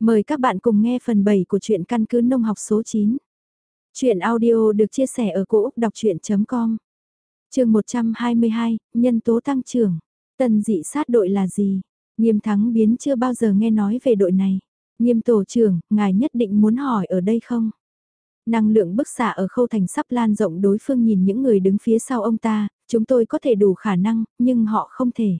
Mời các bạn cùng nghe phần 7 của truyện căn cứ nông học số 9. Chuyện audio được chia sẻ ở cỗ đọc chuyện.com Trường 122, Nhân tố tăng trưởng. Tần dị sát đội là gì? Nghiêm thắng biến chưa bao giờ nghe nói về đội này. Nghiêm tổ trưởng, ngài nhất định muốn hỏi ở đây không? Năng lượng bức xạ ở khâu thành sắp lan rộng đối phương nhìn những người đứng phía sau ông ta, chúng tôi có thể đủ khả năng, nhưng họ không thể.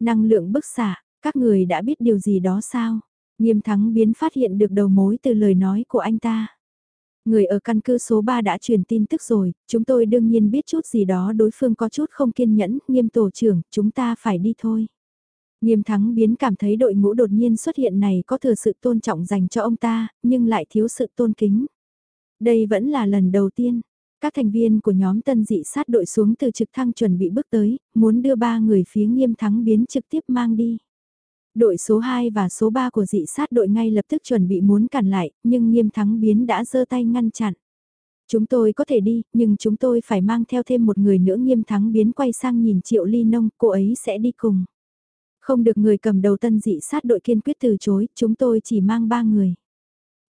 Năng lượng bức xạ, các người đã biết điều gì đó sao? Nghiêm thắng biến phát hiện được đầu mối từ lời nói của anh ta. Người ở căn cứ số 3 đã truyền tin tức rồi, chúng tôi đương nhiên biết chút gì đó đối phương có chút không kiên nhẫn, nghiêm tổ trưởng, chúng ta phải đi thôi. Nghiêm thắng biến cảm thấy đội ngũ đột nhiên xuất hiện này có thừa sự tôn trọng dành cho ông ta, nhưng lại thiếu sự tôn kính. Đây vẫn là lần đầu tiên, các thành viên của nhóm tân dị sát đội xuống từ trực thăng chuẩn bị bước tới, muốn đưa ba người phía nghiêm thắng biến trực tiếp mang đi. Đội số 2 và số 3 của dị sát đội ngay lập tức chuẩn bị muốn cản lại, nhưng nghiêm thắng biến đã giơ tay ngăn chặn. Chúng tôi có thể đi, nhưng chúng tôi phải mang theo thêm một người nữa nghiêm thắng biến quay sang nhìn triệu ly nông, cô ấy sẽ đi cùng. Không được người cầm đầu tân dị sát đội kiên quyết từ chối, chúng tôi chỉ mang ba người.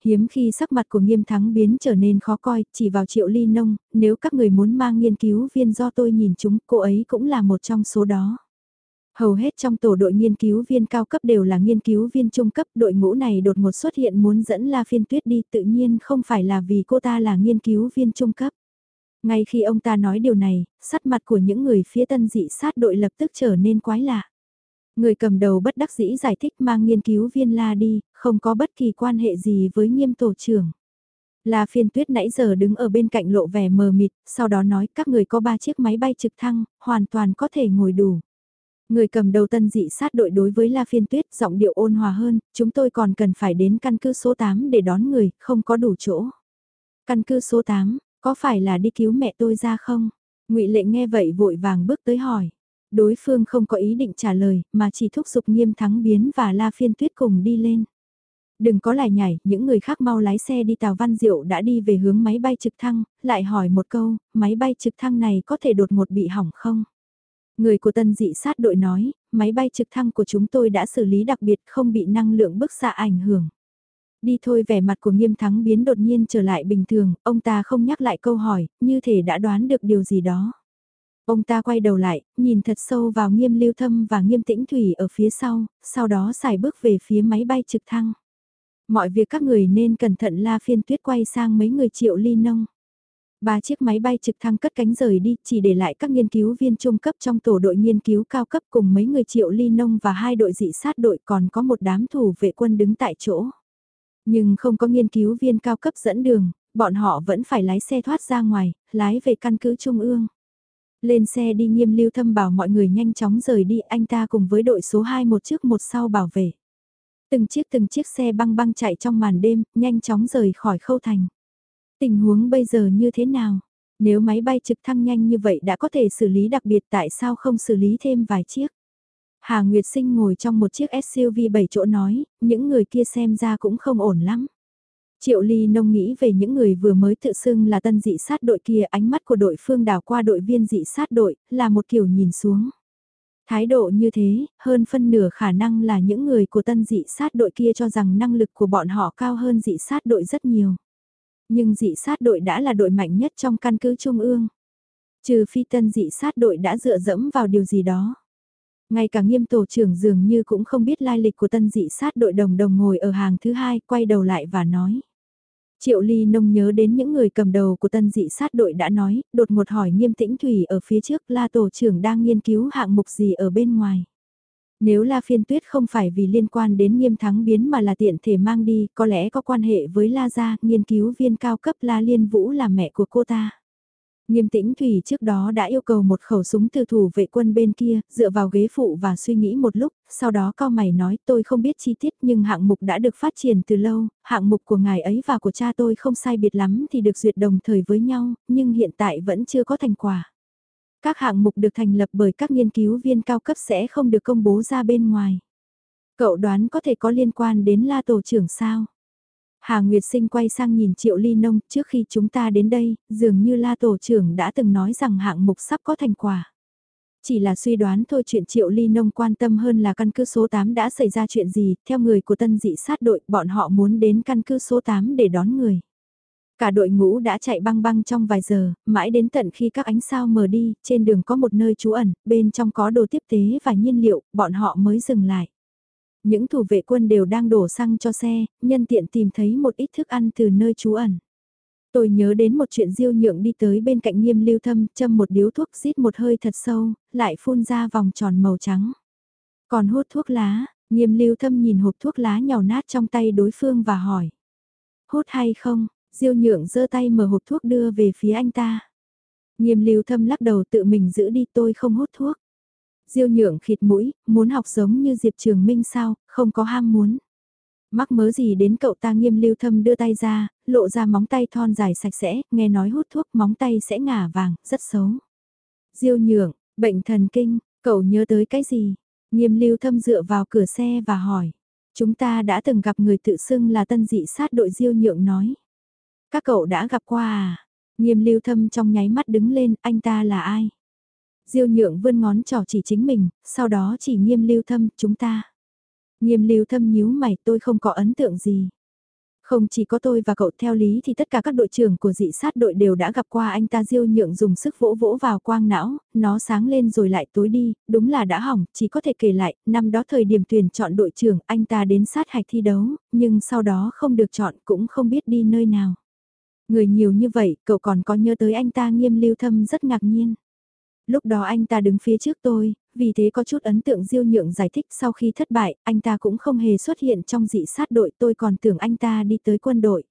Hiếm khi sắc mặt của nghiêm thắng biến trở nên khó coi, chỉ vào triệu ly nông, nếu các người muốn mang nghiên cứu viên do tôi nhìn chúng, cô ấy cũng là một trong số đó. Hầu hết trong tổ đội nghiên cứu viên cao cấp đều là nghiên cứu viên trung cấp, đội ngũ này đột ngột xuất hiện muốn dẫn La Phiên Tuyết đi tự nhiên không phải là vì cô ta là nghiên cứu viên trung cấp. Ngay khi ông ta nói điều này, sắc mặt của những người phía tân dị sát đội lập tức trở nên quái lạ. Người cầm đầu bất đắc dĩ giải thích mang nghiên cứu viên La đi, không có bất kỳ quan hệ gì với nghiêm tổ trưởng. La phiên tuyết nãy giờ đứng ở bên cạnh lộ vẻ mờ mịt, sau đó nói các người có ba chiếc máy bay trực thăng, hoàn toàn có thể ngồi đủ. Người cầm đầu tân dị sát đội đối với La Phiên Tuyết giọng điệu ôn hòa hơn, chúng tôi còn cần phải đến căn cứ số 8 để đón người, không có đủ chỗ. Căn cứ số 8, có phải là đi cứu mẹ tôi ra không? ngụy Lệ nghe vậy vội vàng bước tới hỏi. Đối phương không có ý định trả lời, mà chỉ thúc giục nghiêm thắng biến và La Phiên Tuyết cùng đi lên. Đừng có lại nhảy, những người khác mau lái xe đi Tàu Văn Diệu đã đi về hướng máy bay trực thăng, lại hỏi một câu, máy bay trực thăng này có thể đột ngột bị hỏng không? Người của tân dị sát đội nói, máy bay trực thăng của chúng tôi đã xử lý đặc biệt không bị năng lượng bức xạ ảnh hưởng. Đi thôi vẻ mặt của nghiêm thắng biến đột nhiên trở lại bình thường, ông ta không nhắc lại câu hỏi, như thể đã đoán được điều gì đó. Ông ta quay đầu lại, nhìn thật sâu vào nghiêm lưu thâm và nghiêm tĩnh thủy ở phía sau, sau đó xài bước về phía máy bay trực thăng. Mọi việc các người nên cẩn thận la phiên tuyết quay sang mấy người triệu ly nông. Ba chiếc máy bay trực thăng cất cánh rời đi, chỉ để lại các nghiên cứu viên trung cấp trong tổ đội nghiên cứu cao cấp cùng mấy người triệu ly nông và hai đội dị sát đội còn có một đám thủ vệ quân đứng tại chỗ. Nhưng không có nghiên cứu viên cao cấp dẫn đường, bọn họ vẫn phải lái xe thoát ra ngoài, lái về căn cứ trung ương. Lên xe đi nghiêm lưu thâm bảo mọi người nhanh chóng rời đi anh ta cùng với đội số 2 một trước một sau bảo vệ. Từng chiếc từng chiếc xe băng băng chạy trong màn đêm, nhanh chóng rời khỏi khâu thành. Tình huống bây giờ như thế nào? Nếu máy bay trực thăng nhanh như vậy đã có thể xử lý đặc biệt tại sao không xử lý thêm vài chiếc? Hà Nguyệt Sinh ngồi trong một chiếc SUV 7 chỗ nói, những người kia xem ra cũng không ổn lắm. Triệu Ly nông nghĩ về những người vừa mới tự xưng là tân dị sát đội kia ánh mắt của đội phương đảo qua đội viên dị sát đội, là một kiểu nhìn xuống. Thái độ như thế, hơn phân nửa khả năng là những người của tân dị sát đội kia cho rằng năng lực của bọn họ cao hơn dị sát đội rất nhiều. Nhưng dị sát đội đã là đội mạnh nhất trong căn cứ Trung ương. Trừ phi tân dị sát đội đã dựa dẫm vào điều gì đó. Ngay cả nghiêm tổ trưởng dường như cũng không biết lai lịch của tân dị sát đội đồng đồng ngồi ở hàng thứ hai quay đầu lại và nói. Triệu Ly Nông nhớ đến những người cầm đầu của tân dị sát đội đã nói, đột ngột hỏi nghiêm tĩnh Thủy ở phía trước la tổ trưởng đang nghiên cứu hạng mục gì ở bên ngoài. Nếu La Phiên Tuyết không phải vì liên quan đến nghiêm thắng biến mà là tiện thể mang đi, có lẽ có quan hệ với La Gia, nghiên cứu viên cao cấp La Liên Vũ là mẹ của cô ta. Nghiêm tĩnh Thủy trước đó đã yêu cầu một khẩu súng từ thủ vệ quân bên kia, dựa vào ghế phụ và suy nghĩ một lúc, sau đó cao mày nói tôi không biết chi tiết nhưng hạng mục đã được phát triển từ lâu, hạng mục của ngài ấy và của cha tôi không sai biệt lắm thì được duyệt đồng thời với nhau, nhưng hiện tại vẫn chưa có thành quả. Các hạng mục được thành lập bởi các nghiên cứu viên cao cấp sẽ không được công bố ra bên ngoài. Cậu đoán có thể có liên quan đến La Tổ trưởng sao? Hà Nguyệt Sinh quay sang nhìn Triệu Ly Nông, trước khi chúng ta đến đây, dường như La Tổ trưởng đã từng nói rằng hạng mục sắp có thành quả. Chỉ là suy đoán thôi chuyện Triệu Ly Nông quan tâm hơn là căn cứ số 8 đã xảy ra chuyện gì, theo người của tân dị sát đội bọn họ muốn đến căn cứ số 8 để đón người. Cả đội ngũ đã chạy băng băng trong vài giờ, mãi đến tận khi các ánh sao mờ đi, trên đường có một nơi trú ẩn, bên trong có đồ tiếp tế và nhiên liệu, bọn họ mới dừng lại. Những thủ vệ quân đều đang đổ xăng cho xe, nhân tiện tìm thấy một ít thức ăn từ nơi trú ẩn. Tôi nhớ đến một chuyện diêu nhượng đi tới bên cạnh nghiêm lưu thâm, châm một điếu thuốc rít một hơi thật sâu, lại phun ra vòng tròn màu trắng. Còn hút thuốc lá, nghiêm lưu thâm nhìn hộp thuốc lá nhào nát trong tay đối phương và hỏi. Hút hay không, diêu nhượng giơ tay mở hộp thuốc đưa về phía anh ta. Nghiêm lưu thâm lắc đầu tự mình giữ đi tôi không hút thuốc. Diêu nhượng khịt mũi, muốn học giống như Diệp Trường Minh sao, không có ham muốn. Mắc mớ gì đến cậu ta nghiêm lưu thâm đưa tay ra, lộ ra móng tay thon dài sạch sẽ, nghe nói hút thuốc móng tay sẽ ngả vàng, rất xấu. Diêu nhượng, bệnh thần kinh, cậu nhớ tới cái gì? Nghiêm lưu thâm dựa vào cửa xe và hỏi. Chúng ta đã từng gặp người tự xưng là tân dị sát đội diêu nhượng nói. Các cậu đã gặp qua à? Nghiêm lưu thâm trong nháy mắt đứng lên, anh ta là ai? Diêu nhượng vươn ngón trỏ chỉ chính mình, sau đó chỉ nghiêm lưu thâm, chúng ta. Nghiêm lưu thâm nhíu mày tôi không có ấn tượng gì. Không chỉ có tôi và cậu theo lý thì tất cả các đội trưởng của dị sát đội đều đã gặp qua anh ta diêu nhượng dùng sức vỗ vỗ vào quang não, nó sáng lên rồi lại tối đi, đúng là đã hỏng, chỉ có thể kể lại, năm đó thời điểm tuyển chọn đội trưởng anh ta đến sát hạch thi đấu, nhưng sau đó không được chọn cũng không biết đi nơi nào. Người nhiều như vậy, cậu còn có nhớ tới anh ta nghiêm lưu thâm rất ngạc nhiên lúc đó anh ta đứng phía trước tôi, vì thế có chút ấn tượng diêu nhượng giải thích sau khi thất bại, anh ta cũng không hề xuất hiện trong dị sát đội tôi còn tưởng anh ta đi tới quân đội.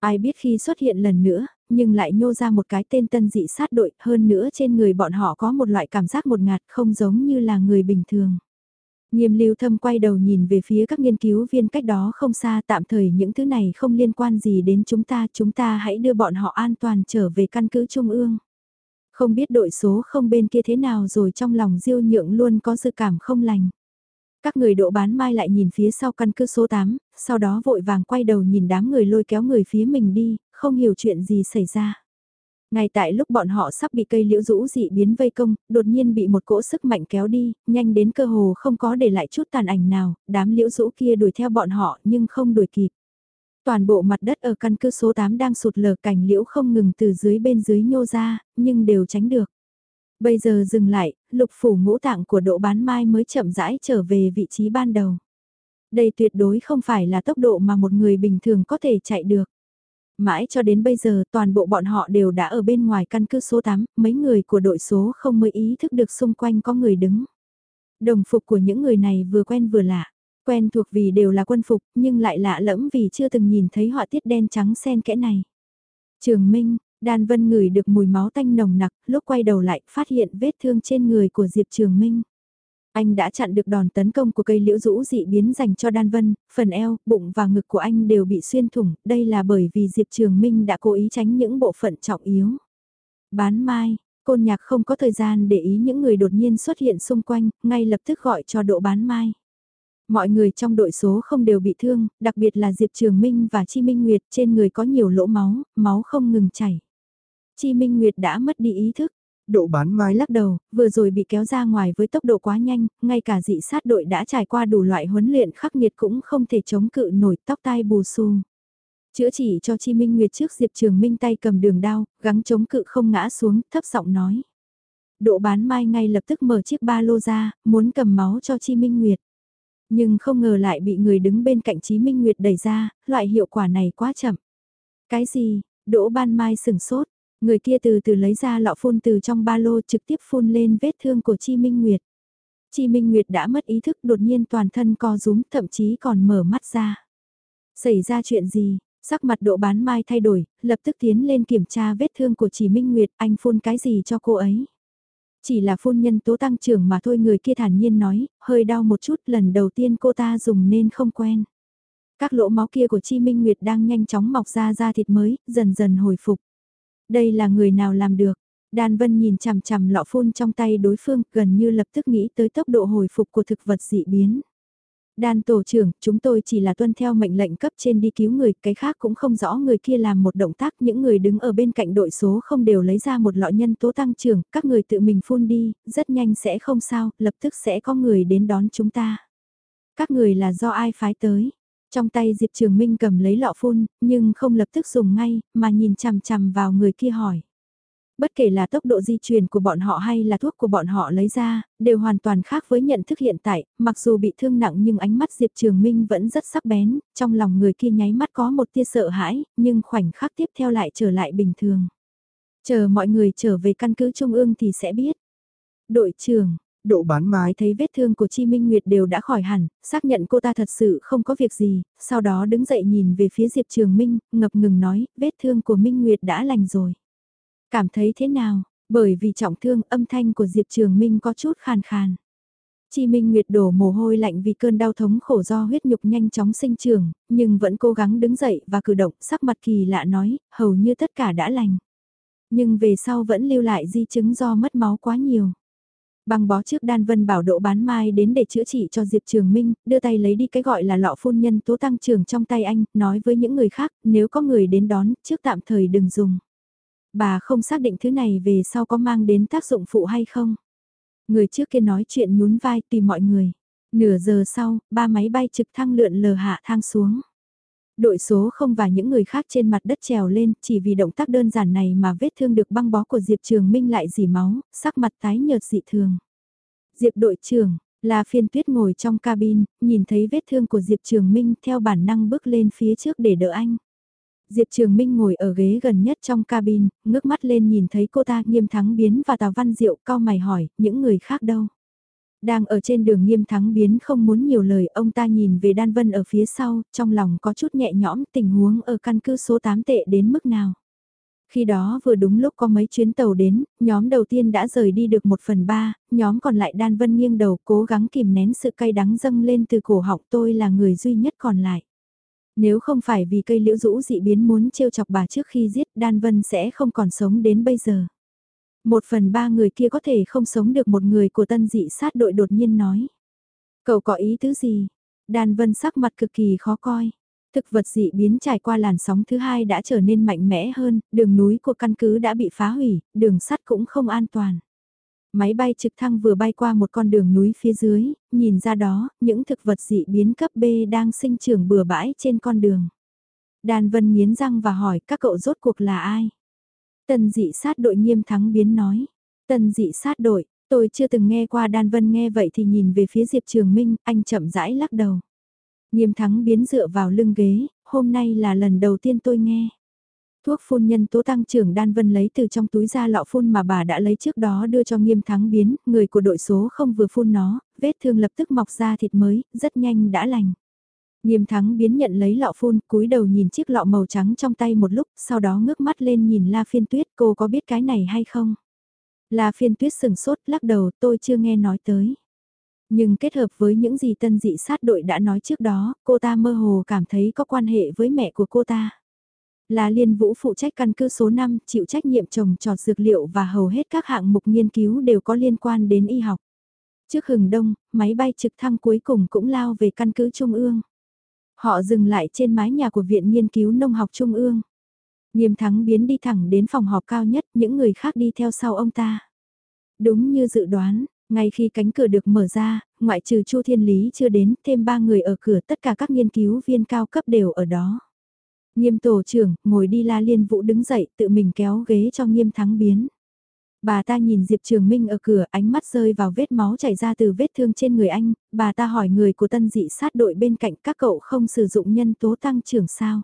Ai biết khi xuất hiện lần nữa, nhưng lại nhô ra một cái tên tân dị sát đội hơn nữa trên người bọn họ có một loại cảm giác một ngạt không giống như là người bình thường. Nghiêm lưu thâm quay đầu nhìn về phía các nghiên cứu viên cách đó không xa tạm thời những thứ này không liên quan gì đến chúng ta, chúng ta hãy đưa bọn họ an toàn trở về căn cứ trung ương. Không biết đội số không bên kia thế nào rồi trong lòng diêu nhượng luôn có dự cảm không lành. Các người độ bán mai lại nhìn phía sau căn cứ số 8, sau đó vội vàng quay đầu nhìn đám người lôi kéo người phía mình đi, không hiểu chuyện gì xảy ra. Ngay tại lúc bọn họ sắp bị cây liễu rũ dị biến vây công, đột nhiên bị một cỗ sức mạnh kéo đi, nhanh đến cơ hồ không có để lại chút tàn ảnh nào, đám liễu rũ kia đuổi theo bọn họ nhưng không đuổi kịp. Toàn bộ mặt đất ở căn cứ số 8 đang sụt lở cảnh liễu không ngừng từ dưới bên dưới nhô ra, nhưng đều tránh được. Bây giờ dừng lại, lục phủ ngũ tạng của độ bán mai mới chậm rãi trở về vị trí ban đầu. Đây tuyệt đối không phải là tốc độ mà một người bình thường có thể chạy được. Mãi cho đến bây giờ toàn bộ bọn họ đều đã ở bên ngoài căn cứ số 8, mấy người của đội số không mới ý thức được xung quanh có người đứng. Đồng phục của những người này vừa quen vừa lạ. Quen thuộc vì đều là quân phục, nhưng lại lạ lẫm vì chưa từng nhìn thấy họa tiết đen trắng xen kẽ này. Trường Minh, Đan Vân ngửi được mùi máu tanh nồng nặc, lúc quay đầu lại, phát hiện vết thương trên người của Diệp Trường Minh. Anh đã chặn được đòn tấn công của cây liễu rũ dị biến dành cho Đan Vân, phần eo, bụng và ngực của anh đều bị xuyên thủng, đây là bởi vì Diệp Trường Minh đã cố ý tránh những bộ phận trọng yếu. Bán mai, côn nhạc không có thời gian để ý những người đột nhiên xuất hiện xung quanh, ngay lập tức gọi cho độ bán mai. Mọi người trong đội số không đều bị thương, đặc biệt là Diệp Trường Minh và Chi Minh Nguyệt trên người có nhiều lỗ máu, máu không ngừng chảy. Chi Minh Nguyệt đã mất đi ý thức. Độ bán mai lắc đầu, vừa rồi bị kéo ra ngoài với tốc độ quá nhanh, ngay cả dị sát đội đã trải qua đủ loại huấn luyện khắc nghiệt cũng không thể chống cự nổi tóc tai bù xù. Chữa chỉ cho Chi Minh Nguyệt trước Diệp Trường Minh tay cầm đường đao, gắng chống cự không ngã xuống, thấp giọng nói. Độ bán mai ngay lập tức mở chiếc ba lô ra, muốn cầm máu cho Chi Minh Nguyệt. Nhưng không ngờ lại bị người đứng bên cạnh Chí Minh Nguyệt đẩy ra, loại hiệu quả này quá chậm. Cái gì, Đỗ Ban Mai sừng sốt, người kia từ từ lấy ra lọ phun từ trong ba lô trực tiếp phun lên vết thương của Chi Minh Nguyệt. Chi Minh Nguyệt đã mất ý thức đột nhiên toàn thân co rúm thậm chí còn mở mắt ra. Xảy ra chuyện gì, sắc mặt độ bán mai thay đổi, lập tức tiến lên kiểm tra vết thương của Chỉ Minh Nguyệt anh phun cái gì cho cô ấy. Chỉ là phun nhân tố tăng trưởng mà thôi người kia thản nhiên nói, hơi đau một chút lần đầu tiên cô ta dùng nên không quen. Các lỗ máu kia của Chi Minh Nguyệt đang nhanh chóng mọc ra da thịt mới, dần dần hồi phục. Đây là người nào làm được? Đan Vân nhìn chằm chằm lọ phun trong tay đối phương, gần như lập tức nghĩ tới tốc độ hồi phục của thực vật dị biến. Đan tổ trưởng, chúng tôi chỉ là tuân theo mệnh lệnh cấp trên đi cứu người, cái khác cũng không rõ người kia làm một động tác, những người đứng ở bên cạnh đội số không đều lấy ra một lọ nhân tố tăng trưởng, các người tự mình phun đi, rất nhanh sẽ không sao, lập tức sẽ có người đến đón chúng ta. Các người là do ai phái tới? Trong tay Diệp Trường Minh cầm lấy lọ phun, nhưng không lập tức dùng ngay, mà nhìn chằm chằm vào người kia hỏi. Bất kể là tốc độ di chuyển của bọn họ hay là thuốc của bọn họ lấy ra, đều hoàn toàn khác với nhận thức hiện tại, mặc dù bị thương nặng nhưng ánh mắt Diệp Trường Minh vẫn rất sắc bén, trong lòng người kia nháy mắt có một tia sợ hãi, nhưng khoảnh khắc tiếp theo lại trở lại bình thường. Chờ mọi người trở về căn cứ Trung ương thì sẽ biết. Đội trưởng, Độ bán mái thấy vết thương của Chi Minh Nguyệt đều đã khỏi hẳn, xác nhận cô ta thật sự không có việc gì, sau đó đứng dậy nhìn về phía Diệp Trường Minh, ngập ngừng nói, vết thương của Minh Nguyệt đã lành rồi. Cảm thấy thế nào? Bởi vì trọng thương âm thanh của Diệp Trường Minh có chút khàn khàn. Chi Minh Nguyệt đổ mồ hôi lạnh vì cơn đau thống khổ do huyết nhục nhanh chóng sinh trưởng, nhưng vẫn cố gắng đứng dậy và cử động sắc mặt kỳ lạ nói, hầu như tất cả đã lành. Nhưng về sau vẫn lưu lại di chứng do mất máu quá nhiều. Băng bó trước đan vân bảo độ bán mai đến để chữa trị cho Diệp Trường Minh, đưa tay lấy đi cái gọi là lọ phun nhân tố tăng trưởng trong tay anh, nói với những người khác, nếu có người đến đón, trước tạm thời đừng dùng. Bà không xác định thứ này về sau có mang đến tác dụng phụ hay không. Người trước kia nói chuyện nhún vai tìm mọi người. Nửa giờ sau, ba máy bay trực thăng lượn lờ hạ thang xuống. Đội số không và những người khác trên mặt đất trèo lên, chỉ vì động tác đơn giản này mà vết thương được băng bó của Diệp Trường Minh lại dì máu, sắc mặt tái nhợt dị thường. Diệp đội trưởng, là phiên tuyết ngồi trong cabin, nhìn thấy vết thương của Diệp Trường Minh theo bản năng bước lên phía trước để đỡ anh. Diệp Trường Minh ngồi ở ghế gần nhất trong cabin, ngước mắt lên nhìn thấy cô ta nghiêm thắng biến và Tào Văn Diệu cao mày hỏi, những người khác đâu? Đang ở trên đường nghiêm thắng biến không muốn nhiều lời, ông ta nhìn về Đan Vân ở phía sau, trong lòng có chút nhẹ nhõm tình huống ở căn cứ số 8 tệ đến mức nào. Khi đó vừa đúng lúc có mấy chuyến tàu đến, nhóm đầu tiên đã rời đi được một phần ba, nhóm còn lại Đan Vân nghiêng đầu cố gắng kìm nén sự cay đắng dâng lên từ cổ họng tôi là người duy nhất còn lại. Nếu không phải vì cây liễu rũ dị biến muốn trêu chọc bà trước khi giết Đan Vân sẽ không còn sống đến bây giờ. Một phần ba người kia có thể không sống được một người của tân dị sát đội đột nhiên nói. Cậu có ý tứ gì? Đan Vân sắc mặt cực kỳ khó coi. Thực vật dị biến trải qua làn sóng thứ hai đã trở nên mạnh mẽ hơn, đường núi của căn cứ đã bị phá hủy, đường sắt cũng không an toàn. Máy bay trực thăng vừa bay qua một con đường núi phía dưới, nhìn ra đó, những thực vật dị biến cấp B đang sinh trưởng bừa bãi trên con đường. Đan Vân nghiến răng và hỏi các cậu rốt cuộc là ai? Tần dị sát đội nghiêm thắng biến nói. Tần dị sát đội, tôi chưa từng nghe qua Đan Vân nghe vậy thì nhìn về phía Diệp Trường Minh, anh chậm rãi lắc đầu. Nghiêm thắng biến dựa vào lưng ghế, hôm nay là lần đầu tiên tôi nghe. Thuốc phun nhân tố tăng trưởng Đan Vân lấy từ trong túi ra lọ phun mà bà đã lấy trước đó đưa cho nghiêm thắng biến, người của đội số không vừa phun nó, vết thương lập tức mọc ra thịt mới, rất nhanh đã lành. Nghiêm thắng biến nhận lấy lọ phun, cúi đầu nhìn chiếc lọ màu trắng trong tay một lúc, sau đó ngước mắt lên nhìn La Phiên Tuyết, cô có biết cái này hay không? La Phiên Tuyết sừng sốt, lắc đầu, tôi chưa nghe nói tới. Nhưng kết hợp với những gì tân dị sát đội đã nói trước đó, cô ta mơ hồ cảm thấy có quan hệ với mẹ của cô ta. Là Liên Vũ phụ trách căn cứ số 5, chịu trách nhiệm trồng trọt dược liệu và hầu hết các hạng mục nghiên cứu đều có liên quan đến y học. Trước hừng đông, máy bay trực thăng cuối cùng cũng lao về căn cứ Trung ương. Họ dừng lại trên mái nhà của Viện Nghiên cứu Nông học Trung ương. Nghiêm thắng biến đi thẳng đến phòng họp cao nhất, những người khác đi theo sau ông ta. Đúng như dự đoán, ngay khi cánh cửa được mở ra, ngoại trừ Chu Thiên Lý chưa đến, thêm ba người ở cửa tất cả các nghiên cứu viên cao cấp đều ở đó. Nghiêm tổ trưởng, ngồi đi la liên vũ đứng dậy tự mình kéo ghế cho nghiêm thắng biến. Bà ta nhìn Diệp Trường Minh ở cửa ánh mắt rơi vào vết máu chảy ra từ vết thương trên người anh, bà ta hỏi người của tân dị sát đội bên cạnh các cậu không sử dụng nhân tố tăng trưởng sao.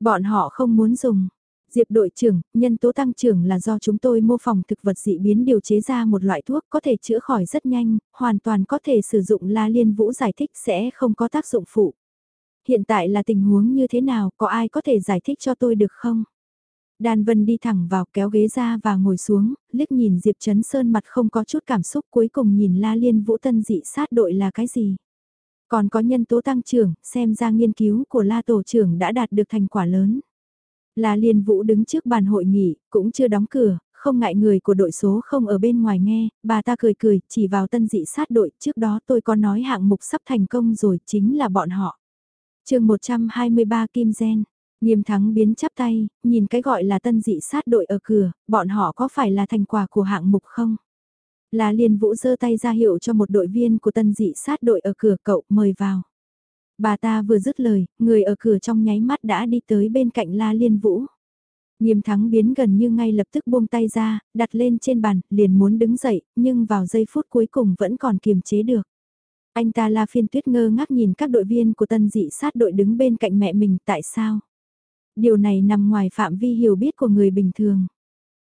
Bọn họ không muốn dùng. Diệp đội trưởng, nhân tố tăng trưởng là do chúng tôi mô phỏng thực vật dị biến điều chế ra một loại thuốc có thể chữa khỏi rất nhanh, hoàn toàn có thể sử dụng la liên vũ giải thích sẽ không có tác dụng phụ. Hiện tại là tình huống như thế nào, có ai có thể giải thích cho tôi được không? Đan Vân đi thẳng vào kéo ghế ra và ngồi xuống, liếc nhìn Diệp Trấn Sơn mặt không có chút cảm xúc cuối cùng nhìn La Liên Vũ Tân dị sát đội là cái gì. Còn có nhân tố tăng trưởng, xem ra nghiên cứu của La Tổ trưởng đã đạt được thành quả lớn. La Liên Vũ đứng trước bàn hội nghị, cũng chưa đóng cửa, không ngại người của đội số không ở bên ngoài nghe, bà ta cười cười, chỉ vào tân dị sát đội, trước đó tôi có nói hạng mục sắp thành công rồi, chính là bọn họ. chương 123 Kim Gen, nghiêm thắng biến chắp tay, nhìn cái gọi là tân dị sát đội ở cửa, bọn họ có phải là thành quả của hạng mục không? Là liền vũ giơ tay ra hiệu cho một đội viên của tân dị sát đội ở cửa cậu mời vào. Bà ta vừa dứt lời, người ở cửa trong nháy mắt đã đi tới bên cạnh La Liên Vũ. Nghiêm thắng biến gần như ngay lập tức buông tay ra, đặt lên trên bàn, liền muốn đứng dậy, nhưng vào giây phút cuối cùng vẫn còn kiềm chế được. Anh ta La Phiên Tuyết ngơ ngác nhìn các đội viên của tân dị sát đội đứng bên cạnh mẹ mình tại sao? Điều này nằm ngoài phạm vi hiểu biết của người bình thường.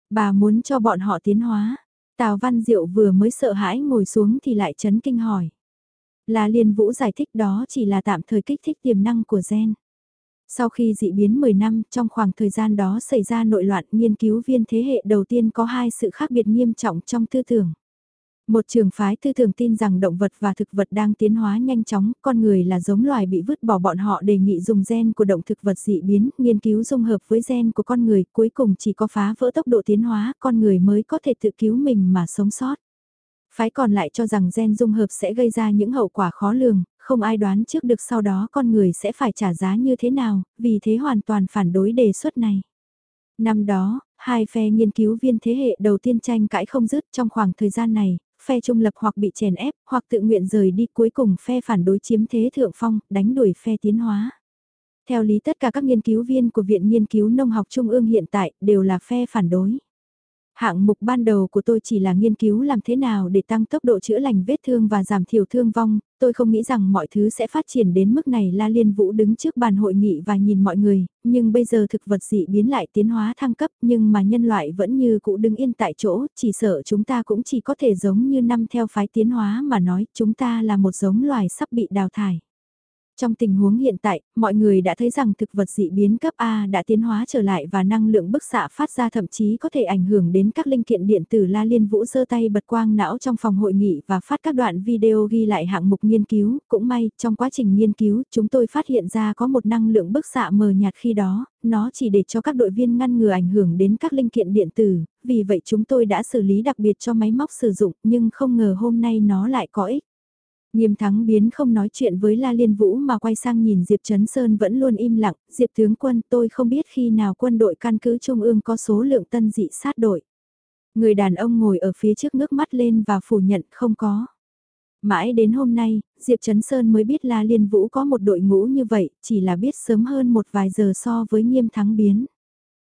Bà muốn cho bọn họ tiến hóa. Tào Văn Diệu vừa mới sợ hãi ngồi xuống thì lại chấn kinh hỏi. La Liên Vũ giải thích đó chỉ là tạm thời kích thích tiềm năng của gen. Sau khi dị biến 10 năm, trong khoảng thời gian đó xảy ra nội loạn nghiên cứu viên thế hệ đầu tiên có hai sự khác biệt nghiêm trọng trong tư tưởng. Một trường phái tư tưởng tin rằng động vật và thực vật đang tiến hóa nhanh chóng, con người là giống loài bị vứt bỏ bọn họ đề nghị dùng gen của động thực vật dị biến, nghiên cứu dung hợp với gen của con người, cuối cùng chỉ có phá vỡ tốc độ tiến hóa, con người mới có thể tự cứu mình mà sống sót. Phái còn lại cho rằng gen dung hợp sẽ gây ra những hậu quả khó lường, không ai đoán trước được sau đó con người sẽ phải trả giá như thế nào, vì thế hoàn toàn phản đối đề xuất này. Năm đó, hai phe nghiên cứu viên thế hệ đầu tiên tranh cãi không dứt trong khoảng thời gian này, phe trung lập hoặc bị chèn ép, hoặc tự nguyện rời đi cuối cùng phe phản đối chiếm thế thượng phong, đánh đuổi phe tiến hóa. Theo lý tất cả các nghiên cứu viên của Viện Nghiên cứu Nông học Trung ương hiện tại đều là phe phản đối. Hạng mục ban đầu của tôi chỉ là nghiên cứu làm thế nào để tăng tốc độ chữa lành vết thương và giảm thiểu thương vong, tôi không nghĩ rằng mọi thứ sẽ phát triển đến mức này La Liên Vũ đứng trước bàn hội nghị và nhìn mọi người, nhưng bây giờ thực vật dị biến lại tiến hóa thăng cấp nhưng mà nhân loại vẫn như cũ đứng yên tại chỗ, chỉ sợ chúng ta cũng chỉ có thể giống như năm theo phái tiến hóa mà nói chúng ta là một giống loài sắp bị đào thải. Trong tình huống hiện tại, mọi người đã thấy rằng thực vật dị biến cấp A đã tiến hóa trở lại và năng lượng bức xạ phát ra thậm chí có thể ảnh hưởng đến các linh kiện điện tử La Liên Vũ giơ tay bật quang não trong phòng hội nghị và phát các đoạn video ghi lại hạng mục nghiên cứu. Cũng may, trong quá trình nghiên cứu, chúng tôi phát hiện ra có một năng lượng bức xạ mờ nhạt khi đó, nó chỉ để cho các đội viên ngăn ngừa ảnh hưởng đến các linh kiện điện tử, vì vậy chúng tôi đã xử lý đặc biệt cho máy móc sử dụng nhưng không ngờ hôm nay nó lại có ích. Nghiêm thắng biến không nói chuyện với La Liên Vũ mà quay sang nhìn Diệp Trấn Sơn vẫn luôn im lặng, Diệp tướng quân tôi không biết khi nào quân đội căn cứ Trung ương có số lượng tân dị sát đội. Người đàn ông ngồi ở phía trước ngước mắt lên và phủ nhận không có. Mãi đến hôm nay, Diệp Trấn Sơn mới biết La Liên Vũ có một đội ngũ như vậy, chỉ là biết sớm hơn một vài giờ so với nghiêm thắng biến.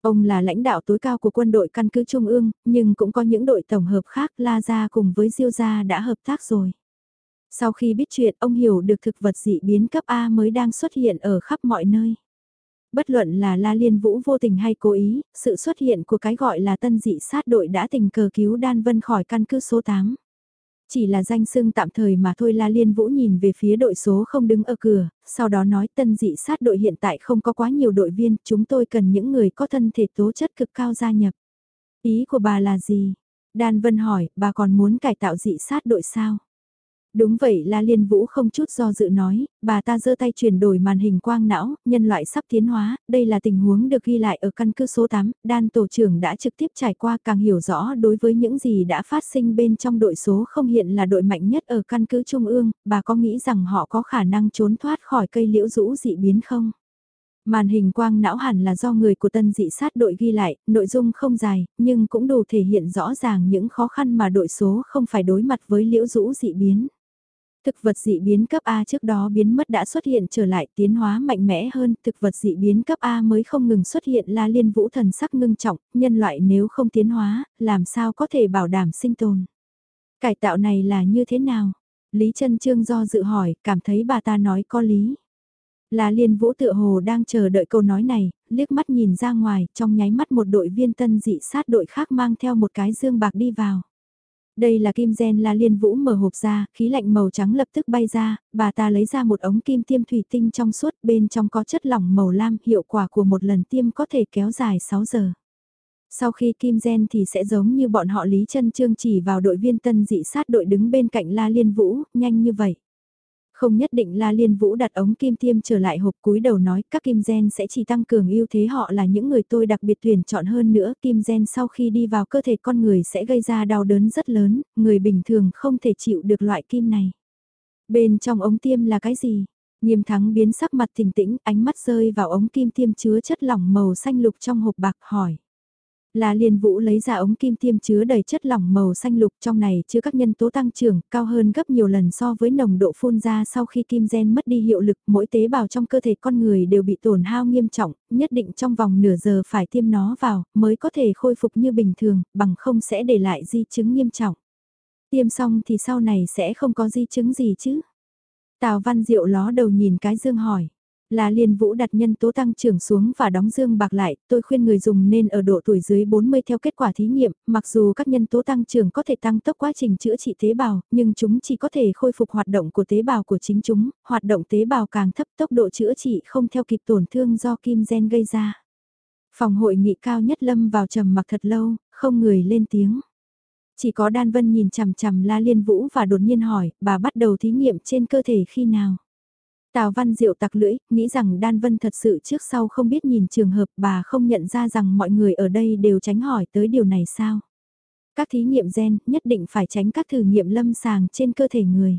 Ông là lãnh đạo tối cao của quân đội căn cứ Trung ương, nhưng cũng có những đội tổng hợp khác La Gia cùng với Diêu Gia đã hợp tác rồi. Sau khi biết chuyện ông hiểu được thực vật dị biến cấp A mới đang xuất hiện ở khắp mọi nơi. Bất luận là La Liên Vũ vô tình hay cố ý, sự xuất hiện của cái gọi là tân dị sát đội đã tình cờ cứu Đan Vân khỏi căn cứ số 8. Chỉ là danh xưng tạm thời mà thôi La Liên Vũ nhìn về phía đội số không đứng ở cửa, sau đó nói tân dị sát đội hiện tại không có quá nhiều đội viên, chúng tôi cần những người có thân thể tố chất cực cao gia nhập. Ý của bà là gì? Đan Vân hỏi, bà còn muốn cải tạo dị sát đội sao? Đúng vậy La Liên Vũ không chút do dự nói, bà ta giơ tay chuyển đổi màn hình quang não, nhân loại sắp tiến hóa, đây là tình huống được ghi lại ở căn cứ số 8, đan tổ trưởng đã trực tiếp trải qua càng hiểu rõ đối với những gì đã phát sinh bên trong đội số không hiện là đội mạnh nhất ở căn cứ Trung ương, bà có nghĩ rằng họ có khả năng trốn thoát khỏi cây liễu rũ dị biến không? Màn hình quang não hẳn là do người của tân dị sát đội ghi lại, nội dung không dài, nhưng cũng đủ thể hiện rõ ràng những khó khăn mà đội số không phải đối mặt với liễu rũ dị biến. Thực vật dị biến cấp A trước đó biến mất đã xuất hiện trở lại tiến hóa mạnh mẽ hơn, thực vật dị biến cấp A mới không ngừng xuất hiện là liên vũ thần sắc ngưng trọng, nhân loại nếu không tiến hóa, làm sao có thể bảo đảm sinh tồn. Cải tạo này là như thế nào? Lý chân Trương do dự hỏi, cảm thấy bà ta nói có lý. Là liên vũ tự hồ đang chờ đợi câu nói này, liếc mắt nhìn ra ngoài, trong nháy mắt một đội viên tân dị sát đội khác mang theo một cái dương bạc đi vào. Đây là kim gen la liên vũ mở hộp ra, khí lạnh màu trắng lập tức bay ra, bà ta lấy ra một ống kim tiêm thủy tinh trong suốt, bên trong có chất lỏng màu lam, hiệu quả của một lần tiêm có thể kéo dài 6 giờ. Sau khi kim gen thì sẽ giống như bọn họ Lý chân Trương chỉ vào đội viên tân dị sát đội đứng bên cạnh La Liên Vũ, nhanh như vậy. Không nhất định La Liên Vũ đặt ống kim tiêm trở lại hộp cúi đầu nói các kim gen sẽ chỉ tăng cường ưu thế họ là những người tôi đặc biệt tuyển chọn hơn nữa. Kim gen sau khi đi vào cơ thể con người sẽ gây ra đau đớn rất lớn, người bình thường không thể chịu được loại kim này. Bên trong ống tiêm là cái gì? Nghiêm thắng biến sắc mặt tỉnh tĩnh, ánh mắt rơi vào ống kim tiêm chứa chất lỏng màu xanh lục trong hộp bạc hỏi. La Liên Vũ lấy ra ống kim tiêm chứa đầy chất lỏng màu xanh lục trong này chứa các nhân tố tăng trưởng cao hơn gấp nhiều lần so với nồng độ phun ra sau khi kim gen mất đi hiệu lực mỗi tế bào trong cơ thể con người đều bị tổn hao nghiêm trọng, nhất định trong vòng nửa giờ phải tiêm nó vào mới có thể khôi phục như bình thường, bằng không sẽ để lại di chứng nghiêm trọng. Tiêm xong thì sau này sẽ không có di chứng gì chứ? Tào Văn Diệu ló đầu nhìn cái dương hỏi. Là liên vũ đặt nhân tố tăng trưởng xuống và đóng dương bạc lại, tôi khuyên người dùng nên ở độ tuổi dưới 40 theo kết quả thí nghiệm, mặc dù các nhân tố tăng trưởng có thể tăng tốc quá trình chữa trị tế bào, nhưng chúng chỉ có thể khôi phục hoạt động của tế bào của chính chúng, hoạt động tế bào càng thấp tốc độ chữa trị không theo kịp tổn thương do kim gen gây ra. Phòng hội nghị cao nhất lâm vào trầm mặc thật lâu, không người lên tiếng. Chỉ có Đan Vân nhìn chằm chằm La Liên Vũ và đột nhiên hỏi, bà bắt đầu thí nghiệm trên cơ thể khi nào? Tào Văn Diệu tặc lưỡi, nghĩ rằng Đan Vân thật sự trước sau không biết nhìn trường hợp bà không nhận ra rằng mọi người ở đây đều tránh hỏi tới điều này sao. Các thí nghiệm gen nhất định phải tránh các thử nghiệm lâm sàng trên cơ thể người.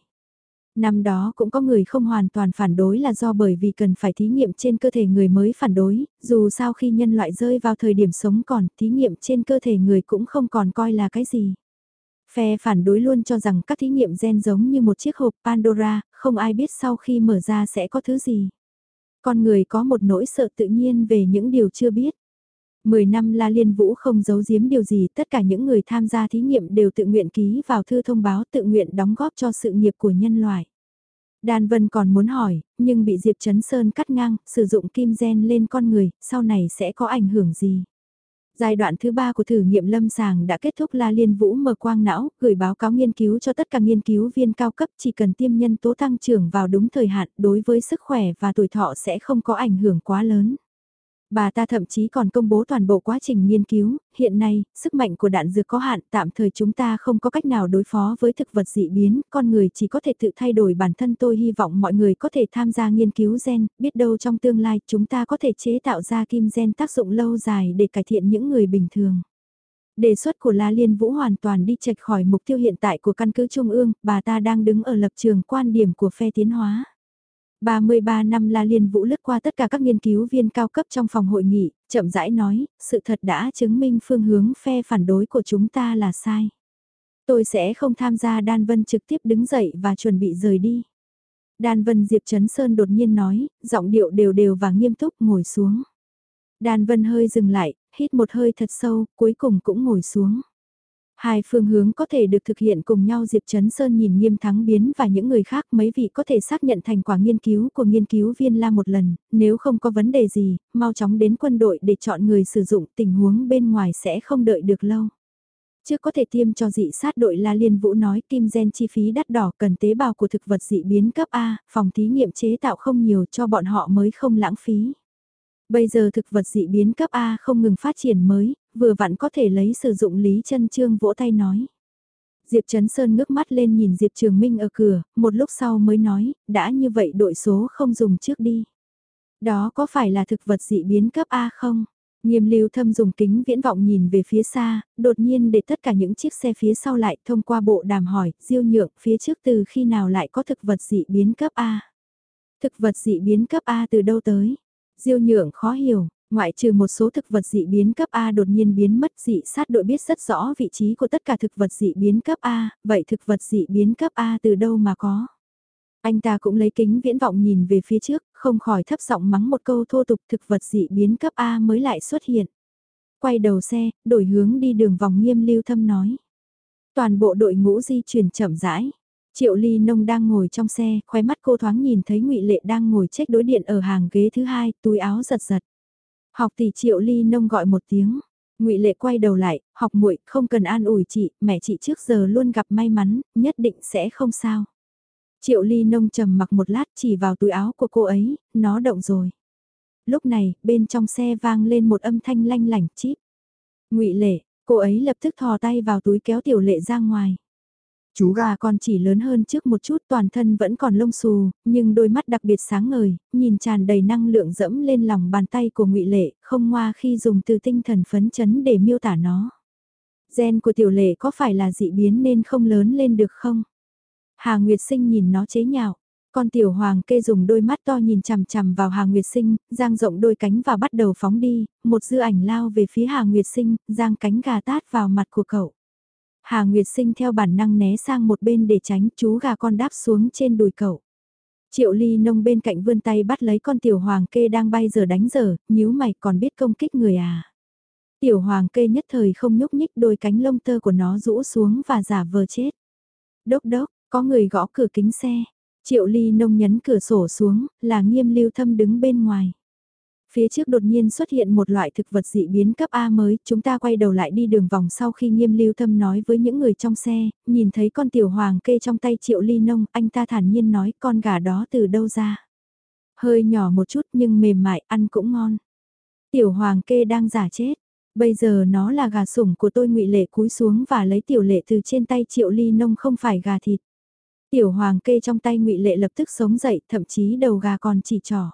Năm đó cũng có người không hoàn toàn phản đối là do bởi vì cần phải thí nghiệm trên cơ thể người mới phản đối, dù sao khi nhân loại rơi vào thời điểm sống còn, thí nghiệm trên cơ thể người cũng không còn coi là cái gì. Phe phản đối luôn cho rằng các thí nghiệm gen giống như một chiếc hộp Pandora, không ai biết sau khi mở ra sẽ có thứ gì. Con người có một nỗi sợ tự nhiên về những điều chưa biết. Mười năm La Liên Vũ không giấu giếm điều gì, tất cả những người tham gia thí nghiệm đều tự nguyện ký vào thư thông báo tự nguyện đóng góp cho sự nghiệp của nhân loại. Đan Vân còn muốn hỏi, nhưng bị Diệp Trấn Sơn cắt ngang, sử dụng kim gen lên con người, sau này sẽ có ảnh hưởng gì? Giai đoạn thứ ba của thử nghiệm lâm sàng đã kết thúc La Liên Vũ mở quang não, gửi báo cáo nghiên cứu cho tất cả nghiên cứu viên cao cấp chỉ cần tiêm nhân tố tăng trưởng vào đúng thời hạn đối với sức khỏe và tuổi thọ sẽ không có ảnh hưởng quá lớn. Bà ta thậm chí còn công bố toàn bộ quá trình nghiên cứu, hiện nay, sức mạnh của đạn dược có hạn, tạm thời chúng ta không có cách nào đối phó với thực vật dị biến, con người chỉ có thể tự thay đổi bản thân tôi hy vọng mọi người có thể tham gia nghiên cứu gen, biết đâu trong tương lai chúng ta có thể chế tạo ra kim gen tác dụng lâu dài để cải thiện những người bình thường. Đề xuất của La Liên Vũ hoàn toàn đi chệch khỏi mục tiêu hiện tại của căn cứ Trung ương, bà ta đang đứng ở lập trường quan điểm của phe tiến hóa. 33 năm La Liên Vũ lướt qua tất cả các nghiên cứu viên cao cấp trong phòng hội nghị, chậm rãi nói, sự thật đã chứng minh phương hướng phe phản đối của chúng ta là sai. Tôi sẽ không tham gia Đan Vân trực tiếp đứng dậy và chuẩn bị rời đi. Đan Vân Diệp Trấn Sơn đột nhiên nói, giọng điệu đều đều và nghiêm túc ngồi xuống. Đan Vân hơi dừng lại, hít một hơi thật sâu, cuối cùng cũng ngồi xuống. Hai phương hướng có thể được thực hiện cùng nhau Diệp Trấn Sơn nhìn nghiêm thắng biến và những người khác mấy vị có thể xác nhận thành quả nghiên cứu của nghiên cứu viên la một lần, nếu không có vấn đề gì, mau chóng đến quân đội để chọn người sử dụng tình huống bên ngoài sẽ không đợi được lâu. Trước có thể tiêm cho dị sát đội La Liên Vũ nói kim gen chi phí đắt đỏ cần tế bào của thực vật dị biến cấp A, phòng thí nghiệm chế tạo không nhiều cho bọn họ mới không lãng phí. Bây giờ thực vật dị biến cấp A không ngừng phát triển mới, vừa vặn có thể lấy sử dụng Lý chân Trương vỗ tay nói. Diệp Trấn Sơn ngước mắt lên nhìn Diệp Trường Minh ở cửa, một lúc sau mới nói, đã như vậy đội số không dùng trước đi. Đó có phải là thực vật dị biến cấp A không? Nghiêm lưu thâm dùng kính viễn vọng nhìn về phía xa, đột nhiên để tất cả những chiếc xe phía sau lại thông qua bộ đàm hỏi, diêu nhượng phía trước từ khi nào lại có thực vật dị biến cấp A. Thực vật dị biến cấp A từ đâu tới? Diêu nhượng khó hiểu, ngoại trừ một số thực vật dị biến cấp A đột nhiên biến mất dị sát đội biết rất rõ vị trí của tất cả thực vật dị biến cấp A, vậy thực vật dị biến cấp A từ đâu mà có? Anh ta cũng lấy kính viễn vọng nhìn về phía trước, không khỏi thấp giọng mắng một câu thô tục thực vật dị biến cấp A mới lại xuất hiện. Quay đầu xe, đổi hướng đi đường vòng nghiêm lưu thâm nói. Toàn bộ đội ngũ di chuyển chậm rãi. Triệu Ly Nông đang ngồi trong xe, khóe mắt cô thoáng nhìn thấy ngụy Lệ đang ngồi trách đối điện ở hàng ghế thứ hai, túi áo giật giật. Học tỷ Triệu Ly Nông gọi một tiếng. ngụy Lệ quay đầu lại, học muội không cần an ủi chị, mẹ chị trước giờ luôn gặp may mắn, nhất định sẽ không sao. Triệu Ly Nông trầm mặc một lát chỉ vào túi áo của cô ấy, nó động rồi. Lúc này, bên trong xe vang lên một âm thanh lanh lảnh chít. ngụy Lệ, cô ấy lập tức thò tay vào túi kéo Tiểu Lệ ra ngoài. Chú gà con chỉ lớn hơn trước một chút toàn thân vẫn còn lông xù, nhưng đôi mắt đặc biệt sáng ngời, nhìn tràn đầy năng lượng dẫm lên lòng bàn tay của ngụy Lệ, không ngoa khi dùng từ tinh thần phấn chấn để miêu tả nó. Gen của tiểu lệ có phải là dị biến nên không lớn lên được không? Hà Nguyệt Sinh nhìn nó chế nhạo. Con tiểu hoàng kê dùng đôi mắt to nhìn chằm chằm vào Hà Nguyệt Sinh, giang rộng đôi cánh và bắt đầu phóng đi, một dư ảnh lao về phía Hà Nguyệt Sinh, giang cánh gà tát vào mặt của cậu. Hà Nguyệt Sinh theo bản năng né sang một bên để tránh chú gà con đáp xuống trên đùi cậu. Triệu ly nông bên cạnh vươn tay bắt lấy con tiểu hoàng kê đang bay giờ đánh giờ, nhíu mày còn biết công kích người à. Tiểu hoàng kê nhất thời không nhúc nhích đôi cánh lông tơ của nó rũ xuống và giả vờ chết. Đốc đốc, có người gõ cửa kính xe. Triệu ly nông nhấn cửa sổ xuống, là nghiêm lưu thâm đứng bên ngoài. Phía trước đột nhiên xuất hiện một loại thực vật dị biến cấp A mới, chúng ta quay đầu lại đi đường vòng sau khi nghiêm lưu thâm nói với những người trong xe, nhìn thấy con tiểu hoàng kê trong tay triệu ly nông, anh ta thản nhiên nói con gà đó từ đâu ra. Hơi nhỏ một chút nhưng mềm mại, ăn cũng ngon. Tiểu hoàng kê đang giả chết, bây giờ nó là gà sủng của tôi ngụy Lệ cúi xuống và lấy tiểu lệ từ trên tay triệu ly nông không phải gà thịt. Tiểu hoàng kê trong tay ngụy Lệ lập tức sống dậy, thậm chí đầu gà còn chỉ trỏ.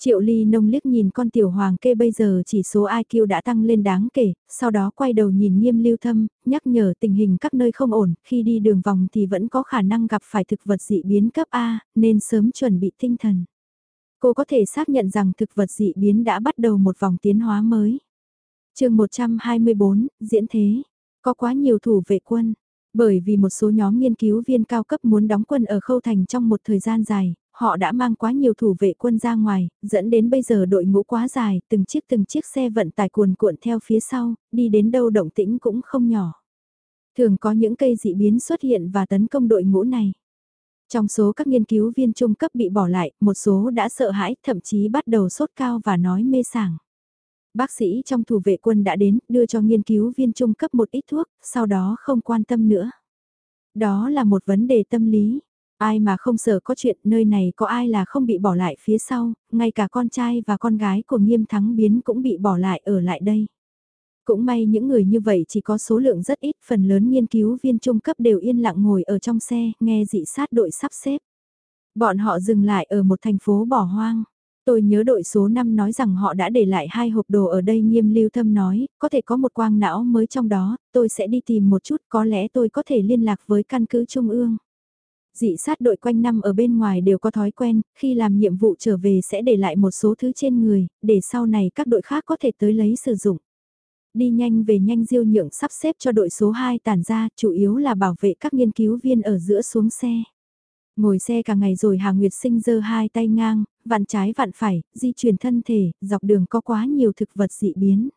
Triệu ly nông liếc nhìn con tiểu hoàng kê bây giờ chỉ số IQ đã tăng lên đáng kể, sau đó quay đầu nhìn nghiêm lưu thâm, nhắc nhở tình hình các nơi không ổn, khi đi đường vòng thì vẫn có khả năng gặp phải thực vật dị biến cấp A, nên sớm chuẩn bị tinh thần. Cô có thể xác nhận rằng thực vật dị biến đã bắt đầu một vòng tiến hóa mới. chương 124, diễn thế, có quá nhiều thủ vệ quân. Bởi vì một số nhóm nghiên cứu viên cao cấp muốn đóng quân ở khâu thành trong một thời gian dài, họ đã mang quá nhiều thủ vệ quân ra ngoài, dẫn đến bây giờ đội ngũ quá dài, từng chiếc từng chiếc xe vận tải cuồn cuộn theo phía sau, đi đến đâu động tĩnh cũng không nhỏ. Thường có những cây dị biến xuất hiện và tấn công đội ngũ này. Trong số các nghiên cứu viên trung cấp bị bỏ lại, một số đã sợ hãi, thậm chí bắt đầu sốt cao và nói mê sảng. Bác sĩ trong thủ vệ quân đã đến, đưa cho nghiên cứu viên trung cấp một ít thuốc, sau đó không quan tâm nữa. Đó là một vấn đề tâm lý. Ai mà không sợ có chuyện nơi này có ai là không bị bỏ lại phía sau, ngay cả con trai và con gái của nghiêm thắng biến cũng bị bỏ lại ở lại đây. Cũng may những người như vậy chỉ có số lượng rất ít, phần lớn nghiên cứu viên trung cấp đều yên lặng ngồi ở trong xe, nghe dị sát đội sắp xếp. Bọn họ dừng lại ở một thành phố bỏ hoang. Tôi nhớ đội số 5 nói rằng họ đã để lại hai hộp đồ ở đây nghiêm lưu thâm nói, có thể có một quang não mới trong đó, tôi sẽ đi tìm một chút, có lẽ tôi có thể liên lạc với căn cứ trung ương. Dị sát đội quanh năm ở bên ngoài đều có thói quen, khi làm nhiệm vụ trở về sẽ để lại một số thứ trên người, để sau này các đội khác có thể tới lấy sử dụng. Đi nhanh về nhanh diêu nhượng sắp xếp cho đội số 2 tản ra, chủ yếu là bảo vệ các nghiên cứu viên ở giữa xuống xe. Ngồi xe cả ngày rồi Hà Nguyệt Sinh giơ hai tay ngang, vặn trái vặn phải, di chuyển thân thể, dọc đường có quá nhiều thực vật dị biến.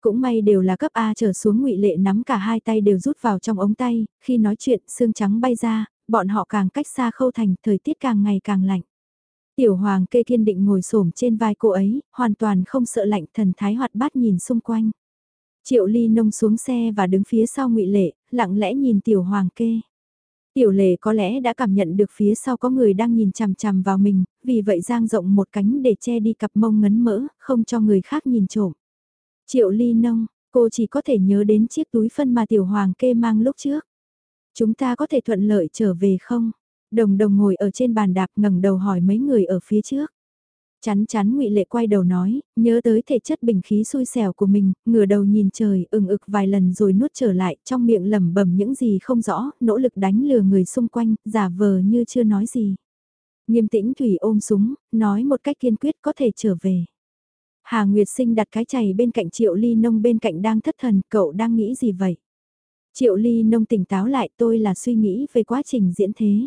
Cũng may đều là cấp A trở xuống ngụy Lệ nắm cả hai tay đều rút vào trong ống tay, khi nói chuyện xương trắng bay ra, bọn họ càng cách xa khâu thành, thời tiết càng ngày càng lạnh. Tiểu hoàng kê kiên định ngồi xổm trên vai cô ấy, hoàn toàn không sợ lạnh thần thái hoạt bát nhìn xung quanh. Triệu ly nông xuống xe và đứng phía sau ngụy Lệ, lặng lẽ nhìn tiểu hoàng kê. Tiểu lệ có lẽ đã cảm nhận được phía sau có người đang nhìn chằm chằm vào mình, vì vậy giang rộng một cánh để che đi cặp mông ngấn mỡ, không cho người khác nhìn trộm. Triệu ly nông, cô chỉ có thể nhớ đến chiếc túi phân mà tiểu hoàng kê mang lúc trước. Chúng ta có thể thuận lợi trở về không? Đồng đồng ngồi ở trên bàn đạp ngẩng đầu hỏi mấy người ở phía trước. Chắn chắn ngụy Lệ quay đầu nói, nhớ tới thể chất bình khí xui xẻo của mình, ngửa đầu nhìn trời, ừng ực vài lần rồi nuốt trở lại, trong miệng lẩm bẩm những gì không rõ, nỗ lực đánh lừa người xung quanh, giả vờ như chưa nói gì. Nghiêm tĩnh Thủy ôm súng, nói một cách kiên quyết có thể trở về. Hà Nguyệt Sinh đặt cái chày bên cạnh Triệu Ly Nông bên cạnh đang thất thần, cậu đang nghĩ gì vậy? Triệu Ly Nông tỉnh táo lại tôi là suy nghĩ về quá trình diễn thế.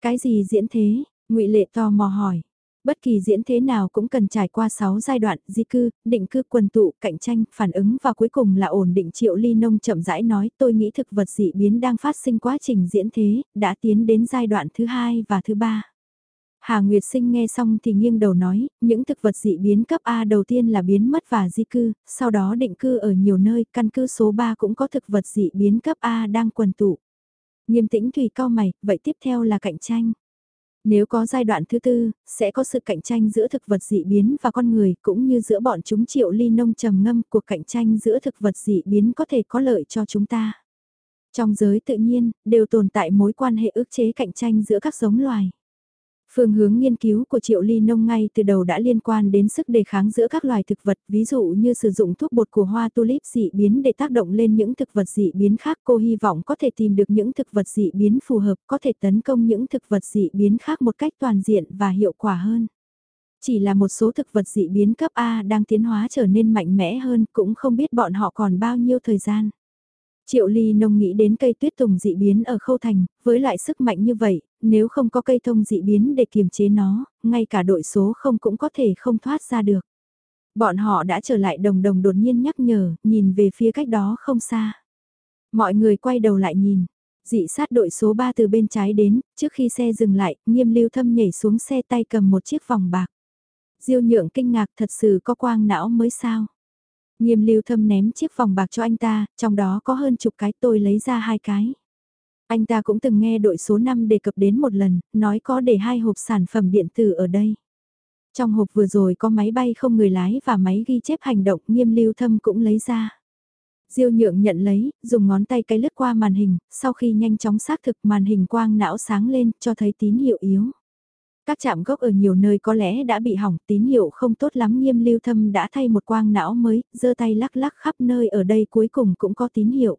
Cái gì diễn thế? ngụy Lệ to mò hỏi. Bất kỳ diễn thế nào cũng cần trải qua 6 giai đoạn, di cư, định cư quần tụ, cạnh tranh, phản ứng và cuối cùng là ổn định triệu ly nông chậm rãi nói tôi nghĩ thực vật dị biến đang phát sinh quá trình diễn thế, đã tiến đến giai đoạn thứ hai và thứ ba. Hà Nguyệt Sinh nghe xong thì nghiêng đầu nói, những thực vật dị biến cấp A đầu tiên là biến mất và di cư, sau đó định cư ở nhiều nơi, căn cứ số 3 cũng có thực vật dị biến cấp A đang quần tụ. Nghiêm tĩnh tùy cao mày, vậy tiếp theo là cạnh tranh. Nếu có giai đoạn thứ tư, sẽ có sự cạnh tranh giữa thực vật dị biến và con người cũng như giữa bọn chúng triệu ly nông trầm ngâm cuộc cạnh tranh giữa thực vật dị biến có thể có lợi cho chúng ta. Trong giới tự nhiên, đều tồn tại mối quan hệ ức chế cạnh tranh giữa các giống loài. Phương hướng nghiên cứu của Triệu Ly Nông ngay từ đầu đã liên quan đến sức đề kháng giữa các loài thực vật, ví dụ như sử dụng thuốc bột của hoa tulip dị biến để tác động lên những thực vật dị biến khác. Cô hy vọng có thể tìm được những thực vật dị biến phù hợp, có thể tấn công những thực vật dị biến khác một cách toàn diện và hiệu quả hơn. Chỉ là một số thực vật dị biến cấp A đang tiến hóa trở nên mạnh mẽ hơn, cũng không biết bọn họ còn bao nhiêu thời gian. Triệu Ly Nông nghĩ đến cây tuyết tùng dị biến ở khâu thành, với loại sức mạnh như vậy, nếu không có cây thông dị biến để kiềm chế nó, ngay cả đội số không cũng có thể không thoát ra được. Bọn họ đã trở lại đồng đồng đột nhiên nhắc nhở, nhìn về phía cách đó không xa. Mọi người quay đầu lại nhìn. Dị sát đội số 3 từ bên trái đến, trước khi xe dừng lại, nghiêm lưu thâm nhảy xuống xe tay cầm một chiếc vòng bạc. Diêu nhượng kinh ngạc thật sự có quang não mới sao. Nghiêm lưu thâm ném chiếc vòng bạc cho anh ta, trong đó có hơn chục cái tôi lấy ra hai cái. Anh ta cũng từng nghe đội số 5 đề cập đến một lần, nói có để hai hộp sản phẩm điện tử ở đây. Trong hộp vừa rồi có máy bay không người lái và máy ghi chép hành động nghiêm lưu thâm cũng lấy ra. Diêu nhượng nhận lấy, dùng ngón tay cái lướt qua màn hình, sau khi nhanh chóng xác thực màn hình quang não sáng lên cho thấy tín hiệu yếu. Các chạm gốc ở nhiều nơi có lẽ đã bị hỏng tín hiệu không tốt lắm nghiêm lưu thâm đã thay một quang não mới, giơ tay lắc lắc khắp nơi ở đây cuối cùng cũng có tín hiệu.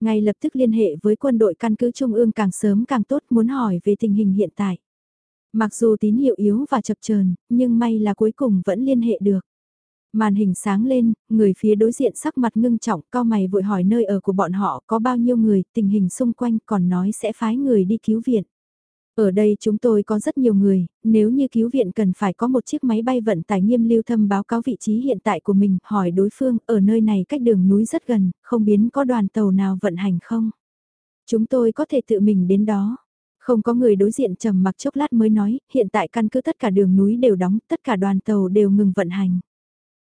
Ngay lập tức liên hệ với quân đội căn cứ Trung ương càng sớm càng tốt muốn hỏi về tình hình hiện tại. Mặc dù tín hiệu yếu và chập chờn nhưng may là cuối cùng vẫn liên hệ được. Màn hình sáng lên, người phía đối diện sắc mặt ngưng trọng, cao mày vội hỏi nơi ở của bọn họ có bao nhiêu người, tình hình xung quanh còn nói sẽ phái người đi cứu viện. Ở đây chúng tôi có rất nhiều người, nếu như cứu viện cần phải có một chiếc máy bay vận tải nghiêm lưu thâm báo cáo vị trí hiện tại của mình, hỏi đối phương, ở nơi này cách đường núi rất gần, không biến có đoàn tàu nào vận hành không? Chúng tôi có thể tự mình đến đó. Không có người đối diện trầm mặc chốc lát mới nói, hiện tại căn cứ tất cả đường núi đều đóng, tất cả đoàn tàu đều ngừng vận hành.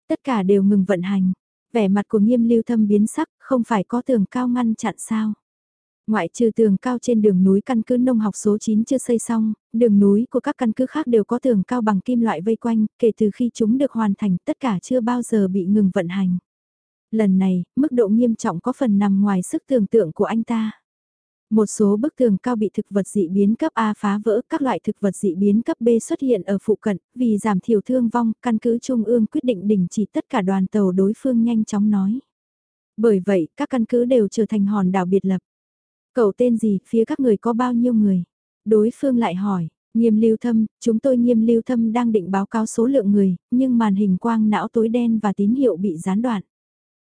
Tất cả đều ngừng vận hành. Vẻ mặt của nghiêm lưu thâm biến sắc, không phải có tường cao ngăn chặn sao? Ngoại trừ tường cao trên đường núi căn cứ nông học số 9 chưa xây xong, đường núi của các căn cứ khác đều có tường cao bằng kim loại vây quanh, kể từ khi chúng được hoàn thành tất cả chưa bao giờ bị ngừng vận hành. Lần này, mức độ nghiêm trọng có phần nằm ngoài sức tưởng tượng của anh ta. Một số bức tường cao bị thực vật dị biến cấp A phá vỡ, các loại thực vật dị biến cấp B xuất hiện ở phụ cận, vì giảm thiểu thương vong, căn cứ Trung ương quyết định đình chỉ tất cả đoàn tàu đối phương nhanh chóng nói. Bởi vậy, các căn cứ đều trở thành hòn đảo biệt lập. Cậu tên gì, phía các người có bao nhiêu người? Đối phương lại hỏi, nghiêm lưu thâm, chúng tôi nghiêm lưu thâm đang định báo cáo số lượng người, nhưng màn hình quang não tối đen và tín hiệu bị gián đoạn.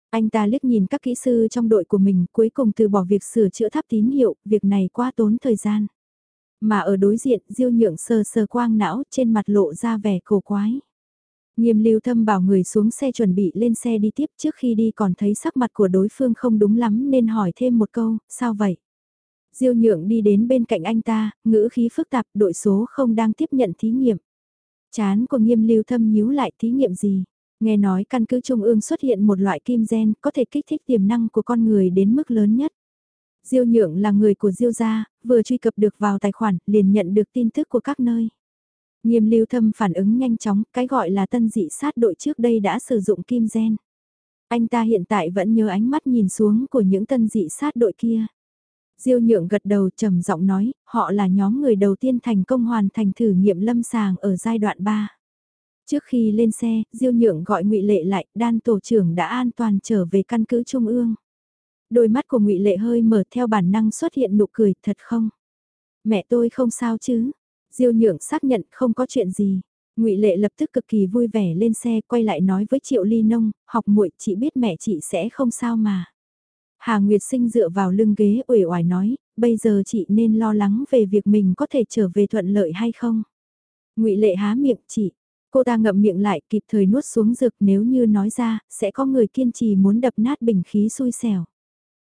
Anh ta liếc nhìn các kỹ sư trong đội của mình cuối cùng từ bỏ việc sửa chữa tháp tín hiệu, việc này quá tốn thời gian. Mà ở đối diện, diêu nhượng sờ sờ quang não trên mặt lộ ra vẻ cổ quái. Nghiêm lưu thâm bảo người xuống xe chuẩn bị lên xe đi tiếp trước khi đi còn thấy sắc mặt của đối phương không đúng lắm nên hỏi thêm một câu, sao vậy? Diêu nhượng đi đến bên cạnh anh ta, ngữ khí phức tạp, đội số không đang tiếp nhận thí nghiệm. Chán của nghiêm lưu thâm nhíu lại thí nghiệm gì? Nghe nói căn cứ trung ương xuất hiện một loại kim gen có thể kích thích tiềm năng của con người đến mức lớn nhất. Diêu nhượng là người của Diêu gia, vừa truy cập được vào tài khoản, liền nhận được tin tức của các nơi. Nghiêm lưu thâm phản ứng nhanh chóng, cái gọi là tân dị sát đội trước đây đã sử dụng kim gen. Anh ta hiện tại vẫn nhớ ánh mắt nhìn xuống của những tân dị sát đội kia. Diêu nhượng gật đầu trầm giọng nói, họ là nhóm người đầu tiên thành công hoàn thành thử nghiệm lâm sàng ở giai đoạn 3. Trước khi lên xe, Diêu nhượng gọi ngụy Lệ lại, đan tổ trưởng đã an toàn trở về căn cứ Trung ương. Đôi mắt của ngụy Lệ hơi mở theo bản năng xuất hiện nụ cười, thật không? Mẹ tôi không sao chứ? Diêu nhượng xác nhận không có chuyện gì. Ngụy Lệ lập tức cực kỳ vui vẻ lên xe quay lại nói với Triệu Ly Nông, học muội chị biết mẹ chị sẽ không sao mà. Hà Nguyệt Sinh dựa vào lưng ghế uể oải nói, bây giờ chị nên lo lắng về việc mình có thể trở về thuận lợi hay không. ngụy Lệ há miệng chị, cô ta ngậm miệng lại kịp thời nuốt xuống rực nếu như nói ra, sẽ có người kiên trì muốn đập nát bình khí xui xẻo.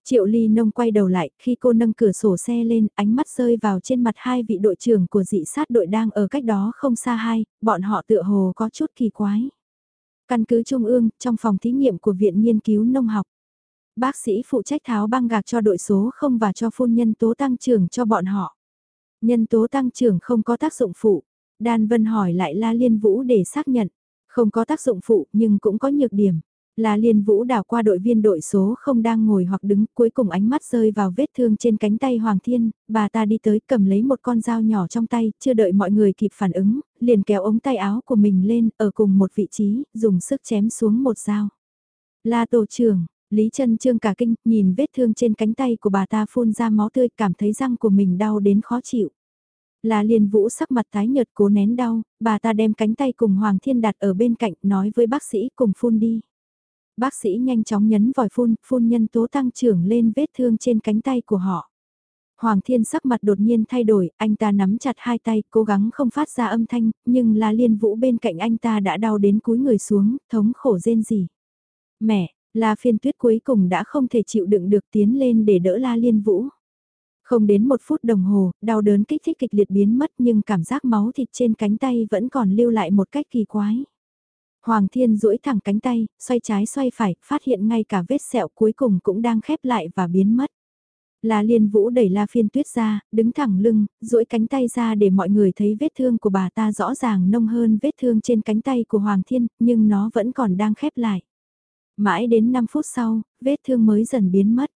Triệu Ly Nông quay đầu lại, khi cô nâng cửa sổ xe lên, ánh mắt rơi vào trên mặt hai vị đội trưởng của dị sát đội đang ở cách đó không xa hai, bọn họ tựa hồ có chút kỳ quái. Căn cứ Trung ương, trong phòng thí nghiệm của Viện Nghiên cứu Nông học. Bác sĩ phụ trách tháo băng gạc cho đội số không và cho phun nhân tố tăng trưởng cho bọn họ. Nhân tố tăng trưởng không có tác dụng phụ. Đan Vân hỏi lại La Liên Vũ để xác nhận. Không có tác dụng phụ nhưng cũng có nhược điểm. La liên vũ đảo qua đội viên đội số không đang ngồi hoặc đứng cuối cùng ánh mắt rơi vào vết thương trên cánh tay Hoàng Thiên, bà ta đi tới cầm lấy một con dao nhỏ trong tay, chưa đợi mọi người kịp phản ứng, liền kéo ống tay áo của mình lên ở cùng một vị trí, dùng sức chém xuống một dao. La tổ trưởng, Lý Trân Trương cả kinh, nhìn vết thương trên cánh tay của bà ta phun ra máu tươi cảm thấy răng của mình đau đến khó chịu. Là liền vũ sắc mặt tái nhợt cố nén đau, bà ta đem cánh tay cùng Hoàng Thiên đặt ở bên cạnh nói với bác sĩ cùng phun đi. Bác sĩ nhanh chóng nhấn vòi phun, phun nhân tố tăng trưởng lên vết thương trên cánh tay của họ. Hoàng Thiên sắc mặt đột nhiên thay đổi, anh ta nắm chặt hai tay, cố gắng không phát ra âm thanh, nhưng là liên vũ bên cạnh anh ta đã đau đến cúi người xuống, thống khổ rên gì. Mẹ, La phiên tuyết cuối cùng đã không thể chịu đựng được tiến lên để đỡ La liên vũ. Không đến một phút đồng hồ, đau đớn kích thích kịch liệt biến mất nhưng cảm giác máu thịt trên cánh tay vẫn còn lưu lại một cách kỳ quái. Hoàng Thiên duỗi thẳng cánh tay, xoay trái xoay phải, phát hiện ngay cả vết sẹo cuối cùng cũng đang khép lại và biến mất. La Liên Vũ đẩy La Phiên Tuyết ra, đứng thẳng lưng, duỗi cánh tay ra để mọi người thấy vết thương của bà ta rõ ràng nông hơn vết thương trên cánh tay của Hoàng Thiên, nhưng nó vẫn còn đang khép lại. Mãi đến 5 phút sau, vết thương mới dần biến mất.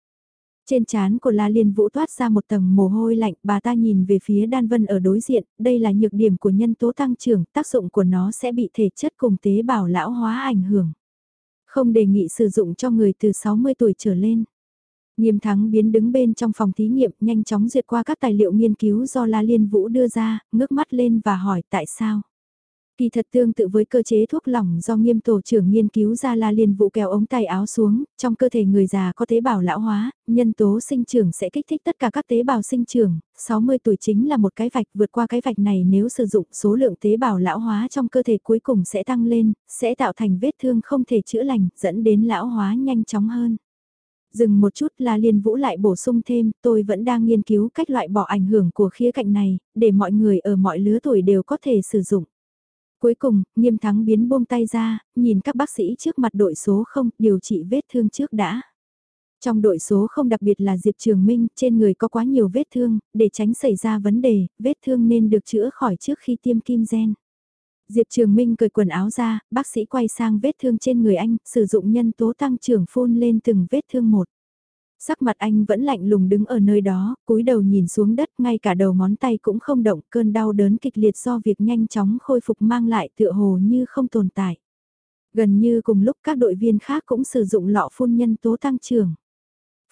Trên trán của La Liên Vũ toát ra một tầng mồ hôi lạnh, bà ta nhìn về phía Đan Vân ở đối diện, đây là nhược điểm của nhân tố tăng trưởng, tác dụng của nó sẽ bị thể chất cùng tế bào lão hóa ảnh hưởng. Không đề nghị sử dụng cho người từ 60 tuổi trở lên. Nghiêm thắng biến đứng bên trong phòng thí nghiệm, nhanh chóng duyệt qua các tài liệu nghiên cứu do La Liên Vũ đưa ra, ngước mắt lên và hỏi tại sao. Kỳ thật tương tự với cơ chế thuốc lỏng do nghiêm tổ trưởng nghiên cứu ra la liên vụ kéo ống tay áo xuống, trong cơ thể người già có tế bào lão hóa, nhân tố sinh trưởng sẽ kích thích tất cả các tế bào sinh trưởng, 60 tuổi chính là một cái vạch vượt qua cái vạch này nếu sử dụng số lượng tế bào lão hóa trong cơ thể cuối cùng sẽ tăng lên, sẽ tạo thành vết thương không thể chữa lành, dẫn đến lão hóa nhanh chóng hơn. Dừng một chút là liên vũ lại bổ sung thêm, tôi vẫn đang nghiên cứu cách loại bỏ ảnh hưởng của khía cạnh này, để mọi người ở mọi lứa tuổi đều có thể sử dụng. Cuối cùng, nghiêm thắng biến buông tay ra, nhìn các bác sĩ trước mặt đội số không, điều trị vết thương trước đã. Trong đội số không đặc biệt là Diệp Trường Minh, trên người có quá nhiều vết thương, để tránh xảy ra vấn đề, vết thương nên được chữa khỏi trước khi tiêm kim gen. Diệp Trường Minh cởi quần áo ra, bác sĩ quay sang vết thương trên người anh, sử dụng nhân tố tăng trưởng phun lên từng vết thương một. Sắc mặt anh vẫn lạnh lùng đứng ở nơi đó, cúi đầu nhìn xuống đất, ngay cả đầu ngón tay cũng không động, cơn đau đớn kịch liệt do việc nhanh chóng khôi phục mang lại tựa hồ như không tồn tại. Gần như cùng lúc các đội viên khác cũng sử dụng lọ phun nhân tố tăng trưởng.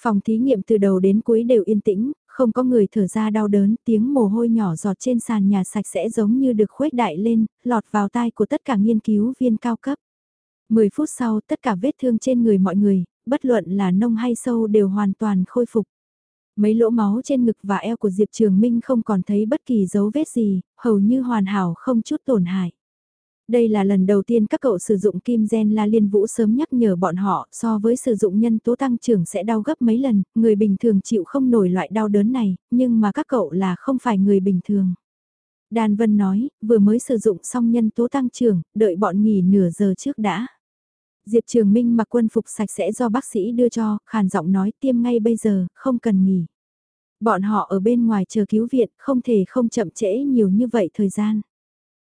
Phòng thí nghiệm từ đầu đến cuối đều yên tĩnh, không có người thở ra đau đớn, tiếng mồ hôi nhỏ giọt trên sàn nhà sạch sẽ giống như được khuếch đại lên, lọt vào tai của tất cả nghiên cứu viên cao cấp. 10 phút sau tất cả vết thương trên người mọi người, bất luận là nông hay sâu đều hoàn toàn khôi phục. Mấy lỗ máu trên ngực và eo của Diệp Trường Minh không còn thấy bất kỳ dấu vết gì, hầu như hoàn hảo không chút tổn hại. Đây là lần đầu tiên các cậu sử dụng kim gen la liên vũ sớm nhắc nhở bọn họ so với sử dụng nhân tố tăng trưởng sẽ đau gấp mấy lần, người bình thường chịu không nổi loại đau đớn này, nhưng mà các cậu là không phải người bình thường. Đàn Vân nói, vừa mới sử dụng xong nhân tố tăng trưởng, đợi bọn nghỉ nửa giờ trước đã. Diệp Trường Minh mặc quân phục sạch sẽ do bác sĩ đưa cho, khàn giọng nói tiêm ngay bây giờ, không cần nghỉ. Bọn họ ở bên ngoài chờ cứu viện, không thể không chậm trễ nhiều như vậy thời gian.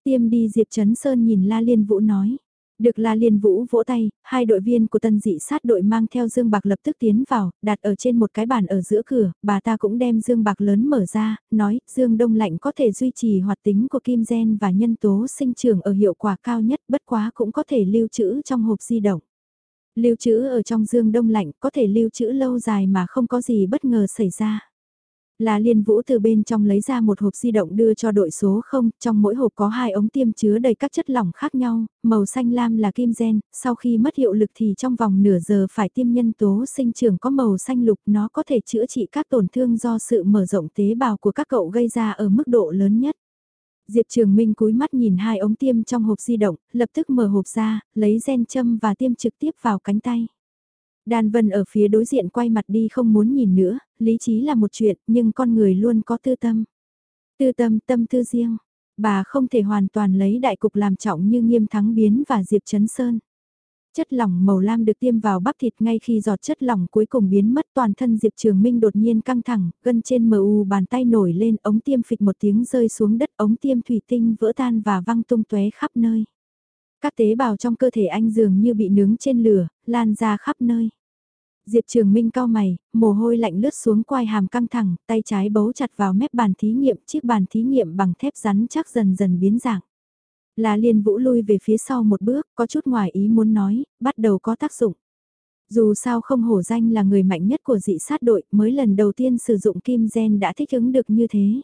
Tiêm đi Diệp Trấn Sơn nhìn La Liên Vũ nói. Được La Liên Vũ vỗ tay, hai đội viên của tân dị sát đội mang theo dương bạc lập tức tiến vào, đặt ở trên một cái bàn ở giữa cửa, bà ta cũng đem dương bạc lớn mở ra, nói, dương đông lạnh có thể duy trì hoạt tính của kim gen và nhân tố sinh trưởng ở hiệu quả cao nhất, bất quá cũng có thể lưu trữ trong hộp di động. Lưu trữ ở trong dương đông lạnh có thể lưu trữ lâu dài mà không có gì bất ngờ xảy ra. Là Liên Vũ từ bên trong lấy ra một hộp di động đưa cho đội số 0, trong mỗi hộp có hai ống tiêm chứa đầy các chất lỏng khác nhau, màu xanh lam là kim gen, sau khi mất hiệu lực thì trong vòng nửa giờ phải tiêm nhân tố sinh trưởng có màu xanh lục, nó có thể chữa trị các tổn thương do sự mở rộng tế bào của các cậu gây ra ở mức độ lớn nhất. Diệp Trường Minh cúi mắt nhìn hai ống tiêm trong hộp di động, lập tức mở hộp ra, lấy gen châm và tiêm trực tiếp vào cánh tay. Đan Vân ở phía đối diện quay mặt đi không muốn nhìn nữa, lý trí là một chuyện, nhưng con người luôn có tư tâm. Tư tâm, tâm tư riêng. Bà không thể hoàn toàn lấy đại cục làm trọng như nghiêm thắng biến và Diệp Trấn Sơn. Chất lỏng màu lam được tiêm vào bắp thịt ngay khi giọt chất lỏng cuối cùng biến mất toàn thân Diệp Trường Minh đột nhiên căng thẳng, gân trên mờ u bàn tay nổi lên ống tiêm phịch một tiếng rơi xuống đất ống tiêm thủy tinh vỡ tan và văng tung tóe khắp nơi. Các tế bào trong cơ thể anh dường như bị nướng trên lửa, lan ra khắp nơi. Diệp Trường Minh cao mày, mồ hôi lạnh lướt xuống quai hàm căng thẳng, tay trái bấu chặt vào mép bàn thí nghiệm, chiếc bàn thí nghiệm bằng thép rắn chắc dần dần biến dạng. Là liên vũ lui về phía sau một bước, có chút ngoài ý muốn nói, bắt đầu có tác dụng. Dù sao không hổ danh là người mạnh nhất của dị sát đội, mới lần đầu tiên sử dụng kim gen đã thích ứng được như thế.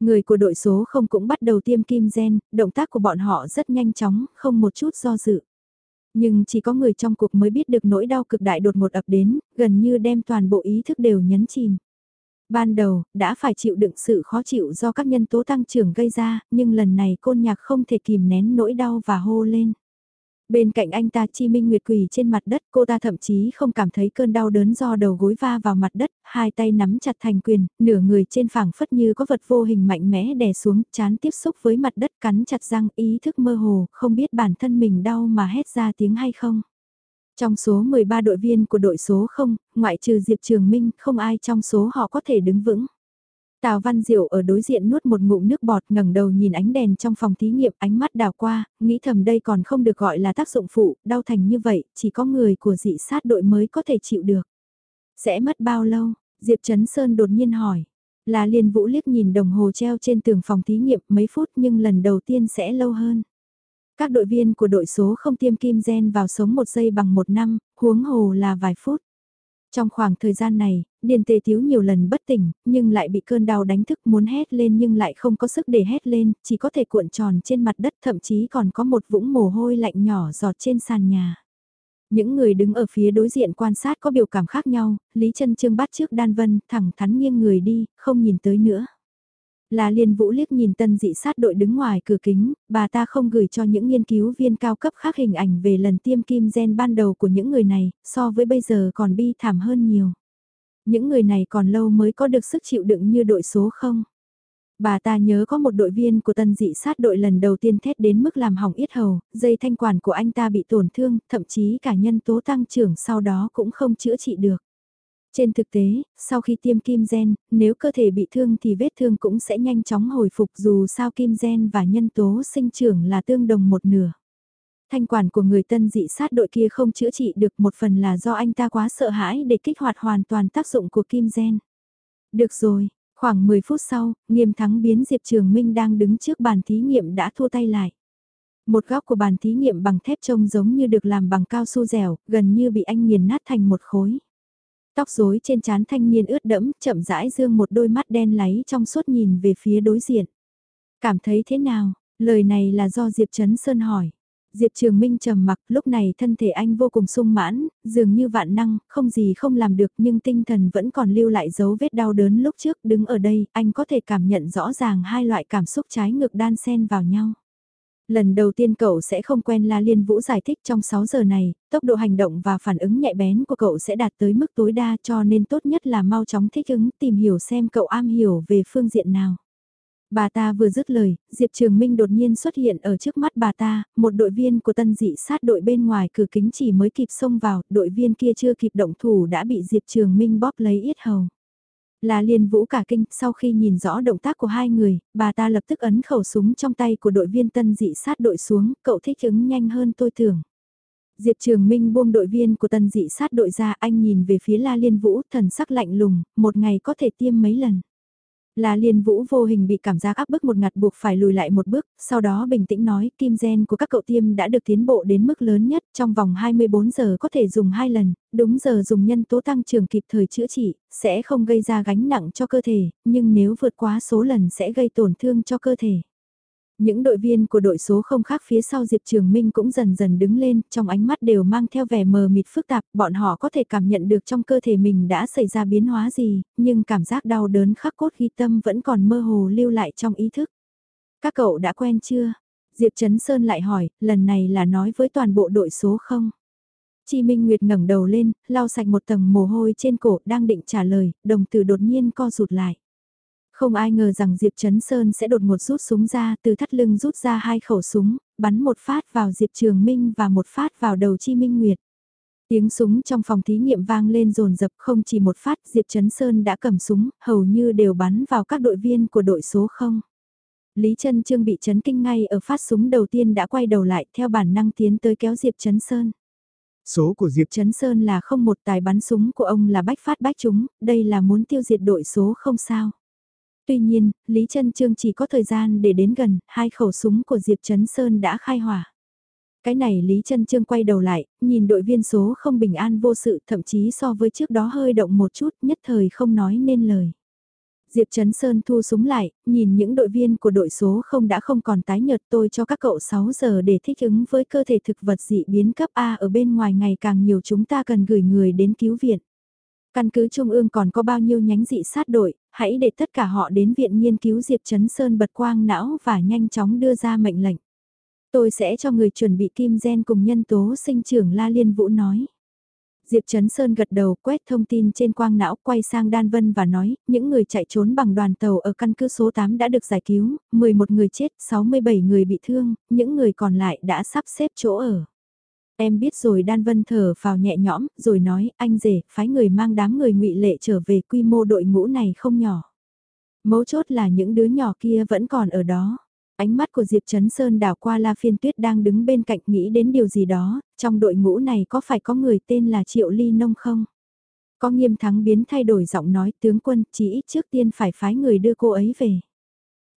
Người của đội số không cũng bắt đầu tiêm kim gen, động tác của bọn họ rất nhanh chóng, không một chút do dự. Nhưng chỉ có người trong cuộc mới biết được nỗi đau cực đại đột ngột ập đến, gần như đem toàn bộ ý thức đều nhấn chìm. Ban đầu, đã phải chịu đựng sự khó chịu do các nhân tố tăng trưởng gây ra, nhưng lần này côn nhạc không thể kìm nén nỗi đau và hô lên. Bên cạnh anh ta Chi Minh Nguyệt quỳ trên mặt đất, cô ta thậm chí không cảm thấy cơn đau đớn do đầu gối va vào mặt đất, hai tay nắm chặt thành quyền, nửa người trên phẳng phất như có vật vô hình mạnh mẽ đè xuống, chán tiếp xúc với mặt đất cắn chặt răng, ý thức mơ hồ, không biết bản thân mình đau mà hét ra tiếng hay không. Trong số 13 đội viên của đội số 0, ngoại trừ Diệp Trường Minh, không ai trong số họ có thể đứng vững. Tào Văn Diệu ở đối diện nuốt một ngụm nước bọt ngẩng đầu nhìn ánh đèn trong phòng thí nghiệm ánh mắt đào qua, nghĩ thầm đây còn không được gọi là tác dụng phụ, đau thành như vậy, chỉ có người của dị sát đội mới có thể chịu được. Sẽ mất bao lâu? Diệp Trấn Sơn đột nhiên hỏi. Là liền vũ liếc nhìn đồng hồ treo trên tường phòng thí nghiệm mấy phút nhưng lần đầu tiên sẽ lâu hơn. Các đội viên của đội số không tiêm kim gen vào sống một giây bằng một năm, huống hồ là vài phút. Trong khoảng thời gian này, Điền Tề Tiếu nhiều lần bất tỉnh, nhưng lại bị cơn đau đánh thức muốn hét lên nhưng lại không có sức để hét lên, chỉ có thể cuộn tròn trên mặt đất thậm chí còn có một vũng mồ hôi lạnh nhỏ giọt trên sàn nhà. Những người đứng ở phía đối diện quan sát có biểu cảm khác nhau, Lý Trân Trương bắt trước Đan Vân, thẳng thắn nghiêng người đi, không nhìn tới nữa. Là Liên Vũ liếc nhìn tân dị sát đội đứng ngoài cửa kính, bà ta không gửi cho những nghiên cứu viên cao cấp khác hình ảnh về lần tiêm kim gen ban đầu của những người này, so với bây giờ còn bi thảm hơn nhiều. Những người này còn lâu mới có được sức chịu đựng như đội số không. Bà ta nhớ có một đội viên của tân dị sát đội lần đầu tiên thét đến mức làm hỏng yết hầu, dây thanh quản của anh ta bị tổn thương, thậm chí cả nhân tố tăng trưởng sau đó cũng không chữa trị được. Trên thực tế, sau khi tiêm kim gen, nếu cơ thể bị thương thì vết thương cũng sẽ nhanh chóng hồi phục dù sao kim gen và nhân tố sinh trưởng là tương đồng một nửa. Thanh quản của người tân dị sát đội kia không chữa trị được một phần là do anh ta quá sợ hãi để kích hoạt hoàn toàn tác dụng của kim gen. Được rồi, khoảng 10 phút sau, nghiêm thắng biến Diệp Trường Minh đang đứng trước bàn thí nghiệm đã thua tay lại. Một góc của bàn thí nghiệm bằng thép trông giống như được làm bằng cao su dẻo, gần như bị anh nghiền nát thành một khối. Tóc rối trên trán thanh niên ướt đẫm, chậm rãi dương một đôi mắt đen láy trong suốt nhìn về phía đối diện. Cảm thấy thế nào? Lời này là do Diệp Trấn Sơn hỏi. Diệp Trường Minh trầm mặc, lúc này thân thể anh vô cùng sung mãn, dường như vạn năng, không gì không làm được nhưng tinh thần vẫn còn lưu lại dấu vết đau đớn lúc trước đứng ở đây, anh có thể cảm nhận rõ ràng hai loại cảm xúc trái ngược đan xen vào nhau. Lần đầu tiên cậu sẽ không quen La Liên Vũ giải thích trong 6 giờ này, tốc độ hành động và phản ứng nhạy bén của cậu sẽ đạt tới mức tối đa cho nên tốt nhất là mau chóng thích ứng tìm hiểu xem cậu am hiểu về phương diện nào. Bà ta vừa dứt lời, Diệp Trường Minh đột nhiên xuất hiện ở trước mắt bà ta, một đội viên của tân dị sát đội bên ngoài cửa kính chỉ mới kịp xông vào, đội viên kia chưa kịp động thủ đã bị Diệp Trường Minh bóp lấy yết hầu. Là liên vũ cả kinh, sau khi nhìn rõ động tác của hai người, bà ta lập tức ấn khẩu súng trong tay của đội viên tân dị sát đội xuống, cậu thích ứng nhanh hơn tôi tưởng. Diệp Trường Minh buông đội viên của tân dị sát đội ra anh nhìn về phía La Liên Vũ thần sắc lạnh lùng, một ngày có thể tiêm mấy lần. Là liên vũ vô hình bị cảm giác áp bức một ngặt buộc phải lùi lại một bước, sau đó bình tĩnh nói kim gen của các cậu tiêm đã được tiến bộ đến mức lớn nhất trong vòng 24 giờ có thể dùng 2 lần, đúng giờ dùng nhân tố tăng trưởng kịp thời chữa trị, sẽ không gây ra gánh nặng cho cơ thể, nhưng nếu vượt quá số lần sẽ gây tổn thương cho cơ thể. Những đội viên của đội số không khác phía sau Diệp Trường Minh cũng dần dần đứng lên, trong ánh mắt đều mang theo vẻ mờ mịt phức tạp, bọn họ có thể cảm nhận được trong cơ thể mình đã xảy ra biến hóa gì, nhưng cảm giác đau đớn khắc cốt ghi tâm vẫn còn mơ hồ lưu lại trong ý thức. Các cậu đã quen chưa? Diệp Trấn Sơn lại hỏi, lần này là nói với toàn bộ đội số không? Chi Minh Nguyệt ngẩng đầu lên, lau sạch một tầng mồ hôi trên cổ, đang định trả lời, đồng tử đột nhiên co rụt lại. Không ai ngờ rằng Diệp Trấn Sơn sẽ đột ngột rút súng ra, từ thắt lưng rút ra hai khẩu súng, bắn một phát vào Diệp Trường Minh và một phát vào đầu Chi Minh Nguyệt. Tiếng súng trong phòng thí nghiệm vang lên rồn rập không chỉ một phát Diệp Trấn Sơn đã cầm súng, hầu như đều bắn vào các đội viên của đội số 0. Lý Trân Trương bị chấn kinh ngay ở phát súng đầu tiên đã quay đầu lại theo bản năng tiến tới kéo Diệp Trấn Sơn. Số của Diệp Trấn Sơn là không một tài bắn súng của ông là bách phát bách chúng, đây là muốn tiêu diệt đội số không sao. Tuy nhiên, Lý Trân Trương chỉ có thời gian để đến gần, hai khẩu súng của Diệp Trấn Sơn đã khai hỏa. Cái này Lý Trân Trương quay đầu lại, nhìn đội viên số không bình an vô sự, thậm chí so với trước đó hơi động một chút, nhất thời không nói nên lời. Diệp Trấn Sơn thu súng lại, nhìn những đội viên của đội số không đã không còn tái nhợt tôi cho các cậu 6 giờ để thích ứng với cơ thể thực vật dị biến cấp A ở bên ngoài ngày càng nhiều chúng ta cần gửi người đến cứu viện. Căn cứ Trung ương còn có bao nhiêu nhánh dị sát đội, hãy để tất cả họ đến viện nghiên cứu Diệp Trấn Sơn bật quang não và nhanh chóng đưa ra mệnh lệnh. Tôi sẽ cho người chuẩn bị kim gen cùng nhân tố sinh trưởng La Liên Vũ nói. Diệp Trấn Sơn gật đầu quét thông tin trên quang não quay sang Đan Vân và nói, những người chạy trốn bằng đoàn tàu ở căn cứ số 8 đã được giải cứu, 11 người chết, 67 người bị thương, những người còn lại đã sắp xếp chỗ ở. Em biết rồi Đan Vân thở vào nhẹ nhõm, rồi nói, anh rể, phái người mang đám người ngụy lệ trở về quy mô đội ngũ này không nhỏ. Mấu chốt là những đứa nhỏ kia vẫn còn ở đó. Ánh mắt của Diệp Trấn Sơn đảo qua La Phiên Tuyết đang đứng bên cạnh nghĩ đến điều gì đó, trong đội ngũ này có phải có người tên là Triệu Ly Nông không? Có nghiêm thắng biến thay đổi giọng nói tướng quân chỉ ít trước tiên phải phái người đưa cô ấy về.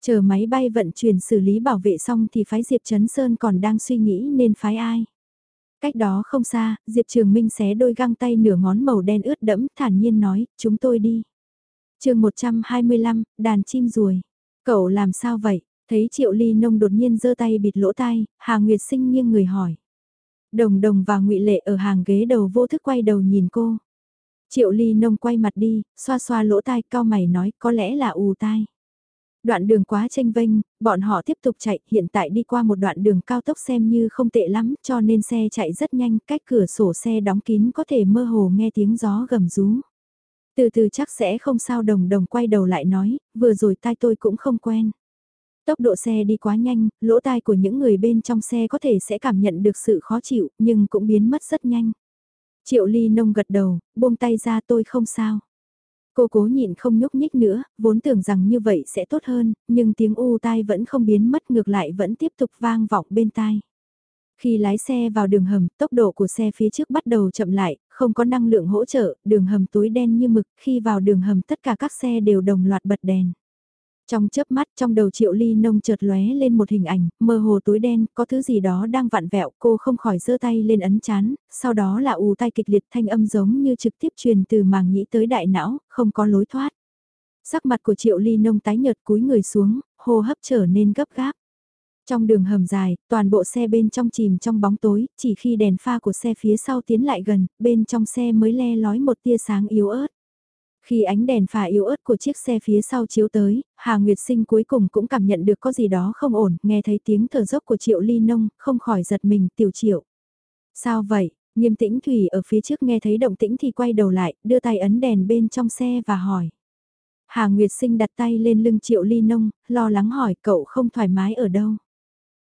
Chờ máy bay vận chuyển xử lý bảo vệ xong thì phái Diệp Trấn Sơn còn đang suy nghĩ nên phái ai. Cách đó không xa, Diệp Trường Minh xé đôi găng tay nửa ngón màu đen ướt đẫm thản nhiên nói, chúng tôi đi. chương 125, đàn chim ruồi. Cậu làm sao vậy? Thấy Triệu Ly Nông đột nhiên giơ tay bịt lỗ tai, Hà Nguyệt Sinh nghiêng người hỏi. Đồng đồng và ngụy Lệ ở hàng ghế đầu vô thức quay đầu nhìn cô. Triệu Ly Nông quay mặt đi, xoa xoa lỗ tai cao mày nói có lẽ là ù tai. Đoạn đường quá tranh vênh, bọn họ tiếp tục chạy, hiện tại đi qua một đoạn đường cao tốc xem như không tệ lắm, cho nên xe chạy rất nhanh, cách cửa sổ xe đóng kín có thể mơ hồ nghe tiếng gió gầm rú. Từ từ chắc sẽ không sao đồng đồng quay đầu lại nói, vừa rồi tai tôi cũng không quen. Tốc độ xe đi quá nhanh, lỗ tai của những người bên trong xe có thể sẽ cảm nhận được sự khó chịu, nhưng cũng biến mất rất nhanh. Triệu ly nông gật đầu, buông tay ra tôi không sao. Cô cố nhịn không nhúc nhích nữa, vốn tưởng rằng như vậy sẽ tốt hơn, nhưng tiếng u tai vẫn không biến mất ngược lại vẫn tiếp tục vang vọng bên tai. Khi lái xe vào đường hầm, tốc độ của xe phía trước bắt đầu chậm lại, không có năng lượng hỗ trợ, đường hầm tối đen như mực, khi vào đường hầm tất cả các xe đều đồng loạt bật đèn. Trong chớp mắt trong đầu triệu ly nông chợt lóe lên một hình ảnh, mơ hồ tối đen, có thứ gì đó đang vặn vẹo, cô không khỏi giơ tay lên ấn chán, sau đó là ù tay kịch liệt thanh âm giống như trực tiếp truyền từ màng nhĩ tới đại não, không có lối thoát. Sắc mặt của triệu ly nông tái nhợt cúi người xuống, hô hấp trở nên gấp gáp. Trong đường hầm dài, toàn bộ xe bên trong chìm trong bóng tối, chỉ khi đèn pha của xe phía sau tiến lại gần, bên trong xe mới le lói một tia sáng yếu ớt. Khi ánh đèn phà yếu ớt của chiếc xe phía sau chiếu tới, Hà Nguyệt Sinh cuối cùng cũng cảm nhận được có gì đó không ổn, nghe thấy tiếng thở dốc của Triệu Ly Nông, không khỏi giật mình, tiểu triệu. Sao vậy? Nghiêm tĩnh Thủy ở phía trước nghe thấy động tĩnh thì quay đầu lại, đưa tay ấn đèn bên trong xe và hỏi. Hà Nguyệt Sinh đặt tay lên lưng Triệu Ly Nông, lo lắng hỏi cậu không thoải mái ở đâu.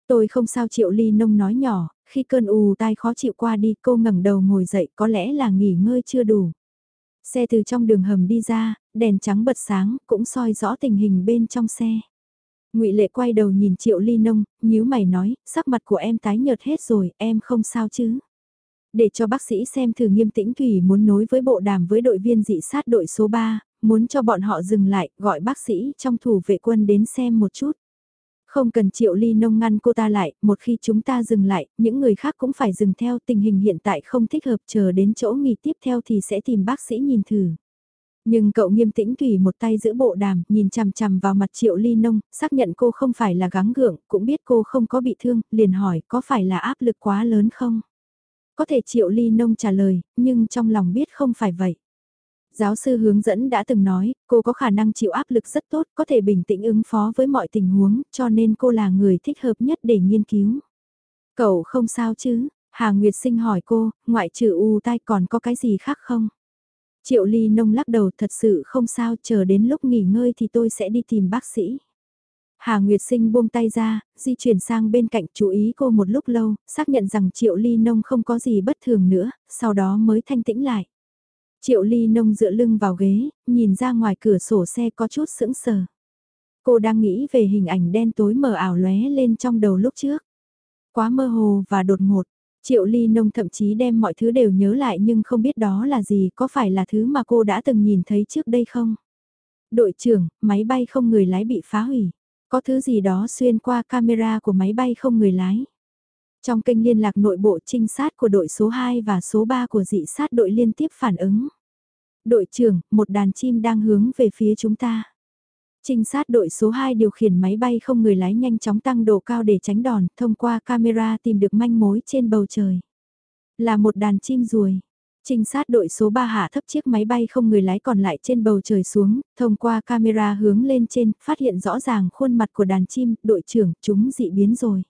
Tôi không sao Triệu Ly Nông nói nhỏ, khi cơn ù tai khó chịu qua đi cô ngẩng đầu ngồi dậy có lẽ là nghỉ ngơi chưa đủ. Xe từ trong đường hầm đi ra, đèn trắng bật sáng, cũng soi rõ tình hình bên trong xe. ngụy Lệ quay đầu nhìn Triệu Ly Nông, nhíu mày nói, sắc mặt của em tái nhợt hết rồi, em không sao chứ. Để cho bác sĩ xem thử nghiêm tĩnh Thủy muốn nối với bộ đàm với đội viên dị sát đội số 3, muốn cho bọn họ dừng lại, gọi bác sĩ trong thủ vệ quân đến xem một chút. Không cần triệu ly nông ngăn cô ta lại, một khi chúng ta dừng lại, những người khác cũng phải dừng theo tình hình hiện tại không thích hợp chờ đến chỗ nghỉ tiếp theo thì sẽ tìm bác sĩ nhìn thử. Nhưng cậu nghiêm tĩnh tùy một tay giữ bộ đàm, nhìn chằm chằm vào mặt triệu ly nông, xác nhận cô không phải là gắng gượng, cũng biết cô không có bị thương, liền hỏi có phải là áp lực quá lớn không? Có thể triệu ly nông trả lời, nhưng trong lòng biết không phải vậy. Giáo sư hướng dẫn đã từng nói, cô có khả năng chịu áp lực rất tốt, có thể bình tĩnh ứng phó với mọi tình huống, cho nên cô là người thích hợp nhất để nghiên cứu. Cậu không sao chứ? Hà Nguyệt Sinh hỏi cô, ngoại trừ u tai còn có cái gì khác không? Triệu Ly Nông lắc đầu thật sự không sao, chờ đến lúc nghỉ ngơi thì tôi sẽ đi tìm bác sĩ. Hà Nguyệt Sinh buông tay ra, di chuyển sang bên cạnh chú ý cô một lúc lâu, xác nhận rằng Triệu Ly Nông không có gì bất thường nữa, sau đó mới thanh tĩnh lại. Triệu Ly Nông dựa lưng vào ghế, nhìn ra ngoài cửa sổ xe có chút sững sờ. Cô đang nghĩ về hình ảnh đen tối mờ ảo lóe lên trong đầu lúc trước. Quá mơ hồ và đột ngột. Triệu Ly Nông thậm chí đem mọi thứ đều nhớ lại nhưng không biết đó là gì, có phải là thứ mà cô đã từng nhìn thấy trước đây không? Đội trưởng, máy bay không người lái bị phá hủy. Có thứ gì đó xuyên qua camera của máy bay không người lái. Trong kênh liên lạc nội bộ trinh sát của đội số 2 và số 3 của dị sát đội liên tiếp phản ứng. Đội trưởng, một đàn chim đang hướng về phía chúng ta. Trinh sát đội số 2 điều khiển máy bay không người lái nhanh chóng tăng độ cao để tránh đòn, thông qua camera tìm được manh mối trên bầu trời. Là một đàn chim ruồi. Trinh sát đội số 3 hạ thấp chiếc máy bay không người lái còn lại trên bầu trời xuống, thông qua camera hướng lên trên, phát hiện rõ ràng khuôn mặt của đàn chim, đội trưởng, chúng dị biến rồi.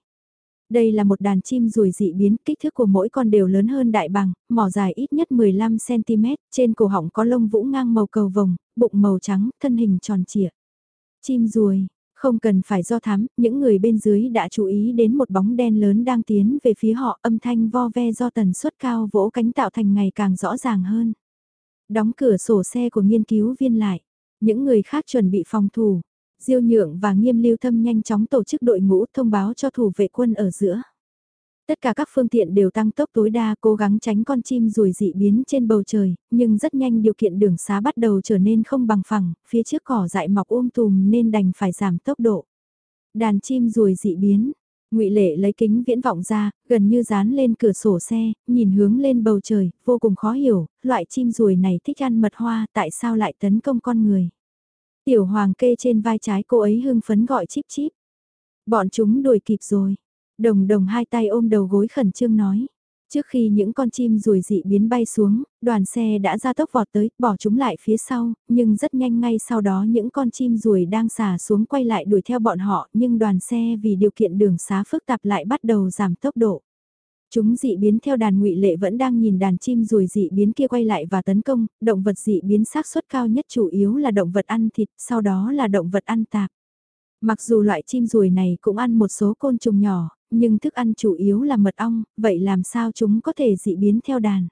Đây là một đàn chim ruồi dị biến, kích thước của mỗi con đều lớn hơn đại bằng, mỏ dài ít nhất 15cm, trên cổ họng có lông vũ ngang màu cầu vồng, bụng màu trắng, thân hình tròn trịa. Chim ruồi, không cần phải do thám, những người bên dưới đã chú ý đến một bóng đen lớn đang tiến về phía họ âm thanh vo ve do tần suất cao vỗ cánh tạo thành ngày càng rõ ràng hơn. Đóng cửa sổ xe của nghiên cứu viên lại, những người khác chuẩn bị phòng thủ, Diêu Nhượng và Nghiêm Lưu Thâm nhanh chóng tổ chức đội ngũ thông báo cho thủ vệ quân ở giữa. Tất cả các phương tiện đều tăng tốc tối đa cố gắng tránh con chim rùi dị biến trên bầu trời, nhưng rất nhanh điều kiện đường xá bắt đầu trở nên không bằng phẳng, phía trước cỏ dại mọc um tùm nên đành phải giảm tốc độ. Đàn chim rùi dị biến, ngụy Lệ lấy kính viễn vọng ra, gần như dán lên cửa sổ xe, nhìn hướng lên bầu trời, vô cùng khó hiểu, loại chim rùi này thích ăn mật hoa, tại sao lại tấn công con người. Tiểu hoàng kê trên vai trái cô ấy hưng phấn gọi chip chip. Bọn chúng đuổi kịp rồi. Đồng đồng hai tay ôm đầu gối khẩn trương nói. Trước khi những con chim rùi dị biến bay xuống, đoàn xe đã ra tốc vọt tới, bỏ chúng lại phía sau, nhưng rất nhanh ngay sau đó những con chim rùi đang xả xuống quay lại đuổi theo bọn họ, nhưng đoàn xe vì điều kiện đường xá phức tạp lại bắt đầu giảm tốc độ. Chúng dị biến theo đàn ngụy lệ vẫn đang nhìn đàn chim rùi dị biến kia quay lại và tấn công, động vật dị biến xác suất cao nhất chủ yếu là động vật ăn thịt, sau đó là động vật ăn tạp. Mặc dù loại chim rùi này cũng ăn một số côn trùng nhỏ, nhưng thức ăn chủ yếu là mật ong, vậy làm sao chúng có thể dị biến theo đàn?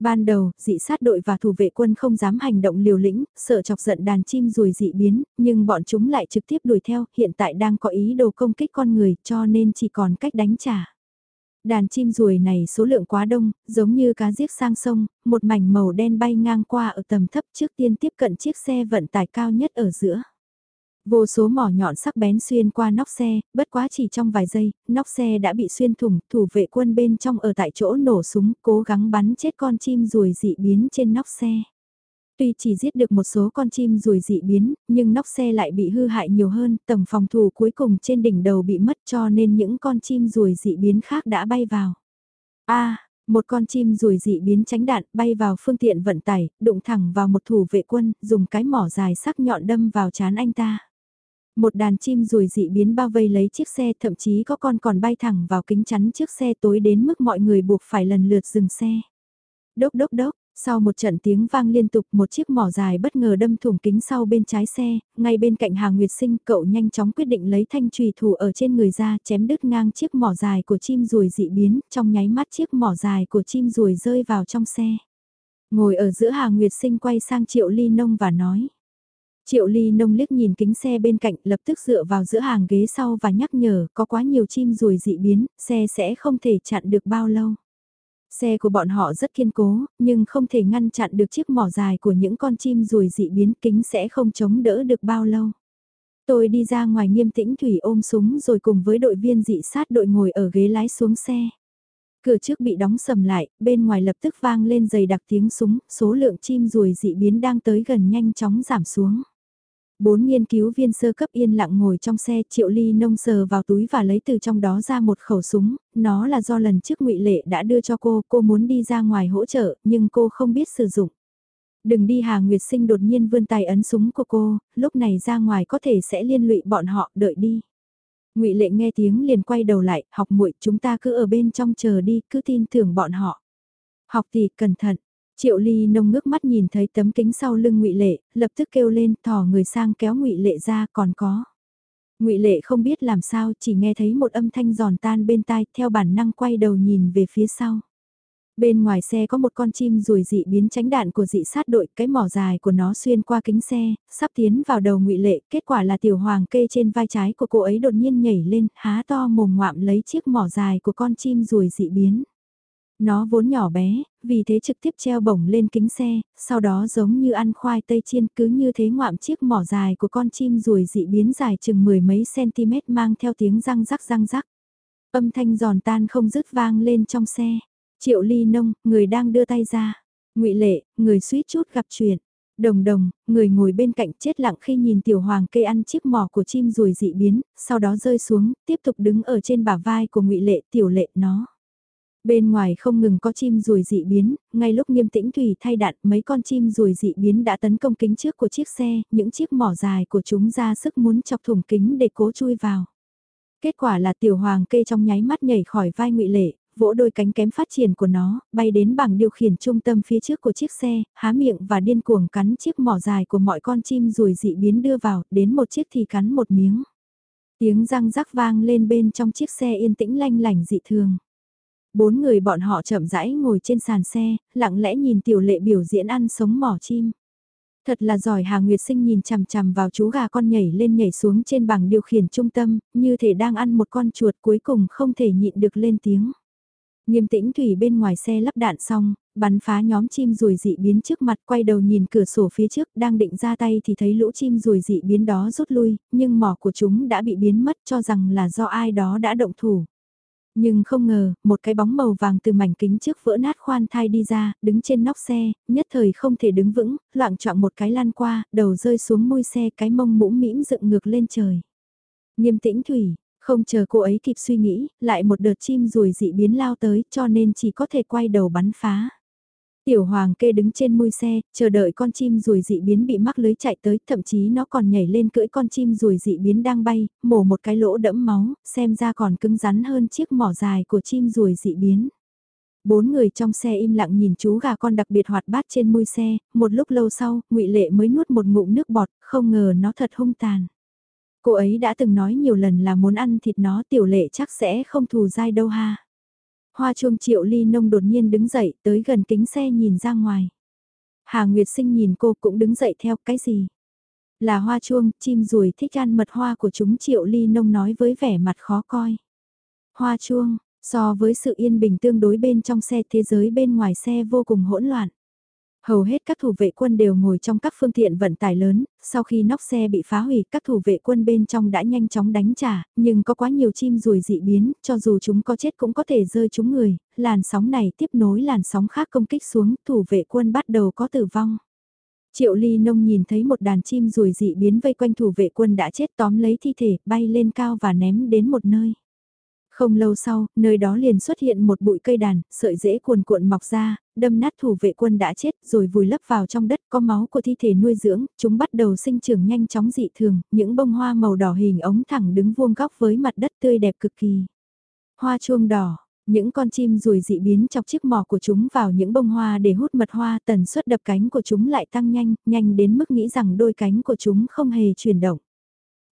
Ban đầu, dị sát đội và thủ vệ quân không dám hành động liều lĩnh, sợ chọc giận đàn chim rùi dị biến, nhưng bọn chúng lại trực tiếp đuổi theo, hiện tại đang có ý đồ công kích con người cho nên chỉ còn cách đánh trả. Đàn chim ruồi này số lượng quá đông, giống như cá giết sang sông, một mảnh màu đen bay ngang qua ở tầm thấp trước tiên tiếp cận chiếc xe vận tải cao nhất ở giữa. Vô số mỏ nhọn sắc bén xuyên qua nóc xe, bất quá chỉ trong vài giây, nóc xe đã bị xuyên thủng, thủ vệ quân bên trong ở tại chỗ nổ súng, cố gắng bắn chết con chim ruồi dị biến trên nóc xe. Tuy chỉ giết được một số con chim rồi dị biến, nhưng nóc xe lại bị hư hại nhiều hơn, tầng phòng thủ cuối cùng trên đỉnh đầu bị mất cho nên những con chim rồi dị biến khác đã bay vào. a một con chim rồi dị biến tránh đạn bay vào phương tiện vận tải, đụng thẳng vào một thủ vệ quân, dùng cái mỏ dài sắc nhọn đâm vào chán anh ta. Một đàn chim rùi dị biến bao vây lấy chiếc xe thậm chí có con còn bay thẳng vào kính chắn chiếc xe tối đến mức mọi người buộc phải lần lượt dừng xe. Đốc đốc đốc, sau một trận tiếng vang liên tục một chiếc mỏ dài bất ngờ đâm thủng kính sau bên trái xe, ngay bên cạnh Hà Nguyệt Sinh cậu nhanh chóng quyết định lấy thanh trùy thủ ở trên người ra chém đứt ngang chiếc mỏ dài của chim ruồi dị biến, trong nháy mắt chiếc mỏ dài của chim ruồi rơi vào trong xe. Ngồi ở giữa Hà Nguyệt Sinh quay sang Triệu Ly Nông và nói. Triệu Ly Nông liếc nhìn kính xe bên cạnh lập tức dựa vào giữa hàng ghế sau và nhắc nhở có quá nhiều chim ruồi dị biến, xe sẽ không thể chặn được bao lâu. Xe của bọn họ rất kiên cố, nhưng không thể ngăn chặn được chiếc mỏ dài của những con chim ruồi dị biến kính sẽ không chống đỡ được bao lâu. Tôi đi ra ngoài nghiêm tĩnh Thủy ôm súng rồi cùng với đội viên dị sát đội ngồi ở ghế lái xuống xe. Cửa trước bị đóng sầm lại, bên ngoài lập tức vang lên dày đặc tiếng súng, số lượng chim ruồi dị biến đang tới gần nhanh chóng giảm xuống. Bốn nghiên cứu viên sơ cấp yên lặng ngồi trong xe triệu ly nông sờ vào túi và lấy từ trong đó ra một khẩu súng, nó là do lần trước ngụy Lệ đã đưa cho cô, cô muốn đi ra ngoài hỗ trợ, nhưng cô không biết sử dụng. Đừng đi Hà Nguyệt Sinh đột nhiên vươn tay ấn súng của cô, lúc này ra ngoài có thể sẽ liên lụy bọn họ, đợi đi. ngụy Lệ nghe tiếng liền quay đầu lại, học muội chúng ta cứ ở bên trong chờ đi, cứ tin tưởng bọn họ. Học thì cẩn thận, Triệu Ly nông ngước mắt nhìn thấy tấm kính sau lưng Ngụy Lệ, lập tức kêu lên, thò người sang kéo Ngụy Lệ ra, còn có. Ngụy Lệ không biết làm sao, chỉ nghe thấy một âm thanh giòn tan bên tai, theo bản năng quay đầu nhìn về phía sau. Bên ngoài xe có một con chim rùi dị biến tránh đạn của dị sát đội, cái mỏ dài của nó xuyên qua kính xe, sắp tiến vào đầu ngụy Lệ, kết quả là tiểu hoàng kê trên vai trái của cô ấy đột nhiên nhảy lên, há to mồm ngoạm lấy chiếc mỏ dài của con chim rùi dị biến. Nó vốn nhỏ bé, vì thế trực tiếp treo bổng lên kính xe, sau đó giống như ăn khoai tây chiên cứ như thế ngoạm chiếc mỏ dài của con chim ruồi dị biến dài chừng mười mấy cm mang theo tiếng răng rắc răng rắc. Âm thanh giòn tan không dứt vang lên trong xe. Triệu ly nông, người đang đưa tay ra. ngụy Lệ, người suýt chút gặp chuyện. Đồng đồng, người ngồi bên cạnh chết lặng khi nhìn tiểu hoàng cây ăn chiếc mỏ của chim rùi dị biến, sau đó rơi xuống, tiếp tục đứng ở trên bả vai của ngụy Lệ tiểu lệ nó. Bên ngoài không ngừng có chim rùi dị biến, ngay lúc nghiêm tĩnh thủy thay đạn mấy con chim rùi dị biến đã tấn công kính trước của chiếc xe, những chiếc mỏ dài của chúng ra sức muốn chọc thủng kính để cố chui vào. Kết quả là tiểu hoàng kê trong nháy mắt nhảy khỏi vai ngụy lệ, vỗ đôi cánh kém phát triển của nó, bay đến bảng điều khiển trung tâm phía trước của chiếc xe, há miệng và điên cuồng cắn chiếc mỏ dài của mọi con chim rùi dị biến đưa vào, đến một chiếc thì cắn một miếng. Tiếng răng rắc vang lên bên trong chiếc xe yên tĩnh lanh lành dị thường. Bốn người bọn họ chậm rãi ngồi trên sàn xe, lặng lẽ nhìn tiểu lệ biểu diễn ăn sống mỏ chim. Thật là giỏi Hà Nguyệt Sinh nhìn chằm chằm vào chú gà con nhảy lên nhảy xuống trên bảng điều khiển trung tâm, như thể đang ăn một con chuột cuối cùng không thể nhịn được lên tiếng. Nghiêm tĩnh Thủy bên ngoài xe lắp đạn xong, bắn phá nhóm chim rùi dị biến trước mặt quay đầu nhìn cửa sổ phía trước đang định ra tay thì thấy lũ chim rùi dị biến đó rút lui, nhưng mỏ của chúng đã bị biến mất cho rằng là do ai đó đã động thủ. Nhưng không ngờ, một cái bóng màu vàng từ mảnh kính trước vỡ nát khoan thai đi ra, đứng trên nóc xe, nhất thời không thể đứng vững, loạn trọng một cái lan qua, đầu rơi xuống môi xe cái mông mũm mĩm dựng ngược lên trời. Nghiêm tĩnh Thủy, không chờ cô ấy kịp suy nghĩ, lại một đợt chim rùi dị biến lao tới cho nên chỉ có thể quay đầu bắn phá. Tiểu hoàng kê đứng trên môi xe, chờ đợi con chim rùi dị biến bị mắc lưới chạy tới, thậm chí nó còn nhảy lên cưỡi con chim rùi dị biến đang bay, mổ một cái lỗ đẫm máu, xem ra còn cứng rắn hơn chiếc mỏ dài của chim rùi dị biến. Bốn người trong xe im lặng nhìn chú gà con đặc biệt hoạt bát trên môi xe, một lúc lâu sau, ngụy Lệ mới nuốt một ngụm nước bọt, không ngờ nó thật hung tàn. Cô ấy đã từng nói nhiều lần là muốn ăn thịt nó tiểu lệ chắc sẽ không thù dai đâu ha. Hoa chuông triệu ly nông đột nhiên đứng dậy tới gần kính xe nhìn ra ngoài. Hà Nguyệt sinh nhìn cô cũng đứng dậy theo cái gì? Là hoa chuông, chim ruồi thích ăn mật hoa của chúng triệu ly nông nói với vẻ mặt khó coi. Hoa chuông, so với sự yên bình tương đối bên trong xe thế giới bên ngoài xe vô cùng hỗn loạn. Hầu hết các thủ vệ quân đều ngồi trong các phương tiện vận tải lớn, sau khi nóc xe bị phá hủy các thủ vệ quân bên trong đã nhanh chóng đánh trả, nhưng có quá nhiều chim ruồi dị biến, cho dù chúng có chết cũng có thể rơi chúng người, làn sóng này tiếp nối làn sóng khác công kích xuống, thủ vệ quân bắt đầu có tử vong. Triệu ly nông nhìn thấy một đàn chim ruồi dị biến vây quanh thủ vệ quân đã chết tóm lấy thi thể, bay lên cao và ném đến một nơi. Không lâu sau, nơi đó liền xuất hiện một bụi cây đàn, sợi rễ cuồn cuộn mọc ra, đâm nát thủ vệ quân đã chết rồi vùi lấp vào trong đất có máu của thi thể nuôi dưỡng, chúng bắt đầu sinh trưởng nhanh chóng dị thường, những bông hoa màu đỏ hình ống thẳng đứng vuông góc với mặt đất tươi đẹp cực kỳ. Hoa chuông đỏ, những con chim rùi dị biến chọc chiếc mỏ của chúng vào những bông hoa để hút mật hoa tần suất đập cánh của chúng lại tăng nhanh, nhanh đến mức nghĩ rằng đôi cánh của chúng không hề chuyển động.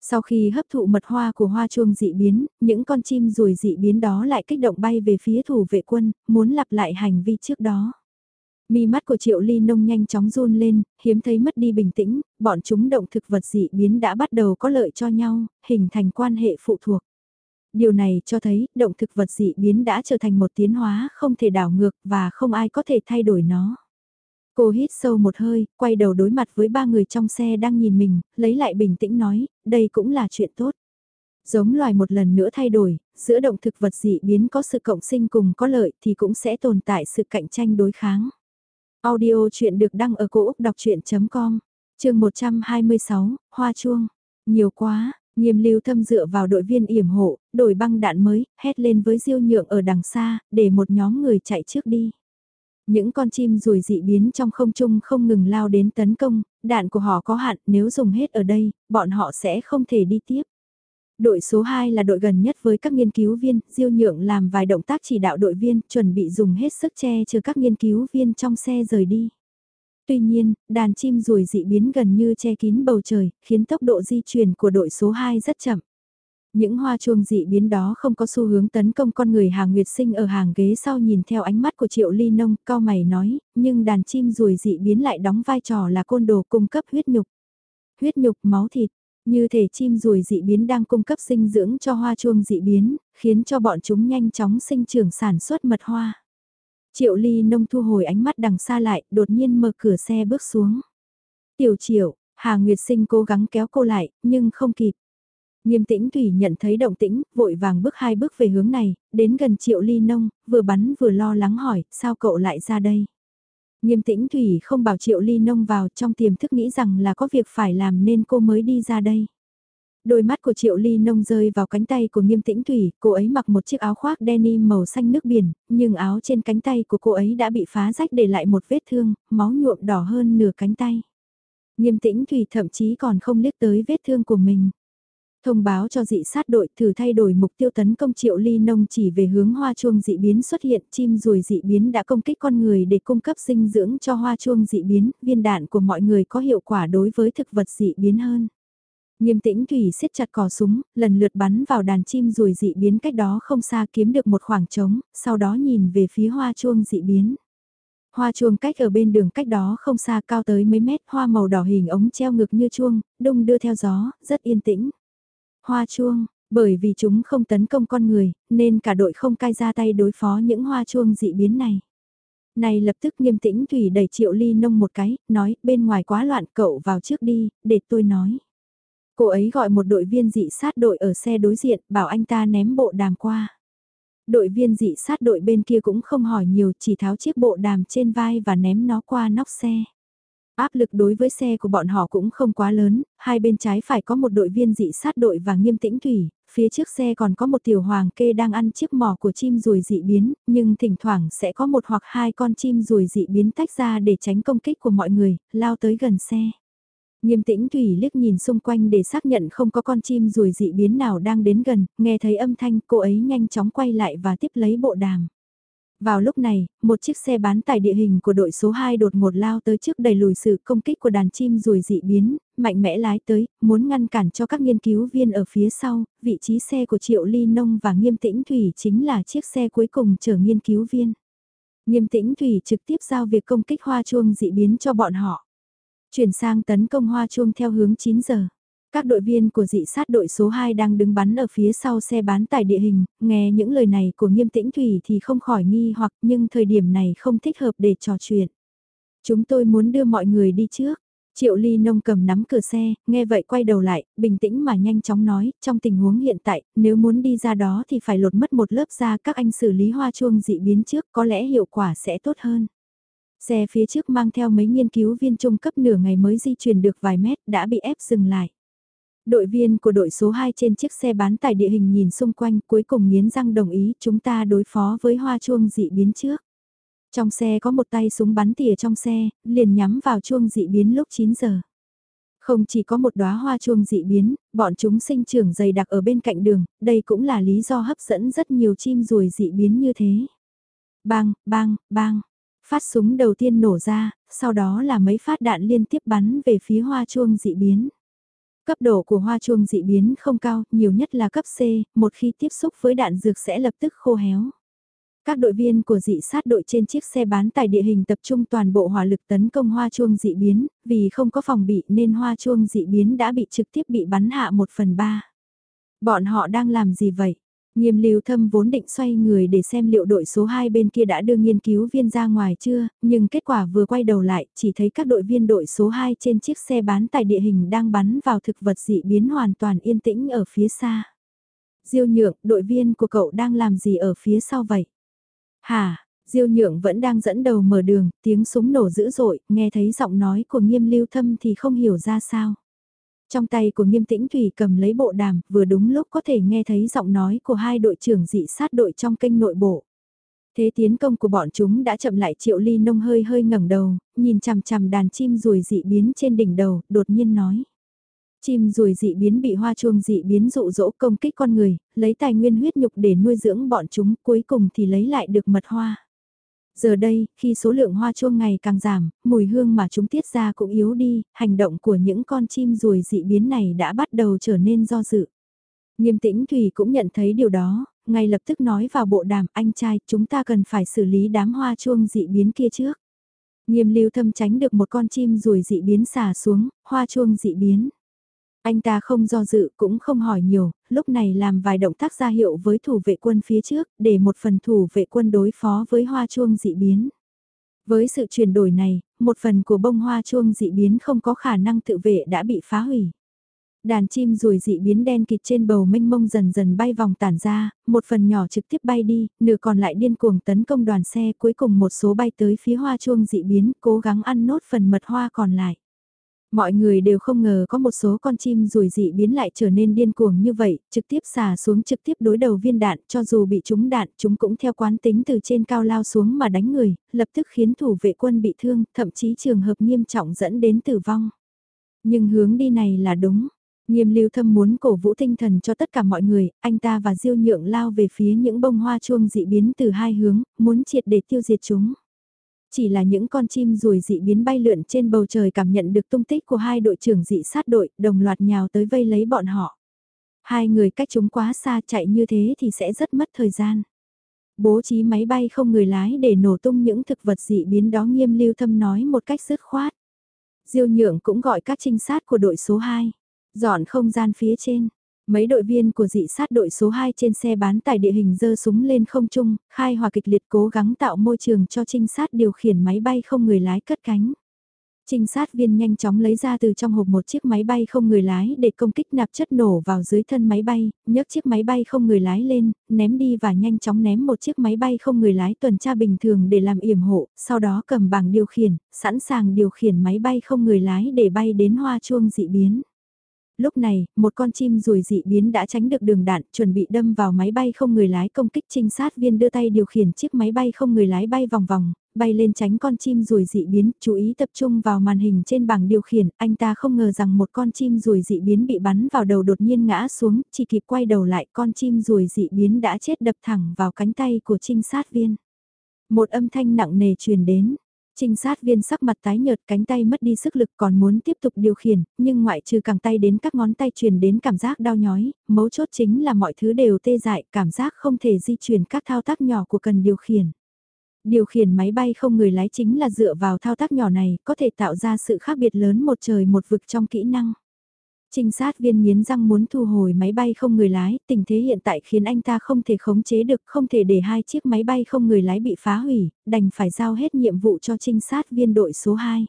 Sau khi hấp thụ mật hoa của hoa chuông dị biến, những con chim ruồi dị biến đó lại kích động bay về phía thủ vệ quân, muốn lặp lại hành vi trước đó. Mi mắt của Triệu Ly Nông nhanh chóng run lên, hiếm thấy mất đi bình tĩnh, bọn chúng động thực vật dị biến đã bắt đầu có lợi cho nhau, hình thành quan hệ phụ thuộc. Điều này cho thấy động thực vật dị biến đã trở thành một tiến hóa không thể đảo ngược và không ai có thể thay đổi nó. Cô hít sâu một hơi, quay đầu đối mặt với ba người trong xe đang nhìn mình, lấy lại bình tĩnh nói, đây cũng là chuyện tốt. Giống loài một lần nữa thay đổi, giữa động thực vật dị biến có sự cộng sinh cùng có lợi thì cũng sẽ tồn tại sự cạnh tranh đối kháng. Audio chuyện được đăng ở cổ Úc đọc chuyện.com, trường 126, Hoa Chuông. Nhiều quá, nghiêm lưu thâm dựa vào đội viên yểm hộ, đổi băng đạn mới, hét lên với diêu nhượng ở đằng xa, để một nhóm người chạy trước đi. Những con chim rùi dị biến trong không trung không ngừng lao đến tấn công, đạn của họ có hạn nếu dùng hết ở đây, bọn họ sẽ không thể đi tiếp. Đội số 2 là đội gần nhất với các nghiên cứu viên, Diêu Nhượng làm vài động tác chỉ đạo đội viên, chuẩn bị dùng hết sức che chờ các nghiên cứu viên trong xe rời đi. Tuy nhiên, đàn chim rùi dị biến gần như che kín bầu trời, khiến tốc độ di chuyển của đội số 2 rất chậm. Những hoa chuông dị biến đó không có xu hướng tấn công con người hà nguyệt sinh ở hàng ghế sau nhìn theo ánh mắt của triệu ly nông, cao mày nói, nhưng đàn chim ruồi dị biến lại đóng vai trò là côn đồ cung cấp huyết nhục. Huyết nhục, máu thịt, như thể chim ruồi dị biến đang cung cấp sinh dưỡng cho hoa chuông dị biến, khiến cho bọn chúng nhanh chóng sinh trưởng sản xuất mật hoa. Triệu ly nông thu hồi ánh mắt đằng xa lại, đột nhiên mở cửa xe bước xuống. Tiểu triệu, Hà Nguyệt sinh cố gắng kéo cô lại, nhưng không kịp. Nghiêm tĩnh Thủy nhận thấy động tĩnh, vội vàng bước hai bước về hướng này, đến gần triệu ly nông, vừa bắn vừa lo lắng hỏi, sao cậu lại ra đây? Nghiêm tĩnh Thủy không bảo triệu ly nông vào trong tiềm thức nghĩ rằng là có việc phải làm nên cô mới đi ra đây. Đôi mắt của Triệu Ly Nông rơi vào cánh tay của Nghiêm Tĩnh Thủy, cô ấy mặc một chiếc áo khoác denim màu xanh nước biển, nhưng áo trên cánh tay của cô ấy đã bị phá rách để lại một vết thương, máu nhuộm đỏ hơn nửa cánh tay. Nghiêm Tĩnh Thủy thậm chí còn không liếc tới vết thương của mình. Thông báo cho dị sát đội thử thay đổi mục tiêu tấn công triệu ly nông chỉ về hướng hoa chuông dị biến xuất hiện chim ruồi dị biến đã công kích con người để cung cấp dinh dưỡng cho hoa chuông dị biến, viên đạn của mọi người có hiệu quả đối với thực vật dị biến hơn. Nghiêm tĩnh Thủy siết chặt cò súng, lần lượt bắn vào đàn chim ruồi dị biến cách đó không xa kiếm được một khoảng trống, sau đó nhìn về phía hoa chuông dị biến. Hoa chuông cách ở bên đường cách đó không xa cao tới mấy mét, hoa màu đỏ hình ống treo ngực như chuông, đông đưa theo gió, rất yên tĩnh. Hoa chuông, bởi vì chúng không tấn công con người, nên cả đội không cai ra tay đối phó những hoa chuông dị biến này. Này lập tức nghiêm tĩnh Thủy đẩy Triệu Ly Nông một cái, nói, bên ngoài quá loạn cậu vào trước đi, để tôi nói. Cô ấy gọi một đội viên dị sát đội ở xe đối diện, bảo anh ta ném bộ đàm qua. Đội viên dị sát đội bên kia cũng không hỏi nhiều, chỉ tháo chiếc bộ đàm trên vai và ném nó qua nóc xe. Áp lực đối với xe của bọn họ cũng không quá lớn, hai bên trái phải có một đội viên dị sát đội và nghiêm tĩnh thủy, phía trước xe còn có một tiểu hoàng kê đang ăn chiếc mỏ của chim ruồi dị biến, nhưng thỉnh thoảng sẽ có một hoặc hai con chim ruồi dị biến tách ra để tránh công kích của mọi người, lao tới gần xe. Nghiêm tĩnh Thủy liếc nhìn xung quanh để xác nhận không có con chim ruồi dị biến nào đang đến gần, nghe thấy âm thanh cô ấy nhanh chóng quay lại và tiếp lấy bộ đàm. Vào lúc này, một chiếc xe bán tải địa hình của đội số 2 đột ngột lao tới trước đẩy lùi sự công kích của đàn chim ruồi dị biến, mạnh mẽ lái tới, muốn ngăn cản cho các nghiên cứu viên ở phía sau, vị trí xe của Triệu Ly Nông và Nghiêm Tĩnh Thủy chính là chiếc xe cuối cùng chở nghiên cứu viên. Nghiêm Tĩnh Thủy trực tiếp giao việc công kích hoa chuông dị biến cho bọn họ. Chuyển sang tấn công hoa chuông theo hướng 9 giờ. Các đội viên của dị sát đội số 2 đang đứng bắn ở phía sau xe bán tải địa hình, nghe những lời này của nghiêm tĩnh thủy thì không khỏi nghi hoặc nhưng thời điểm này không thích hợp để trò chuyện. Chúng tôi muốn đưa mọi người đi trước. Triệu Ly Nông cầm nắm cửa xe, nghe vậy quay đầu lại, bình tĩnh mà nhanh chóng nói, trong tình huống hiện tại, nếu muốn đi ra đó thì phải lột mất một lớp da các anh xử lý hoa chuông dị biến trước, có lẽ hiệu quả sẽ tốt hơn. Xe phía trước mang theo mấy nghiên cứu viên trung cấp nửa ngày mới di chuyển được vài mét đã bị ép dừng lại. Đội viên của đội số 2 trên chiếc xe bán tải địa hình nhìn xung quanh cuối cùng nghiến răng đồng ý chúng ta đối phó với hoa chuông dị biến trước. Trong xe có một tay súng bắn tỉa trong xe, liền nhắm vào chuông dị biến lúc 9 giờ. Không chỉ có một đóa hoa chuông dị biến, bọn chúng sinh trưởng dày đặc ở bên cạnh đường, đây cũng là lý do hấp dẫn rất nhiều chim ruồi dị biến như thế. Bang, bang, bang, Phát súng đầu tiên nổ ra, sau đó là mấy phát đạn liên tiếp bắn về phía hoa chuông dị biến. Cấp độ của hoa chuông dị biến không cao, nhiều nhất là cấp C, một khi tiếp xúc với đạn dược sẽ lập tức khô héo. Các đội viên của dị sát đội trên chiếc xe bán tải địa hình tập trung toàn bộ hỏa lực tấn công hoa chuông dị biến, vì không có phòng bị nên hoa chuông dị biến đã bị trực tiếp bị bắn hạ một phần ba. Bọn họ đang làm gì vậy? Nghiêm lưu thâm vốn định xoay người để xem liệu đội số 2 bên kia đã đưa nghiên cứu viên ra ngoài chưa, nhưng kết quả vừa quay đầu lại, chỉ thấy các đội viên đội số 2 trên chiếc xe bán tại địa hình đang bắn vào thực vật dị biến hoàn toàn yên tĩnh ở phía xa. Diêu nhượng, đội viên của cậu đang làm gì ở phía sau vậy? Hả, Diêu nhượng vẫn đang dẫn đầu mở đường, tiếng súng nổ dữ dội, nghe thấy giọng nói của nghiêm lưu thâm thì không hiểu ra sao. Trong tay của nghiêm tĩnh Thủy cầm lấy bộ đàm, vừa đúng lúc có thể nghe thấy giọng nói của hai đội trưởng dị sát đội trong kênh nội bộ. Thế tiến công của bọn chúng đã chậm lại triệu ly nông hơi hơi ngẩng đầu, nhìn chằm chằm đàn chim ruồi dị biến trên đỉnh đầu, đột nhiên nói. Chim ruồi dị biến bị hoa chuông dị biến dụ dỗ công kích con người, lấy tài nguyên huyết nhục để nuôi dưỡng bọn chúng, cuối cùng thì lấy lại được mật hoa. Giờ đây, khi số lượng hoa chuông ngày càng giảm, mùi hương mà chúng tiết ra cũng yếu đi, hành động của những con chim ruồi dị biến này đã bắt đầu trở nên do dự. Nghiêm tĩnh Thủy cũng nhận thấy điều đó, ngay lập tức nói vào bộ đàm anh trai chúng ta cần phải xử lý đám hoa chuông dị biến kia trước. Nghiêm lưu thâm tránh được một con chim ruồi dị biến xả xuống, hoa chuông dị biến. Anh ta không do dự cũng không hỏi nhiều, lúc này làm vài động tác ra hiệu với thủ vệ quân phía trước để một phần thủ vệ quân đối phó với hoa chuông dị biến. Với sự chuyển đổi này, một phần của bông hoa chuông dị biến không có khả năng tự vệ đã bị phá hủy. Đàn chim rùi dị biến đen kịt trên bầu mênh mông dần dần bay vòng tản ra, một phần nhỏ trực tiếp bay đi, nửa còn lại điên cuồng tấn công đoàn xe cuối cùng một số bay tới phía hoa chuông dị biến cố gắng ăn nốt phần mật hoa còn lại. Mọi người đều không ngờ có một số con chim rùi dị biến lại trở nên điên cuồng như vậy, trực tiếp xả xuống trực tiếp đối đầu viên đạn, cho dù bị trúng đạn, chúng cũng theo quán tính từ trên cao lao xuống mà đánh người, lập tức khiến thủ vệ quân bị thương, thậm chí trường hợp nghiêm trọng dẫn đến tử vong. Nhưng hướng đi này là đúng. Nghiêm lưu thâm muốn cổ vũ tinh thần cho tất cả mọi người, anh ta và diêu nhượng lao về phía những bông hoa chuông dị biến từ hai hướng, muốn triệt để tiêu diệt chúng. Chỉ là những con chim rùi dị biến bay lượn trên bầu trời cảm nhận được tung tích của hai đội trưởng dị sát đội, đồng loạt nhào tới vây lấy bọn họ. Hai người cách chúng quá xa chạy như thế thì sẽ rất mất thời gian. Bố trí máy bay không người lái để nổ tung những thực vật dị biến đó nghiêm lưu thâm nói một cách dứt khoát. Diêu nhượng cũng gọi các trinh sát của đội số 2, dọn không gian phía trên. Mấy đội viên của dị sát đội số 2 trên xe bán tải địa hình dơ súng lên không trung, khai hòa kịch liệt cố gắng tạo môi trường cho trinh sát điều khiển máy bay không người lái cất cánh. Trinh sát viên nhanh chóng lấy ra từ trong hộp một chiếc máy bay không người lái để công kích nạp chất nổ vào dưới thân máy bay, nhấc chiếc máy bay không người lái lên, ném đi và nhanh chóng ném một chiếc máy bay không người lái tuần tra bình thường để làm yểm hộ, sau đó cầm bảng điều khiển, sẵn sàng điều khiển máy bay không người lái để bay đến hoa chuông dị biến lúc này, một con chim rùi dị biến đã tránh được đường đạn, chuẩn bị đâm vào máy bay không người lái công kích trinh sát viên đưa tay điều khiển chiếc máy bay không người lái bay vòng vòng, bay lên tránh con chim rùi dị biến, chú ý tập trung vào màn hình trên bảng điều khiển, anh ta không ngờ rằng một con chim rùi dị biến bị bắn vào đầu đột nhiên ngã xuống, chỉ kịp quay đầu lại con chim rùi dị biến đã chết đập thẳng vào cánh tay của trinh sát viên. Một âm thanh nặng nề truyền đến, Trinh sát viên sắc mặt tái nhợt cánh tay mất đi sức lực còn muốn tiếp tục điều khiển, nhưng ngoại trừ cẳng tay đến các ngón tay truyền đến cảm giác đau nhói, mấu chốt chính là mọi thứ đều tê dại, cảm giác không thể di chuyển các thao tác nhỏ của cần điều khiển. Điều khiển máy bay không người lái chính là dựa vào thao tác nhỏ này, có thể tạo ra sự khác biệt lớn một trời một vực trong kỹ năng. Trinh sát viên nghiến răng muốn thu hồi máy bay không người lái, tình thế hiện tại khiến anh ta không thể khống chế được, không thể để hai chiếc máy bay không người lái bị phá hủy, đành phải giao hết nhiệm vụ cho trinh sát viên đội số 2.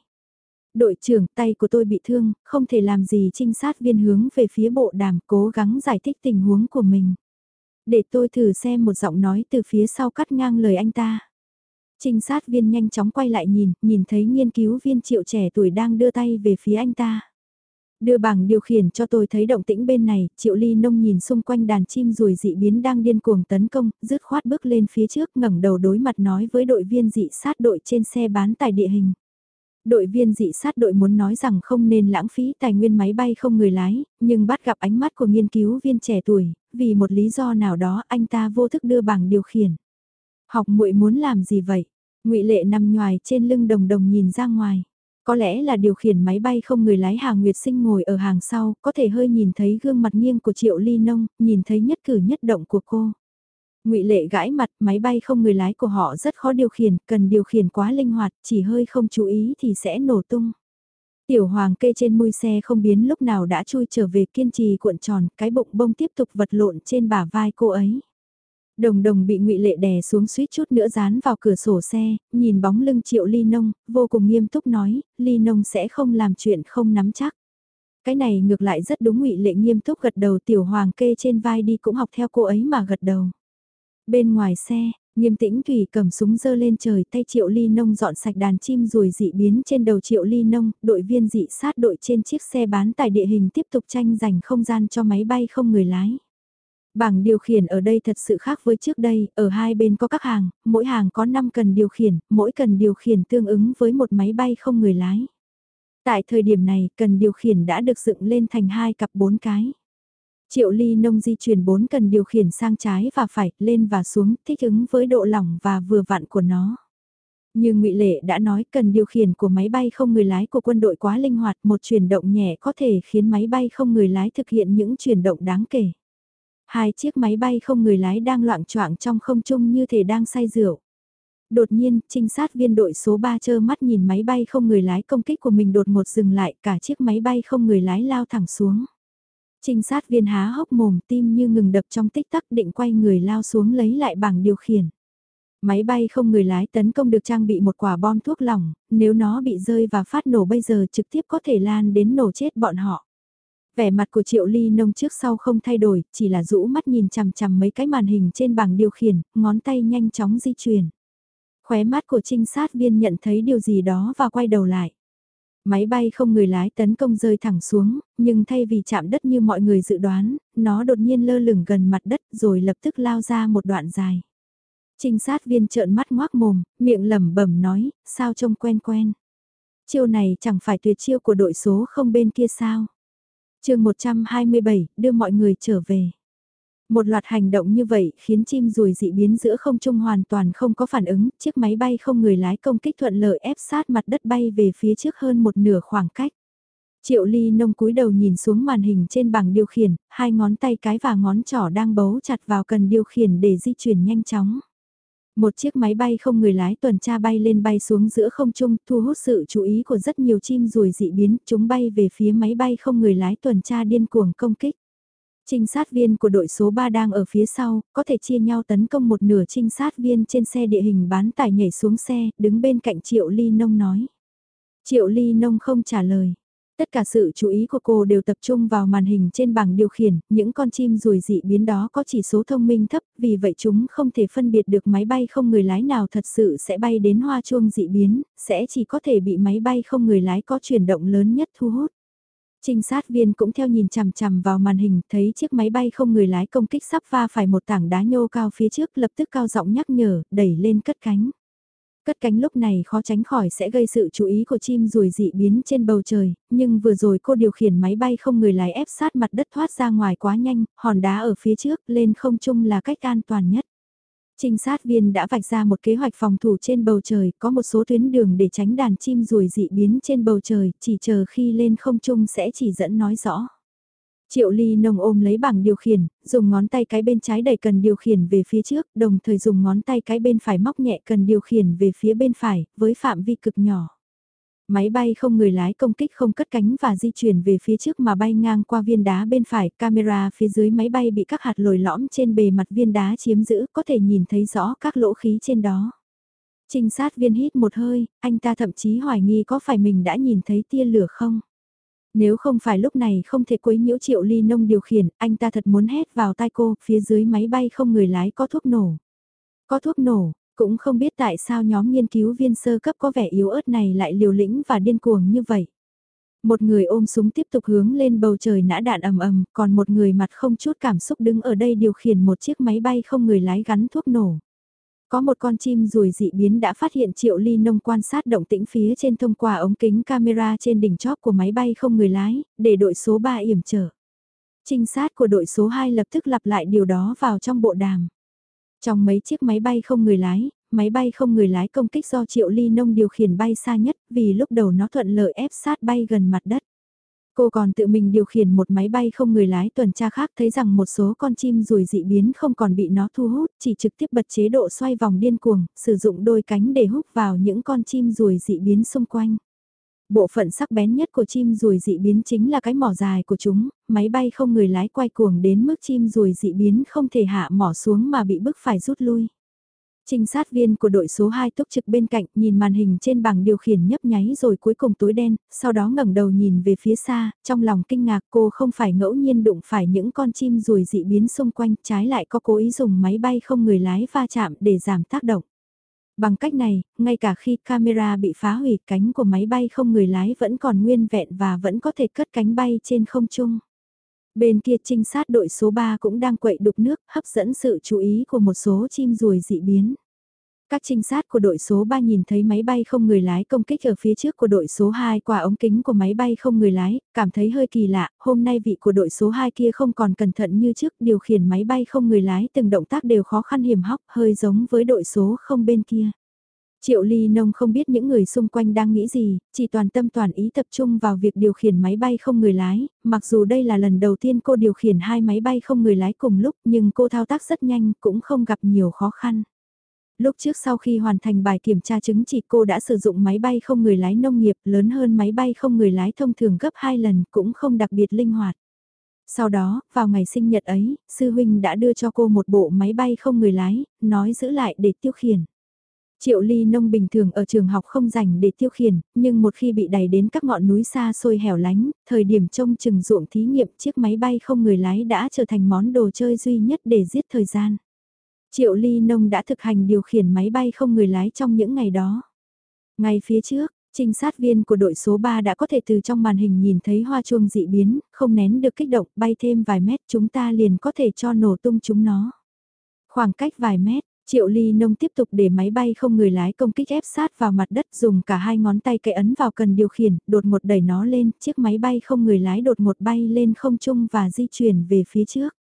Đội trưởng, tay của tôi bị thương, không thể làm gì trinh sát viên hướng về phía bộ đàm cố gắng giải thích tình huống của mình. Để tôi thử xem một giọng nói từ phía sau cắt ngang lời anh ta. Trinh sát viên nhanh chóng quay lại nhìn, nhìn thấy nghiên cứu viên triệu trẻ tuổi đang đưa tay về phía anh ta. Đưa bảng điều khiển cho tôi thấy động tĩnh bên này, Triệu Ly Nông nhìn xung quanh đàn chim rùi dị biến đang điên cuồng tấn công, dứt khoát bước lên phía trước ngẩng đầu đối mặt nói với đội viên dị sát đội trên xe bán tài địa hình. Đội viên dị sát đội muốn nói rằng không nên lãng phí tài nguyên máy bay không người lái, nhưng bắt gặp ánh mắt của nghiên cứu viên trẻ tuổi, vì một lý do nào đó anh ta vô thức đưa bảng điều khiển. Học muội muốn làm gì vậy? ngụy Lệ nằm nhoài trên lưng đồng đồng nhìn ra ngoài. Có lẽ là điều khiển máy bay không người lái Hà Nguyệt Sinh ngồi ở hàng sau, có thể hơi nhìn thấy gương mặt nghiêng của Triệu Ly Nông, nhìn thấy nhất cử nhất động của cô. ngụy Lệ gãi mặt, máy bay không người lái của họ rất khó điều khiển, cần điều khiển quá linh hoạt, chỉ hơi không chú ý thì sẽ nổ tung. Tiểu hoàng kê trên mui xe không biến lúc nào đã chui trở về kiên trì cuộn tròn, cái bụng bông tiếp tục vật lộn trên bả vai cô ấy. Đồng đồng bị ngụy Lệ đè xuống suýt chút nữa dán vào cửa sổ xe, nhìn bóng lưng triệu ly nông, vô cùng nghiêm túc nói, ly nông sẽ không làm chuyện không nắm chắc. Cái này ngược lại rất đúng ngụy Lệ nghiêm túc gật đầu tiểu hoàng kê trên vai đi cũng học theo cô ấy mà gật đầu. Bên ngoài xe, nghiêm tĩnh Thủy cầm súng dơ lên trời tay triệu ly nông dọn sạch đàn chim rồi dị biến trên đầu triệu ly nông, đội viên dị sát đội trên chiếc xe bán tải địa hình tiếp tục tranh giành không gian cho máy bay không người lái. Bảng điều khiển ở đây thật sự khác với trước đây, ở hai bên có các hàng, mỗi hàng có 5 cần điều khiển, mỗi cần điều khiển tương ứng với một máy bay không người lái. Tại thời điểm này, cần điều khiển đã được dựng lên thành hai cặp bốn cái. Triệu ly nông di chuyển bốn cần điều khiển sang trái và phải, lên và xuống, thích ứng với độ lỏng và vừa vặn của nó. Như ngụy Lệ đã nói cần điều khiển của máy bay không người lái của quân đội quá linh hoạt, một chuyển động nhẹ có thể khiến máy bay không người lái thực hiện những chuyển động đáng kể. Hai chiếc máy bay không người lái đang loạn choạng trong không trung như thể đang say rượu. Đột nhiên, trinh sát viên đội số 3 chơ mắt nhìn máy bay không người lái công kích của mình đột ngột dừng lại, cả chiếc máy bay không người lái lao thẳng xuống. Trinh sát viên há hốc mồm tim như ngừng đập trong tích tắc định quay người lao xuống lấy lại bảng điều khiển. Máy bay không người lái tấn công được trang bị một quả bom thuốc lỏng, nếu nó bị rơi và phát nổ bây giờ trực tiếp có thể lan đến nổ chết bọn họ. Vẻ mặt của Triệu Ly Nông trước sau không thay đổi, chỉ là rũ mắt nhìn chằm chằm mấy cái màn hình trên bảng điều khiển, ngón tay nhanh chóng di chuyển. Khóe mắt của trinh sát viên nhận thấy điều gì đó và quay đầu lại. Máy bay không người lái tấn công rơi thẳng xuống, nhưng thay vì chạm đất như mọi người dự đoán, nó đột nhiên lơ lửng gần mặt đất rồi lập tức lao ra một đoạn dài. Trinh sát viên trợn mắt ngoác mồm, miệng lẩm bẩm nói, sao trông quen quen. Chiêu này chẳng phải tuyệt chiêu của đội số không bên kia sao chương 127, đưa mọi người trở về. Một loạt hành động như vậy khiến chim rùi dị biến giữa không trung hoàn toàn không có phản ứng, chiếc máy bay không người lái công kích thuận lợi ép sát mặt đất bay về phía trước hơn một nửa khoảng cách. Triệu ly nông cúi đầu nhìn xuống màn hình trên bảng điều khiển, hai ngón tay cái và ngón trỏ đang bấu chặt vào cần điều khiển để di chuyển nhanh chóng. Một chiếc máy bay không người lái tuần tra bay lên bay xuống giữa không trung thu hút sự chú ý của rất nhiều chim ruồi dị biến, chúng bay về phía máy bay không người lái tuần tra điên cuồng công kích. Trinh sát viên của đội số 3 đang ở phía sau, có thể chia nhau tấn công một nửa trinh sát viên trên xe địa hình bán tải nhảy xuống xe, đứng bên cạnh Triệu Ly Nông nói. Triệu Ly Nông không trả lời. Tất cả sự chú ý của cô đều tập trung vào màn hình trên bảng điều khiển, những con chim rùi dị biến đó có chỉ số thông minh thấp, vì vậy chúng không thể phân biệt được máy bay không người lái nào thật sự sẽ bay đến hoa chuông dị biến, sẽ chỉ có thể bị máy bay không người lái có chuyển động lớn nhất thu hút. Trinh sát viên cũng theo nhìn chằm chằm vào màn hình, thấy chiếc máy bay không người lái công kích sắp va phải một tảng đá nhô cao phía trước lập tức cao giọng nhắc nhở, đẩy lên cất cánh. Cất cánh lúc này khó tránh khỏi sẽ gây sự chú ý của chim rùi dị biến trên bầu trời, nhưng vừa rồi cô điều khiển máy bay không người lái ép sát mặt đất thoát ra ngoài quá nhanh, hòn đá ở phía trước lên không trung là cách an toàn nhất. Trinh sát viên đã vạch ra một kế hoạch phòng thủ trên bầu trời, có một số tuyến đường để tránh đàn chim rùi dị biến trên bầu trời, chỉ chờ khi lên không trung sẽ chỉ dẫn nói rõ. Triệu Ly nông ôm lấy bảng điều khiển, dùng ngón tay cái bên trái đẩy cần điều khiển về phía trước, đồng thời dùng ngón tay cái bên phải móc nhẹ cần điều khiển về phía bên phải, với phạm vi cực nhỏ. Máy bay không người lái công kích không cất cánh và di chuyển về phía trước mà bay ngang qua viên đá bên phải, camera phía dưới máy bay bị các hạt lồi lõm trên bề mặt viên đá chiếm giữ, có thể nhìn thấy rõ các lỗ khí trên đó. Trinh sát viên hít một hơi, anh ta thậm chí hoài nghi có phải mình đã nhìn thấy tia lửa không? Nếu không phải lúc này không thể quấy nhiễu triệu ly nông điều khiển, anh ta thật muốn hét vào tai cô, phía dưới máy bay không người lái có thuốc nổ. Có thuốc nổ, cũng không biết tại sao nhóm nghiên cứu viên sơ cấp có vẻ yếu ớt này lại liều lĩnh và điên cuồng như vậy. Một người ôm súng tiếp tục hướng lên bầu trời nã đạn ầm ầm, còn một người mặt không chút cảm xúc đứng ở đây điều khiển một chiếc máy bay không người lái gắn thuốc nổ. Có một con chim rùi dị biến đã phát hiện triệu ly nông quan sát động tĩnh phía trên thông qua ống kính camera trên đỉnh chóp của máy bay không người lái, để đội số 3 yểm trở. Trinh sát của đội số 2 lập tức lặp lại điều đó vào trong bộ đàm. Trong mấy chiếc máy bay không người lái, máy bay không người lái công kích do Triệu Ly Nông điều khiển bay xa nhất vì lúc đầu nó thuận lợi ép sát bay gần mặt đất. Cô còn tự mình điều khiển một máy bay không người lái tuần tra khác thấy rằng một số con chim rùi dị biến không còn bị nó thu hút, chỉ trực tiếp bật chế độ xoay vòng điên cuồng, sử dụng đôi cánh để hút vào những con chim rùi dị biến xung quanh. Bộ phận sắc bén nhất của chim rùi dị biến chính là cái mỏ dài của chúng, máy bay không người lái quay cuồng đến mức chim rùi dị biến không thể hạ mỏ xuống mà bị bức phải rút lui. Trinh sát viên của đội số 2 túc trực bên cạnh nhìn màn hình trên bảng điều khiển nhấp nháy rồi cuối cùng tối đen, sau đó ngẩng đầu nhìn về phía xa, trong lòng kinh ngạc cô không phải ngẫu nhiên đụng phải những con chim rùi dị biến xung quanh, trái lại có cố ý dùng máy bay không người lái va chạm để giảm tác động. Bằng cách này, ngay cả khi camera bị phá hủy cánh của máy bay không người lái vẫn còn nguyên vẹn và vẫn có thể cất cánh bay trên không trung. Bên kia trinh sát đội số 3 cũng đang quậy đục nước, hấp dẫn sự chú ý của một số chim ruồi dị biến. Các trinh sát của đội số 3 nhìn thấy máy bay không người lái công kích ở phía trước của đội số 2 qua ống kính của máy bay không người lái, cảm thấy hơi kỳ lạ, hôm nay vị của đội số 2 kia không còn cẩn thận như trước, điều khiển máy bay không người lái từng động tác đều khó khăn hiểm hóc, hơi giống với đội số không bên kia. Triệu Ly Nông không biết những người xung quanh đang nghĩ gì, chỉ toàn tâm toàn ý tập trung vào việc điều khiển máy bay không người lái, mặc dù đây là lần đầu tiên cô điều khiển hai máy bay không người lái cùng lúc nhưng cô thao tác rất nhanh cũng không gặp nhiều khó khăn. Lúc trước sau khi hoàn thành bài kiểm tra chứng chỉ cô đã sử dụng máy bay không người lái nông nghiệp lớn hơn máy bay không người lái thông thường gấp 2 lần cũng không đặc biệt linh hoạt. Sau đó, vào ngày sinh nhật ấy, sư huynh đã đưa cho cô một bộ máy bay không người lái, nói giữ lại để tiêu khiển. Triệu ly nông bình thường ở trường học không dành để tiêu khiển, nhưng một khi bị đẩy đến các ngọn núi xa xôi hẻo lánh, thời điểm trông chừng ruộng thí nghiệm chiếc máy bay không người lái đã trở thành món đồ chơi duy nhất để giết thời gian. Triệu ly nông đã thực hành điều khiển máy bay không người lái trong những ngày đó. Ngay phía trước, trinh sát viên của đội số 3 đã có thể từ trong màn hình nhìn thấy hoa chuông dị biến, không nén được kích động, bay thêm vài mét chúng ta liền có thể cho nổ tung chúng nó. Khoảng cách vài mét, Triệu Ly Nông tiếp tục để máy bay không người lái công kích ép sát vào mặt đất dùng cả hai ngón tay cậy ấn vào cần điều khiển, đột một đẩy nó lên, chiếc máy bay không người lái đột một bay lên không trung và di chuyển về phía trước.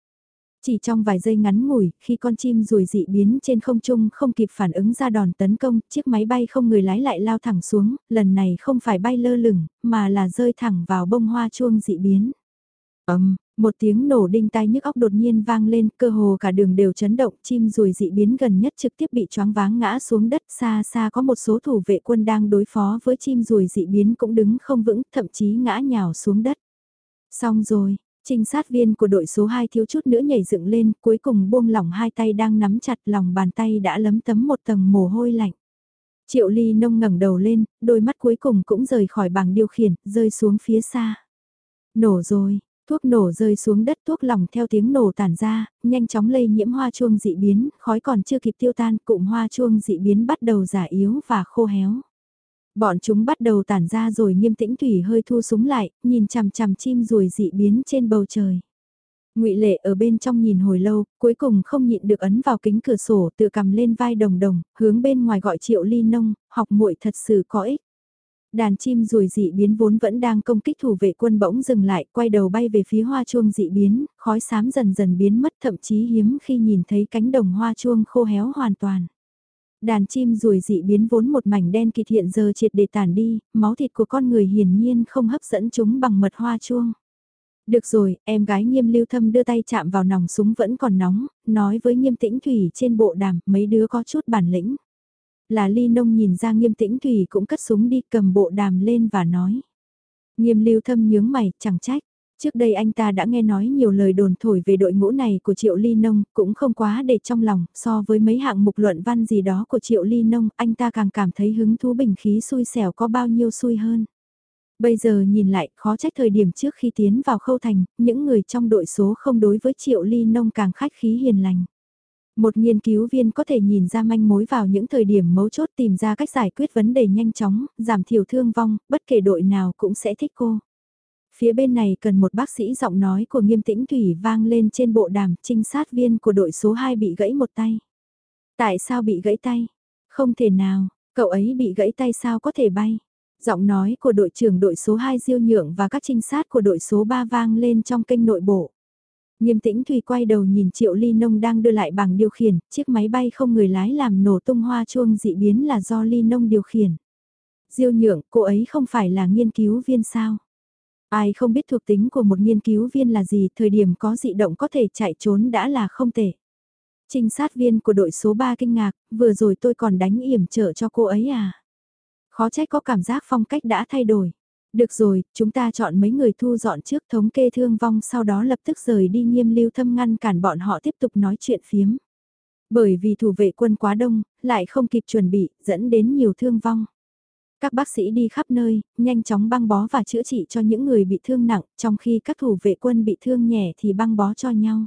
Chỉ trong vài giây ngắn ngủi, khi con chim rùi dị biến trên không trung không kịp phản ứng ra đòn tấn công, chiếc máy bay không người lái lại lao thẳng xuống, lần này không phải bay lơ lửng, mà là rơi thẳng vào bông hoa chuông dị biến. Ấm, một tiếng nổ đinh tai nhức óc đột nhiên vang lên, cơ hồ cả đường đều chấn động, chim rùi dị biến gần nhất trực tiếp bị choáng váng ngã xuống đất, xa xa có một số thủ vệ quân đang đối phó với chim rùi dị biến cũng đứng không vững, thậm chí ngã nhào xuống đất. Xong rồi, trinh sát viên của đội số 2 thiếu chút nữa nhảy dựng lên, cuối cùng buông lỏng hai tay đang nắm chặt lòng bàn tay đã lấm tấm một tầng mồ hôi lạnh. Triệu ly nông ngẩng đầu lên, đôi mắt cuối cùng cũng rời khỏi bảng điều khiển, rơi xuống phía xa. Nổ rồi, Thuốc nổ rơi xuống đất thuốc lỏng theo tiếng nổ tản ra, nhanh chóng lây nhiễm hoa chuông dị biến, khói còn chưa kịp tiêu tan, cụm hoa chuông dị biến bắt đầu giả yếu và khô héo. Bọn chúng bắt đầu tản ra rồi nghiêm tĩnh thủy hơi thu súng lại, nhìn chằm chằm chim ruồi dị biến trên bầu trời. ngụy Lệ ở bên trong nhìn hồi lâu, cuối cùng không nhịn được ấn vào kính cửa sổ tự cầm lên vai đồng đồng, hướng bên ngoài gọi triệu ly nông, học muội thật sự có ích. Đàn chim rùi dị biến vốn vẫn đang công kích thủ vệ quân bỗng dừng lại, quay đầu bay về phía hoa chuông dị biến, khói xám dần dần biến mất thậm chí hiếm khi nhìn thấy cánh đồng hoa chuông khô héo hoàn toàn. Đàn chim rùi dị biến vốn một mảnh đen kịt hiện giờ triệt để tàn đi, máu thịt của con người hiển nhiên không hấp dẫn chúng bằng mật hoa chuông. Được rồi, em gái nghiêm lưu thâm đưa tay chạm vào nòng súng vẫn còn nóng, nói với nghiêm tĩnh thủy trên bộ đàm, mấy đứa có chút bản lĩnh. Là ly nông nhìn ra nghiêm tĩnh Thủy cũng cất súng đi cầm bộ đàm lên và nói. Nghiêm lưu thâm nhướng mày, chẳng trách. Trước đây anh ta đã nghe nói nhiều lời đồn thổi về đội ngũ này của Triệu Ly Nông, cũng không quá để trong lòng, so với mấy hạng mục luận văn gì đó của Triệu Ly Nông, anh ta càng cảm thấy hứng thú bình khí xui xẻo có bao nhiêu xui hơn. Bây giờ nhìn lại, khó trách thời điểm trước khi tiến vào khâu thành, những người trong đội số không đối với Triệu Ly Nông càng khách khí hiền lành. Một nghiên cứu viên có thể nhìn ra manh mối vào những thời điểm mấu chốt tìm ra cách giải quyết vấn đề nhanh chóng, giảm thiểu thương vong, bất kể đội nào cũng sẽ thích cô. Phía bên này cần một bác sĩ giọng nói của nghiêm tĩnh thủy vang lên trên bộ đàm, trinh sát viên của đội số 2 bị gãy một tay. Tại sao bị gãy tay? Không thể nào, cậu ấy bị gãy tay sao có thể bay? Giọng nói của đội trưởng đội số 2 Diêu Nhượng và các trinh sát của đội số 3 vang lên trong kênh nội bộ. Nghiêm tĩnh Thùy quay đầu nhìn Triệu Ly Nông đang đưa lại bảng điều khiển, chiếc máy bay không người lái làm nổ tung hoa chuông dị biến là do Ly Nông điều khiển. Diêu nhượng, cô ấy không phải là nghiên cứu viên sao? Ai không biết thuộc tính của một nghiên cứu viên là gì, thời điểm có dị động có thể chạy trốn đã là không thể Trinh sát viên của đội số 3 kinh ngạc, vừa rồi tôi còn đánh yểm trợ cho cô ấy à? Khó trách có cảm giác phong cách đã thay đổi. Được rồi, chúng ta chọn mấy người thu dọn trước thống kê thương vong sau đó lập tức rời đi nghiêm lưu thâm ngăn cản bọn họ tiếp tục nói chuyện phiếm. Bởi vì thủ vệ quân quá đông, lại không kịp chuẩn bị, dẫn đến nhiều thương vong. Các bác sĩ đi khắp nơi, nhanh chóng băng bó và chữa trị cho những người bị thương nặng, trong khi các thủ vệ quân bị thương nhẹ thì băng bó cho nhau.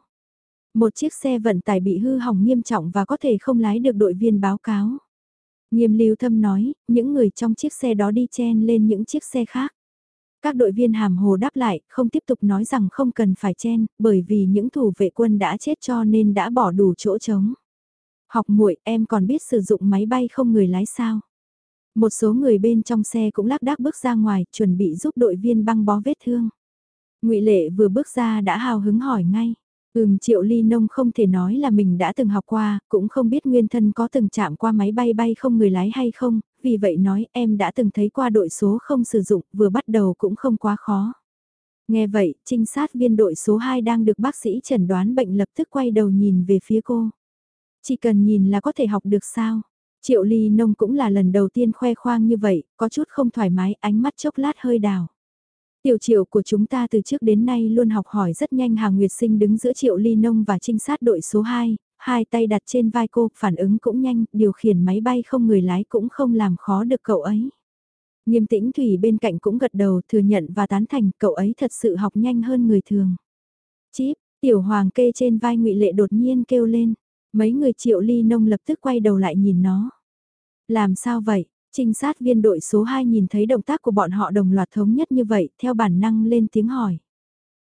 Một chiếc xe vận tải bị hư hỏng nghiêm trọng và có thể không lái được đội viên báo cáo. Nghiêm lưu thâm nói, những người trong chiếc xe đó đi chen lên những chiếc xe khác. Các đội viên hàm hồ đáp lại, không tiếp tục nói rằng không cần phải chen, bởi vì những thủ vệ quân đã chết cho nên đã bỏ đủ chỗ trống. Học muội em còn biết sử dụng máy bay không người lái sao? Một số người bên trong xe cũng lác đác bước ra ngoài, chuẩn bị giúp đội viên băng bó vết thương. ngụy Lệ vừa bước ra đã hào hứng hỏi ngay. Ừm Triệu Ly Nông không thể nói là mình đã từng học qua, cũng không biết nguyên thân có từng chạm qua máy bay bay không người lái hay không, vì vậy nói em đã từng thấy qua đội số không sử dụng, vừa bắt đầu cũng không quá khó. Nghe vậy, trinh sát viên đội số 2 đang được bác sĩ chẩn đoán bệnh lập tức quay đầu nhìn về phía cô. Chỉ cần nhìn là có thể học được sao? Triệu Ly Nông cũng là lần đầu tiên khoe khoang như vậy, có chút không thoải mái, ánh mắt chốc lát hơi đào. Tiểu triệu của chúng ta từ trước đến nay luôn học hỏi rất nhanh Hà Nguyệt Sinh đứng giữa triệu ly nông và trinh sát đội số 2, hai tay đặt trên vai cô, phản ứng cũng nhanh, điều khiển máy bay không người lái cũng không làm khó được cậu ấy. Nghiêm tĩnh Thủy bên cạnh cũng gật đầu thừa nhận và tán thành cậu ấy thật sự học nhanh hơn người thường. Chíp, tiểu hoàng kê trên vai ngụy Lệ đột nhiên kêu lên, mấy người triệu ly nông lập tức quay đầu lại nhìn nó. Làm sao vậy? Trinh sát viên đội số 2 nhìn thấy động tác của bọn họ đồng loạt thống nhất như vậy, theo bản năng lên tiếng hỏi.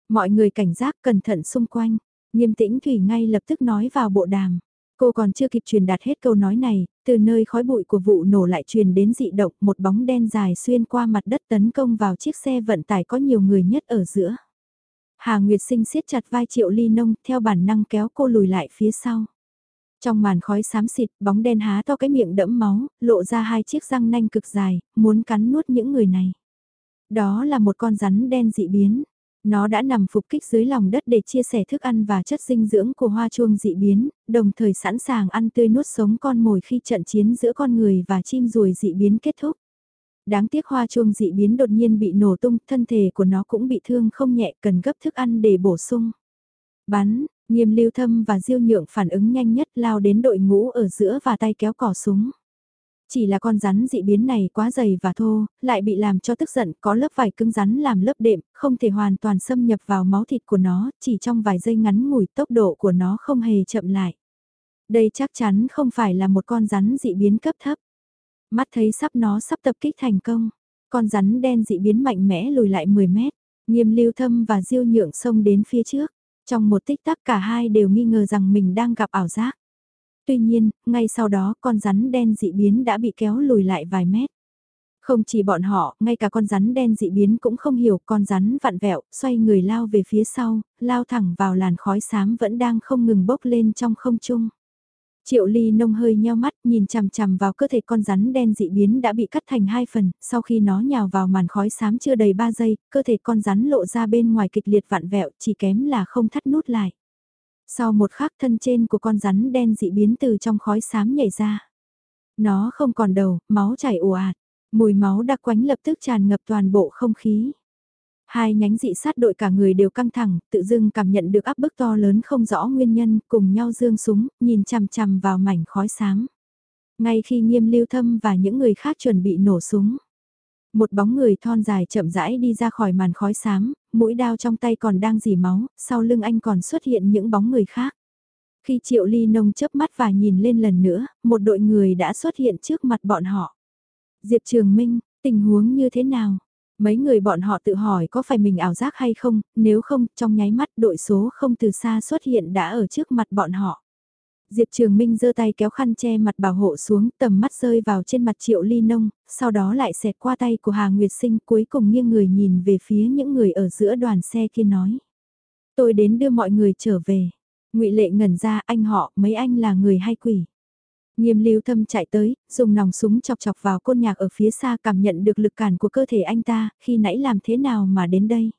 Mọi người cảnh giác cẩn thận xung quanh, nghiêm tĩnh Thủy ngay lập tức nói vào bộ đàm. Cô còn chưa kịp truyền đạt hết câu nói này, từ nơi khói bụi của vụ nổ lại truyền đến dị động một bóng đen dài xuyên qua mặt đất tấn công vào chiếc xe vận tải có nhiều người nhất ở giữa. Hà Nguyệt Sinh siết chặt vai Triệu Ly Nông theo bản năng kéo cô lùi lại phía sau. Trong màn khói xám xịt, bóng đen há to cái miệng đẫm máu, lộ ra hai chiếc răng nanh cực dài, muốn cắn nuốt những người này. Đó là một con rắn đen dị biến. Nó đã nằm phục kích dưới lòng đất để chia sẻ thức ăn và chất dinh dưỡng của hoa chuông dị biến, đồng thời sẵn sàng ăn tươi nuốt sống con mồi khi trận chiến giữa con người và chim ruồi dị biến kết thúc. Đáng tiếc hoa chuông dị biến đột nhiên bị nổ tung, thân thể của nó cũng bị thương không nhẹ cần gấp thức ăn để bổ sung. Bắn, Nghiêm lưu thâm và diêu nhượng phản ứng nhanh nhất lao đến đội ngũ ở giữa và tay kéo cỏ súng. Chỉ là con rắn dị biến này quá dày và thô, lại bị làm cho tức giận có lớp vải cứng rắn làm lớp đệm, không thể hoàn toàn xâm nhập vào máu thịt của nó, chỉ trong vài giây ngắn ngủi tốc độ của nó không hề chậm lại. Đây chắc chắn không phải là một con rắn dị biến cấp thấp. Mắt thấy sắp nó sắp tập kích thành công, con rắn đen dị biến mạnh mẽ lùi lại 10 mét, nghiêm lưu thâm và diêu nhượng xông đến phía trước. Trong một tích tắc cả hai đều nghi ngờ rằng mình đang gặp ảo giác. Tuy nhiên, ngay sau đó con rắn đen dị biến đã bị kéo lùi lại vài mét. Không chỉ bọn họ, ngay cả con rắn đen dị biến cũng không hiểu con rắn vặn vẹo, xoay người lao về phía sau, lao thẳng vào làn khói xám vẫn đang không ngừng bốc lên trong không trung. Triệu ly nông hơi nheo mắt nhìn chằm chằm vào cơ thể con rắn đen dị biến đã bị cắt thành hai phần, sau khi nó nhào vào màn khói xám chưa đầy 3 giây, cơ thể con rắn lộ ra bên ngoài kịch liệt vạn vẹo chỉ kém là không thắt nút lại. Sau một khắc thân trên của con rắn đen dị biến từ trong khói xám nhảy ra. Nó không còn đầu, máu chảy ồ ạt, mùi máu đặc quánh lập tức tràn ngập toàn bộ không khí. Hai nhánh dị sát đội cả người đều căng thẳng, tự dưng cảm nhận được áp bức to lớn không rõ nguyên nhân, cùng nhau dương súng, nhìn chằm chằm vào mảnh khói sáng. Ngay khi nghiêm lưu thâm và những người khác chuẩn bị nổ súng. Một bóng người thon dài chậm rãi đi ra khỏi màn khói xám, mũi đao trong tay còn đang dì máu, sau lưng anh còn xuất hiện những bóng người khác. Khi Triệu Ly Nông chớp mắt và nhìn lên lần nữa, một đội người đã xuất hiện trước mặt bọn họ. Diệp Trường Minh, tình huống như thế nào? Mấy người bọn họ tự hỏi có phải mình ảo giác hay không, nếu không, trong nháy mắt đội số không từ xa xuất hiện đã ở trước mặt bọn họ. Diệp Trường Minh giơ tay kéo khăn che mặt bảo hộ xuống tầm mắt rơi vào trên mặt triệu ly nông, sau đó lại xẹt qua tay của Hà Nguyệt Sinh cuối cùng nghiêng người nhìn về phía những người ở giữa đoàn xe kia nói. Tôi đến đưa mọi người trở về. ngụy Lệ ngẩn ra anh họ, mấy anh là người hay quỷ. Nghiêm lưu thâm chạy tới, dùng nòng súng chọc chọc vào côn nhạc ở phía xa cảm nhận được lực cản của cơ thể anh ta, khi nãy làm thế nào mà đến đây.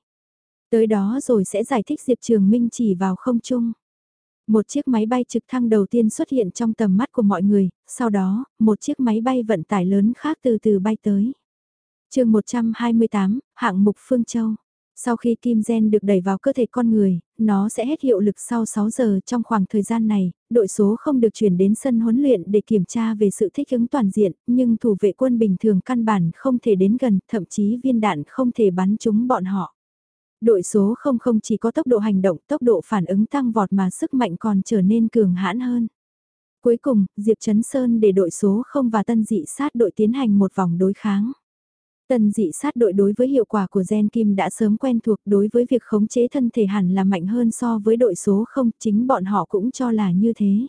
Tới đó rồi sẽ giải thích Diệp Trường Minh chỉ vào không trung. Một chiếc máy bay trực thăng đầu tiên xuất hiện trong tầm mắt của mọi người, sau đó, một chiếc máy bay vận tải lớn khác từ từ bay tới. chương 128, hạng mục Phương Châu. Sau khi kim gen được đẩy vào cơ thể con người, nó sẽ hết hiệu lực sau 6 giờ trong khoảng thời gian này, đội số không được chuyển đến sân huấn luyện để kiểm tra về sự thích ứng toàn diện, nhưng thủ vệ quân bình thường căn bản không thể đến gần, thậm chí viên đạn không thể bắn trúng bọn họ. Đội số không không chỉ có tốc độ hành động, tốc độ phản ứng tăng vọt mà sức mạnh còn trở nên cường hãn hơn. Cuối cùng, Diệp Trấn Sơn để đội số không và tân dị sát đội tiến hành một vòng đối kháng. Tần dị sát đội đối với hiệu quả của gen kim đã sớm quen thuộc đối với việc khống chế thân thể hẳn là mạnh hơn so với đội số không, chính bọn họ cũng cho là như thế.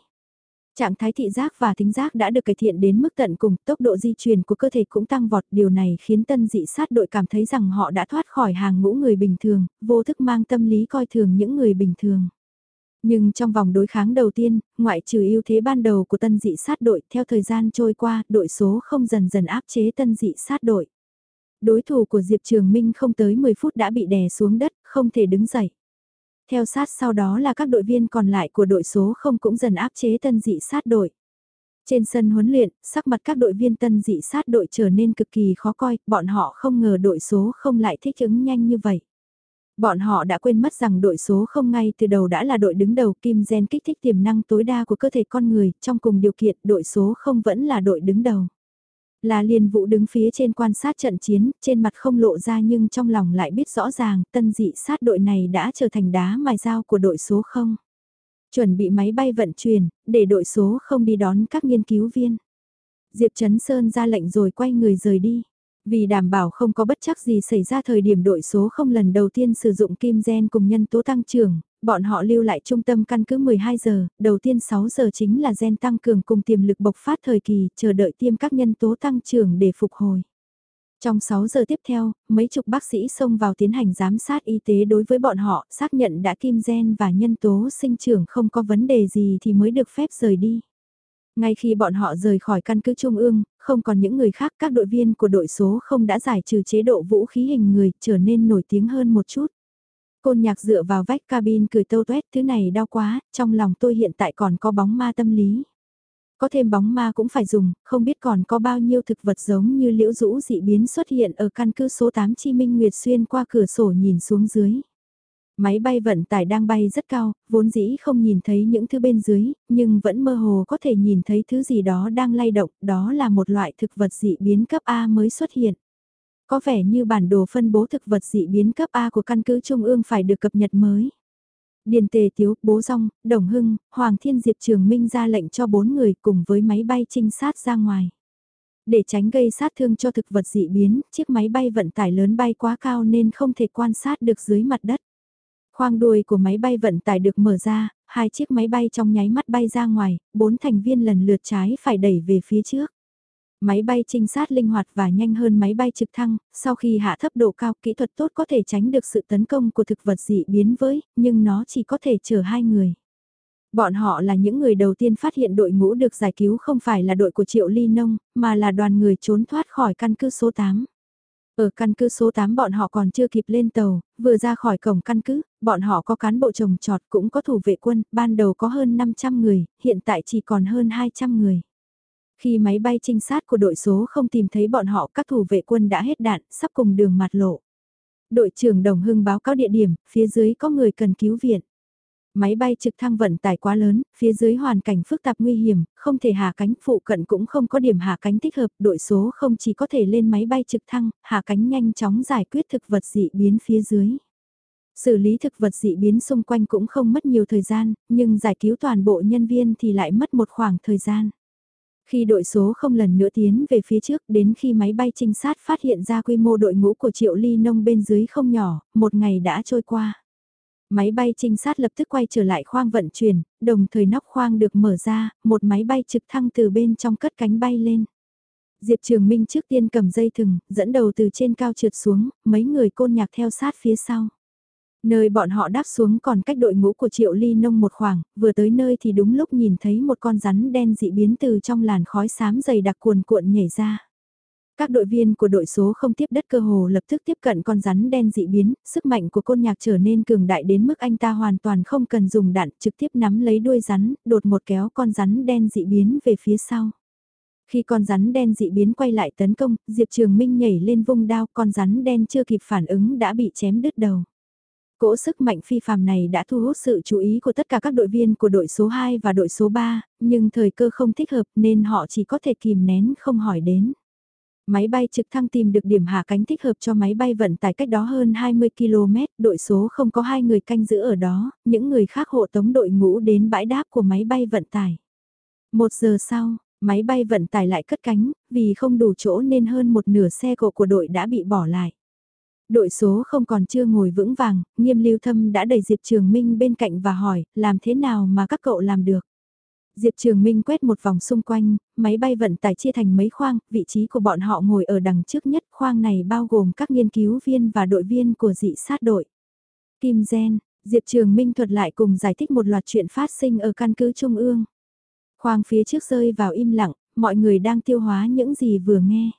Trạng thái thị giác và thính giác đã được cải thiện đến mức tận cùng, tốc độ di chuyển của cơ thể cũng tăng vọt, điều này khiến tân dị sát đội cảm thấy rằng họ đã thoát khỏi hàng ngũ người bình thường, vô thức mang tâm lý coi thường những người bình thường. Nhưng trong vòng đối kháng đầu tiên, ngoại trừ ưu thế ban đầu của tân dị sát đội, theo thời gian trôi qua, đội số không dần dần áp chế tân dị sát đội. Đối thủ của Diệp Trường Minh không tới 10 phút đã bị đè xuống đất, không thể đứng dậy. Theo sát sau đó là các đội viên còn lại của đội số không cũng dần áp chế tân dị sát đội. Trên sân huấn luyện, sắc mặt các đội viên tân dị sát đội trở nên cực kỳ khó coi, bọn họ không ngờ đội số không lại thích ứng nhanh như vậy. Bọn họ đã quên mất rằng đội số không ngay từ đầu đã là đội đứng đầu kim gen kích thích tiềm năng tối đa của cơ thể con người, trong cùng điều kiện đội số không vẫn là đội đứng đầu. Là liền vũ đứng phía trên quan sát trận chiến, trên mặt không lộ ra nhưng trong lòng lại biết rõ ràng tân dị sát đội này đã trở thành đá mài dao của đội số không. Chuẩn bị máy bay vận chuyển, để đội số không đi đón các nghiên cứu viên. Diệp Trấn Sơn ra lệnh rồi quay người rời đi. Vì đảm bảo không có bất chắc gì xảy ra thời điểm đội số không lần đầu tiên sử dụng kim gen cùng nhân tố tăng trưởng, bọn họ lưu lại trung tâm căn cứ 12 giờ, đầu tiên 6 giờ chính là gen tăng cường cùng tiềm lực bộc phát thời kỳ, chờ đợi tiêm các nhân tố tăng trưởng để phục hồi. Trong 6 giờ tiếp theo, mấy chục bác sĩ xông vào tiến hành giám sát y tế đối với bọn họ, xác nhận đã kim gen và nhân tố sinh trưởng không có vấn đề gì thì mới được phép rời đi. Ngay khi bọn họ rời khỏi căn cứ Trung ương, không còn những người khác các đội viên của đội số không đã giải trừ chế độ vũ khí hình người trở nên nổi tiếng hơn một chút. Côn nhạc dựa vào vách cabin cười tâu tuét thứ này đau quá, trong lòng tôi hiện tại còn có bóng ma tâm lý. Có thêm bóng ma cũng phải dùng, không biết còn có bao nhiêu thực vật giống như liễu rũ dị biến xuất hiện ở căn cứ số 8 Chi Minh Nguyệt xuyên qua cửa sổ nhìn xuống dưới. Máy bay vận tải đang bay rất cao, vốn dĩ không nhìn thấy những thứ bên dưới, nhưng vẫn mơ hồ có thể nhìn thấy thứ gì đó đang lay động, đó là một loại thực vật dị biến cấp A mới xuất hiện. Có vẻ như bản đồ phân bố thực vật dị biến cấp A của căn cứ Trung ương phải được cập nhật mới. Điền Tề Tiếu, Bố Rong, Đồng Hưng, Hoàng Thiên Diệp Trường Minh ra lệnh cho bốn người cùng với máy bay trinh sát ra ngoài. Để tránh gây sát thương cho thực vật dị biến, chiếc máy bay vận tải lớn bay quá cao nên không thể quan sát được dưới mặt đất. Khoang đuôi của máy bay vận tải được mở ra, hai chiếc máy bay trong nháy mắt bay ra ngoài, bốn thành viên lần lượt trái phải đẩy về phía trước. Máy bay trinh sát linh hoạt và nhanh hơn máy bay trực thăng, sau khi hạ thấp độ cao kỹ thuật tốt có thể tránh được sự tấn công của thực vật dị biến với, nhưng nó chỉ có thể chở hai người. Bọn họ là những người đầu tiên phát hiện đội ngũ được giải cứu không phải là đội của Triệu Ly Nông, mà là đoàn người trốn thoát khỏi căn cứ số 8. Ở căn cứ số 8 bọn họ còn chưa kịp lên tàu, vừa ra khỏi cổng căn cứ, bọn họ có cán bộ trồng trọt cũng có thủ vệ quân, ban đầu có hơn 500 người, hiện tại chỉ còn hơn 200 người. Khi máy bay trinh sát của đội số không tìm thấy bọn họ các thủ vệ quân đã hết đạn, sắp cùng đường mặt lộ. Đội trưởng Đồng Hưng báo cáo địa điểm, phía dưới có người cần cứu viện. Máy bay trực thăng vận tải quá lớn, phía dưới hoàn cảnh phức tạp nguy hiểm, không thể hạ cánh phụ cận cũng không có điểm hạ cánh thích hợp, đội số không chỉ có thể lên máy bay trực thăng, hạ cánh nhanh chóng giải quyết thực vật dị biến phía dưới. Xử lý thực vật dị biến xung quanh cũng không mất nhiều thời gian, nhưng giải cứu toàn bộ nhân viên thì lại mất một khoảng thời gian. Khi đội số không lần nữa tiến về phía trước đến khi máy bay trinh sát phát hiện ra quy mô đội ngũ của triệu ly nông bên dưới không nhỏ, một ngày đã trôi qua. Máy bay trinh sát lập tức quay trở lại khoang vận chuyển, đồng thời nóc khoang được mở ra, một máy bay trực thăng từ bên trong cất cánh bay lên. Diệp Trường Minh trước tiên cầm dây thừng, dẫn đầu từ trên cao trượt xuống, mấy người côn nhạc theo sát phía sau. Nơi bọn họ đáp xuống còn cách đội ngũ của Triệu Ly Nông một khoảng, vừa tới nơi thì đúng lúc nhìn thấy một con rắn đen dị biến từ trong làn khói xám dày đặc cuồn cuộn nhảy ra. Các đội viên của đội số không tiếp đất cơ hồ lập tức tiếp cận con rắn đen dị biến, sức mạnh của côn nhạc trở nên cường đại đến mức anh ta hoàn toàn không cần dùng đạn trực tiếp nắm lấy đuôi rắn, đột một kéo con rắn đen dị biến về phía sau. Khi con rắn đen dị biến quay lại tấn công, Diệp Trường Minh nhảy lên vung đao, con rắn đen chưa kịp phản ứng đã bị chém đứt đầu. Cỗ sức mạnh phi phàm này đã thu hút sự chú ý của tất cả các đội viên của đội số 2 và đội số 3, nhưng thời cơ không thích hợp nên họ chỉ có thể kìm nén không hỏi đến. Máy bay trực thăng tìm được điểm hạ cánh thích hợp cho máy bay vận tải cách đó hơn 20 km, đội số không có hai người canh giữ ở đó, những người khác hộ tống đội ngũ đến bãi đáp của máy bay vận tải. Một giờ sau, máy bay vận tải lại cất cánh, vì không đủ chỗ nên hơn một nửa xe cộ của đội đã bị bỏ lại. Đội số không còn chưa ngồi vững vàng, nghiêm lưu thâm đã đẩy Diệp Trường Minh bên cạnh và hỏi, làm thế nào mà các cậu làm được? Diệp Trường Minh quét một vòng xung quanh, máy bay vận tải chia thành mấy khoang, vị trí của bọn họ ngồi ở đằng trước nhất, khoang này bao gồm các nghiên cứu viên và đội viên của dị sát đội. Kim Gen, Diệp Trường Minh thuật lại cùng giải thích một loạt chuyện phát sinh ở căn cứ Trung ương. Khoang phía trước rơi vào im lặng, mọi người đang tiêu hóa những gì vừa nghe.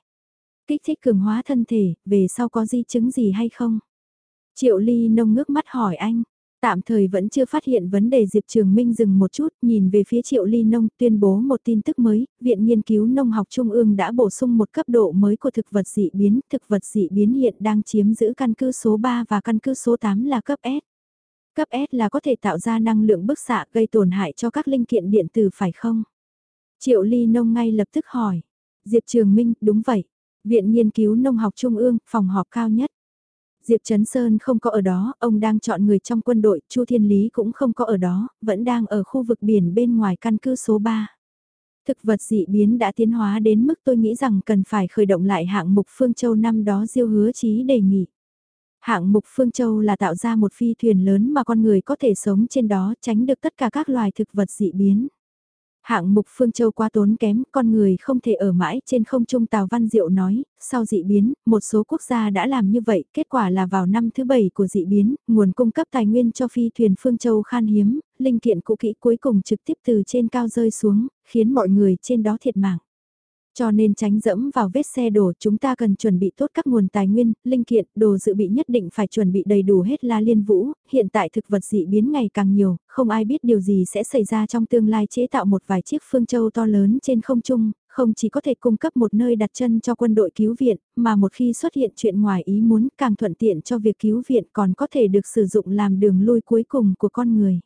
Kích thích cường hóa thân thể, về sau có di chứng gì hay không? Triệu Ly nông ngước mắt hỏi anh, Tạm thời vẫn chưa phát hiện vấn đề Diệp Trường Minh dừng một chút, nhìn về phía Triệu Ly Nông tuyên bố một tin tức mới, Viện Nghiên cứu Nông học Trung ương đã bổ sung một cấp độ mới của thực vật dị biến, thực vật dị biến hiện đang chiếm giữ căn cứ số 3 và căn cứ số 8 là cấp S. Cấp S là có thể tạo ra năng lượng bức xạ gây tổn hại cho các linh kiện điện tử phải không? Triệu Ly Nông ngay lập tức hỏi. Diệp Trường Minh, đúng vậy. Viện Nghiên cứu Nông học Trung ương, phòng họp cao nhất. Diệp Trấn Sơn không có ở đó, ông đang chọn người trong quân đội, Chu Thiên Lý cũng không có ở đó, vẫn đang ở khu vực biển bên ngoài căn cứ số 3. Thực vật dị biến đã tiến hóa đến mức tôi nghĩ rằng cần phải khởi động lại hạng mục Phương Châu năm đó Diêu Hứa Chí đề nghị. Hạng mục Phương Châu là tạo ra một phi thuyền lớn mà con người có thể sống trên đó tránh được tất cả các loài thực vật dị biến. Hạng mục Phương Châu quá tốn kém, con người không thể ở mãi trên không trung Tào Văn Diệu nói, sau dị biến, một số quốc gia đã làm như vậy, kết quả là vào năm thứ bảy của dị biến, nguồn cung cấp tài nguyên cho phi thuyền Phương Châu khan hiếm, linh kiện cũ kỹ cuối cùng trực tiếp từ trên cao rơi xuống, khiến mọi người trên đó thiệt mạng. Cho nên tránh dẫm vào vết xe đổ chúng ta cần chuẩn bị tốt các nguồn tài nguyên, linh kiện, đồ dự bị nhất định phải chuẩn bị đầy đủ hết la liên vũ, hiện tại thực vật dị biến ngày càng nhiều, không ai biết điều gì sẽ xảy ra trong tương lai chế tạo một vài chiếc phương châu to lớn trên không trung, không chỉ có thể cung cấp một nơi đặt chân cho quân đội cứu viện, mà một khi xuất hiện chuyện ngoài ý muốn càng thuận tiện cho việc cứu viện còn có thể được sử dụng làm đường lui cuối cùng của con người.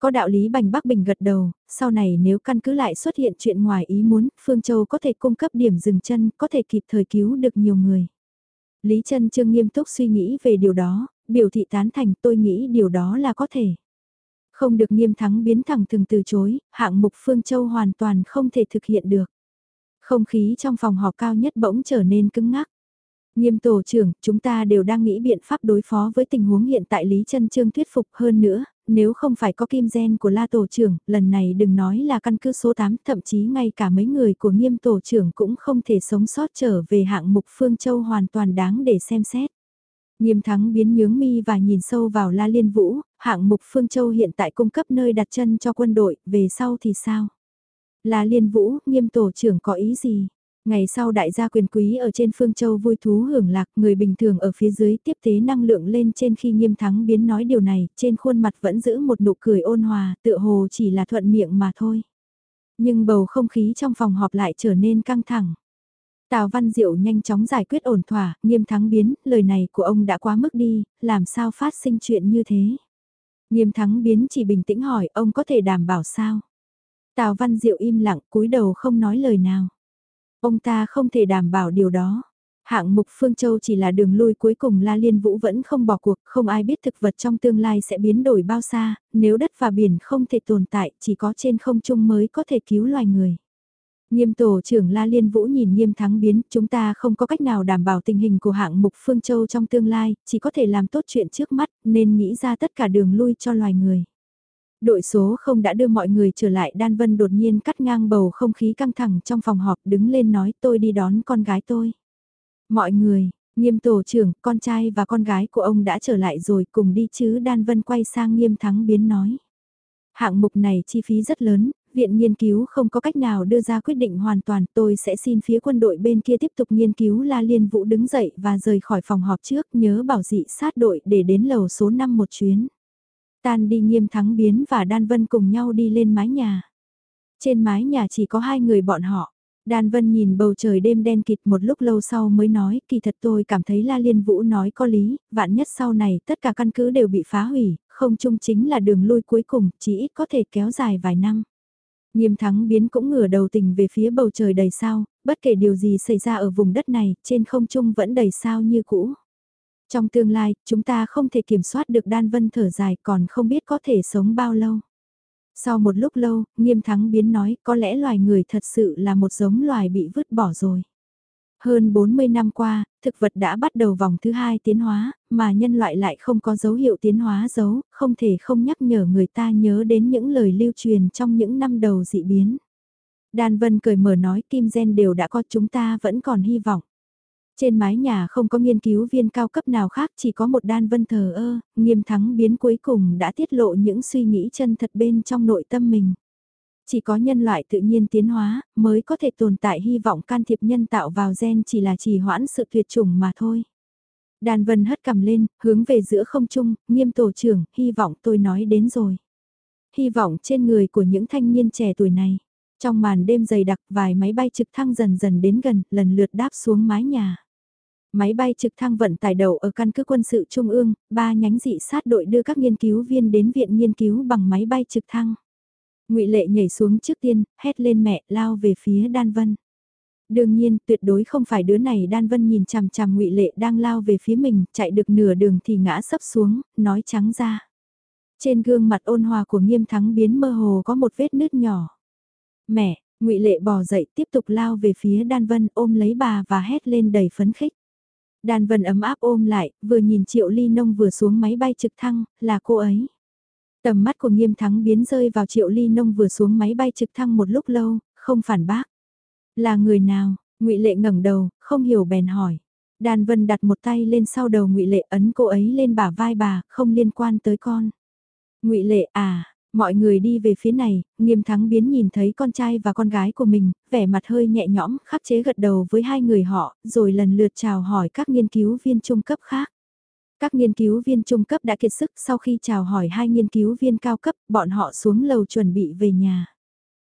Có đạo lý Bành Bắc Bình gật đầu, sau này nếu căn cứ lại xuất hiện chuyện ngoài ý muốn, Phương Châu có thể cung cấp điểm dừng chân, có thể kịp thời cứu được nhiều người. Lý Trân Trương nghiêm túc suy nghĩ về điều đó, biểu thị tán thành tôi nghĩ điều đó là có thể. Không được nghiêm thắng biến thẳng thường từ chối, hạng mục Phương Châu hoàn toàn không thể thực hiện được. Không khí trong phòng họp cao nhất bỗng trở nên cứng ngắc. Nghiêm tổ trưởng, chúng ta đều đang nghĩ biện pháp đối phó với tình huống hiện tại Lý Trân Trương thuyết phục hơn nữa, nếu không phải có kim gen của la tổ trưởng, lần này đừng nói là căn cứ số 8, thậm chí ngay cả mấy người của nghiêm tổ trưởng cũng không thể sống sót trở về hạng mục Phương Châu hoàn toàn đáng để xem xét. Nghiêm thắng biến nhướng mi và nhìn sâu vào La Liên Vũ, hạng mục Phương Châu hiện tại cung cấp nơi đặt chân cho quân đội, về sau thì sao? La Liên Vũ, nghiêm tổ trưởng có ý gì? Ngày sau đại gia quyền quý ở trên phương châu vui thú hưởng lạc, người bình thường ở phía dưới tiếp tế năng lượng lên trên khi nghiêm thắng biến nói điều này, trên khuôn mặt vẫn giữ một nụ cười ôn hòa, tựa hồ chỉ là thuận miệng mà thôi. Nhưng bầu không khí trong phòng họp lại trở nên căng thẳng. Tào Văn Diệu nhanh chóng giải quyết ổn thỏa, nghiêm thắng biến, lời này của ông đã quá mức đi, làm sao phát sinh chuyện như thế. Nghiêm thắng biến chỉ bình tĩnh hỏi ông có thể đảm bảo sao. Tào Văn Diệu im lặng cúi đầu không nói lời nào. Ông ta không thể đảm bảo điều đó. Hạng mục Phương Châu chỉ là đường lui cuối cùng La Liên Vũ vẫn không bỏ cuộc, không ai biết thực vật trong tương lai sẽ biến đổi bao xa, nếu đất và biển không thể tồn tại, chỉ có trên không trung mới có thể cứu loài người. Nghiêm tổ trưởng La Liên Vũ nhìn nghiêm thắng biến, chúng ta không có cách nào đảm bảo tình hình của hạng mục Phương Châu trong tương lai, chỉ có thể làm tốt chuyện trước mắt, nên nghĩ ra tất cả đường lui cho loài người. Đội số không đã đưa mọi người trở lại Đan Vân đột nhiên cắt ngang bầu không khí căng thẳng trong phòng họp đứng lên nói tôi đi đón con gái tôi. Mọi người, nghiêm tổ trưởng, con trai và con gái của ông đã trở lại rồi cùng đi chứ Đan Vân quay sang nghiêm thắng biến nói. Hạng mục này chi phí rất lớn, viện nghiên cứu không có cách nào đưa ra quyết định hoàn toàn tôi sẽ xin phía quân đội bên kia tiếp tục nghiên cứu La Liên Vũ đứng dậy và rời khỏi phòng họp trước nhớ bảo dị sát đội để đến lầu số 5 một chuyến. Tan đi nghiêm thắng biến và Đan Vân cùng nhau đi lên mái nhà. Trên mái nhà chỉ có hai người bọn họ. Đan Vân nhìn bầu trời đêm đen kịt một lúc lâu sau mới nói, kỳ thật tôi cảm thấy La Liên Vũ nói có lý, vạn nhất sau này tất cả căn cứ đều bị phá hủy, không chung chính là đường lui cuối cùng, chỉ ít có thể kéo dài vài năm. Nghiêm thắng biến cũng ngửa đầu tình về phía bầu trời đầy sao, bất kể điều gì xảy ra ở vùng đất này, trên không trung vẫn đầy sao như cũ. Trong tương lai, chúng ta không thể kiểm soát được đan vân thở dài còn không biết có thể sống bao lâu. Sau một lúc lâu, nghiêm thắng biến nói có lẽ loài người thật sự là một giống loài bị vứt bỏ rồi. Hơn 40 năm qua, thực vật đã bắt đầu vòng thứ hai tiến hóa, mà nhân loại lại không có dấu hiệu tiến hóa dấu, không thể không nhắc nhở người ta nhớ đến những lời lưu truyền trong những năm đầu dị biến. Đan Vân cười mở nói kim gen đều đã có chúng ta vẫn còn hy vọng. Trên mái nhà không có nghiên cứu viên cao cấp nào khác chỉ có một đan vân thờ ơ, nghiêm thắng biến cuối cùng đã tiết lộ những suy nghĩ chân thật bên trong nội tâm mình. Chỉ có nhân loại tự nhiên tiến hóa mới có thể tồn tại hy vọng can thiệp nhân tạo vào gen chỉ là trì hoãn sự tuyệt chủng mà thôi. Đan vân hất cầm lên, hướng về giữa không trung, nghiêm tổ trưởng, hy vọng tôi nói đến rồi. Hy vọng trên người của những thanh niên trẻ tuổi này. Trong màn đêm dày đặc vài máy bay trực thăng dần dần đến gần, lần lượt đáp xuống mái nhà. Máy bay trực thăng vận tải đầu ở căn cứ quân sự Trung ương, ba nhánh dị sát đội đưa các nghiên cứu viên đến viện nghiên cứu bằng máy bay trực thăng. ngụy Lệ nhảy xuống trước tiên, hét lên mẹ, lao về phía Đan Vân. Đương nhiên, tuyệt đối không phải đứa này Đan Vân nhìn chằm chằm ngụy Lệ đang lao về phía mình, chạy được nửa đường thì ngã sấp xuống, nói trắng ra. Trên gương mặt ôn hòa của nghiêm thắng biến mơ hồ có một vết nứt nhỏ. Mẹ, ngụy Lệ bò dậy tiếp tục lao về phía Đan Vân ôm lấy bà và hét lên đầy phấn khích đàn Vân ấm áp ôm lại, vừa nhìn Triệu Ly Nông vừa xuống máy bay trực thăng, là cô ấy. Tầm mắt của nghiêm thắng biến rơi vào Triệu Ly Nông vừa xuống máy bay trực thăng một lúc lâu, không phản bác. Là người nào? ngụy Lệ ngẩng đầu, không hiểu bèn hỏi. đàn Vân đặt một tay lên sau đầu ngụy Lệ ấn cô ấy lên bả vai bà, không liên quan tới con. ngụy Lệ à, Mọi người đi về phía này, nghiêm thắng biến nhìn thấy con trai và con gái của mình, vẻ mặt hơi nhẹ nhõm, khắc chế gật đầu với hai người họ, rồi lần lượt chào hỏi các nghiên cứu viên trung cấp khác. Các nghiên cứu viên trung cấp đã kiệt sức sau khi chào hỏi hai nghiên cứu viên cao cấp, bọn họ xuống lầu chuẩn bị về nhà.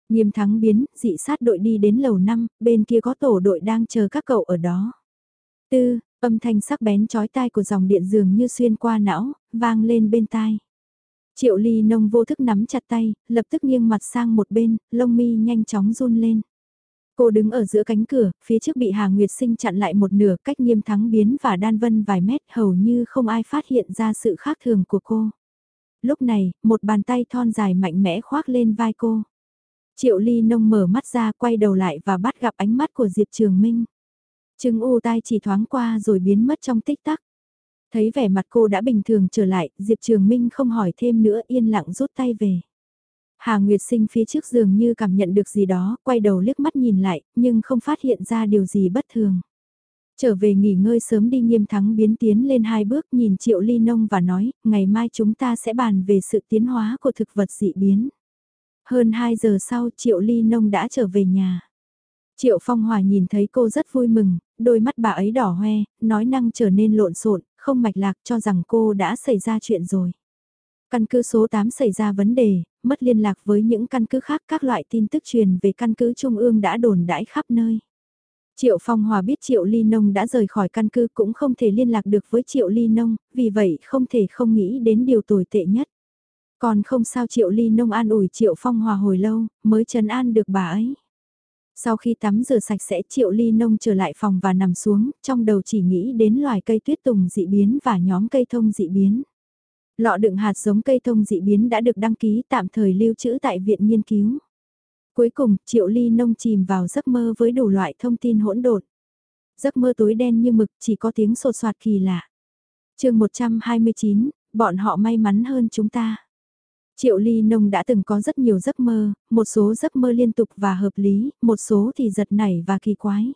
Nghiêm thắng biến, dị sát đội đi đến lầu 5, bên kia có tổ đội đang chờ các cậu ở đó. Tư, âm thanh sắc bén chói tai của dòng điện dường như xuyên qua não, vang lên bên tai. Triệu ly nông vô thức nắm chặt tay, lập tức nghiêng mặt sang một bên, lông mi nhanh chóng run lên. Cô đứng ở giữa cánh cửa, phía trước bị Hà Nguyệt Sinh chặn lại một nửa cách nghiêm thắng biến và đan vân vài mét hầu như không ai phát hiện ra sự khác thường của cô. Lúc này, một bàn tay thon dài mạnh mẽ khoác lên vai cô. Triệu ly nông mở mắt ra quay đầu lại và bắt gặp ánh mắt của Diệp Trường Minh. Trừng u tai chỉ thoáng qua rồi biến mất trong tích tắc. Thấy vẻ mặt cô đã bình thường trở lại, Diệp Trường Minh không hỏi thêm nữa yên lặng rút tay về. Hà Nguyệt Sinh phía trước giường như cảm nhận được gì đó, quay đầu liếc mắt nhìn lại, nhưng không phát hiện ra điều gì bất thường. Trở về nghỉ ngơi sớm đi nghiêm thắng biến tiến lên hai bước nhìn Triệu Ly Nông và nói, ngày mai chúng ta sẽ bàn về sự tiến hóa của thực vật dị biến. Hơn 2 giờ sau Triệu Ly Nông đã trở về nhà. Triệu Phong Hòa nhìn thấy cô rất vui mừng, đôi mắt bà ấy đỏ hoe, nói năng trở nên lộn xộn, không mạch lạc cho rằng cô đã xảy ra chuyện rồi. Căn cứ số 8 xảy ra vấn đề, mất liên lạc với những căn cứ khác các loại tin tức truyền về căn cứ Trung ương đã đồn đãi khắp nơi. Triệu Phong Hòa biết Triệu Ly Nông đã rời khỏi căn cứ cũng không thể liên lạc được với Triệu Ly Nông, vì vậy không thể không nghĩ đến điều tồi tệ nhất. Còn không sao Triệu Ly Nông an ủi Triệu Phong Hòa hồi lâu, mới trấn an được bà ấy. Sau khi tắm rửa sạch sẽ Triệu Ly Nông trở lại phòng và nằm xuống, trong đầu chỉ nghĩ đến loài cây tuyết tùng dị biến và nhóm cây thông dị biến. Lọ đựng hạt giống cây thông dị biến đã được đăng ký tạm thời lưu trữ tại viện nghiên cứu. Cuối cùng, Triệu Ly Nông chìm vào giấc mơ với đủ loại thông tin hỗn độn. Giấc mơ tối đen như mực chỉ có tiếng sột soạt kỳ lạ. chương 129, bọn họ may mắn hơn chúng ta. Triệu Ly Nông đã từng có rất nhiều giấc mơ, một số giấc mơ liên tục và hợp lý, một số thì giật nảy và kỳ quái.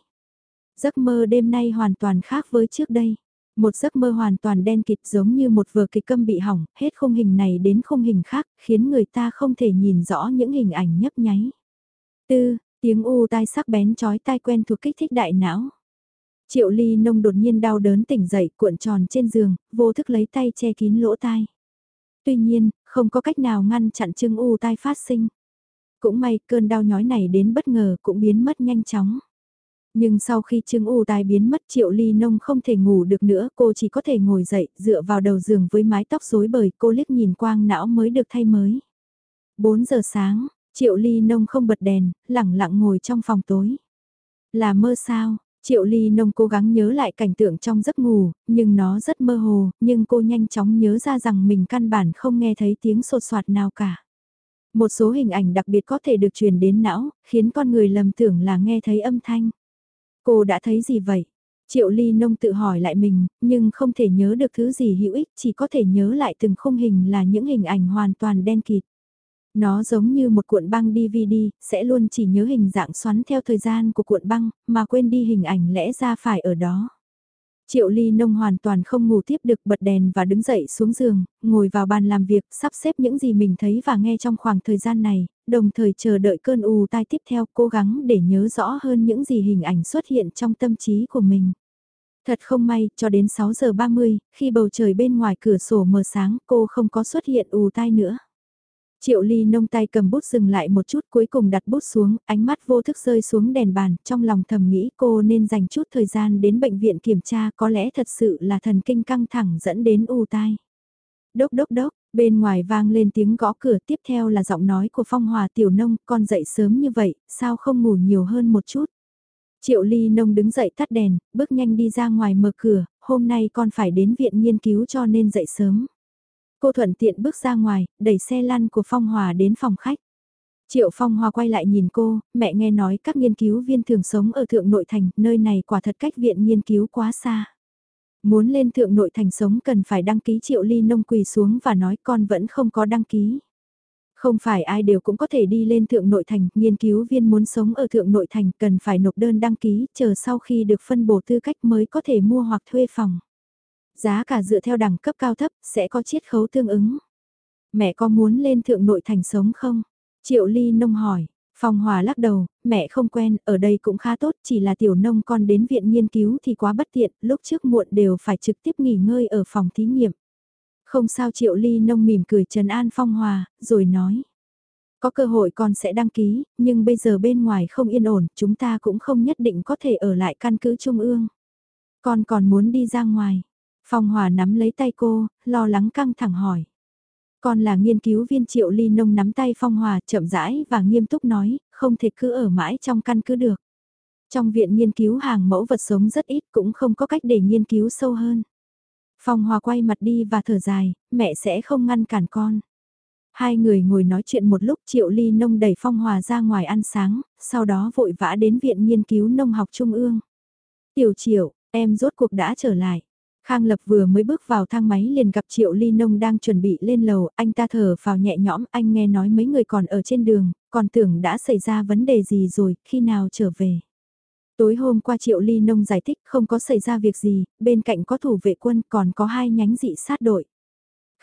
Giấc mơ đêm nay hoàn toàn khác với trước đây. Một giấc mơ hoàn toàn đen kịt giống như một vở kịch câm bị hỏng, hết khung hình này đến khung hình khác, khiến người ta không thể nhìn rõ những hình ảnh nhấp nháy. Tư, tiếng u tai sắc bén chói tai quen thuộc kích thích đại não. Triệu Ly Nông đột nhiên đau đớn tỉnh dậy cuộn tròn trên giường, vô thức lấy tay che kín lỗ tai. Tuy nhiên, không có cách nào ngăn chặn chứng u tai phát sinh. Cũng may cơn đau nhói này đến bất ngờ cũng biến mất nhanh chóng. Nhưng sau khi chứng u tai biến mất triệu ly nông không thể ngủ được nữa cô chỉ có thể ngồi dậy dựa vào đầu giường với mái tóc rối bời cô liếc nhìn quang não mới được thay mới. 4 giờ sáng, triệu ly nông không bật đèn, lẳng lặng ngồi trong phòng tối. Là mơ sao, Triệu Ly Nông cố gắng nhớ lại cảnh tượng trong giấc ngủ, nhưng nó rất mơ hồ, nhưng cô nhanh chóng nhớ ra rằng mình căn bản không nghe thấy tiếng sột soạt nào cả. Một số hình ảnh đặc biệt có thể được truyền đến não, khiến con người lầm tưởng là nghe thấy âm thanh. Cô đã thấy gì vậy? Triệu Ly Nông tự hỏi lại mình, nhưng không thể nhớ được thứ gì hữu ích, chỉ có thể nhớ lại từng khung hình là những hình ảnh hoàn toàn đen kịt. Nó giống như một cuộn băng DVD, sẽ luôn chỉ nhớ hình dạng xoắn theo thời gian của cuộn băng, mà quên đi hình ảnh lẽ ra phải ở đó. Triệu Ly Nông hoàn toàn không ngủ tiếp được bật đèn và đứng dậy xuống giường, ngồi vào bàn làm việc, sắp xếp những gì mình thấy và nghe trong khoảng thời gian này, đồng thời chờ đợi cơn ù tai tiếp theo cố gắng để nhớ rõ hơn những gì hình ảnh xuất hiện trong tâm trí của mình. Thật không may, cho đến 6 giờ 30, khi bầu trời bên ngoài cửa sổ mờ sáng, cô không có xuất hiện ù tai nữa. Triệu Ly nông tay cầm bút dừng lại một chút cuối cùng đặt bút xuống, ánh mắt vô thức rơi xuống đèn bàn, trong lòng thầm nghĩ cô nên dành chút thời gian đến bệnh viện kiểm tra có lẽ thật sự là thần kinh căng thẳng dẫn đến u tai. Đốc đốc đốc, bên ngoài vang lên tiếng gõ cửa tiếp theo là giọng nói của Phong Hòa tiểu nông, con dậy sớm như vậy, sao không ngủ nhiều hơn một chút. Triệu Ly nông đứng dậy tắt đèn, bước nhanh đi ra ngoài mở cửa, hôm nay con phải đến viện nghiên cứu cho nên dậy sớm. Cô thuận tiện bước ra ngoài, đẩy xe lăn của Phong Hòa đến phòng khách. Triệu Phong Hòa quay lại nhìn cô, mẹ nghe nói các nghiên cứu viên thường sống ở Thượng Nội Thành, nơi này quả thật cách viện nghiên cứu quá xa. Muốn lên Thượng Nội Thành sống cần phải đăng ký Triệu Ly Nông quỳ xuống và nói con vẫn không có đăng ký. Không phải ai đều cũng có thể đi lên Thượng Nội Thành, nghiên cứu viên muốn sống ở Thượng Nội Thành cần phải nộp đơn đăng ký, chờ sau khi được phân bổ tư cách mới có thể mua hoặc thuê phòng. Giá cả dựa theo đẳng cấp cao thấp sẽ có chiết khấu tương ứng. Mẹ có muốn lên thượng nội thành sống không? Triệu Ly nông hỏi. Phong Hòa lắc đầu, mẹ không quen, ở đây cũng khá tốt, chỉ là tiểu nông con đến viện nghiên cứu thì quá bất tiện, lúc trước muộn đều phải trực tiếp nghỉ ngơi ở phòng thí nghiệm. Không sao Triệu Ly nông mỉm cười trần an Phong Hòa, rồi nói. Có cơ hội con sẽ đăng ký, nhưng bây giờ bên ngoài không yên ổn, chúng ta cũng không nhất định có thể ở lại căn cứ Trung ương. Con còn muốn đi ra ngoài. Phong Hòa nắm lấy tay cô, lo lắng căng thẳng hỏi. Con là nghiên cứu viên Triệu Ly Nông nắm tay Phong Hòa chậm rãi và nghiêm túc nói, không thể cứ ở mãi trong căn cứ được. Trong viện nghiên cứu hàng mẫu vật sống rất ít cũng không có cách để nghiên cứu sâu hơn. Phong Hòa quay mặt đi và thở dài, mẹ sẽ không ngăn cản con. Hai người ngồi nói chuyện một lúc Triệu Ly Nông đẩy Phong Hòa ra ngoài ăn sáng, sau đó vội vã đến Viện Nghiên cứu Nông học Trung ương. Tiểu Triệu, em rốt cuộc đã trở lại. Khang Lập vừa mới bước vào thang máy liền gặp Triệu Ly Nông đang chuẩn bị lên lầu, anh ta thở vào nhẹ nhõm, anh nghe nói mấy người còn ở trên đường, còn tưởng đã xảy ra vấn đề gì rồi, khi nào trở về. Tối hôm qua Triệu Ly Nông giải thích không có xảy ra việc gì, bên cạnh có thủ vệ quân còn có hai nhánh dị sát đội.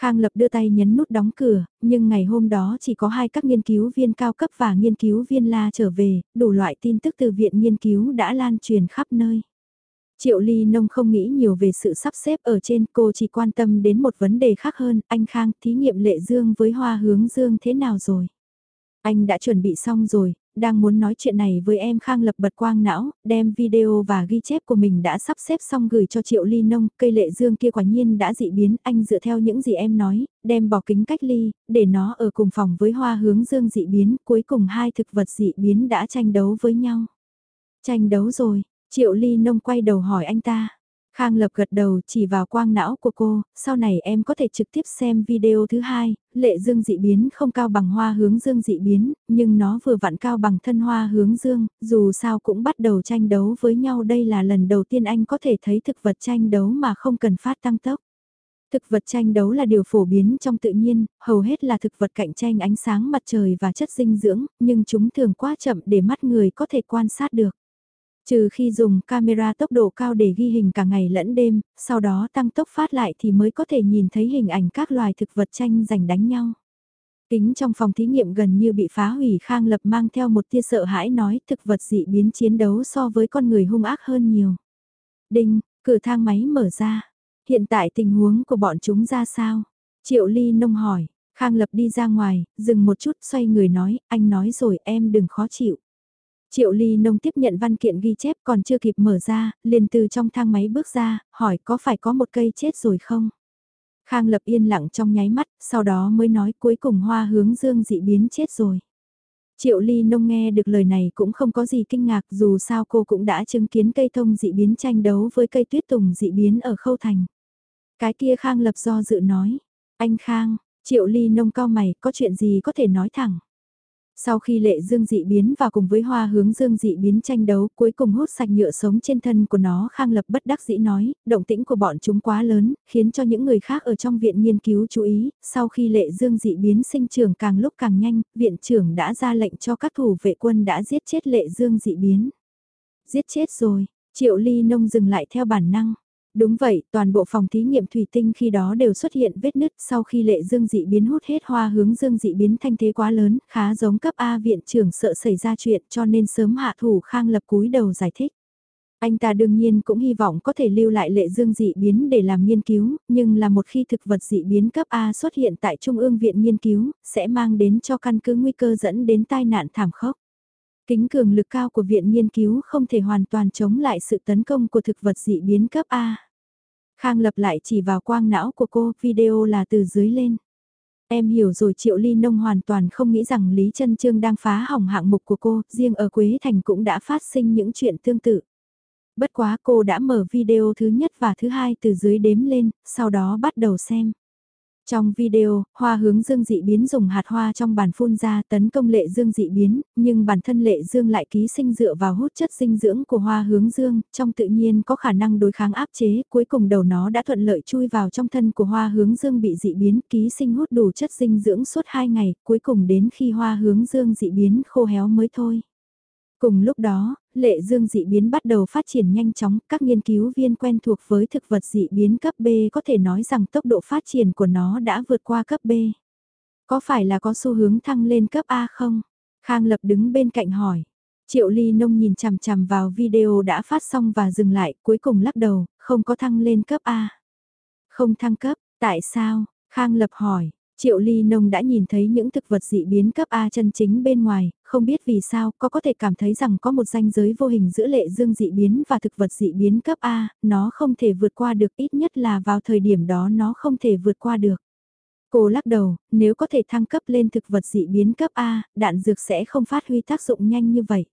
Khang Lập đưa tay nhấn nút đóng cửa, nhưng ngày hôm đó chỉ có hai các nghiên cứu viên cao cấp và nghiên cứu viên la trở về, đủ loại tin tức từ viện nghiên cứu đã lan truyền khắp nơi. Triệu Ly Nông không nghĩ nhiều về sự sắp xếp ở trên cô chỉ quan tâm đến một vấn đề khác hơn, anh Khang thí nghiệm lệ dương với hoa hướng dương thế nào rồi? Anh đã chuẩn bị xong rồi, đang muốn nói chuyện này với em Khang lập bật quang não, đem video và ghi chép của mình đã sắp xếp xong gửi cho Triệu Ly Nông, cây lệ dương kia quả nhiên đã dị biến, anh dựa theo những gì em nói, đem bỏ kính cách ly, để nó ở cùng phòng với hoa hướng dương dị biến, cuối cùng hai thực vật dị biến đã tranh đấu với nhau. Tranh đấu rồi, Triệu Ly Nông quay đầu hỏi anh ta. Khang Lập gật đầu chỉ vào quang não của cô, sau này em có thể trực tiếp xem video thứ hai, lệ dương dị biến không cao bằng hoa hướng dương dị biến, nhưng nó vừa vặn cao bằng thân hoa hướng dương, dù sao cũng bắt đầu tranh đấu với nhau đây là lần đầu tiên anh có thể thấy thực vật tranh đấu mà không cần phát tăng tốc. Thực vật tranh đấu là điều phổ biến trong tự nhiên, hầu hết là thực vật cạnh tranh ánh sáng mặt trời và chất dinh dưỡng, nhưng chúng thường quá chậm để mắt người có thể quan sát được. Trừ khi dùng camera tốc độ cao để ghi hình cả ngày lẫn đêm, sau đó tăng tốc phát lại thì mới có thể nhìn thấy hình ảnh các loài thực vật tranh giành đánh nhau. Kính trong phòng thí nghiệm gần như bị phá hủy Khang Lập mang theo một tia sợ hãi nói thực vật dị biến chiến đấu so với con người hung ác hơn nhiều. Đinh, cửa thang máy mở ra. Hiện tại tình huống của bọn chúng ra sao? Triệu Ly nông hỏi, Khang Lập đi ra ngoài, dừng một chút xoay người nói, anh nói rồi em đừng khó chịu. Triệu Ly Nông tiếp nhận văn kiện ghi chép còn chưa kịp mở ra, liền từ trong thang máy bước ra, hỏi có phải có một cây chết rồi không? Khang Lập yên lặng trong nháy mắt, sau đó mới nói cuối cùng hoa hướng dương dị biến chết rồi. Triệu Ly Nông nghe được lời này cũng không có gì kinh ngạc dù sao cô cũng đã chứng kiến cây thông dị biến tranh đấu với cây tuyết tùng dị biến ở khâu thành. Cái kia Khang Lập do dự nói, anh Khang, Triệu Ly Nông cao mày có chuyện gì có thể nói thẳng. Sau khi lệ dương dị biến và cùng với hoa hướng dương dị biến tranh đấu cuối cùng hút sạch nhựa sống trên thân của nó khang lập bất đắc dĩ nói, động tĩnh của bọn chúng quá lớn, khiến cho những người khác ở trong viện nghiên cứu chú ý, sau khi lệ dương dị biến sinh trưởng càng lúc càng nhanh, viện trưởng đã ra lệnh cho các thủ vệ quân đã giết chết lệ dương dị biến. Giết chết rồi, triệu ly nông dừng lại theo bản năng. Đúng vậy, toàn bộ phòng thí nghiệm thủy tinh khi đó đều xuất hiện vết nứt sau khi lệ dương dị biến hút hết hoa hướng dương dị biến thanh thế quá lớn, khá giống cấp A viện trưởng sợ xảy ra chuyện cho nên sớm hạ thủ khang lập cúi đầu giải thích. Anh ta đương nhiên cũng hy vọng có thể lưu lại lệ dương dị biến để làm nghiên cứu, nhưng là một khi thực vật dị biến cấp A xuất hiện tại Trung ương Viện Nghiên cứu, sẽ mang đến cho căn cứ nguy cơ dẫn đến tai nạn thảm khốc. Kính cường lực cao của Viện Nghiên cứu không thể hoàn toàn chống lại sự tấn công của thực vật dị biến cấp A. Khang lập lại chỉ vào quang não của cô, video là từ dưới lên. Em hiểu rồi Triệu Ly Nông hoàn toàn không nghĩ rằng Lý Trân Trương đang phá hỏng hạng mục của cô, riêng ở Quế Thành cũng đã phát sinh những chuyện tương tự. Bất quá cô đã mở video thứ nhất và thứ hai từ dưới đếm lên, sau đó bắt đầu xem. Trong video, hoa hướng dương dị biến dùng hạt hoa trong bàn phun ra tấn công lệ dương dị biến, nhưng bản thân lệ dương lại ký sinh dựa vào hút chất dinh dưỡng của hoa hướng dương, trong tự nhiên có khả năng đối kháng áp chế, cuối cùng đầu nó đã thuận lợi chui vào trong thân của hoa hướng dương bị dị biến, ký sinh hút đủ chất dinh dưỡng suốt 2 ngày, cuối cùng đến khi hoa hướng dương dị biến khô héo mới thôi. Cùng lúc đó, lệ dương dị biến bắt đầu phát triển nhanh chóng, các nghiên cứu viên quen thuộc với thực vật dị biến cấp B có thể nói rằng tốc độ phát triển của nó đã vượt qua cấp B. Có phải là có xu hướng thăng lên cấp A không? Khang Lập đứng bên cạnh hỏi. Triệu Ly Nông nhìn chằm chằm vào video đã phát xong và dừng lại, cuối cùng lắc đầu, không có thăng lên cấp A. Không thăng cấp, tại sao? Khang Lập hỏi, Triệu Ly Nông đã nhìn thấy những thực vật dị biến cấp A chân chính bên ngoài, không biết vì sao có có thể cảm thấy rằng có một ranh giới vô hình giữa lệ dương dị biến và thực vật dị biến cấp A, nó không thể vượt qua được ít nhất là vào thời điểm đó nó không thể vượt qua được. Cô lắc đầu, nếu có thể thăng cấp lên thực vật dị biến cấp A, đạn dược sẽ không phát huy tác dụng nhanh như vậy.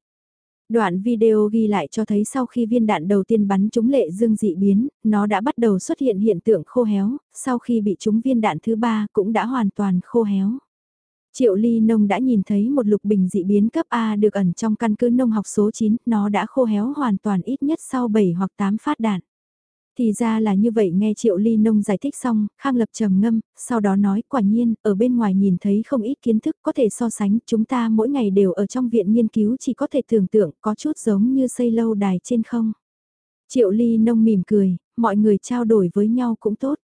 Đoạn video ghi lại cho thấy sau khi viên đạn đầu tiên bắn trúng lệ dương dị biến, nó đã bắt đầu xuất hiện hiện tượng khô héo, sau khi bị trúng viên đạn thứ ba cũng đã hoàn toàn khô héo. Triệu Ly Nông đã nhìn thấy một lục bình dị biến cấp A được ẩn trong căn cứ nông học số 9, nó đã khô héo hoàn toàn ít nhất sau 7 hoặc 8 phát đạn. Thì ra là như vậy nghe Triệu Ly Nông giải thích xong, Khang Lập trầm ngâm, sau đó nói quả nhiên, ở bên ngoài nhìn thấy không ít kiến thức có thể so sánh, chúng ta mỗi ngày đều ở trong viện nghiên cứu chỉ có thể tưởng tượng có chút giống như xây lâu đài trên không. Triệu Ly Nông mỉm cười, mọi người trao đổi với nhau cũng tốt.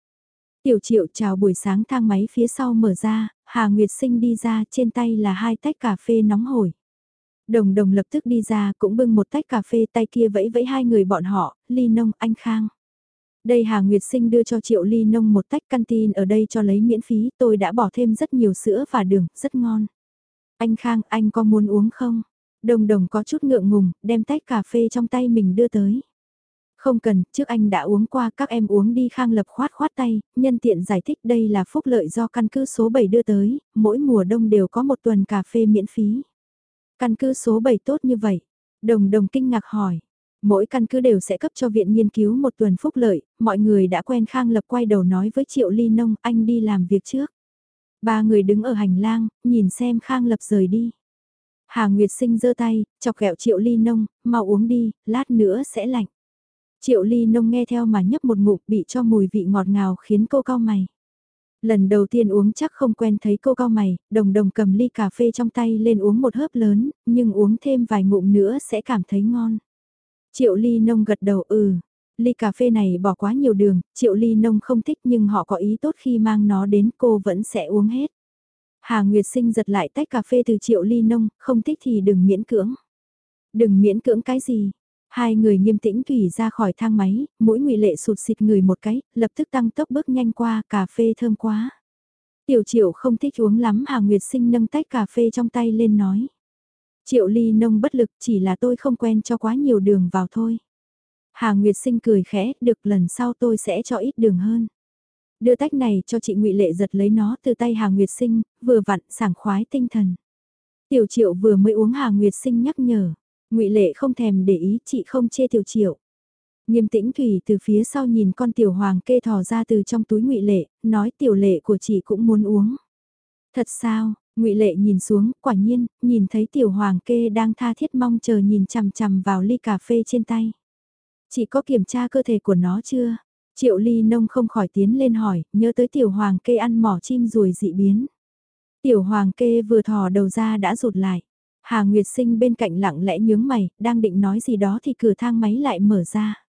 Tiểu Triệu chào buổi sáng thang máy phía sau mở ra, Hà Nguyệt Sinh đi ra trên tay là hai tách cà phê nóng hổi. Đồng đồng lập tức đi ra cũng bưng một tách cà phê tay kia vẫy vẫy hai người bọn họ, Ly Nông, anh Khang. Đây Hà Nguyệt Sinh đưa cho Triệu Ly Nông một tách canteen ở đây cho lấy miễn phí, tôi đã bỏ thêm rất nhiều sữa và đường, rất ngon. Anh Khang, anh có muốn uống không? Đồng đồng có chút ngượng ngùng, đem tách cà phê trong tay mình đưa tới. Không cần, trước anh đã uống qua các em uống đi Khang Lập khoát khoát tay, nhân tiện giải thích đây là phúc lợi do căn cứ số 7 đưa tới, mỗi mùa đông đều có một tuần cà phê miễn phí. Căn cứ số 7 tốt như vậy. Đồng đồng kinh ngạc hỏi, Mỗi căn cứ đều sẽ cấp cho viện nghiên cứu một tuần phúc lợi, mọi người đã quen Khang Lập quay đầu nói với Triệu Ly Nông anh đi làm việc trước. Ba người đứng ở hành lang, nhìn xem Khang Lập rời đi. Hà Nguyệt Sinh giơ tay, chọc ghẹo Triệu Ly Nông, mau uống đi, lát nữa sẽ lạnh. Triệu Ly Nông nghe theo mà nhấp một ngụm bị cho mùi vị ngọt ngào khiến cô cao mày. Lần đầu tiên uống chắc không quen thấy cô cao mày, đồng đồng cầm ly cà phê trong tay lên uống một hớp lớn, nhưng uống thêm vài ngụm nữa sẽ cảm thấy ngon. Triệu ly nông gật đầu ừ. Ly cà phê này bỏ quá nhiều đường, triệu ly nông không thích nhưng họ có ý tốt khi mang nó đến cô vẫn sẽ uống hết. Hà Nguyệt Sinh giật lại tách cà phê từ triệu ly nông, không thích thì đừng miễn cưỡng. Đừng miễn cưỡng cái gì. Hai người nghiêm tĩnh thủy ra khỏi thang máy, mũi ngụy lệ sụt xịt người một cái, lập tức tăng tốc bước nhanh qua, cà phê thơm quá. Tiểu triệu không thích uống lắm Hà Nguyệt Sinh nâng tách cà phê trong tay lên nói. Triệu ly nông bất lực chỉ là tôi không quen cho quá nhiều đường vào thôi. Hà Nguyệt Sinh cười khẽ, được lần sau tôi sẽ cho ít đường hơn. Đưa tách này cho chị ngụy Lệ giật lấy nó từ tay Hà Nguyệt Sinh, vừa vặn sảng khoái tinh thần. Tiểu Triệu vừa mới uống Hà Nguyệt Sinh nhắc nhở, ngụy Lệ không thèm để ý, chị không chê Tiểu Triệu. Nghiêm tĩnh Thủy từ phía sau nhìn con Tiểu Hoàng kê thò ra từ trong túi ngụy Lệ, nói Tiểu Lệ của chị cũng muốn uống. Thật sao, ngụy Lệ nhìn xuống, quả nhiên, nhìn thấy tiểu hoàng kê đang tha thiết mong chờ nhìn chằm chằm vào ly cà phê trên tay. Chỉ có kiểm tra cơ thể của nó chưa? Triệu ly nông không khỏi tiến lên hỏi, nhớ tới tiểu hoàng kê ăn mỏ chim ruồi dị biến. Tiểu hoàng kê vừa thò đầu ra đã rụt lại. Hà Nguyệt Sinh bên cạnh lặng lẽ nhướng mày, đang định nói gì đó thì cửa thang máy lại mở ra.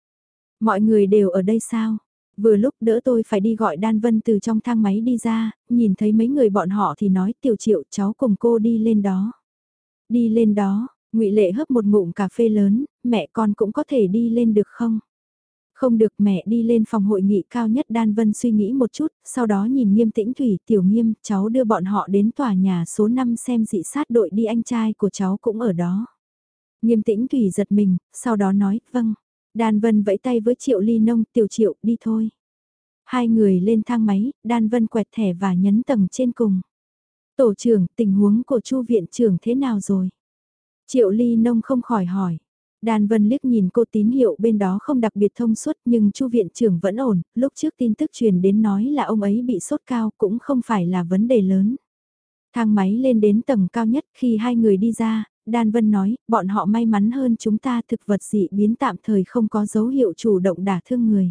Mọi người đều ở đây sao? Vừa lúc đỡ tôi phải đi gọi Đan Vân từ trong thang máy đi ra, nhìn thấy mấy người bọn họ thì nói tiểu triệu cháu cùng cô đi lên đó. Đi lên đó, ngụy Lệ hấp một ngụm cà phê lớn, mẹ con cũng có thể đi lên được không? Không được mẹ đi lên phòng hội nghị cao nhất Đan Vân suy nghĩ một chút, sau đó nhìn nghiêm tĩnh Thủy tiểu nghiêm, cháu đưa bọn họ đến tòa nhà số 5 xem dị sát đội đi anh trai của cháu cũng ở đó. Nghiêm tĩnh Thủy giật mình, sau đó nói, vâng. Đan Vân vẫy tay với Triệu Ly Nông, tiểu triệu, đi thôi. Hai người lên thang máy, Đan Vân quẹt thẻ và nhấn tầng trên cùng. Tổ trưởng, tình huống của Chu viện trưởng thế nào rồi? Triệu Ly Nông không khỏi hỏi. Đan Vân liếc nhìn cô tín hiệu bên đó không đặc biệt thông suốt nhưng Chu viện trưởng vẫn ổn, lúc trước tin tức truyền đến nói là ông ấy bị sốt cao cũng không phải là vấn đề lớn. Thang máy lên đến tầng cao nhất khi hai người đi ra, Đan Vân nói, bọn họ may mắn hơn chúng ta thực vật dị biến tạm thời không có dấu hiệu chủ động đả thương người.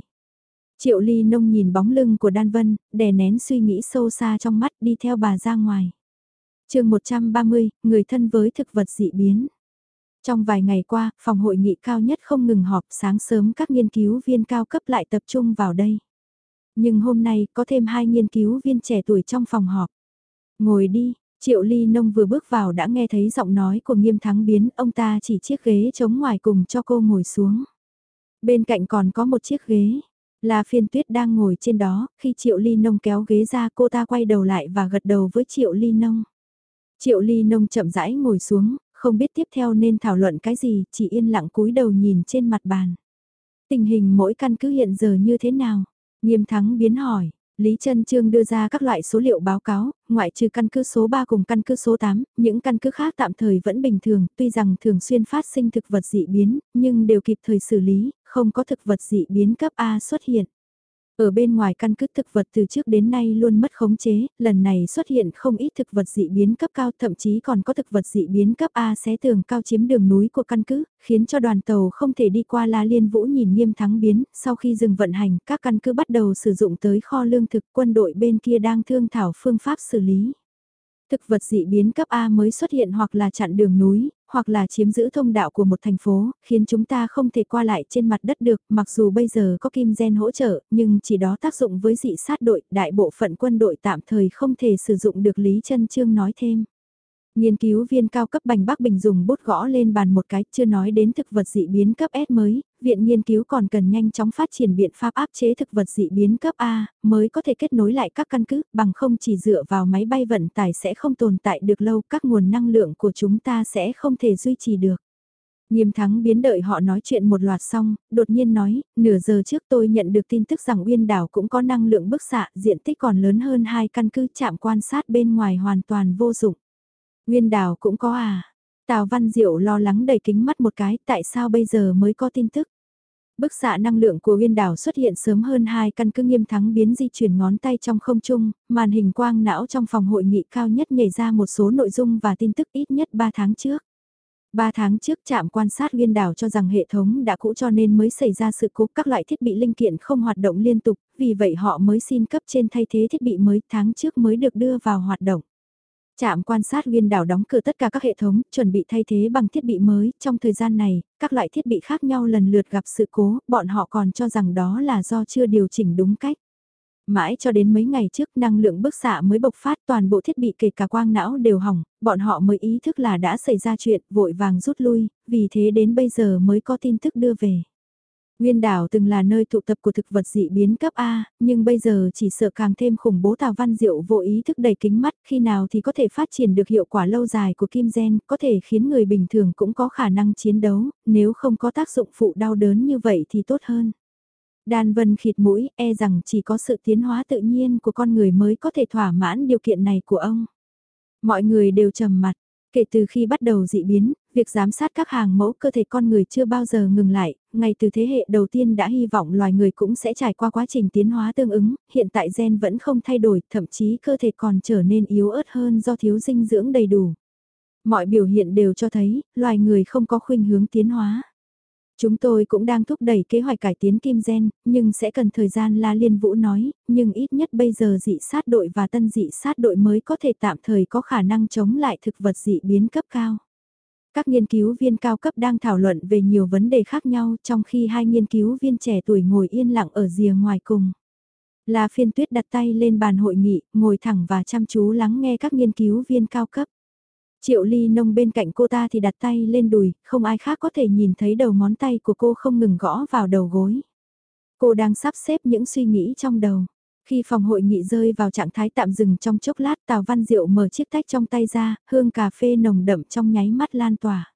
Triệu Ly Nông nhìn bóng lưng của Đan Vân, đè nén suy nghĩ sâu xa trong mắt đi theo bà ra ngoài. chương 130, người thân với thực vật dị biến. Trong vài ngày qua, phòng hội nghị cao nhất không ngừng họp sáng sớm các nghiên cứu viên cao cấp lại tập trung vào đây. Nhưng hôm nay có thêm hai nghiên cứu viên trẻ tuổi trong phòng họp. Ngồi đi, Triệu Ly Nông vừa bước vào đã nghe thấy giọng nói của nghiêm thắng biến, ông ta chỉ chiếc ghế chống ngoài cùng cho cô ngồi xuống. Bên cạnh còn có một chiếc ghế, là phiên tuyết đang ngồi trên đó, khi Triệu Ly Nông kéo ghế ra cô ta quay đầu lại và gật đầu với Triệu Ly Nông. Triệu Ly Nông chậm rãi ngồi xuống, không biết tiếp theo nên thảo luận cái gì, chỉ yên lặng cúi đầu nhìn trên mặt bàn. Tình hình mỗi căn cứ hiện giờ như thế nào? Nghiêm thắng biến hỏi. Lý Trân Trương đưa ra các loại số liệu báo cáo, ngoại trừ căn cứ số 3 cùng căn cứ số 8, những căn cứ khác tạm thời vẫn bình thường, tuy rằng thường xuyên phát sinh thực vật dị biến, nhưng đều kịp thời xử lý, không có thực vật dị biến cấp A xuất hiện. Ở bên ngoài căn cứ thực vật từ trước đến nay luôn mất khống chế, lần này xuất hiện không ít thực vật dị biến cấp cao thậm chí còn có thực vật dị biến cấp A xé tường cao chiếm đường núi của căn cứ, khiến cho đoàn tàu không thể đi qua La Liên Vũ nhìn nghiêm thắng biến, sau khi dừng vận hành các căn cứ bắt đầu sử dụng tới kho lương thực quân đội bên kia đang thương thảo phương pháp xử lý. Thực vật dị biến cấp A mới xuất hiện hoặc là chặn đường núi, hoặc là chiếm giữ thông đạo của một thành phố, khiến chúng ta không thể qua lại trên mặt đất được, mặc dù bây giờ có kim gen hỗ trợ, nhưng chỉ đó tác dụng với dị sát đội, đại bộ phận quân đội tạm thời không thể sử dụng được Lý Trân Trương nói thêm. Nghiên cứu viên cao cấp Bành Bắc Bình dùng bút gõ lên bàn một cái, chưa nói đến thực vật dị biến cấp S mới, viện nghiên cứu còn cần nhanh chóng phát triển biện pháp áp chế thực vật dị biến cấp A, mới có thể kết nối lại các căn cứ, bằng không chỉ dựa vào máy bay vận tải sẽ không tồn tại được lâu, các nguồn năng lượng của chúng ta sẽ không thể duy trì được. Nghiêm thắng biến đợi họ nói chuyện một loạt xong, đột nhiên nói, nửa giờ trước tôi nhận được tin tức rằng Uyên đảo cũng có năng lượng bức xạ, diện tích còn lớn hơn hai căn cứ chạm quan sát bên ngoài hoàn toàn vô dụng. Nguyên đào cũng có à? Tào Văn Diệu lo lắng đầy kính mắt một cái, tại sao bây giờ mới có tin tức? Bức xạ năng lượng của Nguyên đảo xuất hiện sớm hơn hai căn cứ nghiêm thắng biến di chuyển ngón tay trong không trung, màn hình quang não trong phòng hội nghị cao nhất nhảy ra một số nội dung và tin tức ít nhất 3 tháng trước. 3 tháng trước trạm quan sát viên đảo cho rằng hệ thống đã cũ cho nên mới xảy ra sự cố các loại thiết bị linh kiện không hoạt động liên tục, vì vậy họ mới xin cấp trên thay thế thiết bị mới tháng trước mới được đưa vào hoạt động. Trạm quan sát viên đảo đóng cửa tất cả các hệ thống, chuẩn bị thay thế bằng thiết bị mới. Trong thời gian này, các loại thiết bị khác nhau lần lượt gặp sự cố, bọn họ còn cho rằng đó là do chưa điều chỉnh đúng cách. Mãi cho đến mấy ngày trước năng lượng bức xạ mới bộc phát toàn bộ thiết bị kể cả quang não đều hỏng, bọn họ mới ý thức là đã xảy ra chuyện, vội vàng rút lui, vì thế đến bây giờ mới có tin tức đưa về. Nguyên đảo từng là nơi tụ tập của thực vật dị biến cấp A, nhưng bây giờ chỉ sợ càng thêm khủng bố Tào Văn Diệu vô ý thức đầy kính mắt khi nào thì có thể phát triển được hiệu quả lâu dài của kim gen, có thể khiến người bình thường cũng có khả năng chiến đấu, nếu không có tác dụng phụ đau đớn như vậy thì tốt hơn. Đan Vân khịt mũi, e rằng chỉ có sự tiến hóa tự nhiên của con người mới có thể thỏa mãn điều kiện này của ông. Mọi người đều trầm mặt, Kể từ khi bắt đầu dị biến, việc giám sát các hàng mẫu cơ thể con người chưa bao giờ ngừng lại, ngay từ thế hệ đầu tiên đã hy vọng loài người cũng sẽ trải qua quá trình tiến hóa tương ứng, hiện tại gen vẫn không thay đổi, thậm chí cơ thể còn trở nên yếu ớt hơn do thiếu dinh dưỡng đầy đủ. Mọi biểu hiện đều cho thấy, loài người không có khuynh hướng tiến hóa. Chúng tôi cũng đang thúc đẩy kế hoạch cải tiến kim gen, nhưng sẽ cần thời gian La Liên Vũ nói, nhưng ít nhất bây giờ dị sát đội và tân dị sát đội mới có thể tạm thời có khả năng chống lại thực vật dị biến cấp cao. Các nghiên cứu viên cao cấp đang thảo luận về nhiều vấn đề khác nhau trong khi hai nghiên cứu viên trẻ tuổi ngồi yên lặng ở rìa ngoài cùng. La phiên tuyết đặt tay lên bàn hội nghị, ngồi thẳng và chăm chú lắng nghe các nghiên cứu viên cao cấp. Triệu ly nông bên cạnh cô ta thì đặt tay lên đùi, không ai khác có thể nhìn thấy đầu ngón tay của cô không ngừng gõ vào đầu gối. Cô đang sắp xếp những suy nghĩ trong đầu. Khi phòng hội nghị rơi vào trạng thái tạm dừng trong chốc lát Tào Văn Diệu mở chiếc tách trong tay ra, hương cà phê nồng đậm trong nháy mắt lan tỏa.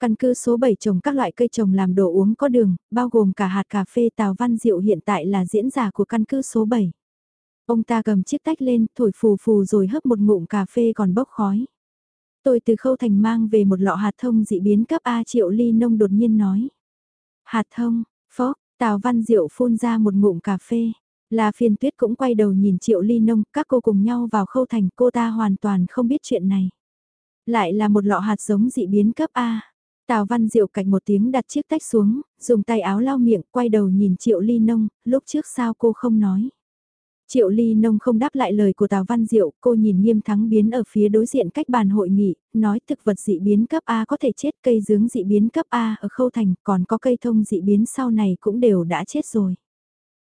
Căn cứ số 7 trồng các loại cây trồng làm đồ uống có đường, bao gồm cả hạt cà phê Tào Văn Diệu hiện tại là diễn giả của căn cứ số 7. Ông ta cầm chiếc tách lên, thổi phù phù rồi hấp một ngụm cà phê còn bốc khói. Tôi từ khâu thành mang về một lọ hạt thông dị biến cấp A triệu ly nông đột nhiên nói. Hạt thông, phó, Tào Văn Diệu phun ra một ngụm cà phê. Là phiên tuyết cũng quay đầu nhìn triệu ly nông, các cô cùng nhau vào khâu thành cô ta hoàn toàn không biết chuyện này. Lại là một lọ hạt giống dị biến cấp A. Tào Văn Diệu cạnh một tiếng đặt chiếc tách xuống, dùng tay áo lau miệng, quay đầu nhìn Triệu Ly Nông, lúc trước sao cô không nói. Triệu Ly Nông không đáp lại lời của Tào Văn Diệu, cô nhìn nghiêm thắng biến ở phía đối diện cách bàn hội nghị, nói thực vật dị biến cấp A có thể chết cây dướng dị biến cấp A ở khâu thành, còn có cây thông dị biến sau này cũng đều đã chết rồi.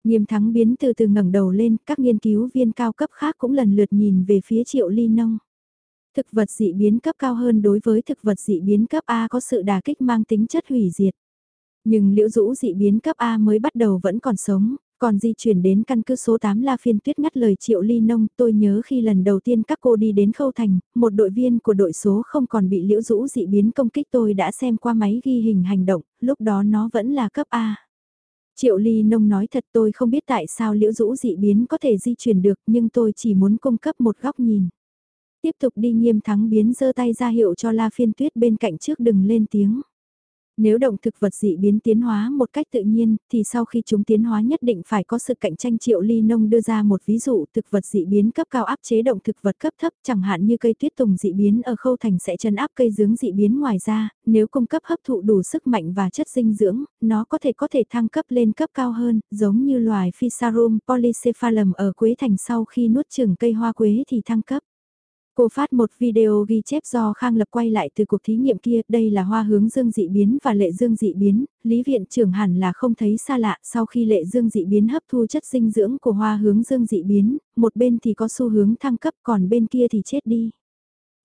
Nghiêm thắng biến từ từ ngẩng đầu lên, các nghiên cứu viên cao cấp khác cũng lần lượt nhìn về phía Triệu Ly Nông. Thực vật dị biến cấp cao hơn đối với thực vật dị biến cấp A có sự đà kích mang tính chất hủy diệt. Nhưng liễu rũ dị biến cấp A mới bắt đầu vẫn còn sống, còn di chuyển đến căn cứ số 8 La Phiên Tuyết ngắt lời Triệu Ly Nông, tôi nhớ khi lần đầu tiên các cô đi đến Khâu Thành, một đội viên của đội số không còn bị liễu rũ dị biến công kích tôi đã xem qua máy ghi hình hành động, lúc đó nó vẫn là cấp A. Triệu Ly Nông nói thật tôi không biết tại sao liễu rũ dị biến có thể di chuyển được, nhưng tôi chỉ muốn cung cấp một góc nhìn. Tiếp tục đi nghiêm thắng biến giơ tay ra hiệu cho La Phiên Tuyết bên cạnh trước đừng lên tiếng. Nếu động thực vật dị biến tiến hóa một cách tự nhiên, thì sau khi chúng tiến hóa nhất định phải có sự cạnh tranh triệu ly nông đưa ra một ví dụ thực vật dị biến cấp cao áp chế động thực vật cấp thấp chẳng hạn như cây tuyết tùng dị biến ở khâu thành sẽ chân áp cây dướng dị biến ngoài ra, nếu cung cấp hấp thụ đủ sức mạnh và chất dinh dưỡng, nó có thể có thể thăng cấp lên cấp cao hơn, giống như loài Physarum polycephalum ở Quế Thành sau khi nuốt chửng cây hoa quế thì thăng cấp. Cô phát một video ghi chép do Khang Lập quay lại từ cuộc thí nghiệm kia, đây là hoa hướng dương dị biến và lệ dương dị biến, Lý Viện trưởng hẳn là không thấy xa lạ sau khi lệ dương dị biến hấp thu chất dinh dưỡng của hoa hướng dương dị biến, một bên thì có xu hướng thăng cấp còn bên kia thì chết đi.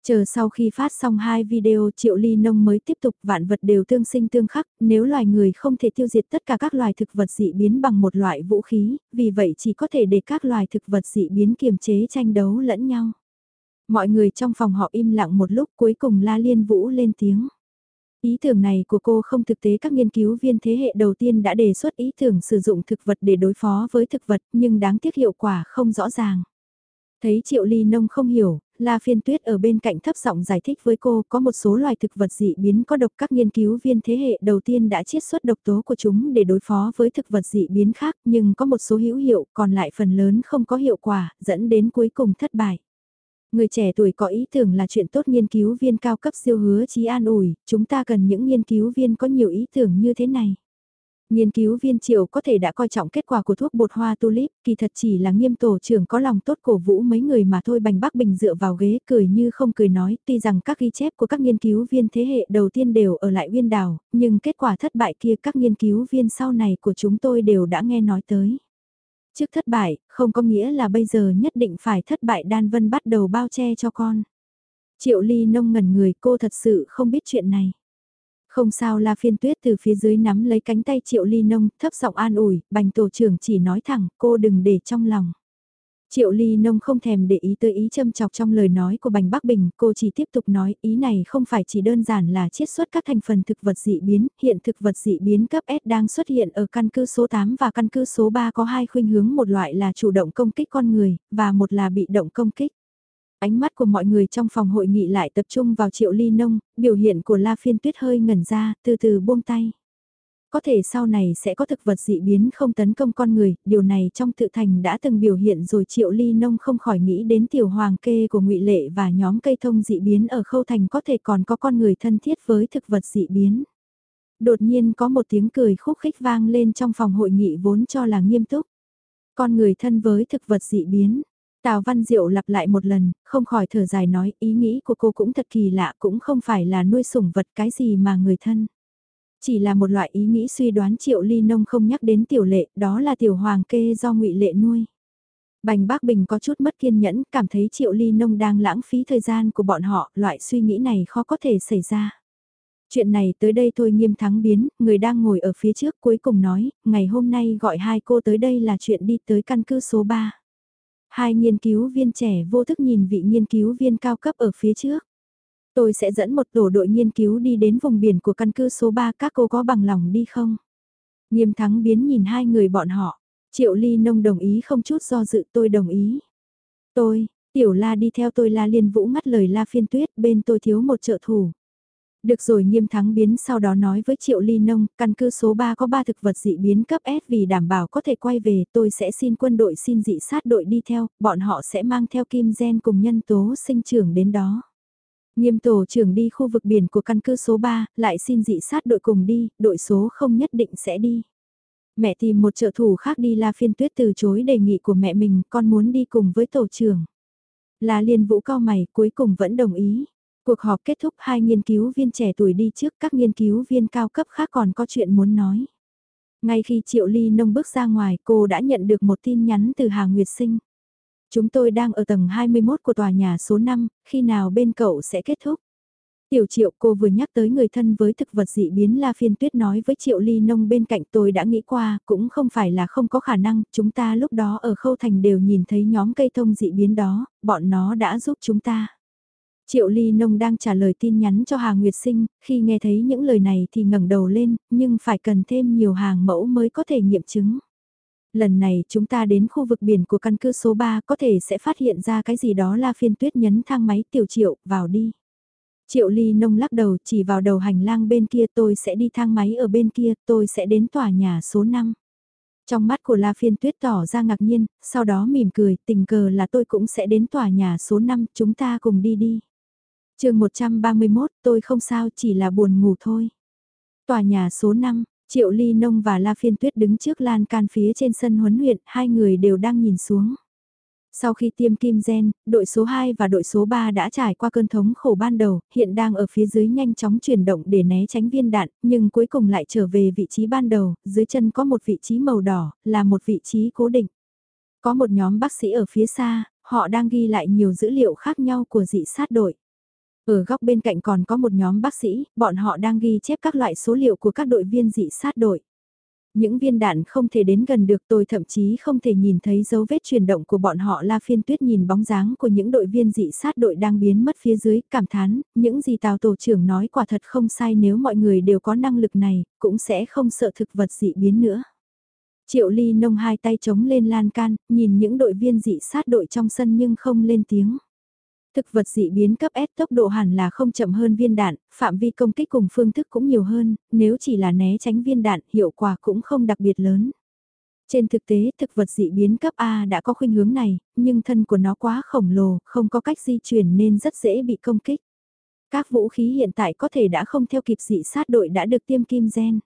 Chờ sau khi phát xong hai video triệu ly nông mới tiếp tục vạn vật đều tương sinh tương khắc, nếu loài người không thể tiêu diệt tất cả các loài thực vật dị biến bằng một loại vũ khí, vì vậy chỉ có thể để các loài thực vật dị biến kiềm chế tranh đấu lẫn nhau. Mọi người trong phòng họ im lặng một lúc cuối cùng La Liên Vũ lên tiếng. Ý tưởng này của cô không thực tế các nghiên cứu viên thế hệ đầu tiên đã đề xuất ý tưởng sử dụng thực vật để đối phó với thực vật nhưng đáng tiếc hiệu quả không rõ ràng. Thấy Triệu Ly Nông không hiểu, La Phiên Tuyết ở bên cạnh thấp giọng giải thích với cô có một số loài thực vật dị biến có độc các nghiên cứu viên thế hệ đầu tiên đã chiết xuất độc tố của chúng để đối phó với thực vật dị biến khác nhưng có một số hữu hiệu còn lại phần lớn không có hiệu quả dẫn đến cuối cùng thất bại. Người trẻ tuổi có ý tưởng là chuyện tốt nghiên cứu viên cao cấp siêu hứa chí an ủi, chúng ta cần những nghiên cứu viên có nhiều ý tưởng như thế này. Nghiên cứu viên triệu có thể đã coi trọng kết quả của thuốc bột hoa tulip, kỳ thật chỉ là nghiêm tổ trưởng có lòng tốt cổ vũ mấy người mà thôi bành bác bình dựa vào ghế cười như không cười nói, tuy rằng các ghi chép của các nghiên cứu viên thế hệ đầu tiên đều ở lại viên đảo, nhưng kết quả thất bại kia các nghiên cứu viên sau này của chúng tôi đều đã nghe nói tới. Trước thất bại, không có nghĩa là bây giờ nhất định phải thất bại đan vân bắt đầu bao che cho con. Triệu ly nông ngẩn người cô thật sự không biết chuyện này. Không sao La Phiên Tuyết từ phía dưới nắm lấy cánh tay Triệu Ly Nông, thấp giọng an ủi, bành tổ trưởng chỉ nói thẳng, cô đừng để trong lòng. Triệu Ly Nông không thèm để ý tới ý châm chọc trong lời nói của Bành Bắc Bình, cô chỉ tiếp tục nói ý này không phải chỉ đơn giản là chiết xuất các thành phần thực vật dị biến, hiện thực vật dị biến cấp S đang xuất hiện ở căn cứ số 8 và căn cứ số 3 có hai khuynh hướng một loại là chủ động công kích con người, và một là bị động công kích. Ánh mắt của mọi người trong phòng hội nghị lại tập trung vào Triệu Ly Nông, biểu hiện của La Phiên Tuyết hơi ngẩn ra, từ từ buông tay. Có thể sau này sẽ có thực vật dị biến không tấn công con người, điều này trong tự thành đã từng biểu hiện rồi triệu ly nông không khỏi nghĩ đến tiểu hoàng kê của ngụy Lệ và nhóm cây thông dị biến ở khâu thành có thể còn có con người thân thiết với thực vật dị biến. Đột nhiên có một tiếng cười khúc khích vang lên trong phòng hội nghị vốn cho là nghiêm túc. Con người thân với thực vật dị biến, Tào Văn Diệu lặp lại một lần, không khỏi thở dài nói ý nghĩ của cô cũng thật kỳ lạ cũng không phải là nuôi sủng vật cái gì mà người thân. Chỉ là một loại ý nghĩ suy đoán triệu ly nông không nhắc đến tiểu lệ, đó là tiểu hoàng kê do ngụy lệ nuôi. Bành Bác Bình có chút mất kiên nhẫn, cảm thấy triệu ly nông đang lãng phí thời gian của bọn họ, loại suy nghĩ này khó có thể xảy ra. Chuyện này tới đây thôi nghiêm thắng biến, người đang ngồi ở phía trước cuối cùng nói, ngày hôm nay gọi hai cô tới đây là chuyện đi tới căn cứ số 3. Hai nghiên cứu viên trẻ vô thức nhìn vị nghiên cứu viên cao cấp ở phía trước. Tôi sẽ dẫn một tổ đội nghiên cứu đi đến vùng biển của căn cứ số 3 các cô có bằng lòng đi không? Nghiêm thắng biến nhìn hai người bọn họ. Triệu Ly Nông đồng ý không chút do dự tôi đồng ý. Tôi, Tiểu La đi theo tôi La Liên Vũ ngắt lời La Phiên Tuyết bên tôi thiếu một trợ thủ. Được rồi nghiêm thắng biến sau đó nói với Triệu Ly Nông, căn cứ số 3 có 3 thực vật dị biến cấp S vì đảm bảo có thể quay về tôi sẽ xin quân đội xin dị sát đội đi theo, bọn họ sẽ mang theo kim gen cùng nhân tố sinh trưởng đến đó. Nghiêm tổ trưởng đi khu vực biển của căn cứ số 3, lại xin dị sát đội cùng đi, đội số không nhất định sẽ đi. Mẹ tìm một trợ thủ khác đi La Phiên Tuyết từ chối đề nghị của mẹ mình, con muốn đi cùng với tổ trưởng. La Liên Vũ cao mày, cuối cùng vẫn đồng ý. Cuộc họp kết thúc hai nghiên cứu viên trẻ tuổi đi trước các nghiên cứu viên cao cấp khác còn có chuyện muốn nói. Ngay khi Triệu Ly Nông bước ra ngoài cô đã nhận được một tin nhắn từ Hà Nguyệt Sinh. Chúng tôi đang ở tầng 21 của tòa nhà số 5, khi nào bên cậu sẽ kết thúc? Tiểu triệu cô vừa nhắc tới người thân với thực vật dị biến La Phiên Tuyết nói với triệu ly nông bên cạnh tôi đã nghĩ qua, cũng không phải là không có khả năng, chúng ta lúc đó ở khâu thành đều nhìn thấy nhóm cây thông dị biến đó, bọn nó đã giúp chúng ta. Triệu Ly Nông đang trả lời tin nhắn cho Hà Nguyệt Sinh, khi nghe thấy những lời này thì ngẩng đầu lên, nhưng phải cần thêm nhiều hàng mẫu mới có thể nghiệm chứng. Lần này chúng ta đến khu vực biển của căn cứ số 3 có thể sẽ phát hiện ra cái gì đó là phiên tuyết nhấn thang máy tiểu triệu, vào đi. Triệu Ly Nông lắc đầu chỉ vào đầu hành lang bên kia tôi sẽ đi thang máy ở bên kia, tôi sẽ đến tòa nhà số 5. Trong mắt của La Phiên Tuyết tỏ ra ngạc nhiên, sau đó mỉm cười, tình cờ là tôi cũng sẽ đến tòa nhà số 5, chúng ta cùng đi đi chương 131, tôi không sao chỉ là buồn ngủ thôi. Tòa nhà số 5, Triệu Ly Nông và La Phiên Tuyết đứng trước lan can phía trên sân huấn luyện, hai người đều đang nhìn xuống. Sau khi tiêm kim gen, đội số 2 và đội số 3 đã trải qua cơn thống khổ ban đầu, hiện đang ở phía dưới nhanh chóng chuyển động để né tránh viên đạn, nhưng cuối cùng lại trở về vị trí ban đầu, dưới chân có một vị trí màu đỏ, là một vị trí cố định. Có một nhóm bác sĩ ở phía xa, họ đang ghi lại nhiều dữ liệu khác nhau của dị sát đội. Ở góc bên cạnh còn có một nhóm bác sĩ, bọn họ đang ghi chép các loại số liệu của các đội viên dị sát đội. Những viên đạn không thể đến gần được tôi thậm chí không thể nhìn thấy dấu vết chuyển động của bọn họ La Phiên Tuyết nhìn bóng dáng của những đội viên dị sát đội đang biến mất phía dưới, cảm thán, những gì Tào Tổ trưởng nói quả thật không sai nếu mọi người đều có năng lực này, cũng sẽ không sợ thực vật dị biến nữa. Triệu Ly nông hai tay chống lên lan can, nhìn những đội viên dị sát đội trong sân nhưng không lên tiếng. Thực vật dị biến cấp S tốc độ hẳn là không chậm hơn viên đạn, phạm vi công kích cùng phương thức cũng nhiều hơn, nếu chỉ là né tránh viên đạn hiệu quả cũng không đặc biệt lớn. Trên thực tế thực vật dị biến cấp A đã có khuynh hướng này, nhưng thân của nó quá khổng lồ, không có cách di chuyển nên rất dễ bị công kích. Các vũ khí hiện tại có thể đã không theo kịp dị sát đội đã được tiêm kim gen.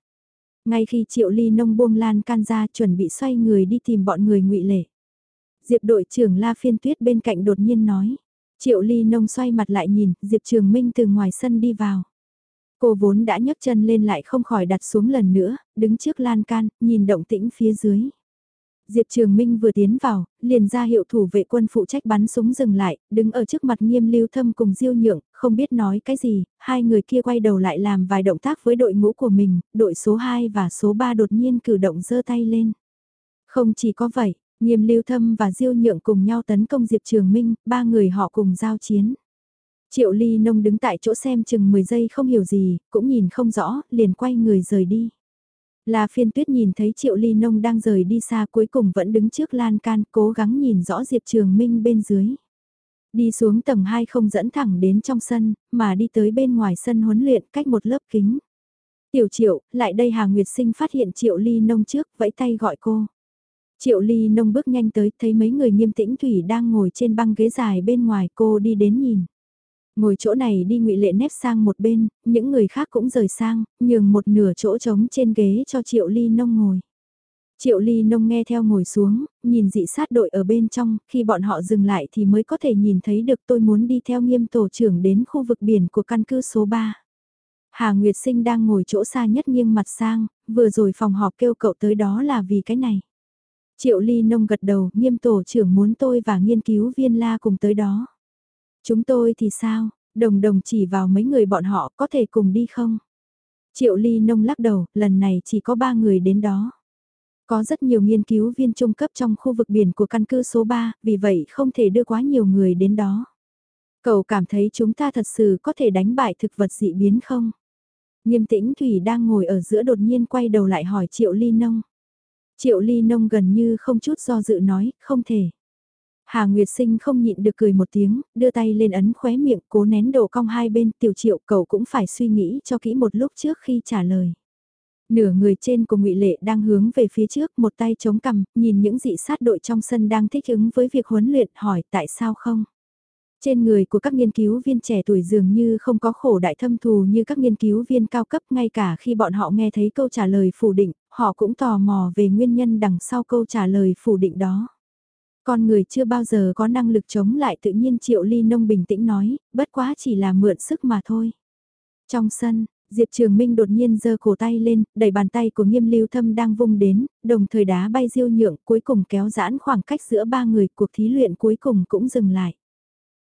Ngay khi Triệu Ly nông buông lan can ra chuẩn bị xoay người đi tìm bọn người ngụy lệ. Diệp đội trưởng La Phiên Tuyết bên cạnh đột nhiên nói. Triệu Ly Nông xoay mặt lại nhìn, Diệp Trường Minh từ ngoài sân đi vào. Cô vốn đã nhấc chân lên lại không khỏi đặt xuống lần nữa, đứng trước lan can, nhìn động tĩnh phía dưới. Diệp Trường Minh vừa tiến vào, liền ra hiệu thủ vệ quân phụ trách bắn súng dừng lại, đứng ở trước mặt nghiêm lưu thâm cùng diêu nhượng, không biết nói cái gì, hai người kia quay đầu lại làm vài động tác với đội ngũ của mình, đội số 2 và số 3 đột nhiên cử động giơ tay lên. Không chỉ có vậy, Nghiêm lưu thâm và diêu nhượng cùng nhau tấn công Diệp Trường Minh, ba người họ cùng giao chiến. Triệu ly nông đứng tại chỗ xem chừng 10 giây không hiểu gì, cũng nhìn không rõ, liền quay người rời đi. Là phiên tuyết nhìn thấy triệu ly nông đang rời đi xa cuối cùng vẫn đứng trước lan can cố gắng nhìn rõ Diệp Trường Minh bên dưới. Đi xuống tầng 2 không dẫn thẳng đến trong sân, mà đi tới bên ngoài sân huấn luyện cách một lớp kính. Tiểu triệu, lại đây Hà Nguyệt Sinh phát hiện triệu ly nông trước, vẫy tay gọi cô. Triệu Ly nông bước nhanh tới, thấy mấy người nghiêm tĩnh Thủy đang ngồi trên băng ghế dài bên ngoài cô đi đến nhìn. Ngồi chỗ này đi ngụy Lệ nép sang một bên, những người khác cũng rời sang, nhường một nửa chỗ trống trên ghế cho Triệu Ly nông ngồi. Triệu Ly Nông nghe theo ngồi xuống, nhìn dị sát đội ở bên trong, khi bọn họ dừng lại thì mới có thể nhìn thấy được tôi muốn đi theo nghiêm tổ trưởng đến khu vực biển của căn cứ số 3. Hà Nguyệt Sinh đang ngồi chỗ xa nhất nghiêng mặt sang, vừa rồi phòng họp kêu cậu tới đó là vì cái này. Triệu Ly Nông gật đầu, nghiêm tổ trưởng muốn tôi và nghiên cứu viên la cùng tới đó. Chúng tôi thì sao, đồng đồng chỉ vào mấy người bọn họ có thể cùng đi không? Triệu Ly Nông lắc đầu, lần này chỉ có ba người đến đó. Có rất nhiều nghiên cứu viên trung cấp trong khu vực biển của căn cứ số 3, vì vậy không thể đưa quá nhiều người đến đó. Cậu cảm thấy chúng ta thật sự có thể đánh bại thực vật dị biến không? Nghiêm tĩnh Thủy đang ngồi ở giữa đột nhiên quay đầu lại hỏi Triệu Ly Nông. Triệu Ly Nông gần như không chút do dự nói, không thể. Hà Nguyệt Sinh không nhịn được cười một tiếng, đưa tay lên ấn khóe miệng cố nén độ cong hai bên tiểu triệu cậu cũng phải suy nghĩ cho kỹ một lúc trước khi trả lời. Nửa người trên của ngụy Lệ đang hướng về phía trước một tay chống cằm, nhìn những dị sát đội trong sân đang thích ứng với việc huấn luyện hỏi tại sao không. Trên người của các nghiên cứu viên trẻ tuổi dường như không có khổ đại thâm thù như các nghiên cứu viên cao cấp ngay cả khi bọn họ nghe thấy câu trả lời phủ định, họ cũng tò mò về nguyên nhân đằng sau câu trả lời phủ định đó. Con người chưa bao giờ có năng lực chống lại tự nhiên Triệu Ly Nông bình tĩnh nói, bất quá chỉ là mượn sức mà thôi. Trong sân, Diệp Trường Minh đột nhiên giơ cổ tay lên, đẩy bàn tay của nghiêm lưu thâm đang vung đến, đồng thời đá bay diêu nhượng cuối cùng kéo giãn khoảng cách giữa ba người, cuộc thí luyện cuối cùng cũng dừng lại.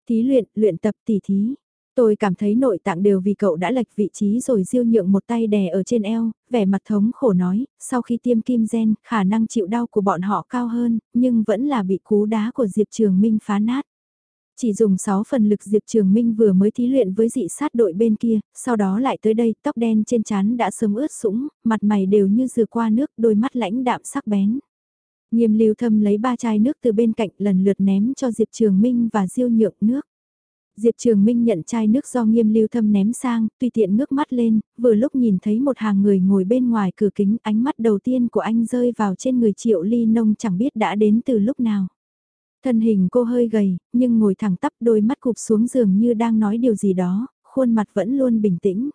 Thí luyện, luyện tập tỉ thí. Tôi cảm thấy nội tạng đều vì cậu đã lệch vị trí rồi diêu nhượng một tay đè ở trên eo, vẻ mặt thống khổ nói, sau khi tiêm kim gen, khả năng chịu đau của bọn họ cao hơn, nhưng vẫn là bị cú đá của Diệp Trường Minh phá nát. Chỉ dùng 6 phần lực Diệp Trường Minh vừa mới thí luyện với dị sát đội bên kia, sau đó lại tới đây, tóc đen trên trán đã sớm ướt sũng, mặt mày đều như dừa qua nước, đôi mắt lãnh đạm sắc bén. Nghiêm lưu thâm lấy ba chai nước từ bên cạnh lần lượt ném cho Diệp Trường Minh và Diêu Nhượng nước. Diệp Trường Minh nhận chai nước do nghiêm lưu thâm ném sang, tùy tiện ngước mắt lên, vừa lúc nhìn thấy một hàng người ngồi bên ngoài cửa kính, ánh mắt đầu tiên của anh rơi vào trên người triệu ly nông chẳng biết đã đến từ lúc nào. Thân hình cô hơi gầy, nhưng ngồi thẳng tắp đôi mắt cụp xuống giường như đang nói điều gì đó, khuôn mặt vẫn luôn bình tĩnh.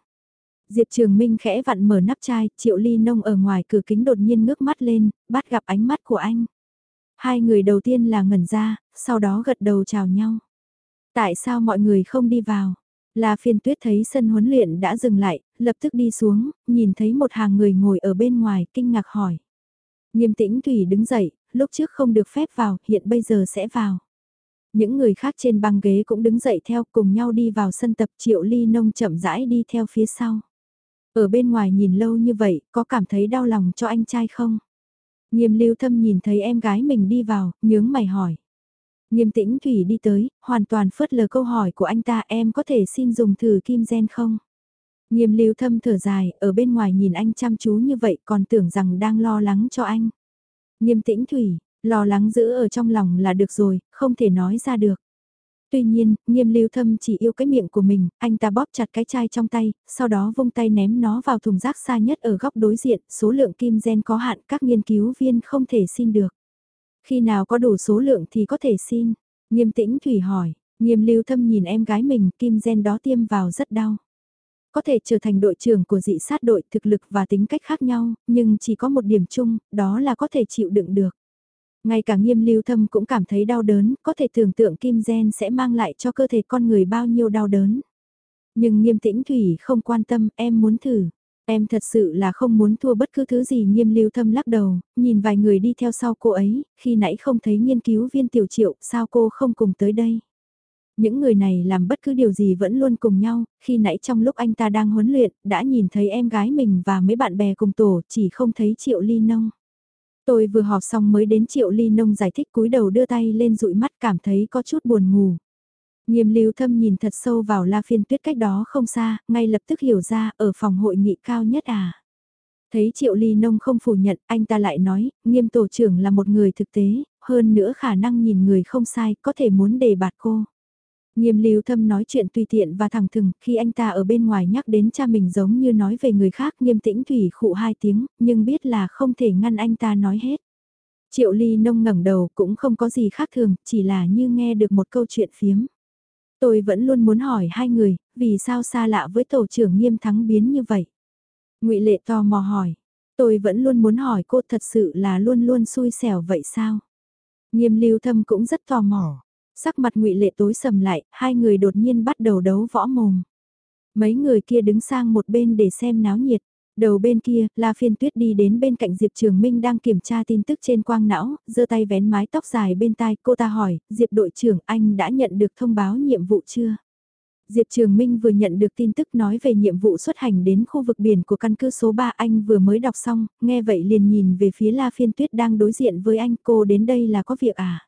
Diệp Trường Minh khẽ vặn mở nắp chai, Triệu Ly Nông ở ngoài cửa kính đột nhiên ngước mắt lên, bắt gặp ánh mắt của anh. Hai người đầu tiên là ngẩn ra, sau đó gật đầu chào nhau. Tại sao mọi người không đi vào? Là phiên tuyết thấy sân huấn luyện đã dừng lại, lập tức đi xuống, nhìn thấy một hàng người ngồi ở bên ngoài, kinh ngạc hỏi. Nghiêm tĩnh Thủy đứng dậy, lúc trước không được phép vào, hiện bây giờ sẽ vào. Những người khác trên băng ghế cũng đứng dậy theo cùng nhau đi vào sân tập triệu ly nông chậm rãi đi theo phía sau. Ở bên ngoài nhìn lâu như vậy, có cảm thấy đau lòng cho anh trai không? Nghiêm lưu thâm nhìn thấy em gái mình đi vào, nhướng mày hỏi. Nghiêm tĩnh Thủy đi tới, hoàn toàn phớt lờ câu hỏi của anh ta em có thể xin dùng thử kim gen không? Nghiêm lưu thâm thở dài, ở bên ngoài nhìn anh chăm chú như vậy còn tưởng rằng đang lo lắng cho anh. Nghiêm tĩnh Thủy, lo lắng giữ ở trong lòng là được rồi, không thể nói ra được. Tuy nhiên, nghiêm lưu thâm chỉ yêu cái miệng của mình, anh ta bóp chặt cái chai trong tay, sau đó vung tay ném nó vào thùng rác xa nhất ở góc đối diện, số lượng kim gen có hạn các nghiên cứu viên không thể xin được. Khi nào có đủ số lượng thì có thể xin. Nghiêm tĩnh Thủy hỏi, nghiêm lưu thâm nhìn em gái mình, kim gen đó tiêm vào rất đau. Có thể trở thành đội trưởng của dị sát đội thực lực và tính cách khác nhau, nhưng chỉ có một điểm chung, đó là có thể chịu đựng được. Ngay cả nghiêm lưu thâm cũng cảm thấy đau đớn, có thể tưởng tượng kim gen sẽ mang lại cho cơ thể con người bao nhiêu đau đớn. Nhưng nghiêm tĩnh Thủy không quan tâm, em muốn thử. Em thật sự là không muốn thua bất cứ thứ gì nghiêm lưu thâm lắc đầu, nhìn vài người đi theo sau cô ấy, khi nãy không thấy nghiên cứu viên tiểu triệu, sao cô không cùng tới đây? Những người này làm bất cứ điều gì vẫn luôn cùng nhau, khi nãy trong lúc anh ta đang huấn luyện, đã nhìn thấy em gái mình và mấy bạn bè cùng tổ, chỉ không thấy triệu ly nông. Tôi vừa họp xong mới đến triệu ly nông giải thích cúi đầu đưa tay lên dụi mắt cảm thấy có chút buồn ngủ. Nghiêm lưu thâm nhìn thật sâu vào la phiên tuyết cách đó không xa, ngay lập tức hiểu ra, ở phòng hội nghị cao nhất à. Thấy triệu ly nông không phủ nhận, anh ta lại nói, nghiêm tổ trưởng là một người thực tế, hơn nữa khả năng nhìn người không sai, có thể muốn đề bạt cô. Nghiêm lưu thâm nói chuyện tùy tiện và thẳng thừng, khi anh ta ở bên ngoài nhắc đến cha mình giống như nói về người khác nghiêm tĩnh thủy khụ hai tiếng, nhưng biết là không thể ngăn anh ta nói hết. Triệu ly nông ngẩng đầu cũng không có gì khác thường, chỉ là như nghe được một câu chuyện phiếm. Tôi vẫn luôn muốn hỏi hai người, vì sao xa lạ với tổ trưởng nghiêm thắng biến như vậy? ngụy Lệ to mò hỏi. Tôi vẫn luôn muốn hỏi cô thật sự là luôn luôn xui xẻo vậy sao? Nghiêm lưu thâm cũng rất tò mò. Sắc mặt ngụy Lệ tối sầm lại, hai người đột nhiên bắt đầu đấu võ mồm. Mấy người kia đứng sang một bên để xem náo nhiệt. Đầu bên kia, La Phiên Tuyết đi đến bên cạnh Diệp Trường Minh đang kiểm tra tin tức trên quang não, giơ tay vén mái tóc dài bên tai, cô ta hỏi, Diệp đội trưởng anh đã nhận được thông báo nhiệm vụ chưa? Diệp Trường Minh vừa nhận được tin tức nói về nhiệm vụ xuất hành đến khu vực biển của căn cứ số 3 anh vừa mới đọc xong, nghe vậy liền nhìn về phía La Phiên Tuyết đang đối diện với anh cô đến đây là có việc à?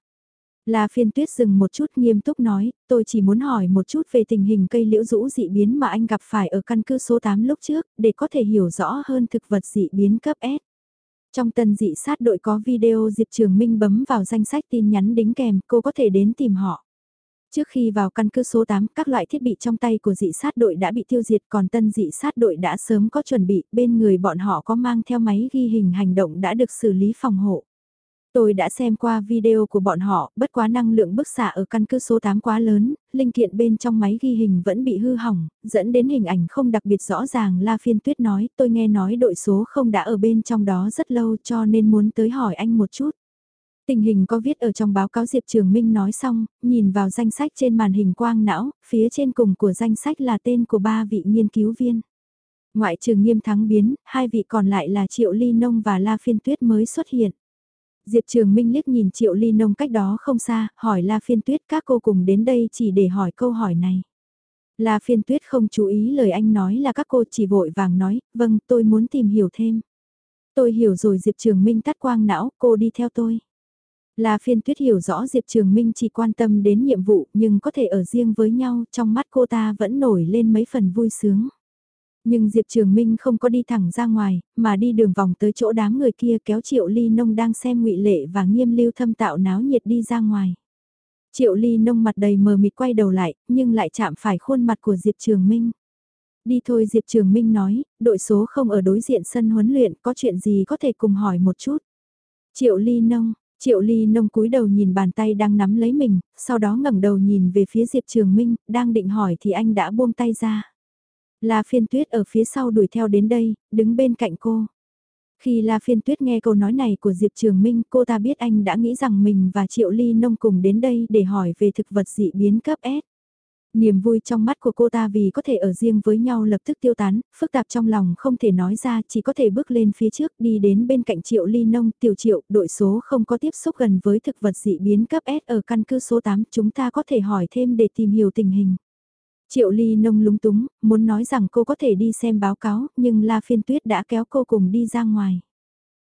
La phiên tuyết dừng một chút nghiêm túc nói, tôi chỉ muốn hỏi một chút về tình hình cây liễu rũ dị biến mà anh gặp phải ở căn cứ số 8 lúc trước, để có thể hiểu rõ hơn thực vật dị biến cấp S. Trong tân dị sát đội có video Diệp Trường Minh bấm vào danh sách tin nhắn đính kèm, cô có thể đến tìm họ. Trước khi vào căn cứ số 8, các loại thiết bị trong tay của dị sát đội đã bị tiêu diệt còn tân dị sát đội đã sớm có chuẩn bị, bên người bọn họ có mang theo máy ghi hình hành động đã được xử lý phòng hộ. Tôi đã xem qua video của bọn họ, bất quá năng lượng bức xạ ở căn cứ số 8 quá lớn, linh kiện bên trong máy ghi hình vẫn bị hư hỏng, dẫn đến hình ảnh không đặc biệt rõ ràng. La Phiên Tuyết nói, tôi nghe nói đội số không đã ở bên trong đó rất lâu cho nên muốn tới hỏi anh một chút. Tình hình có viết ở trong báo cáo Diệp Trường Minh nói xong, nhìn vào danh sách trên màn hình quang não, phía trên cùng của danh sách là tên của ba vị nghiên cứu viên. Ngoại trừ nghiêm thắng biến, hai vị còn lại là Triệu Ly Nông và La Phiên Tuyết mới xuất hiện. Diệp Trường Minh liếc nhìn Triệu Ly Nông cách đó không xa, hỏi La Phiên Tuyết các cô cùng đến đây chỉ để hỏi câu hỏi này. La Phiên Tuyết không chú ý lời anh nói là các cô chỉ vội vàng nói, vâng tôi muốn tìm hiểu thêm. Tôi hiểu rồi Diệp Trường Minh tắt quang não, cô đi theo tôi. La Phiên Tuyết hiểu rõ Diệp Trường Minh chỉ quan tâm đến nhiệm vụ nhưng có thể ở riêng với nhau, trong mắt cô ta vẫn nổi lên mấy phần vui sướng. Nhưng Diệp Trường Minh không có đi thẳng ra ngoài, mà đi đường vòng tới chỗ đám người kia kéo Triệu Ly Nông đang xem ngụy Lệ và Nghiêm Lưu Thâm tạo náo nhiệt đi ra ngoài. Triệu Ly Nông mặt đầy mờ mịt quay đầu lại, nhưng lại chạm phải khuôn mặt của Diệp Trường Minh. Đi thôi Diệp Trường Minh nói, đội số không ở đối diện sân huấn luyện, có chuyện gì có thể cùng hỏi một chút. Triệu Ly Nông, Triệu Ly Nông cúi đầu nhìn bàn tay đang nắm lấy mình, sau đó ngẩng đầu nhìn về phía Diệp Trường Minh, đang định hỏi thì anh đã buông tay ra. La phiên tuyết ở phía sau đuổi theo đến đây, đứng bên cạnh cô. Khi La Phiên Tuyết nghe câu nói này của Diệp Trường Minh, cô ta biết anh đã nghĩ rằng mình và Triệu Ly Nông cùng đến đây để hỏi về thực vật dị biến cấp S. Niềm vui trong mắt của cô ta vì có thể ở riêng với nhau lập tức tiêu tán, phức tạp trong lòng không thể nói ra, chỉ có thể bước lên phía trước đi đến bên cạnh Triệu Ly Nông, tiểu Triệu, đội số không có tiếp xúc gần với thực vật dị biến cấp S ở căn cứ số 8, chúng ta có thể hỏi thêm để tìm hiểu tình hình. Triệu Ly nông lúng túng, muốn nói rằng cô có thể đi xem báo cáo, nhưng La Phiên Tuyết đã kéo cô cùng đi ra ngoài.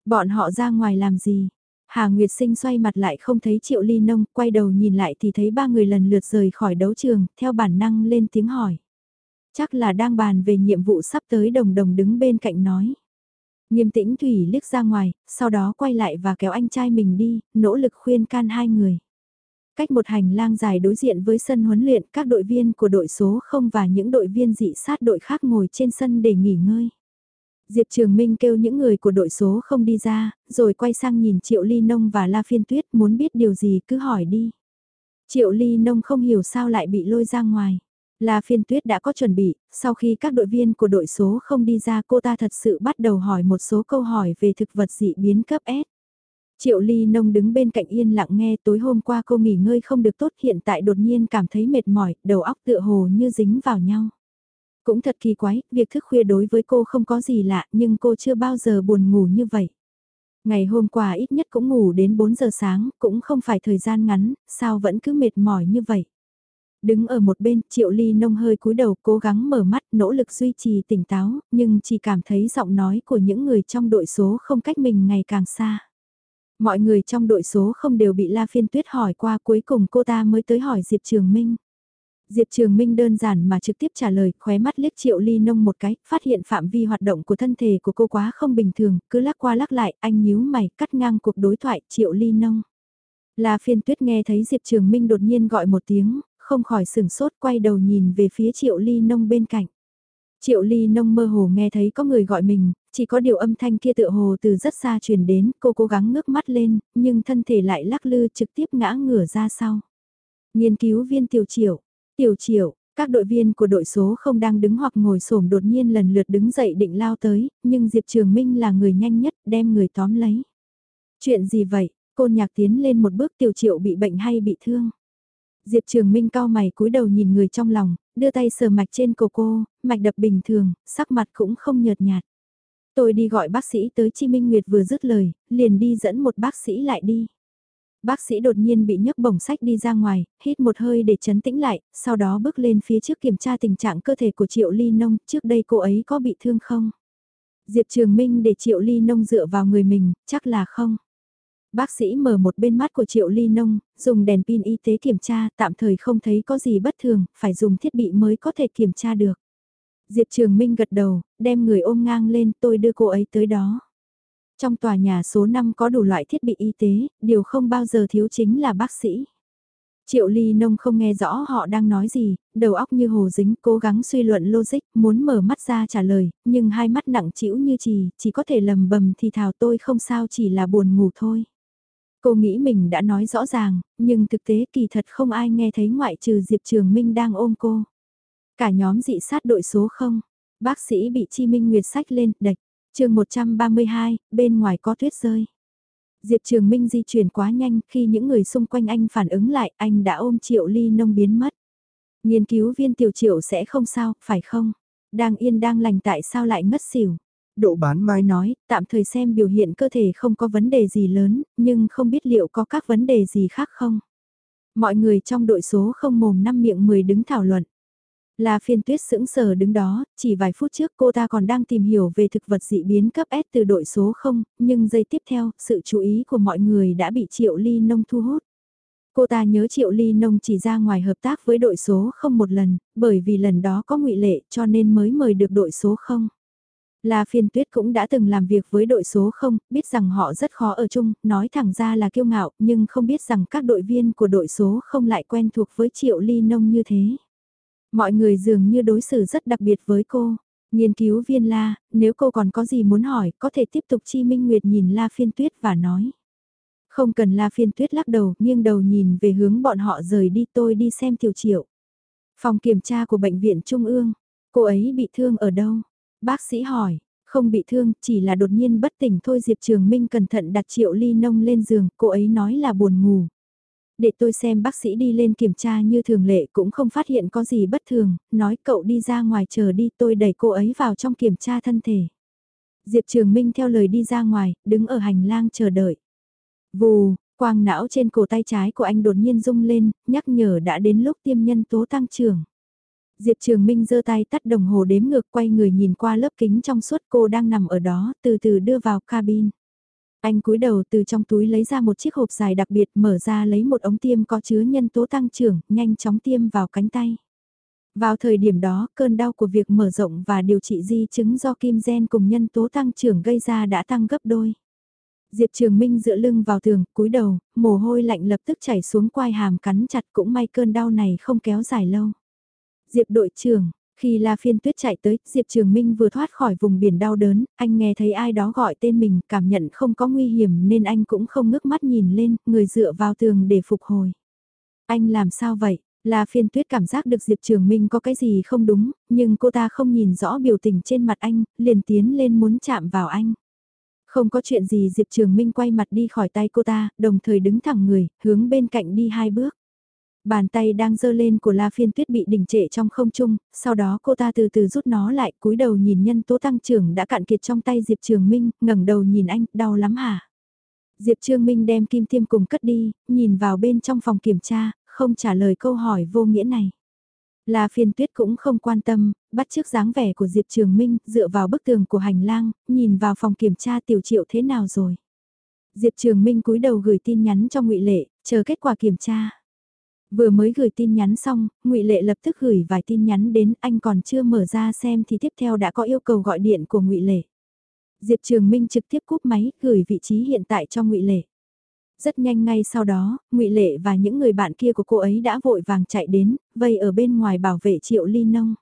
Bọn họ ra ngoài làm gì? Hà Nguyệt Sinh xoay mặt lại không thấy Triệu Ly nông, quay đầu nhìn lại thì thấy ba người lần lượt rời khỏi đấu trường, theo bản năng lên tiếng hỏi. Chắc là đang bàn về nhiệm vụ sắp tới đồng đồng đứng bên cạnh nói. Nghiêm tĩnh Thủy liếc ra ngoài, sau đó quay lại và kéo anh trai mình đi, nỗ lực khuyên can hai người. Cách một hành lang dài đối diện với sân huấn luyện, các đội viên của đội số không và những đội viên dị sát đội khác ngồi trên sân để nghỉ ngơi. Diệp Trường Minh kêu những người của đội số không đi ra, rồi quay sang nhìn Triệu Ly Nông và La Phiên Tuyết muốn biết điều gì cứ hỏi đi. Triệu Ly Nông không hiểu sao lại bị lôi ra ngoài. La Phiên Tuyết đã có chuẩn bị, sau khi các đội viên của đội số không đi ra cô ta thật sự bắt đầu hỏi một số câu hỏi về thực vật dị biến cấp S. Triệu Ly Nông đứng bên cạnh yên lặng nghe tối hôm qua cô nghỉ ngơi không được tốt hiện tại đột nhiên cảm thấy mệt mỏi, đầu óc tựa hồ như dính vào nhau. Cũng thật kỳ quái, việc thức khuya đối với cô không có gì lạ nhưng cô chưa bao giờ buồn ngủ như vậy. Ngày hôm qua ít nhất cũng ngủ đến 4 giờ sáng, cũng không phải thời gian ngắn, sao vẫn cứ mệt mỏi như vậy. Đứng ở một bên, Triệu Ly Nông hơi cúi đầu cố gắng mở mắt nỗ lực duy trì tỉnh táo, nhưng chỉ cảm thấy giọng nói của những người trong đội số không cách mình ngày càng xa. Mọi người trong đội số không đều bị La Phiên Tuyết hỏi qua cuối cùng cô ta mới tới hỏi Diệp Trường Minh. Diệp Trường Minh đơn giản mà trực tiếp trả lời, khóe mắt liếc Triệu Ly Nông một cái, phát hiện phạm vi hoạt động của thân thể của cô quá không bình thường, cứ lắc qua lắc lại, anh nhíu mày, cắt ngang cuộc đối thoại Triệu Ly Nông. La Phiên Tuyết nghe thấy Diệp Trường Minh đột nhiên gọi một tiếng, không khỏi sửng sốt quay đầu nhìn về phía Triệu Ly Nông bên cạnh. Triệu Ly Nông mơ hồ nghe thấy có người gọi mình, chỉ có điều âm thanh kia tựa hồ từ rất xa truyền đến, cô cố gắng ngước mắt lên, nhưng thân thể lại lắc lư trực tiếp ngã ngửa ra sau. Nghiên cứu viên tiểu triệu, tiểu triệu, Các đội viên của đội số không đang đứng hoặc ngồi xổm đột nhiên lần lượt đứng dậy định lao tới, nhưng Diệp Trường Minh là người nhanh nhất đem người tóm lấy. Chuyện gì vậy? Cô nhạc tiến lên một bước tiểu triệu bị bệnh hay bị thương. Diệp Trường Minh cao mày cúi đầu nhìn người trong lòng, đưa tay sờ mạch trên cổ cô, mạch đập bình thường, sắc mặt cũng không nhợt nhạt. Tôi đi gọi bác sĩ tới Chi Minh Nguyệt vừa dứt lời, liền đi dẫn một bác sĩ lại đi. Bác sĩ đột nhiên bị nhấc bổng sách đi ra ngoài, hít một hơi để chấn tĩnh lại, sau đó bước lên phía trước kiểm tra tình trạng cơ thể của Triệu Ly Nông, trước đây cô ấy có bị thương không? Diệp Trường Minh để Triệu Ly Nông dựa vào người mình, chắc là không. Bác sĩ mở một bên mắt của Triệu Ly Nông, dùng đèn pin y tế kiểm tra, tạm thời không thấy có gì bất thường, phải dùng thiết bị mới có thể kiểm tra được. Diệp Trường Minh gật đầu, đem người ôm ngang lên, tôi đưa cô ấy tới đó. Trong tòa nhà số 5 có đủ loại thiết bị y tế, điều không bao giờ thiếu chính là bác sĩ. Triệu Ly Nông không nghe rõ họ đang nói gì, đầu óc như hồ dính, cố gắng suy luận logic, muốn mở mắt ra trả lời, nhưng hai mắt nặng trĩu như trì, chỉ có thể lầm bầm thì thào tôi không sao chỉ là buồn ngủ thôi. Cô nghĩ mình đã nói rõ ràng, nhưng thực tế kỳ thật không ai nghe thấy ngoại trừ Diệp Trường Minh đang ôm cô. Cả nhóm dị sát đội số 0, bác sĩ bị Chi Minh Nguyệt sách lên, đạch, chương 132, bên ngoài có tuyết rơi. Diệp Trường Minh di chuyển quá nhanh khi những người xung quanh anh phản ứng lại, anh đã ôm Triệu Ly Nông biến mất. Nghiên cứu viên tiểu triệu sẽ không sao, phải không? Đang yên đang lành tại sao lại ngất xỉu? Độ bán mai nói, tạm thời xem biểu hiện cơ thể không có vấn đề gì lớn, nhưng không biết liệu có các vấn đề gì khác không. Mọi người trong đội số không mồm năm miệng 10 đứng thảo luận. Là phiên tuyết sững sờ đứng đó, chỉ vài phút trước cô ta còn đang tìm hiểu về thực vật dị biến cấp S từ đội số 0, nhưng giây tiếp theo, sự chú ý của mọi người đã bị Triệu Ly Nông thu hút. Cô ta nhớ Triệu Ly Nông chỉ ra ngoài hợp tác với đội số 0 một lần, bởi vì lần đó có ngụy lệ cho nên mới mời được đội số 0. La phiên tuyết cũng đã từng làm việc với đội số 0, biết rằng họ rất khó ở chung, nói thẳng ra là kiêu ngạo, nhưng không biết rằng các đội viên của đội số 0 lại quen thuộc với Triệu Ly Nông như thế. Mọi người dường như đối xử rất đặc biệt với cô. Nghiên cứu viên La, nếu cô còn có gì muốn hỏi, có thể tiếp tục Chi Minh Nguyệt nhìn La phiên tuyết và nói. Không cần La phiên tuyết lắc đầu, nghiêng đầu nhìn về hướng bọn họ rời đi tôi đi xem tiểu triệu. Phòng kiểm tra của bệnh viện Trung ương, cô ấy bị thương ở đâu? Bác sĩ hỏi, không bị thương, chỉ là đột nhiên bất tỉnh thôi Diệp Trường Minh cẩn thận đặt triệu ly nông lên giường, cô ấy nói là buồn ngủ. Để tôi xem bác sĩ đi lên kiểm tra như thường lệ cũng không phát hiện có gì bất thường, nói cậu đi ra ngoài chờ đi tôi đẩy cô ấy vào trong kiểm tra thân thể. Diệp Trường Minh theo lời đi ra ngoài, đứng ở hành lang chờ đợi. Vù, quang não trên cổ tay trái của anh đột nhiên rung lên, nhắc nhở đã đến lúc tiêm nhân tố tăng trưởng. Diệp Trường Minh giơ tay tắt đồng hồ đếm ngược quay người nhìn qua lớp kính trong suốt cô đang nằm ở đó, từ từ đưa vào cabin. Anh cúi đầu từ trong túi lấy ra một chiếc hộp dài đặc biệt mở ra lấy một ống tiêm có chứa nhân tố tăng trưởng, nhanh chóng tiêm vào cánh tay. Vào thời điểm đó, cơn đau của việc mở rộng và điều trị di chứng do kim gen cùng nhân tố tăng trưởng gây ra đã tăng gấp đôi. Diệp Trường Minh dựa lưng vào tường, cúi đầu, mồ hôi lạnh lập tức chảy xuống quai hàm cắn chặt cũng may cơn đau này không kéo dài lâu. Diệp đội trưởng, khi La Phiên Tuyết chạy tới, Diệp Trường Minh vừa thoát khỏi vùng biển đau đớn, anh nghe thấy ai đó gọi tên mình, cảm nhận không có nguy hiểm nên anh cũng không ngước mắt nhìn lên, người dựa vào tường để phục hồi. Anh làm sao vậy? La Phiên Tuyết cảm giác được Diệp Trường Minh có cái gì không đúng, nhưng cô ta không nhìn rõ biểu tình trên mặt anh, liền tiến lên muốn chạm vào anh. Không có chuyện gì Diệp Trường Minh quay mặt đi khỏi tay cô ta, đồng thời đứng thẳng người, hướng bên cạnh đi hai bước. Bàn tay đang dơ lên của La Phiên Tuyết bị đình trệ trong không trung, sau đó cô ta từ từ rút nó lại, cúi đầu nhìn nhân tố tăng trưởng đã cạn kiệt trong tay Diệp Trường Minh, ngẩng đầu nhìn anh, đau lắm hả? Diệp Trường Minh đem kim tiêm cùng cất đi, nhìn vào bên trong phòng kiểm tra, không trả lời câu hỏi vô nghĩa này. La phiên tuyết cũng không quan tâm, bắt chước dáng vẻ của Diệp Trường Minh, dựa vào bức tường của hành lang, nhìn vào phòng kiểm tra tiểu triệu thế nào rồi. Diệp Trường Minh cúi đầu gửi tin nhắn cho ngụy Lệ, chờ kết quả kiểm tra. Vừa mới gửi tin nhắn xong, ngụy Lệ lập tức gửi vài tin nhắn đến anh còn chưa mở ra xem thì tiếp theo đã có yêu cầu gọi điện của ngụy Lệ. Diệp Trường Minh trực tiếp cúp máy gửi vị trí hiện tại cho ngụy Lệ. Rất nhanh ngay sau đó, ngụy Lệ và những người bạn kia của cô ấy đã vội vàng chạy đến, vây ở bên ngoài bảo vệ Triệu Ly Nông.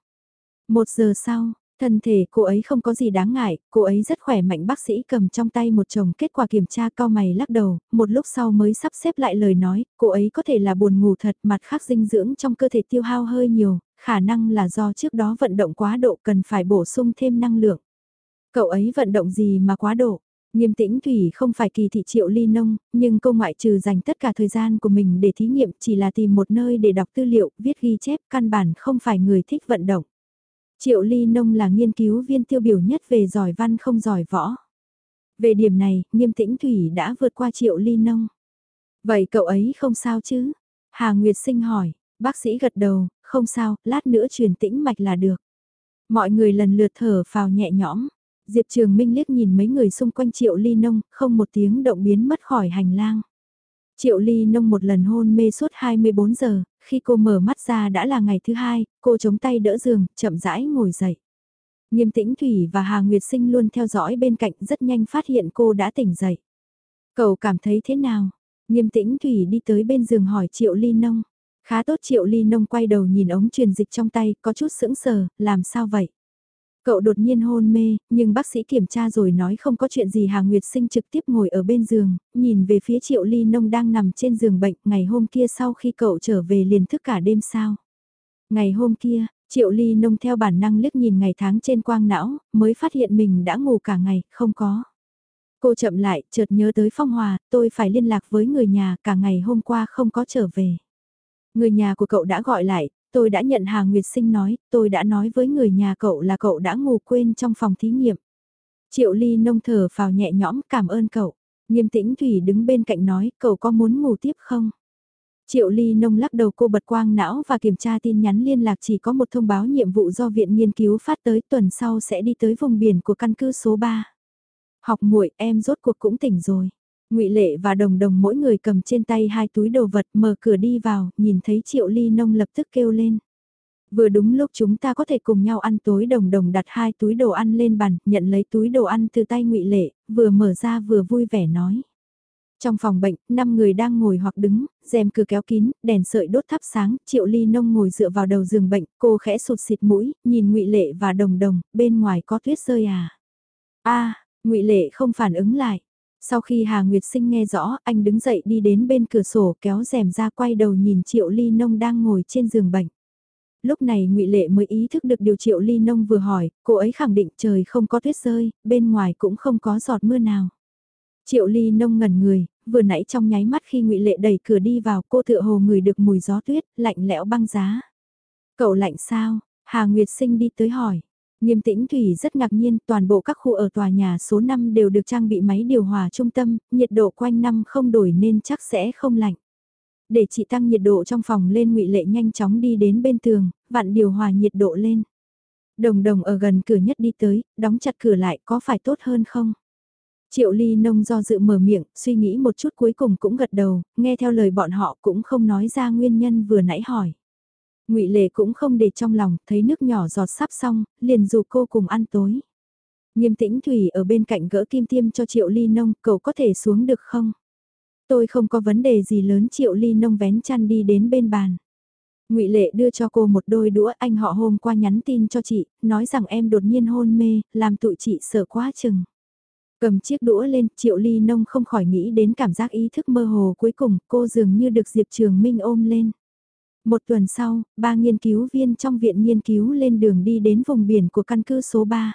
Một giờ sau, Thân thể cô ấy không có gì đáng ngại, cô ấy rất khỏe mạnh bác sĩ cầm trong tay một chồng kết quả kiểm tra cao mày lắc đầu, một lúc sau mới sắp xếp lại lời nói, cô ấy có thể là buồn ngủ thật mặt khác dinh dưỡng trong cơ thể tiêu hao hơi nhiều, khả năng là do trước đó vận động quá độ cần phải bổ sung thêm năng lượng. Cậu ấy vận động gì mà quá độ? Nghiêm tĩnh Thủy không phải kỳ thị triệu ly nông, nhưng cô ngoại trừ dành tất cả thời gian của mình để thí nghiệm chỉ là tìm một nơi để đọc tư liệu, viết ghi chép, căn bản không phải người thích vận động. Triệu ly nông là nghiên cứu viên tiêu biểu nhất về giỏi văn không giỏi võ. Về điểm này, nghiêm tĩnh Thủy đã vượt qua triệu ly nông. Vậy cậu ấy không sao chứ? Hà Nguyệt Sinh hỏi, bác sĩ gật đầu, không sao, lát nữa truyền tĩnh mạch là được. Mọi người lần lượt thở phào nhẹ nhõm. Diệp Trường Minh liếc nhìn mấy người xung quanh Triệu Ly Nông, không một tiếng động biến mất khỏi hành lang. Triệu Ly Nông một lần hôn mê suốt 24 giờ, khi cô mở mắt ra đã là ngày thứ hai, cô chống tay đỡ giường, chậm rãi ngồi dậy. Nghiêm tĩnh Thủy và Hà Nguyệt Sinh luôn theo dõi bên cạnh rất nhanh phát hiện cô đã tỉnh dậy. Cậu cảm thấy thế nào? Nghiêm tĩnh Thủy đi tới bên giường hỏi Triệu Ly Nông. Khá tốt Triệu Ly Nông quay đầu nhìn ống truyền dịch trong tay, có chút sững sờ, làm sao vậy? Cậu đột nhiên hôn mê, nhưng bác sĩ kiểm tra rồi nói không có chuyện gì Hà Nguyệt Sinh trực tiếp ngồi ở bên giường, nhìn về phía Triệu Ly Nông đang nằm trên giường bệnh, ngày hôm kia sau khi cậu trở về liền thức cả đêm sao. Ngày hôm kia, Triệu Ly Nông theo bản năng liếc nhìn ngày tháng trên quang não, mới phát hiện mình đã ngủ cả ngày, không có. Cô chậm lại, chợt nhớ tới Phong Hòa, tôi phải liên lạc với người nhà, cả ngày hôm qua không có trở về. Người nhà của cậu đã gọi lại, tôi đã nhận Hà Nguyệt Sinh nói, tôi đã nói với người nhà cậu là cậu đã ngủ quên trong phòng thí nghiệm. Triệu Ly nông thở vào nhẹ nhõm cảm ơn cậu. Nghiêm tĩnh Thủy đứng bên cạnh nói, cậu có muốn ngủ tiếp không? Triệu Ly nông lắc đầu cô bật quang não và kiểm tra tin nhắn liên lạc chỉ có một thông báo nhiệm vụ do viện nghiên cứu phát tới tuần sau sẽ đi tới vùng biển của căn cứ số 3. Học muội em rốt cuộc cũng tỉnh rồi ngụy Lệ và Đồng Đồng mỗi người cầm trên tay hai túi đồ vật mở cửa đi vào, nhìn thấy Triệu Ly Nông lập tức kêu lên. Vừa đúng lúc chúng ta có thể cùng nhau ăn tối Đồng Đồng đặt hai túi đồ ăn lên bàn, nhận lấy túi đồ ăn từ tay ngụy Lệ, vừa mở ra vừa vui vẻ nói. Trong phòng bệnh, năm người đang ngồi hoặc đứng, rèm cửa kéo kín, đèn sợi đốt thắp sáng, Triệu Ly Nông ngồi dựa vào đầu giường bệnh, cô khẽ sụt xịt mũi, nhìn ngụy Lệ và Đồng Đồng, bên ngoài có tuyết rơi à. a ngụy Lệ không phản ứng lại. Sau khi Hà Nguyệt Sinh nghe rõ, anh đứng dậy đi đến bên cửa sổ kéo rèm ra quay đầu nhìn Triệu Ly Nông đang ngồi trên giường bệnh. Lúc này ngụy Lệ mới ý thức được điều Triệu Ly Nông vừa hỏi, cô ấy khẳng định trời không có tuyết rơi, bên ngoài cũng không có giọt mưa nào. Triệu Ly Nông ngẩn người, vừa nãy trong nháy mắt khi ngụy Lệ đẩy cửa đi vào cô tựa hồ người được mùi gió tuyết, lạnh lẽo băng giá. Cậu lạnh sao? Hà Nguyệt Sinh đi tới hỏi. Nghiêm tĩnh Thủy rất ngạc nhiên, toàn bộ các khu ở tòa nhà số 5 đều được trang bị máy điều hòa trung tâm, nhiệt độ quanh năm không đổi nên chắc sẽ không lạnh. Để chị tăng nhiệt độ trong phòng lên ngụy Lệ nhanh chóng đi đến bên tường, vặn điều hòa nhiệt độ lên. Đồng đồng ở gần cửa nhất đi tới, đóng chặt cửa lại có phải tốt hơn không? Triệu Ly Nông do dự mở miệng, suy nghĩ một chút cuối cùng cũng gật đầu, nghe theo lời bọn họ cũng không nói ra nguyên nhân vừa nãy hỏi ngụy Lệ cũng không để trong lòng, thấy nước nhỏ giọt sắp xong, liền dù cô cùng ăn tối. Nghiêm tĩnh Thủy ở bên cạnh gỡ kim tiêm cho Triệu Ly Nông, cậu có thể xuống được không? Tôi không có vấn đề gì lớn Triệu Ly Nông vén chăn đi đến bên bàn. ngụy Lệ đưa cho cô một đôi đũa anh họ hôm qua nhắn tin cho chị, nói rằng em đột nhiên hôn mê, làm tụi chị sợ quá chừng. Cầm chiếc đũa lên, Triệu Ly Nông không khỏi nghĩ đến cảm giác ý thức mơ hồ cuối cùng, cô dường như được Diệp Trường Minh ôm lên. Một tuần sau, ba nghiên cứu viên trong viện nghiên cứu lên đường đi đến vùng biển của căn cứ số 3.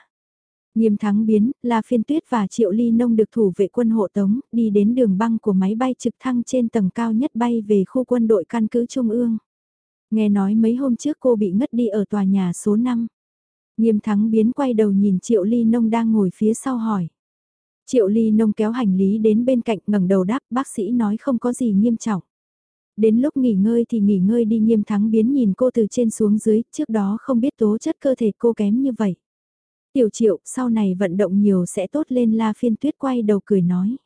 Nghiêm thắng biến, là phiên tuyết và triệu ly nông được thủ vệ quân hộ tống, đi đến đường băng của máy bay trực thăng trên tầng cao nhất bay về khu quân đội căn cứ Trung ương. Nghe nói mấy hôm trước cô bị ngất đi ở tòa nhà số 5. Nghiêm thắng biến quay đầu nhìn triệu ly nông đang ngồi phía sau hỏi. Triệu ly nông kéo hành lý đến bên cạnh ngẩng đầu đáp bác sĩ nói không có gì nghiêm trọng. Đến lúc nghỉ ngơi thì nghỉ ngơi đi nghiêm thắng biến nhìn cô từ trên xuống dưới, trước đó không biết tố chất cơ thể cô kém như vậy. Tiểu triệu, sau này vận động nhiều sẽ tốt lên la phiên tuyết quay đầu cười nói.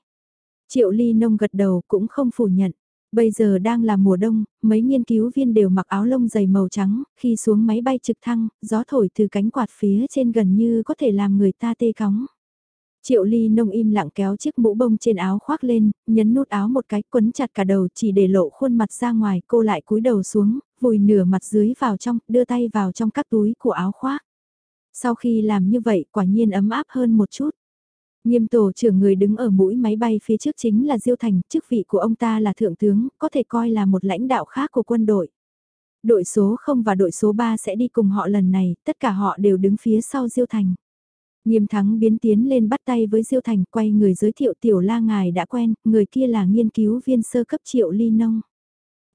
Triệu ly nông gật đầu cũng không phủ nhận. Bây giờ đang là mùa đông, mấy nghiên cứu viên đều mặc áo lông dày màu trắng, khi xuống máy bay trực thăng, gió thổi từ cánh quạt phía trên gần như có thể làm người ta tê cóng. Triệu ly nông im lặng kéo chiếc mũ bông trên áo khoác lên, nhấn nút áo một cái quấn chặt cả đầu chỉ để lộ khuôn mặt ra ngoài cô lại cúi đầu xuống, vùi nửa mặt dưới vào trong, đưa tay vào trong các túi của áo khoác. Sau khi làm như vậy quả nhiên ấm áp hơn một chút. Nghiêm tổ trưởng người đứng ở mũi máy bay phía trước chính là Diêu Thành, chức vị của ông ta là thượng tướng, có thể coi là một lãnh đạo khác của quân đội. Đội số 0 và đội số 3 sẽ đi cùng họ lần này, tất cả họ đều đứng phía sau Diêu Thành. Nghiêm thắng biến tiến lên bắt tay với Diêu Thành quay người giới thiệu tiểu la ngài đã quen, người kia là nghiên cứu viên sơ cấp triệu ly nông.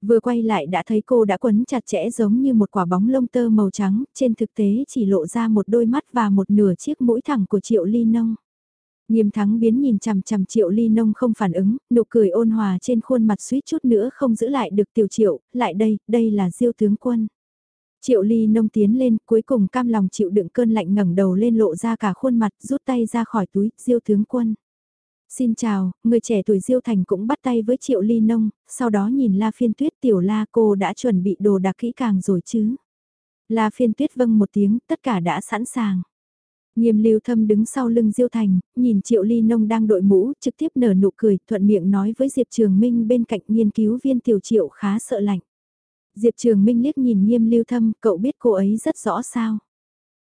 Vừa quay lại đã thấy cô đã quấn chặt chẽ giống như một quả bóng lông tơ màu trắng, trên thực tế chỉ lộ ra một đôi mắt và một nửa chiếc mũi thẳng của triệu ly nông. Nghiêm thắng biến nhìn chằm chằm triệu ly nông không phản ứng, nụ cười ôn hòa trên khuôn mặt suýt chút nữa không giữ lại được tiểu triệu, lại đây, đây là diêu tướng quân. Triệu ly nông tiến lên, cuối cùng cam lòng chịu đựng cơn lạnh ngẩng đầu lên lộ ra cả khuôn mặt, rút tay ra khỏi túi, diêu tướng quân. Xin chào, người trẻ tuổi Diêu Thành cũng bắt tay với Triệu Ly Nông, sau đó nhìn La Phiên Tuyết tiểu La cô đã chuẩn bị đồ đặc kỹ càng rồi chứ. La Phiên Tuyết vâng một tiếng, tất cả đã sẵn sàng. Nghiêm lưu thâm đứng sau lưng Diêu Thành, nhìn Triệu Ly Nông đang đội mũ, trực tiếp nở nụ cười, thuận miệng nói với Diệp Trường Minh bên cạnh nghiên cứu viên tiểu Triệu khá sợ lạnh. Diệp Trường Minh liếc nhìn nghiêm lưu thâm, cậu biết cô ấy rất rõ sao.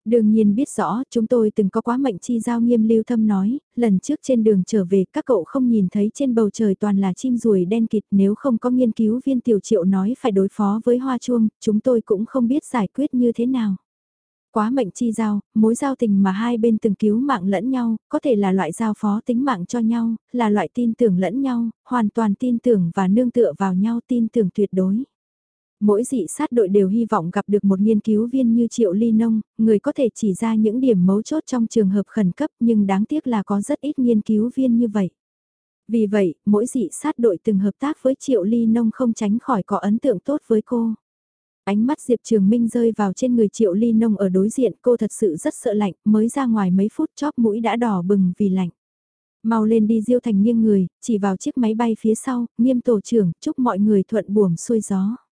Đương nhiên biết rõ, chúng tôi từng có quá mệnh chi giao nghiêm lưu thâm nói, lần trước trên đường trở về các cậu không nhìn thấy trên bầu trời toàn là chim ruồi đen kịt nếu không có nghiên cứu viên tiểu triệu nói phải đối phó với hoa chuông, chúng tôi cũng không biết giải quyết như thế nào. Quá mệnh chi giao, mối giao tình mà hai bên từng cứu mạng lẫn nhau, có thể là loại giao phó tính mạng cho nhau, là loại tin tưởng lẫn nhau, hoàn toàn tin tưởng và nương tựa vào nhau tin tưởng tuyệt đối. Mỗi dị sát đội đều hy vọng gặp được một nghiên cứu viên như Triệu Ly Nông, người có thể chỉ ra những điểm mấu chốt trong trường hợp khẩn cấp nhưng đáng tiếc là có rất ít nghiên cứu viên như vậy. Vì vậy, mỗi dị sát đội từng hợp tác với Triệu Ly Nông không tránh khỏi có ấn tượng tốt với cô. Ánh mắt Diệp Trường Minh rơi vào trên người Triệu Ly Nông ở đối diện cô thật sự rất sợ lạnh, mới ra ngoài mấy phút chóp mũi đã đỏ bừng vì lạnh. Mau lên đi Diêu Thành nghiêng người, chỉ vào chiếc máy bay phía sau, nghiêm tổ trưởng, chúc mọi người thuận buồm xuôi gió.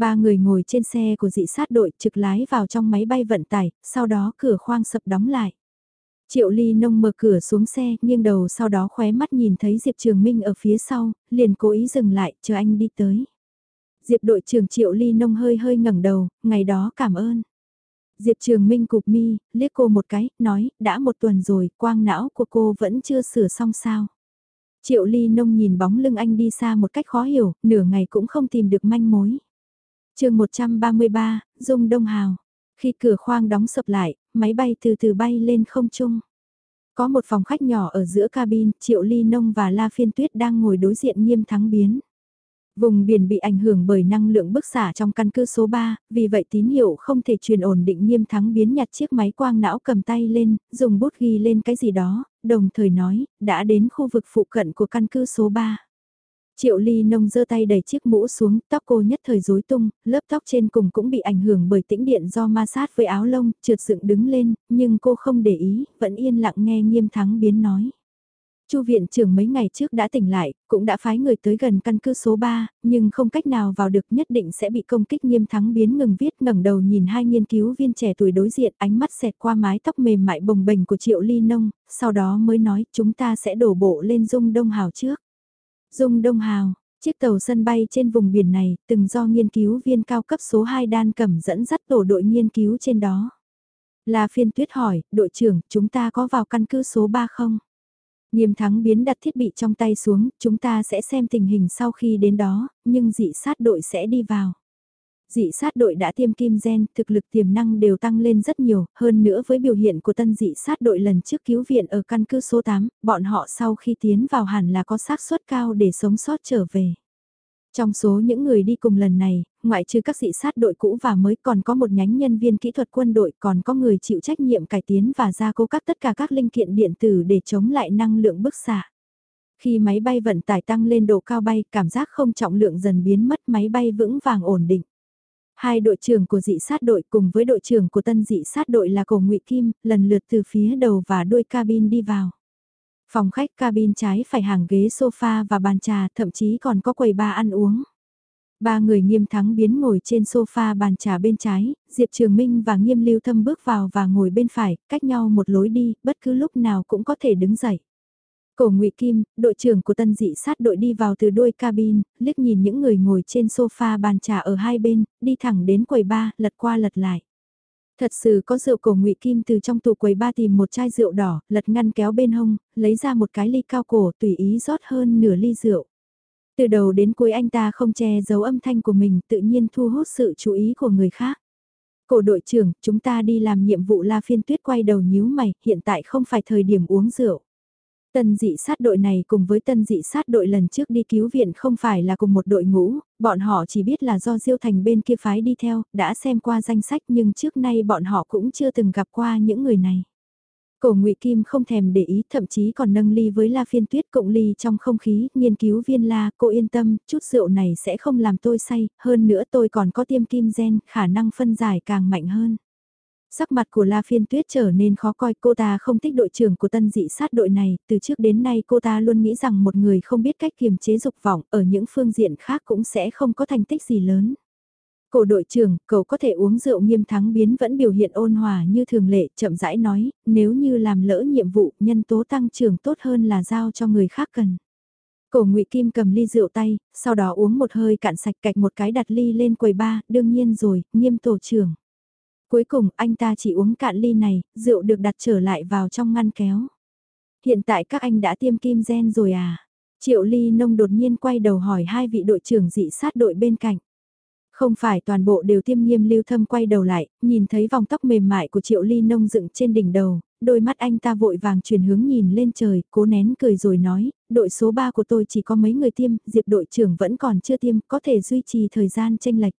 Ba người ngồi trên xe của dị sát đội trực lái vào trong máy bay vận tải, sau đó cửa khoang sập đóng lại. Triệu Ly Nông mở cửa xuống xe, nghiêng đầu sau đó khóe mắt nhìn thấy Diệp Trường Minh ở phía sau, liền cố ý dừng lại, chờ anh đi tới. Diệp đội trưởng Triệu Ly Nông hơi hơi ngẩng đầu, ngày đó cảm ơn. Diệp Trường Minh cục mi, liếc cô một cái, nói, đã một tuần rồi, quang não của cô vẫn chưa sửa xong sao. Triệu Ly Nông nhìn bóng lưng anh đi xa một cách khó hiểu, nửa ngày cũng không tìm được manh mối chương 133, Dung Đông Hào. Khi cửa khoang đóng sập lại, máy bay từ từ bay lên không trung. Có một phòng khách nhỏ ở giữa cabin, Triệu Ly Nông và La Phiên Tuyết đang ngồi đối diện nghiêm thắng biến. Vùng biển bị ảnh hưởng bởi năng lượng bức xả trong căn cứ số 3, vì vậy tín hiệu không thể truyền ổn định nghiêm thắng biến nhặt chiếc máy quang não cầm tay lên, dùng bút ghi lên cái gì đó, đồng thời nói, đã đến khu vực phụ cận của căn cứ số 3. Triệu ly nông giơ tay đẩy chiếc mũ xuống, tóc cô nhất thời rối tung, lớp tóc trên cùng cũng bị ảnh hưởng bởi tĩnh điện do ma sát với áo lông, trượt dựng đứng lên, nhưng cô không để ý, vẫn yên lặng nghe nghiêm thắng biến nói. Chu viện trưởng mấy ngày trước đã tỉnh lại, cũng đã phái người tới gần căn cứ số 3, nhưng không cách nào vào được nhất định sẽ bị công kích nghiêm thắng biến ngừng viết ngẩng đầu nhìn hai nghiên cứu viên trẻ tuổi đối diện ánh mắt xẹt qua mái tóc mềm mại bồng bềnh của Triệu Ly Nông, sau đó mới nói chúng ta sẽ đổ bộ lên dung đông hào trước. Dung Đông Hào, chiếc tàu sân bay trên vùng biển này từng do nghiên cứu viên cao cấp số 2 đan cẩm dẫn dắt tổ đội nghiên cứu trên đó. Là phiên tuyết hỏi, đội trưởng, chúng ta có vào căn cứ số 3 không? Nghiêm thắng biến đặt thiết bị trong tay xuống, chúng ta sẽ xem tình hình sau khi đến đó, nhưng dị sát đội sẽ đi vào dị sát đội đã tiêm kim gen, thực lực tiềm năng đều tăng lên rất nhiều, hơn nữa với biểu hiện của tân dị sát đội lần trước cứu viện ở căn cứ số 8, bọn họ sau khi tiến vào hẳn là có xác suất cao để sống sót trở về. Trong số những người đi cùng lần này, ngoại trừ các dị sát đội cũ và mới còn có một nhánh nhân viên kỹ thuật quân đội còn có người chịu trách nhiệm cải tiến và gia cố các tất cả các linh kiện điện tử để chống lại năng lượng bức xạ. Khi máy bay vận tải tăng lên độ cao bay, cảm giác không trọng lượng dần biến mất máy bay vững vàng ổn định. Hai đội trưởng của dị sát đội cùng với đội trưởng của tân dị sát đội là cổ ngụy Kim, lần lượt từ phía đầu và đuôi cabin đi vào. Phòng khách cabin trái phải hàng ghế sofa và bàn trà, thậm chí còn có quầy bar ăn uống. Ba người nghiêm thắng biến ngồi trên sofa bàn trà bên trái, Diệp Trường Minh và nghiêm lưu thâm bước vào và ngồi bên phải, cách nhau một lối đi, bất cứ lúc nào cũng có thể đứng dậy. Cổ Ngụy Kim, đội trưởng của tân dị sát đội đi vào từ đuôi cabin, liếc nhìn những người ngồi trên sofa bàn trà ở hai bên, đi thẳng đến quầy ba, lật qua lật lại. Thật sự có rượu cổ Ngụy Kim từ trong tủ quầy ba tìm một chai rượu đỏ, lật ngăn kéo bên hông, lấy ra một cái ly cao cổ tùy ý rót hơn nửa ly rượu. Từ đầu đến cuối anh ta không che giấu âm thanh của mình tự nhiên thu hút sự chú ý của người khác. Cổ đội trưởng, chúng ta đi làm nhiệm vụ La Phiên Tuyết quay đầu nhíu mày, hiện tại không phải thời điểm uống rượu. Tân dị sát đội này cùng với tân dị sát đội lần trước đi cứu viện không phải là cùng một đội ngũ, bọn họ chỉ biết là do Diêu Thành bên kia phái đi theo, đã xem qua danh sách nhưng trước nay bọn họ cũng chưa từng gặp qua những người này. Cổ Ngụy Kim không thèm để ý, thậm chí còn nâng ly với La Phiên Tuyết cộng ly trong không khí, nghiên cứu viên La, cô yên tâm, chút rượu này sẽ không làm tôi say, hơn nữa tôi còn có tiêm kim gen, khả năng phân giải càng mạnh hơn. Sắc mặt của La Phiên Tuyết trở nên khó coi, cô ta không thích đội trưởng của tân dị sát đội này, từ trước đến nay cô ta luôn nghĩ rằng một người không biết cách kiềm chế dục vọng ở những phương diện khác cũng sẽ không có thành tích gì lớn. Cổ đội trưởng, cậu có thể uống rượu nghiêm thắng biến vẫn biểu hiện ôn hòa như thường lệ, chậm rãi nói, nếu như làm lỡ nhiệm vụ, nhân tố tăng trưởng tốt hơn là giao cho người khác cần. Cổ ngụy Kim cầm ly rượu tay, sau đó uống một hơi cạn sạch cạch một cái đặt ly lên quầy ba, đương nhiên rồi, nghiêm tổ trưởng. Cuối cùng anh ta chỉ uống cạn ly này, rượu được đặt trở lại vào trong ngăn kéo. Hiện tại các anh đã tiêm kim gen rồi à? Triệu ly nông đột nhiên quay đầu hỏi hai vị đội trưởng dị sát đội bên cạnh. Không phải toàn bộ đều tiêm nghiêm lưu thâm quay đầu lại, nhìn thấy vòng tóc mềm mại của triệu ly nông dựng trên đỉnh đầu, đôi mắt anh ta vội vàng chuyển hướng nhìn lên trời, cố nén cười rồi nói, đội số 3 của tôi chỉ có mấy người tiêm, diệp đội trưởng vẫn còn chưa tiêm, có thể duy trì thời gian tranh lệch.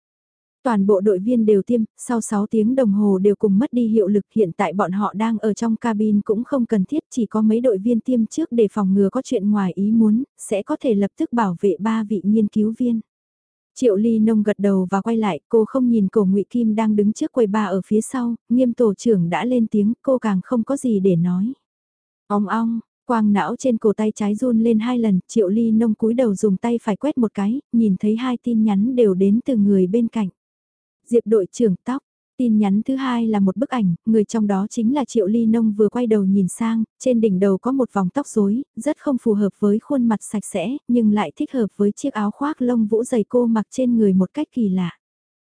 Toàn bộ đội viên đều tiêm, sau 6 tiếng đồng hồ đều cùng mất đi hiệu lực hiện tại bọn họ đang ở trong cabin cũng không cần thiết chỉ có mấy đội viên tiêm trước để phòng ngừa có chuyện ngoài ý muốn, sẽ có thể lập tức bảo vệ ba vị nghiên cứu viên. Triệu Ly Nông gật đầu và quay lại, cô không nhìn cổ ngụy Kim đang đứng trước quầy ba ở phía sau, nghiêm tổ trưởng đã lên tiếng, cô càng không có gì để nói. Ong ong, quang não trên cổ tay trái run lên hai lần, Triệu Ly Nông cúi đầu dùng tay phải quét một cái, nhìn thấy hai tin nhắn đều đến từ người bên cạnh. Diệp đội trưởng tóc, tin nhắn thứ hai là một bức ảnh, người trong đó chính là Triệu Ly Nông vừa quay đầu nhìn sang, trên đỉnh đầu có một vòng tóc rối, rất không phù hợp với khuôn mặt sạch sẽ, nhưng lại thích hợp với chiếc áo khoác lông vũ dày cô mặc trên người một cách kỳ lạ.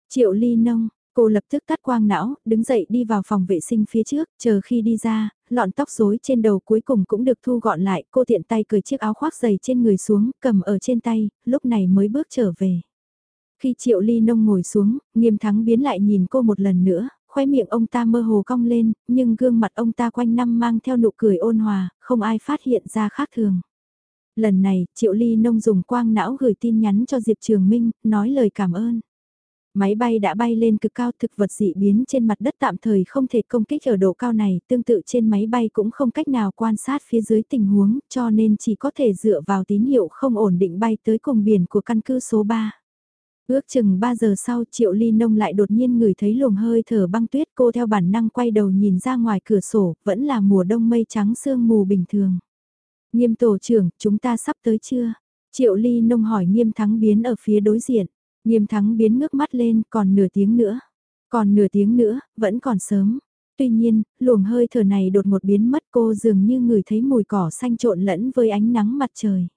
Triệu Ly Nông, cô lập tức tắt quang não, đứng dậy đi vào phòng vệ sinh phía trước, chờ khi đi ra, lọn tóc rối trên đầu cuối cùng cũng được thu gọn lại, cô tiện tay cởi chiếc áo khoác dày trên người xuống, cầm ở trên tay, lúc này mới bước trở về. Khi Triệu Ly Nông ngồi xuống, nghiêm thắng biến lại nhìn cô một lần nữa, khoe miệng ông ta mơ hồ cong lên, nhưng gương mặt ông ta quanh năm mang theo nụ cười ôn hòa, không ai phát hiện ra khác thường. Lần này, Triệu Ly Nông dùng quang não gửi tin nhắn cho Diệp Trường Minh, nói lời cảm ơn. Máy bay đã bay lên cực cao thực vật dị biến trên mặt đất tạm thời không thể công kích ở độ cao này, tương tự trên máy bay cũng không cách nào quan sát phía dưới tình huống, cho nên chỉ có thể dựa vào tín hiệu không ổn định bay tới cùng biển của căn cứ số 3. Ước chừng 3 giờ sau Triệu Ly Nông lại đột nhiên ngửi thấy luồng hơi thở băng tuyết cô theo bản năng quay đầu nhìn ra ngoài cửa sổ, vẫn là mùa đông mây trắng sương mù bình thường. Nghiêm tổ trưởng, chúng ta sắp tới chưa? Triệu Ly Nông hỏi nghiêm thắng biến ở phía đối diện. Nghiêm thắng biến ngước mắt lên, còn nửa tiếng nữa. Còn nửa tiếng nữa, vẫn còn sớm. Tuy nhiên, luồng hơi thở này đột ngột biến mất cô dường như ngửi thấy mùi cỏ xanh trộn lẫn với ánh nắng mặt trời.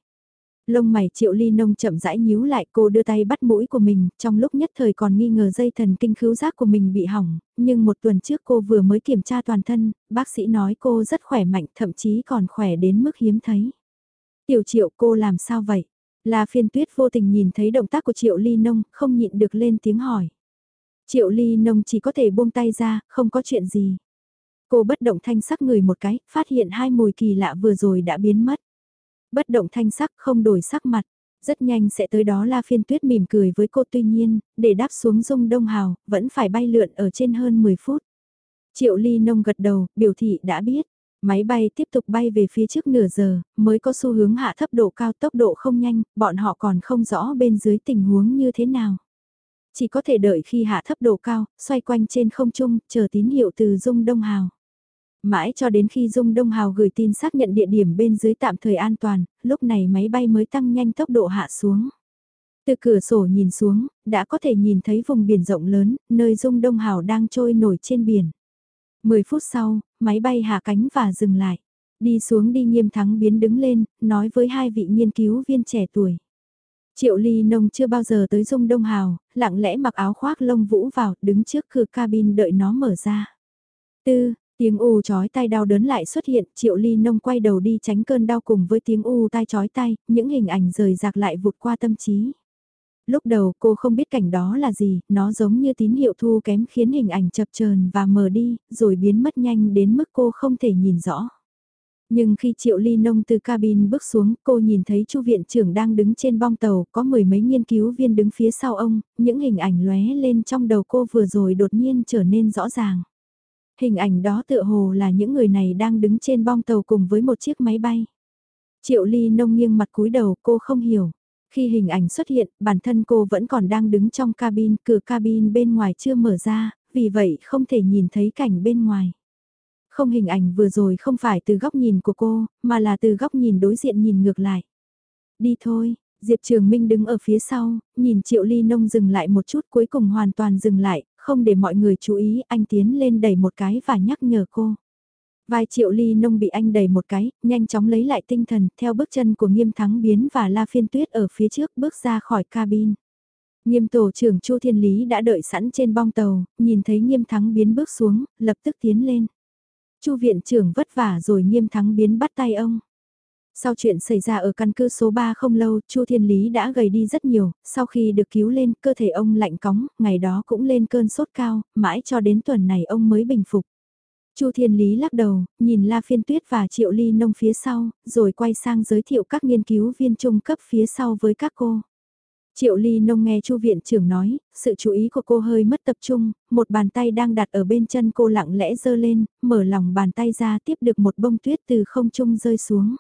Lông mày triệu ly nông chậm rãi nhíu lại cô đưa tay bắt mũi của mình, trong lúc nhất thời còn nghi ngờ dây thần kinh khứu giác của mình bị hỏng, nhưng một tuần trước cô vừa mới kiểm tra toàn thân, bác sĩ nói cô rất khỏe mạnh thậm chí còn khỏe đến mức hiếm thấy. Tiểu triệu cô làm sao vậy? Là phiên tuyết vô tình nhìn thấy động tác của triệu ly nông, không nhịn được lên tiếng hỏi. Triệu ly nông chỉ có thể buông tay ra, không có chuyện gì. Cô bất động thanh sắc người một cái, phát hiện hai mùi kỳ lạ vừa rồi đã biến mất. Bất động thanh sắc không đổi sắc mặt. Rất nhanh sẽ tới đó La Phiên Tuyết mỉm cười với cô tuy nhiên, để đáp xuống dung đông hào, vẫn phải bay lượn ở trên hơn 10 phút. Triệu Ly Nông gật đầu, biểu thị đã biết. Máy bay tiếp tục bay về phía trước nửa giờ, mới có xu hướng hạ thấp độ cao tốc độ không nhanh, bọn họ còn không rõ bên dưới tình huống như thế nào. Chỉ có thể đợi khi hạ thấp độ cao, xoay quanh trên không trung, chờ tín hiệu từ dung đông hào. Mãi cho đến khi Dung Đông Hào gửi tin xác nhận địa điểm bên dưới tạm thời an toàn, lúc này máy bay mới tăng nhanh tốc độ hạ xuống. Từ cửa sổ nhìn xuống, đã có thể nhìn thấy vùng biển rộng lớn, nơi Dung Đông Hào đang trôi nổi trên biển. 10 phút sau, máy bay hạ cánh và dừng lại. Đi xuống đi nghiêm thắng biến đứng lên, nói với hai vị nghiên cứu viên trẻ tuổi. Triệu Ly Nông chưa bao giờ tới Dung Đông Hào, lặng lẽ mặc áo khoác lông vũ vào, đứng trước cửa cabin đợi nó mở ra. Tư, Tiếng u chói tai đau đớn lại xuất hiện, Triệu Ly Nông quay đầu đi tránh cơn đau cùng với tiếng u tai chói tai, những hình ảnh rời rạc lại vụt qua tâm trí. Lúc đầu cô không biết cảnh đó là gì, nó giống như tín hiệu thu kém khiến hình ảnh chập chờn và mờ đi, rồi biến mất nhanh đến mức cô không thể nhìn rõ. Nhưng khi Triệu Ly Nông từ cabin bước xuống, cô nhìn thấy Chu viện trưởng đang đứng trên bong tàu, có mười mấy nghiên cứu viên đứng phía sau ông, những hình ảnh lóe lên trong đầu cô vừa rồi đột nhiên trở nên rõ ràng. Hình ảnh đó tựa hồ là những người này đang đứng trên bong tàu cùng với một chiếc máy bay. Triệu Ly Nông nghiêng mặt cúi đầu, cô không hiểu. Khi hình ảnh xuất hiện, bản thân cô vẫn còn đang đứng trong cabin, cửa cabin bên ngoài chưa mở ra, vì vậy không thể nhìn thấy cảnh bên ngoài. Không hình ảnh vừa rồi không phải từ góc nhìn của cô, mà là từ góc nhìn đối diện nhìn ngược lại. Đi thôi, Diệp Trường Minh đứng ở phía sau, nhìn Triệu Ly Nông dừng lại một chút cuối cùng hoàn toàn dừng lại, không để mọi người chú ý, anh tiến lên đẩy một cái và nhắc nhở cô. Vai Triệu Ly Nông bị anh đẩy một cái, nhanh chóng lấy lại tinh thần, theo bước chân của Nghiêm Thắng Biến và La Phiên Tuyết ở phía trước bước ra khỏi cabin. Nghiêm tổ trưởng Chu Thiên Lý đã đợi sẵn trên bong tàu, nhìn thấy Nghiêm Thắng Biến bước xuống, lập tức tiến lên. Chu viện trưởng vất vả rồi nghiêm thắng biến bắt tay ông. Sau chuyện xảy ra ở căn cứ số 3 không lâu, Chu Thiên Lý đã gầy đi rất nhiều, sau khi được cứu lên, cơ thể ông lạnh cóng, ngày đó cũng lên cơn sốt cao, mãi cho đến tuần này ông mới bình phục. Chu Thiên Lý lắc đầu, nhìn La Phiên Tuyết và Triệu Ly Nông phía sau, rồi quay sang giới thiệu các nghiên cứu viên trung cấp phía sau với các cô. Triệu Ly Nông nghe Chu viện trưởng nói, sự chú ý của cô hơi mất tập trung, một bàn tay đang đặt ở bên chân cô lặng lẽ giơ lên, mở lòng bàn tay ra tiếp được một bông tuyết từ không trung rơi xuống.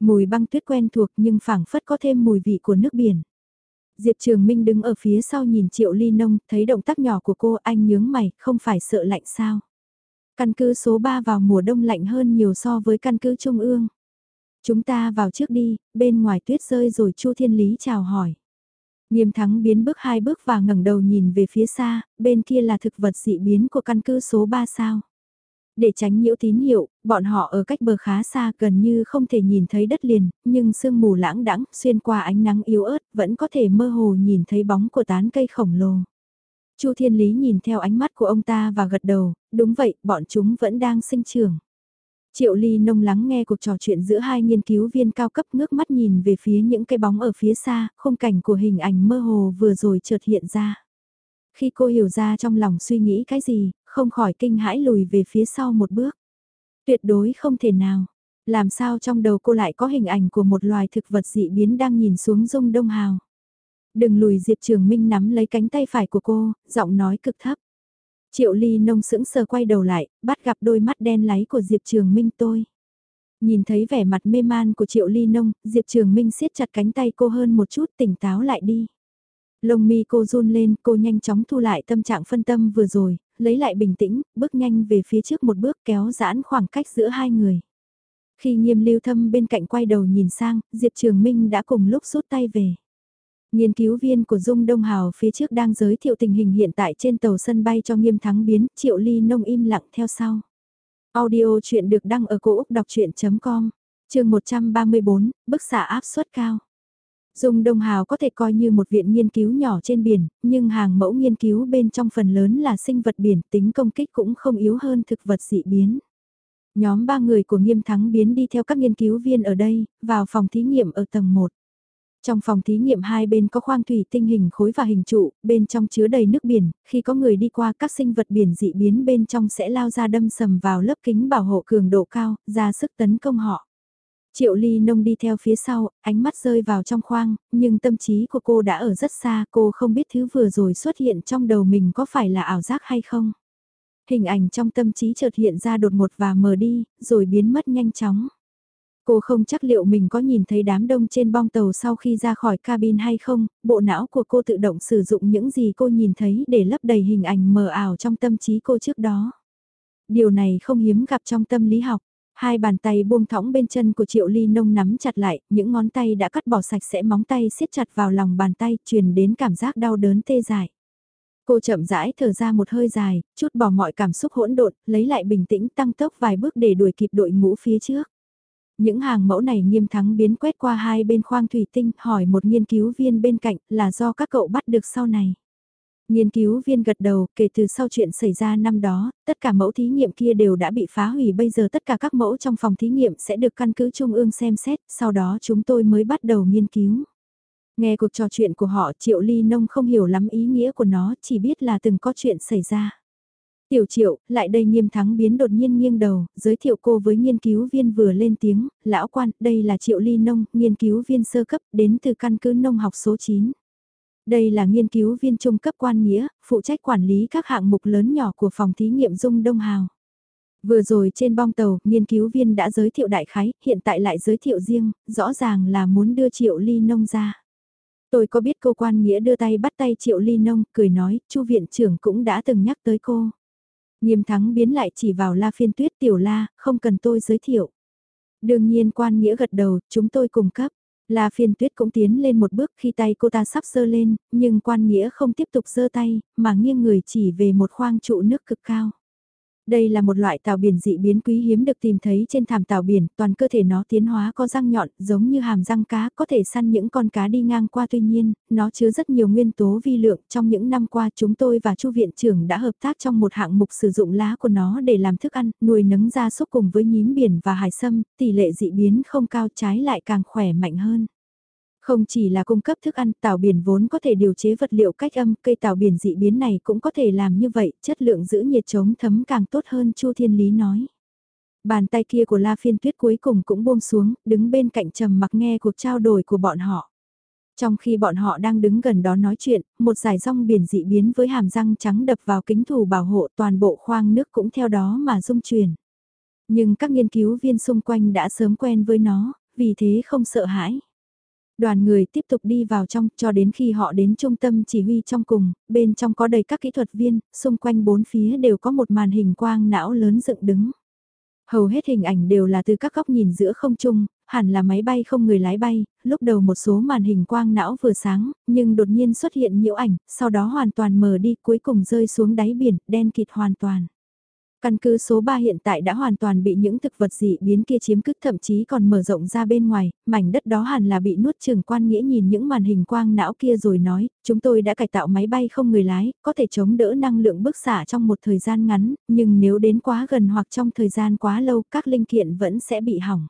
Mùi băng tuyết quen thuộc nhưng phảng phất có thêm mùi vị của nước biển. Diệp Trường Minh đứng ở phía sau nhìn Triệu Ly Nông, thấy động tác nhỏ của cô anh nhướng mày, không phải sợ lạnh sao. Căn cứ số 3 vào mùa đông lạnh hơn nhiều so với căn cứ Trung ương. Chúng ta vào trước đi, bên ngoài tuyết rơi rồi Chu Thiên Lý chào hỏi. Nghiêm thắng biến bước hai bước và ngẩng đầu nhìn về phía xa, bên kia là thực vật dị biến của căn cứ số 3 sao. Để tránh nhiễu tín hiệu, bọn họ ở cách bờ khá xa gần như không thể nhìn thấy đất liền, nhưng sương mù lãng đãng xuyên qua ánh nắng yếu ớt vẫn có thể mơ hồ nhìn thấy bóng của tán cây khổng lồ. Chu Thiên Lý nhìn theo ánh mắt của ông ta và gật đầu, đúng vậy, bọn chúng vẫn đang sinh trưởng. Triệu Ly nông lắng nghe cuộc trò chuyện giữa hai nghiên cứu viên cao cấp ngước mắt nhìn về phía những cái bóng ở phía xa, khung cảnh của hình ảnh mơ hồ vừa rồi chợt hiện ra. Khi cô hiểu ra trong lòng suy nghĩ cái gì, không khỏi kinh hãi lùi về phía sau một bước. Tuyệt đối không thể nào. Làm sao trong đầu cô lại có hình ảnh của một loài thực vật dị biến đang nhìn xuống dung đông hào. Đừng lùi Diệp Trường Minh nắm lấy cánh tay phải của cô, giọng nói cực thấp. Triệu Ly nông sững sờ quay đầu lại, bắt gặp đôi mắt đen láy của Diệp Trường Minh tôi. Nhìn thấy vẻ mặt mê man của Triệu Ly nông, Diệp Trường Minh siết chặt cánh tay cô hơn một chút tỉnh táo lại đi. Lông mi cô run lên, cô nhanh chóng thu lại tâm trạng phân tâm vừa rồi, lấy lại bình tĩnh, bước nhanh về phía trước một bước kéo giãn khoảng cách giữa hai người. Khi nghiêm lưu thâm bên cạnh quay đầu nhìn sang, Diệp Trường Minh đã cùng lúc rút tay về. Nghiên cứu viên của Dung Đông Hào phía trước đang giới thiệu tình hình hiện tại trên tàu sân bay cho nghiêm thắng biến, Triệu Ly Nông im lặng theo sau. Audio chuyện được đăng ở cổ Úc đọc chuyện.com, trường 134, bức xạ áp suất cao. Dung Đông Hào có thể coi như một viện nghiên cứu nhỏ trên biển, nhưng hàng mẫu nghiên cứu bên trong phần lớn là sinh vật biển, tính công kích cũng không yếu hơn thực vật dị biến. Nhóm ba người của nghiêm thắng biến đi theo các nghiên cứu viên ở đây, vào phòng thí nghiệm ở tầng 1. Trong phòng thí nghiệm hai bên có khoang thủy tinh hình khối và hình trụ, bên trong chứa đầy nước biển, khi có người đi qua các sinh vật biển dị biến bên trong sẽ lao ra đâm sầm vào lớp kính bảo hộ cường độ cao, ra sức tấn công họ. Triệu Ly Nông đi theo phía sau, ánh mắt rơi vào trong khoang, nhưng tâm trí của cô đã ở rất xa, cô không biết thứ vừa rồi xuất hiện trong đầu mình có phải là ảo giác hay không. Hình ảnh trong tâm trí chợt hiện ra đột ngột và mờ đi, rồi biến mất nhanh chóng. Cô không chắc liệu mình có nhìn thấy đám đông trên bong tàu sau khi ra khỏi cabin hay không, bộ não của cô tự động sử dụng những gì cô nhìn thấy để lấp đầy hình ảnh mờ ảo trong tâm trí cô trước đó. Điều này không hiếm gặp trong tâm lý học. Hai bàn tay buông thõng bên chân của Triệu Ly Nông nắm chặt lại, những ngón tay đã cắt bỏ sạch sẽ móng tay siết chặt vào lòng bàn tay, truyền đến cảm giác đau đớn tê dại. Cô chậm rãi thở ra một hơi dài, chút bỏ mọi cảm xúc hỗn độn, lấy lại bình tĩnh tăng tốc vài bước để đuổi kịp đội ngũ phía trước. Những hàng mẫu này nghiêm thắng biến quét qua hai bên khoang thủy tinh hỏi một nghiên cứu viên bên cạnh là do các cậu bắt được sau này. Nghiên cứu viên gật đầu, kể từ sau chuyện xảy ra năm đó, tất cả mẫu thí nghiệm kia đều đã bị phá hủy bây giờ tất cả các mẫu trong phòng thí nghiệm sẽ được căn cứ trung ương xem xét, sau đó chúng tôi mới bắt đầu nghiên cứu. Nghe cuộc trò chuyện của họ Triệu Ly Nông không hiểu lắm ý nghĩa của nó, chỉ biết là từng có chuyện xảy ra. Tiểu Triệu, lại đây nghiêm thắng biến đột nhiên nghiêng đầu, giới thiệu cô với nghiên cứu viên vừa lên tiếng, lão quan, đây là Triệu Ly Nông, nghiên cứu viên sơ cấp, đến từ căn cứ nông học số 9. Đây là nghiên cứu viên trung cấp quan nghĩa, phụ trách quản lý các hạng mục lớn nhỏ của phòng thí nghiệm Dung Đông Hào. Vừa rồi trên bong tàu, nghiên cứu viên đã giới thiệu đại khái, hiện tại lại giới thiệu riêng, rõ ràng là muốn đưa Triệu Ly Nông ra. Tôi có biết cô quan nghĩa đưa tay bắt tay Triệu Ly Nông, cười nói, chu viện trưởng cũng đã từng nhắc tới cô. Nghiêm thắng biến lại chỉ vào la phiên tuyết tiểu la, không cần tôi giới thiệu. Đương nhiên quan nghĩa gật đầu, chúng tôi cùng cấp. La phiên tuyết cũng tiến lên một bước khi tay cô ta sắp sơ lên, nhưng quan nghĩa không tiếp tục sơ tay, mà nghiêng người chỉ về một khoang trụ nước cực cao. Đây là một loại tàu biển dị biến quý hiếm được tìm thấy trên thảm tàu biển, toàn cơ thể nó tiến hóa có răng nhọn, giống như hàm răng cá, có thể săn những con cá đi ngang qua tuy nhiên, nó chứa rất nhiều nguyên tố vi lượng. Trong những năm qua chúng tôi và Chu Viện trưởng đã hợp tác trong một hạng mục sử dụng lá của nó để làm thức ăn, nuôi nấng gia súc cùng với nhím biển và hải sâm, tỷ lệ dị biến không cao trái lại càng khỏe mạnh hơn. Không chỉ là cung cấp thức ăn, tảo biển vốn có thể điều chế vật liệu cách âm, cây tảo biển dị biến này cũng có thể làm như vậy, chất lượng giữ nhiệt chống thấm càng tốt hơn Chu Thiên Lý nói. Bàn tay kia của La Phiên Tuyết cuối cùng cũng buông xuống, đứng bên cạnh trầm mặc nghe cuộc trao đổi của bọn họ. Trong khi bọn họ đang đứng gần đó nói chuyện, một dải rong biển dị biến với hàm răng trắng đập vào kính thủ bảo hộ toàn bộ khoang nước cũng theo đó mà rung chuyển. Nhưng các nghiên cứu viên xung quanh đã sớm quen với nó, vì thế không sợ hãi. Đoàn người tiếp tục đi vào trong cho đến khi họ đến trung tâm chỉ huy trong cùng, bên trong có đầy các kỹ thuật viên, xung quanh bốn phía đều có một màn hình quang não lớn dựng đứng. Hầu hết hình ảnh đều là từ các góc nhìn giữa không trung, hẳn là máy bay không người lái bay, lúc đầu một số màn hình quang não vừa sáng, nhưng đột nhiên xuất hiện nhiễu ảnh, sau đó hoàn toàn mờ đi cuối cùng rơi xuống đáy biển, đen kịt hoàn toàn. Căn cứ số 3 hiện tại đã hoàn toàn bị những thực vật dị biến kia chiếm cứ thậm chí còn mở rộng ra bên ngoài, mảnh đất đó hẳn là bị nuốt trường quan nghĩa nhìn những màn hình quang não kia rồi nói, chúng tôi đã cải tạo máy bay không người lái, có thể chống đỡ năng lượng bức xạ trong một thời gian ngắn, nhưng nếu đến quá gần hoặc trong thời gian quá lâu các linh kiện vẫn sẽ bị hỏng.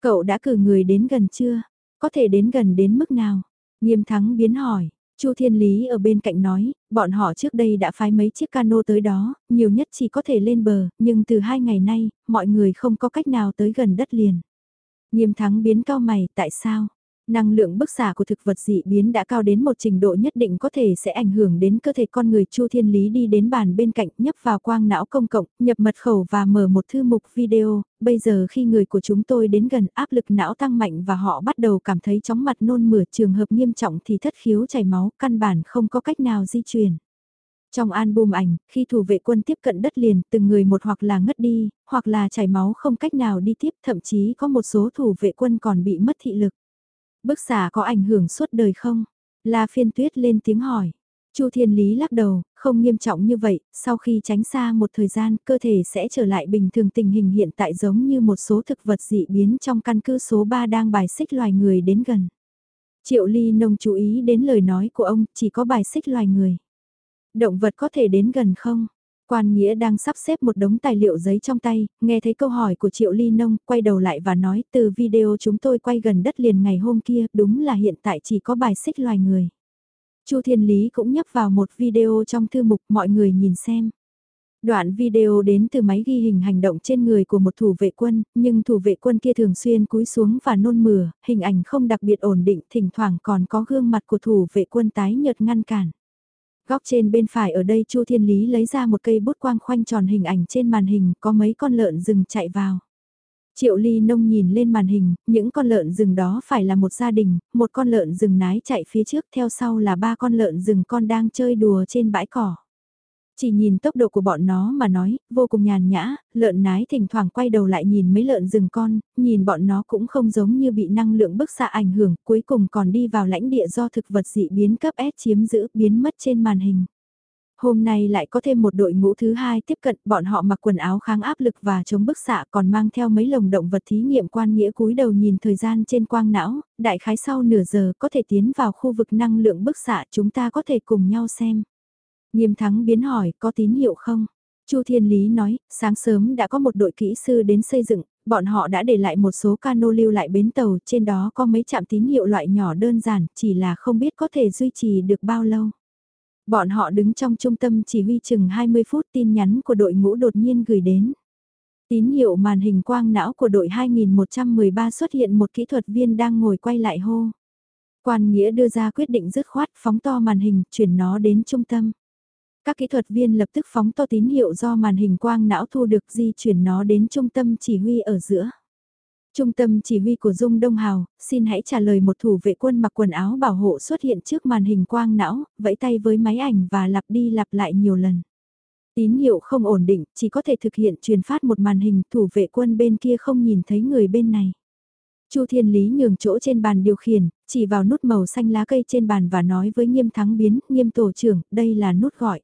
Cậu đã cử người đến gần chưa? Có thể đến gần đến mức nào? Nghiêm thắng biến hỏi, Chu Thiên Lý ở bên cạnh nói, bọn họ trước đây đã phái mấy chiếc cano tới đó, nhiều nhất chỉ có thể lên bờ, nhưng từ hai ngày nay, mọi người không có cách nào tới gần đất liền. Nghiêm thắng biến cao mày, tại sao? Năng lượng bức xạ của thực vật dị biến đã cao đến một trình độ nhất định có thể sẽ ảnh hưởng đến cơ thể con người Chu Thiên Lý đi đến bàn bên cạnh nhấp vào quang não công cộng, nhập mật khẩu và mở một thư mục video. Bây giờ khi người của chúng tôi đến gần áp lực não tăng mạnh và họ bắt đầu cảm thấy chóng mặt nôn mửa trường hợp nghiêm trọng thì thất khiếu chảy máu căn bản không có cách nào di chuyển. Trong album ảnh, khi thủ vệ quân tiếp cận đất liền, từng người một hoặc là ngất đi, hoặc là chảy máu không cách nào đi tiếp, thậm chí có một số thủ vệ quân còn bị mất thị lực. Bức xạ có ảnh hưởng suốt đời không? La phiên tuyết lên tiếng hỏi. Chu Thiên Lý lắc đầu, không nghiêm trọng như vậy, sau khi tránh xa một thời gian cơ thể sẽ trở lại bình thường tình hình hiện tại giống như một số thực vật dị biến trong căn cứ số 3 đang bài xích loài người đến gần. Triệu Ly nông chú ý đến lời nói của ông, chỉ có bài xích loài người. Động vật có thể đến gần không? Quan Nghĩa đang sắp xếp một đống tài liệu giấy trong tay, nghe thấy câu hỏi của Triệu Ly Nông, quay đầu lại và nói từ video chúng tôi quay gần đất liền ngày hôm kia, đúng là hiện tại chỉ có bài xích loài người. Chu Thiên Lý cũng nhấp vào một video trong thư mục mọi người nhìn xem. Đoạn video đến từ máy ghi hình hành động trên người của một thủ vệ quân, nhưng thủ vệ quân kia thường xuyên cúi xuống và nôn mửa, hình ảnh không đặc biệt ổn định, thỉnh thoảng còn có gương mặt của thủ vệ quân tái nhợt ngăn cản. Góc trên bên phải ở đây Chu Thiên Lý lấy ra một cây bút quang khoanh tròn hình ảnh trên màn hình có mấy con lợn rừng chạy vào. Triệu Ly Nông nhìn lên màn hình, những con lợn rừng đó phải là một gia đình, một con lợn rừng nái chạy phía trước theo sau là ba con lợn rừng con đang chơi đùa trên bãi cỏ. Chỉ nhìn tốc độ của bọn nó mà nói, vô cùng nhàn nhã, lợn nái thỉnh thoảng quay đầu lại nhìn mấy lợn rừng con, nhìn bọn nó cũng không giống như bị năng lượng bức xạ ảnh hưởng, cuối cùng còn đi vào lãnh địa do thực vật dị biến cấp S chiếm giữ biến mất trên màn hình. Hôm nay lại có thêm một đội ngũ thứ hai tiếp cận, bọn họ mặc quần áo kháng áp lực và chống bức xạ còn mang theo mấy lồng động vật thí nghiệm quan nghĩa cúi đầu nhìn thời gian trên quang não, đại khái sau nửa giờ có thể tiến vào khu vực năng lượng bức xạ chúng ta có thể cùng nhau xem. Nghiêm thắng biến hỏi, có tín hiệu không? Chu Thiên Lý nói, sáng sớm đã có một đội kỹ sư đến xây dựng, bọn họ đã để lại một số cano lưu lại bến tàu, trên đó có mấy trạm tín hiệu loại nhỏ đơn giản, chỉ là không biết có thể duy trì được bao lâu. Bọn họ đứng trong trung tâm chỉ huy chừng 20 phút tin nhắn của đội ngũ đột nhiên gửi đến. Tín hiệu màn hình quang não của đội 2113 xuất hiện một kỹ thuật viên đang ngồi quay lại hô. Quan Nghĩa đưa ra quyết định dứt khoát phóng to màn hình, chuyển nó đến trung tâm. Các kỹ thuật viên lập tức phóng to tín hiệu do màn hình quang não thu được di chuyển nó đến trung tâm chỉ huy ở giữa. Trung tâm chỉ huy của Dung Đông Hào, xin hãy trả lời một thủ vệ quân mặc quần áo bảo hộ xuất hiện trước màn hình quang não, vẫy tay với máy ảnh và lặp đi lặp lại nhiều lần. Tín hiệu không ổn định, chỉ có thể thực hiện truyền phát một màn hình, thủ vệ quân bên kia không nhìn thấy người bên này. Chu Thiên Lý nhường chỗ trên bàn điều khiển, chỉ vào nút màu xanh lá cây trên bàn và nói với nghiêm thắng biến, nghiêm tổ trưởng, đây là nút gọi.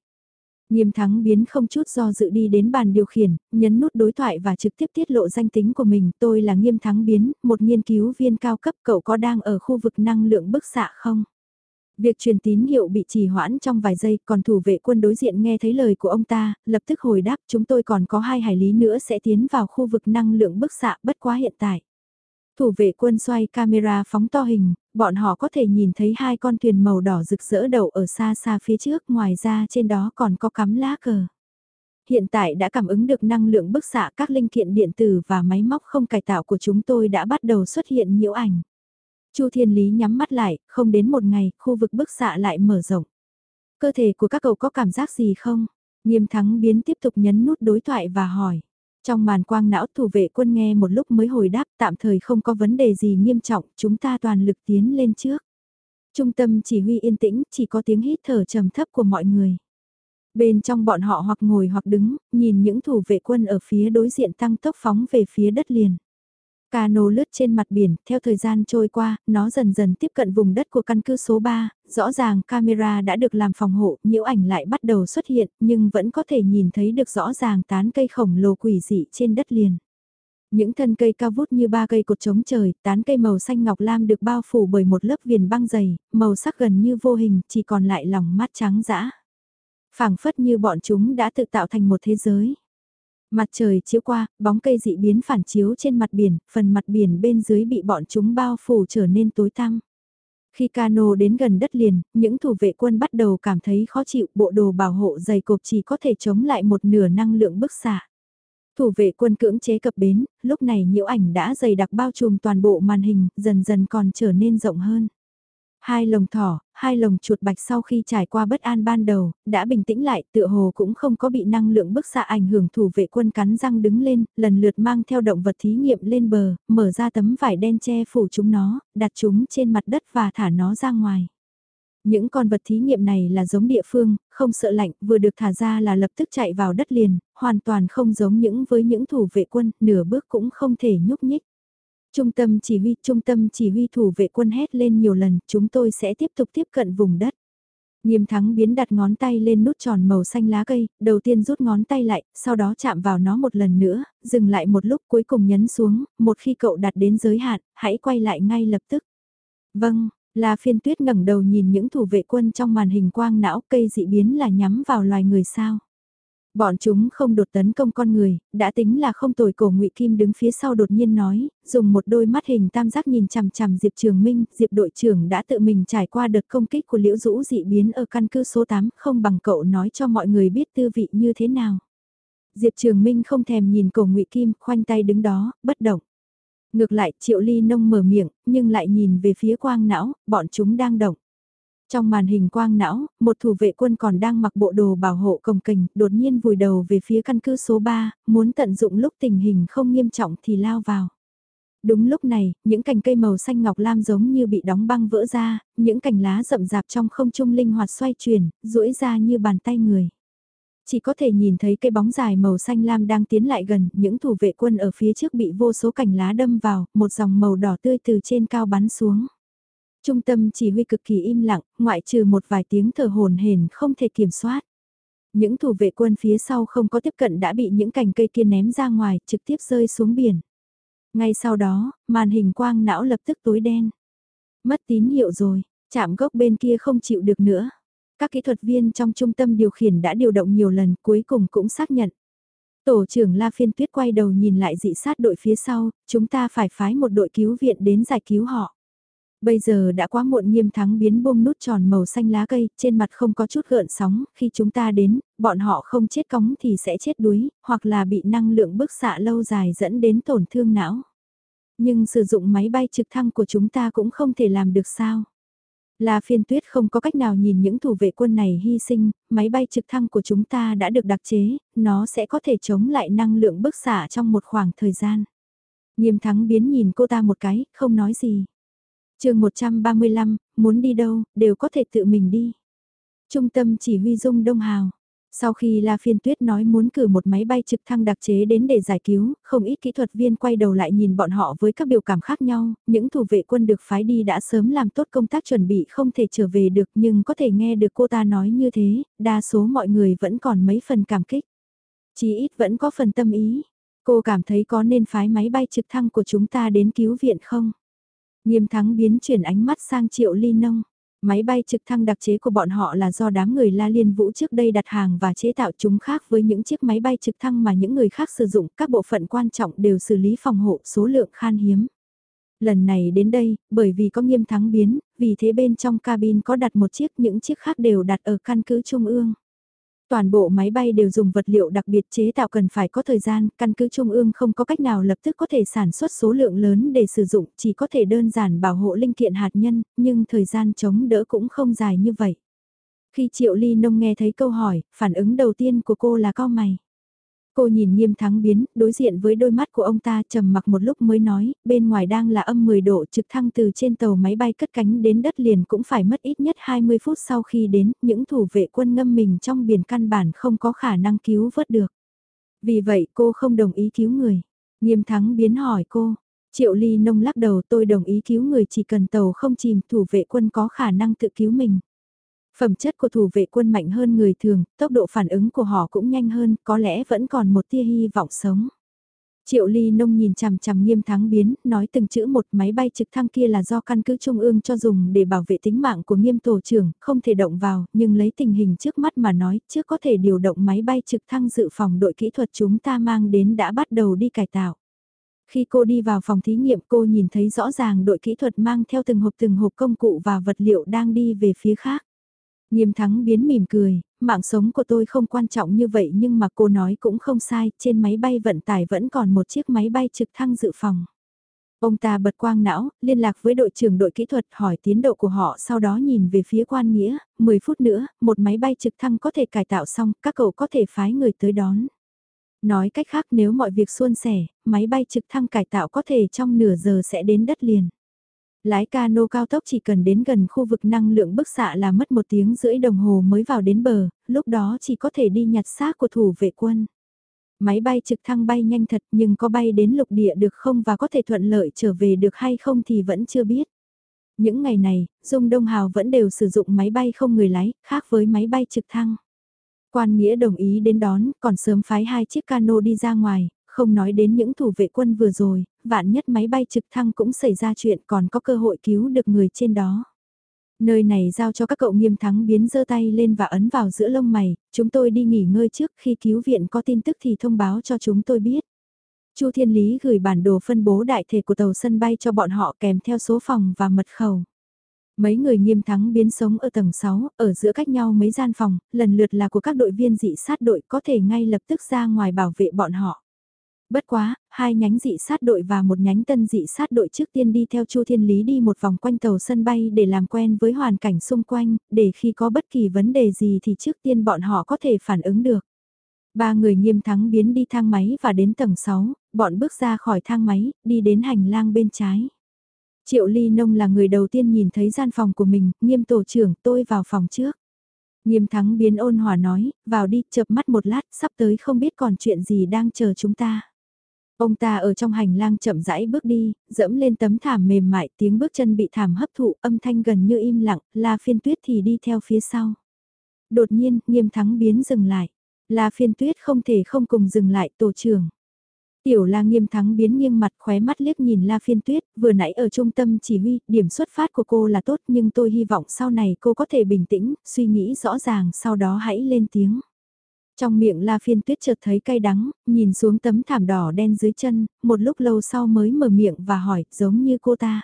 Nghiêm thắng biến không chút do dự đi đến bàn điều khiển, nhấn nút đối thoại và trực tiếp tiết lộ danh tính của mình. Tôi là nghiêm thắng biến, một nghiên cứu viên cao cấp cậu có đang ở khu vực năng lượng bức xạ không? Việc truyền tín hiệu bị trì hoãn trong vài giây, còn thủ vệ quân đối diện nghe thấy lời của ông ta, lập tức hồi đáp chúng tôi còn có hai hải lý nữa sẽ tiến vào khu vực năng lượng bức xạ bất quá hiện tại. Thủ vệ quân xoay camera phóng to hình, bọn họ có thể nhìn thấy hai con thuyền màu đỏ rực rỡ đậu ở xa xa phía trước, ngoài ra trên đó còn có cắm lá cờ. Hiện tại đã cảm ứng được năng lượng bức xạ các linh kiện điện tử và máy móc không cải tạo của chúng tôi đã bắt đầu xuất hiện nhiễu ảnh. Chu Thiên Lý nhắm mắt lại, không đến một ngày, khu vực bức xạ lại mở rộng. Cơ thể của các cậu có cảm giác gì không? Nghiêm thắng biến tiếp tục nhấn nút đối thoại và hỏi. Trong màn quang não thủ vệ quân nghe một lúc mới hồi đáp tạm thời không có vấn đề gì nghiêm trọng, chúng ta toàn lực tiến lên trước. Trung tâm chỉ huy yên tĩnh, chỉ có tiếng hít thở trầm thấp của mọi người. Bên trong bọn họ hoặc ngồi hoặc đứng, nhìn những thủ vệ quân ở phía đối diện tăng tốc phóng về phía đất liền. Cano lướt trên mặt biển, theo thời gian trôi qua, nó dần dần tiếp cận vùng đất của căn cứ số 3, rõ ràng camera đã được làm phòng hộ, nhiễu ảnh lại bắt đầu xuất hiện, nhưng vẫn có thể nhìn thấy được rõ ràng tán cây khổng lồ quỷ dị trên đất liền. Những thân cây cao vút như ba cây cột trống trời, tán cây màu xanh ngọc lam được bao phủ bởi một lớp viền băng dày, màu sắc gần như vô hình, chỉ còn lại lòng mắt trắng dã. phảng phất như bọn chúng đã tự tạo thành một thế giới. Mặt trời chiếu qua, bóng cây dị biến phản chiếu trên mặt biển, phần mặt biển bên dưới bị bọn chúng bao phủ trở nên tối tăm. Khi cano đến gần đất liền, những thủ vệ quân bắt đầu cảm thấy khó chịu, bộ đồ bảo hộ dày cộp chỉ có thể chống lại một nửa năng lượng bức xạ. Thủ vệ quân cưỡng chế cập bến, lúc này nhiễu ảnh đã dày đặc bao trùm toàn bộ màn hình, dần dần còn trở nên rộng hơn. Hai lồng thỏ, hai lồng chuột bạch sau khi trải qua bất an ban đầu, đã bình tĩnh lại, tựa hồ cũng không có bị năng lượng bức xạ ảnh hưởng thủ vệ quân cắn răng đứng lên, lần lượt mang theo động vật thí nghiệm lên bờ, mở ra tấm vải đen che phủ chúng nó, đặt chúng trên mặt đất và thả nó ra ngoài. Những con vật thí nghiệm này là giống địa phương, không sợ lạnh, vừa được thả ra là lập tức chạy vào đất liền, hoàn toàn không giống những với những thủ vệ quân, nửa bước cũng không thể nhúc nhích. Trung tâm chỉ huy, trung tâm chỉ huy thủ vệ quân hét lên nhiều lần, chúng tôi sẽ tiếp tục tiếp cận vùng đất. Nghiêm thắng biến đặt ngón tay lên nút tròn màu xanh lá cây, đầu tiên rút ngón tay lại, sau đó chạm vào nó một lần nữa, dừng lại một lúc cuối cùng nhấn xuống, một khi cậu đặt đến giới hạn, hãy quay lại ngay lập tức. Vâng, là phiên tuyết ngẩng đầu nhìn những thủ vệ quân trong màn hình quang não cây dị biến là nhắm vào loài người sao. Bọn chúng không đột tấn công con người, đã tính là không tồi cổ ngụy Kim đứng phía sau đột nhiên nói, dùng một đôi mắt hình tam giác nhìn chằm chằm Diệp Trường Minh, Diệp đội trưởng đã tự mình trải qua đợt công kích của Liễu Dũ dị biến ở căn cứ số 8, không bằng cậu nói cho mọi người biết tư vị như thế nào. Diệp Trường Minh không thèm nhìn cổ ngụy Kim, khoanh tay đứng đó, bất động. Ngược lại, Triệu Ly Nông mở miệng, nhưng lại nhìn về phía quang não, bọn chúng đang động. Trong màn hình quang não, một thủ vệ quân còn đang mặc bộ đồ bảo hộ cồng kềnh, đột nhiên vùi đầu về phía căn cứ số 3, muốn tận dụng lúc tình hình không nghiêm trọng thì lao vào. Đúng lúc này, những cành cây màu xanh ngọc lam giống như bị đóng băng vỡ ra, những cành lá rậm rạp trong không trung linh hoạt xoay chuyển, duỗi ra như bàn tay người. Chỉ có thể nhìn thấy cây bóng dài màu xanh lam đang tiến lại gần, những thủ vệ quân ở phía trước bị vô số cành lá đâm vào, một dòng màu đỏ tươi từ trên cao bắn xuống. Trung tâm chỉ huy cực kỳ im lặng, ngoại trừ một vài tiếng thở hồn hển không thể kiểm soát. Những thủ vệ quân phía sau không có tiếp cận đã bị những cành cây kia ném ra ngoài, trực tiếp rơi xuống biển. Ngay sau đó, màn hình quang não lập tức tối đen. Mất tín hiệu rồi, chạm gốc bên kia không chịu được nữa. Các kỹ thuật viên trong trung tâm điều khiển đã điều động nhiều lần cuối cùng cũng xác nhận. Tổ trưởng La Phiên Tuyết quay đầu nhìn lại dị sát đội phía sau, chúng ta phải phái một đội cứu viện đến giải cứu họ. Bây giờ đã quá muộn nghiêm thắng biến buông nút tròn màu xanh lá cây, trên mặt không có chút gợn sóng, khi chúng ta đến, bọn họ không chết cóng thì sẽ chết đuối, hoặc là bị năng lượng bức xạ lâu dài dẫn đến tổn thương não. Nhưng sử dụng máy bay trực thăng của chúng ta cũng không thể làm được sao. Là phiên tuyết không có cách nào nhìn những thủ vệ quân này hy sinh, máy bay trực thăng của chúng ta đã được đặc chế, nó sẽ có thể chống lại năng lượng bức xạ trong một khoảng thời gian. Nghiêm thắng biến nhìn cô ta một cái, không nói gì chương 135, muốn đi đâu, đều có thể tự mình đi. Trung tâm chỉ huy dung Đông Hào. Sau khi La Phiên Tuyết nói muốn cử một máy bay trực thăng đặc chế đến để giải cứu, không ít kỹ thuật viên quay đầu lại nhìn bọn họ với các biểu cảm khác nhau, những thủ vệ quân được phái đi đã sớm làm tốt công tác chuẩn bị không thể trở về được nhưng có thể nghe được cô ta nói như thế, đa số mọi người vẫn còn mấy phần cảm kích. Chỉ ít vẫn có phần tâm ý. Cô cảm thấy có nên phái máy bay trực thăng của chúng ta đến cứu viện không? Nghiêm thắng biến chuyển ánh mắt sang triệu ly nông. Máy bay trực thăng đặc chế của bọn họ là do đám người La Liên Vũ trước đây đặt hàng và chế tạo chúng khác với những chiếc máy bay trực thăng mà những người khác sử dụng, các bộ phận quan trọng đều xử lý phòng hộ số lượng khan hiếm. Lần này đến đây, bởi vì có nghiêm thắng biến, vì thế bên trong cabin có đặt một chiếc, những chiếc khác đều đặt ở căn cứ trung ương. Toàn bộ máy bay đều dùng vật liệu đặc biệt chế tạo cần phải có thời gian, căn cứ Trung ương không có cách nào lập tức có thể sản xuất số lượng lớn để sử dụng, chỉ có thể đơn giản bảo hộ linh kiện hạt nhân, nhưng thời gian chống đỡ cũng không dài như vậy. Khi Triệu Ly Nông nghe thấy câu hỏi, phản ứng đầu tiên của cô là cao mày. Cô nhìn nghiêm thắng biến, đối diện với đôi mắt của ông ta trầm mặc một lúc mới nói, bên ngoài đang là âm 10 độ trực thăng từ trên tàu máy bay cất cánh đến đất liền cũng phải mất ít nhất 20 phút sau khi đến, những thủ vệ quân ngâm mình trong biển căn bản không có khả năng cứu vớt được. Vì vậy cô không đồng ý cứu người. Nghiêm thắng biến hỏi cô, Triệu Ly Nông lắc đầu tôi đồng ý cứu người chỉ cần tàu không chìm thủ vệ quân có khả năng tự cứu mình. Phẩm chất của thủ vệ quân mạnh hơn người thường, tốc độ phản ứng của họ cũng nhanh hơn, có lẽ vẫn còn một tia hy vọng sống. Triệu Ly Nông nhìn chằm chằm nghiêm thắng biến, nói từng chữ một máy bay trực thăng kia là do căn cứ trung ương cho dùng để bảo vệ tính mạng của nghiêm tổ trưởng, không thể động vào, nhưng lấy tình hình trước mắt mà nói, trước có thể điều động máy bay trực thăng dự phòng đội kỹ thuật chúng ta mang đến đã bắt đầu đi cải tạo. Khi cô đi vào phòng thí nghiệm cô nhìn thấy rõ ràng đội kỹ thuật mang theo từng hộp từng hộp công cụ và vật liệu đang đi về phía khác. Nghiêm thắng biến mỉm cười, mạng sống của tôi không quan trọng như vậy nhưng mà cô nói cũng không sai, trên máy bay vận tải vẫn còn một chiếc máy bay trực thăng dự phòng. Ông ta bật quang não, liên lạc với đội trưởng đội kỹ thuật hỏi tiến độ của họ sau đó nhìn về phía quan nghĩa, 10 phút nữa, một máy bay trực thăng có thể cải tạo xong, các cậu có thể phái người tới đón. Nói cách khác nếu mọi việc suôn sẻ, máy bay trực thăng cải tạo có thể trong nửa giờ sẽ đến đất liền. Lái cano cao tốc chỉ cần đến gần khu vực năng lượng bức xạ là mất một tiếng rưỡi đồng hồ mới vào đến bờ, lúc đó chỉ có thể đi nhặt xác của thủ vệ quân. Máy bay trực thăng bay nhanh thật nhưng có bay đến lục địa được không và có thể thuận lợi trở về được hay không thì vẫn chưa biết. Những ngày này, Dung Đông Hào vẫn đều sử dụng máy bay không người lái, khác với máy bay trực thăng. Quan Nghĩa đồng ý đến đón, còn sớm phái hai chiếc cano đi ra ngoài, không nói đến những thủ vệ quân vừa rồi, vạn nhất máy bay trực thăng cũng xảy ra chuyện còn có cơ hội cứu được người trên đó. Nơi này giao cho các cậu nghiêm thắng biến giơ tay lên và ấn vào giữa lông mày, chúng tôi đi nghỉ ngơi trước khi cứu viện có tin tức thì thông báo cho chúng tôi biết. Chu Thiên Lý gửi bản đồ phân bố đại thể của tàu sân bay cho bọn họ kèm theo số phòng và mật khẩu. Mấy người nghiêm thắng biến sống ở tầng 6, ở giữa cách nhau mấy gian phòng, lần lượt là của các đội viên dị sát đội có thể ngay lập tức ra ngoài bảo vệ bọn họ. Bất quá, hai nhánh dị sát đội và một nhánh tân dị sát đội trước tiên đi theo Chu Thiên Lý đi một vòng quanh tàu sân bay để làm quen với hoàn cảnh xung quanh, để khi có bất kỳ vấn đề gì thì trước tiên bọn họ có thể phản ứng được. Ba người nghiêm thắng biến đi thang máy và đến tầng 6, bọn bước ra khỏi thang máy, đi đến hành lang bên trái. Triệu Ly Nông là người đầu tiên nhìn thấy gian phòng của mình, nghiêm tổ trưởng tôi vào phòng trước. Nghiêm thắng biến ôn hòa nói, vào đi, chợp mắt một lát, sắp tới không biết còn chuyện gì đang chờ chúng ta. Ông ta ở trong hành lang chậm rãi bước đi, dẫm lên tấm thảm mềm mại, tiếng bước chân bị thảm hấp thụ, âm thanh gần như im lặng, La Phiên Tuyết thì đi theo phía sau. Đột nhiên, nghiêm thắng biến dừng lại. La Phiên Tuyết không thể không cùng dừng lại tổ trưởng. Tiểu la nghiêm thắng biến nghiêng mặt khóe mắt liếc nhìn la phiên tuyết, vừa nãy ở trung tâm chỉ huy, điểm xuất phát của cô là tốt nhưng tôi hy vọng sau này cô có thể bình tĩnh, suy nghĩ rõ ràng sau đó hãy lên tiếng. Trong miệng la phiên tuyết chợt thấy cay đắng, nhìn xuống tấm thảm đỏ đen dưới chân, một lúc lâu sau mới mở miệng và hỏi, giống như cô ta.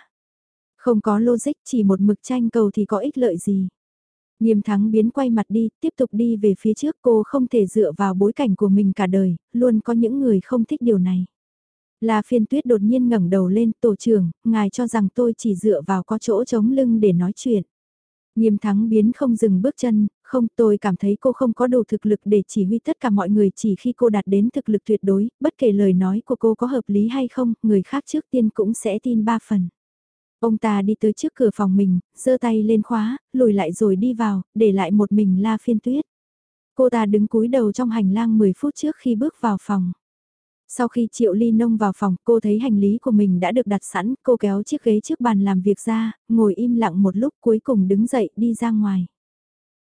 Không có logic, chỉ một mực tranh cầu thì có ích lợi gì. Nghiêm thắng biến quay mặt đi, tiếp tục đi về phía trước cô không thể dựa vào bối cảnh của mình cả đời, luôn có những người không thích điều này. La phiên tuyết đột nhiên ngẩng đầu lên, tổ trưởng, ngài cho rằng tôi chỉ dựa vào có chỗ chống lưng để nói chuyện. Nghiêm thắng biến không dừng bước chân, không tôi cảm thấy cô không có đủ thực lực để chỉ huy tất cả mọi người chỉ khi cô đạt đến thực lực tuyệt đối, bất kể lời nói của cô có hợp lý hay không, người khác trước tiên cũng sẽ tin ba phần. Ông ta đi tới trước cửa phòng mình, giơ tay lên khóa, lùi lại rồi đi vào, để lại một mình la phiên tuyết. Cô ta đứng cúi đầu trong hành lang 10 phút trước khi bước vào phòng. Sau khi Triệu Ly Nông vào phòng, cô thấy hành lý của mình đã được đặt sẵn, cô kéo chiếc ghế trước bàn làm việc ra, ngồi im lặng một lúc cuối cùng đứng dậy đi ra ngoài.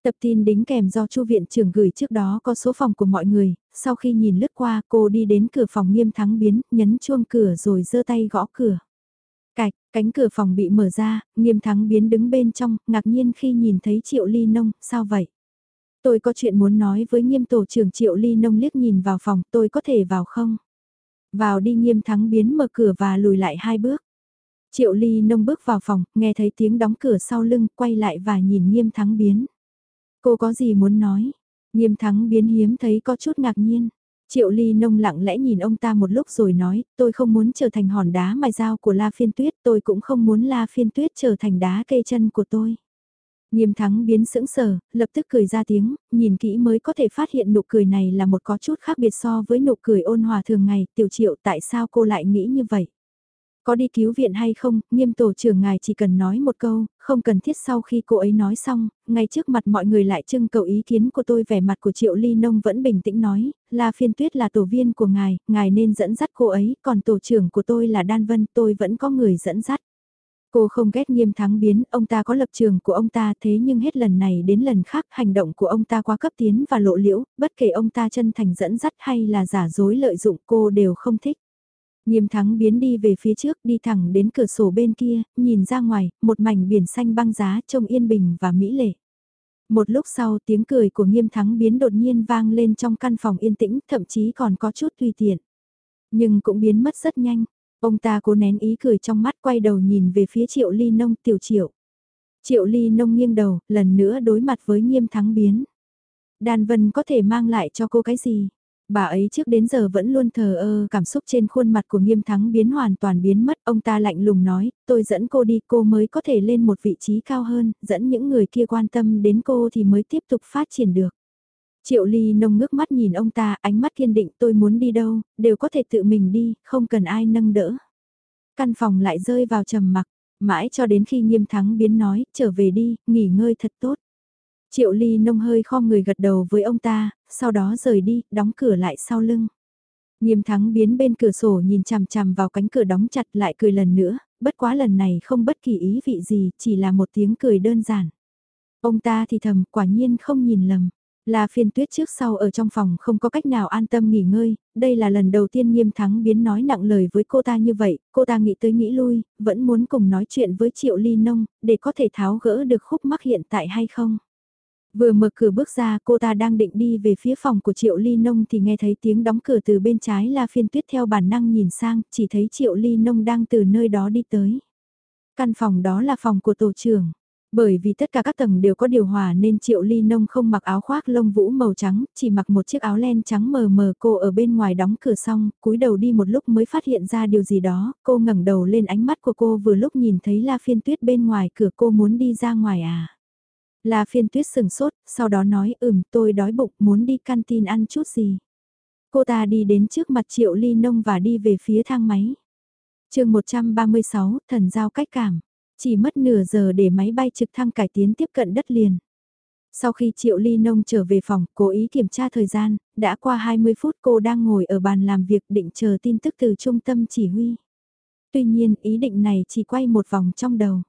Tập tin đính kèm do Chu viện trưởng gửi trước đó có số phòng của mọi người, sau khi nhìn lướt qua cô đi đến cửa phòng nghiêm thắng biến, nhấn chuông cửa rồi giơ tay gõ cửa. Cạch, cánh cửa phòng bị mở ra, nghiêm thắng biến đứng bên trong, ngạc nhiên khi nhìn thấy Triệu Ly Nông, sao vậy? Tôi có chuyện muốn nói với nghiêm tổ trưởng Triệu Ly Nông liếc nhìn vào phòng, tôi có thể vào không? Vào đi nghiêm thắng biến mở cửa và lùi lại hai bước. Triệu Ly Nông bước vào phòng, nghe thấy tiếng đóng cửa sau lưng, quay lại và nhìn nghiêm thắng biến. Cô có gì muốn nói? Nghiêm thắng biến hiếm thấy có chút ngạc nhiên. Triệu Ly Nông lặng lẽ nhìn ông ta một lúc rồi nói, tôi không muốn trở thành hòn đá mài dao của La Phiên Tuyết, tôi cũng không muốn La Phiên Tuyết trở thành đá cây chân của tôi. Nghiêm thắng biến sững sờ, lập tức cười ra tiếng, nhìn kỹ mới có thể phát hiện nụ cười này là một có chút khác biệt so với nụ cười ôn hòa thường ngày, tiểu triệu tại sao cô lại nghĩ như vậy? Có đi cứu viện hay không, nghiêm tổ trưởng ngài chỉ cần nói một câu, không cần thiết sau khi cô ấy nói xong, ngay trước mặt mọi người lại trưng cầu ý kiến của tôi vẻ mặt của Triệu Ly Nông vẫn bình tĩnh nói, là phiên tuyết là tổ viên của ngài, ngài nên dẫn dắt cô ấy, còn tổ trưởng của tôi là Đan Vân, tôi vẫn có người dẫn dắt. Cô không ghét nghiêm thắng biến, ông ta có lập trường của ông ta thế nhưng hết lần này đến lần khác hành động của ông ta quá cấp tiến và lộ liễu, bất kể ông ta chân thành dẫn dắt hay là giả dối lợi dụng cô đều không thích. Nghiêm thắng biến đi về phía trước đi thẳng đến cửa sổ bên kia, nhìn ra ngoài, một mảnh biển xanh băng giá trông yên bình và mỹ lệ. Một lúc sau tiếng cười của nghiêm thắng biến đột nhiên vang lên trong căn phòng yên tĩnh, thậm chí còn có chút tùy tiện. Nhưng cũng biến mất rất nhanh. Ông ta cố nén ý cười trong mắt quay đầu nhìn về phía triệu ly nông tiểu triệu. Triệu ly nông nghiêng đầu, lần nữa đối mặt với nghiêm thắng biến. Đàn vân có thể mang lại cho cô cái gì? Bà ấy trước đến giờ vẫn luôn thờ ơ, cảm xúc trên khuôn mặt của nghiêm thắng biến hoàn toàn biến mất. Ông ta lạnh lùng nói, tôi dẫn cô đi cô mới có thể lên một vị trí cao hơn, dẫn những người kia quan tâm đến cô thì mới tiếp tục phát triển được. Triệu Ly nông ngước mắt nhìn ông ta, ánh mắt kiên định tôi muốn đi đâu, đều có thể tự mình đi, không cần ai nâng đỡ. Căn phòng lại rơi vào trầm mặc, mãi cho đến khi nghiêm thắng biến nói, trở về đi, nghỉ ngơi thật tốt. Triệu Ly nông hơi khom người gật đầu với ông ta, sau đó rời đi, đóng cửa lại sau lưng. Nghiêm thắng biến bên cửa sổ nhìn chằm chằm vào cánh cửa đóng chặt lại cười lần nữa, bất quá lần này không bất kỳ ý vị gì, chỉ là một tiếng cười đơn giản. Ông ta thì thầm, quả nhiên không nhìn lầm. Là phiên tuyết trước sau ở trong phòng không có cách nào an tâm nghỉ ngơi, đây là lần đầu tiên nghiêm thắng biến nói nặng lời với cô ta như vậy, cô ta nghĩ tới nghĩ lui, vẫn muốn cùng nói chuyện với triệu ly nông, để có thể tháo gỡ được khúc mắc hiện tại hay không. Vừa mở cửa bước ra cô ta đang định đi về phía phòng của Triệu Ly Nông thì nghe thấy tiếng đóng cửa từ bên trái là phiên tuyết theo bản năng nhìn sang, chỉ thấy Triệu Ly Nông đang từ nơi đó đi tới. Căn phòng đó là phòng của tổ trưởng. Bởi vì tất cả các tầng đều có điều hòa nên Triệu Ly Nông không mặc áo khoác lông vũ màu trắng, chỉ mặc một chiếc áo len trắng mờ mờ cô ở bên ngoài đóng cửa xong, cúi đầu đi một lúc mới phát hiện ra điều gì đó, cô ngẩng đầu lên ánh mắt của cô vừa lúc nhìn thấy La Phiên Tuyết bên ngoài cửa cô muốn đi ra ngoài à. La phiên tuyết sừng sốt, sau đó nói ừm tôi đói bụng muốn đi canteen ăn chút gì. Cô ta đi đến trước mặt triệu ly nông và đi về phía thang máy. chương 136, thần giao cách cảm. Chỉ mất nửa giờ để máy bay trực thăng cải tiến tiếp cận đất liền. Sau khi Triệu Ly Nông trở về phòng, cố ý kiểm tra thời gian, đã qua 20 phút cô đang ngồi ở bàn làm việc định chờ tin tức từ trung tâm chỉ huy. Tuy nhiên, ý định này chỉ quay một vòng trong đầu.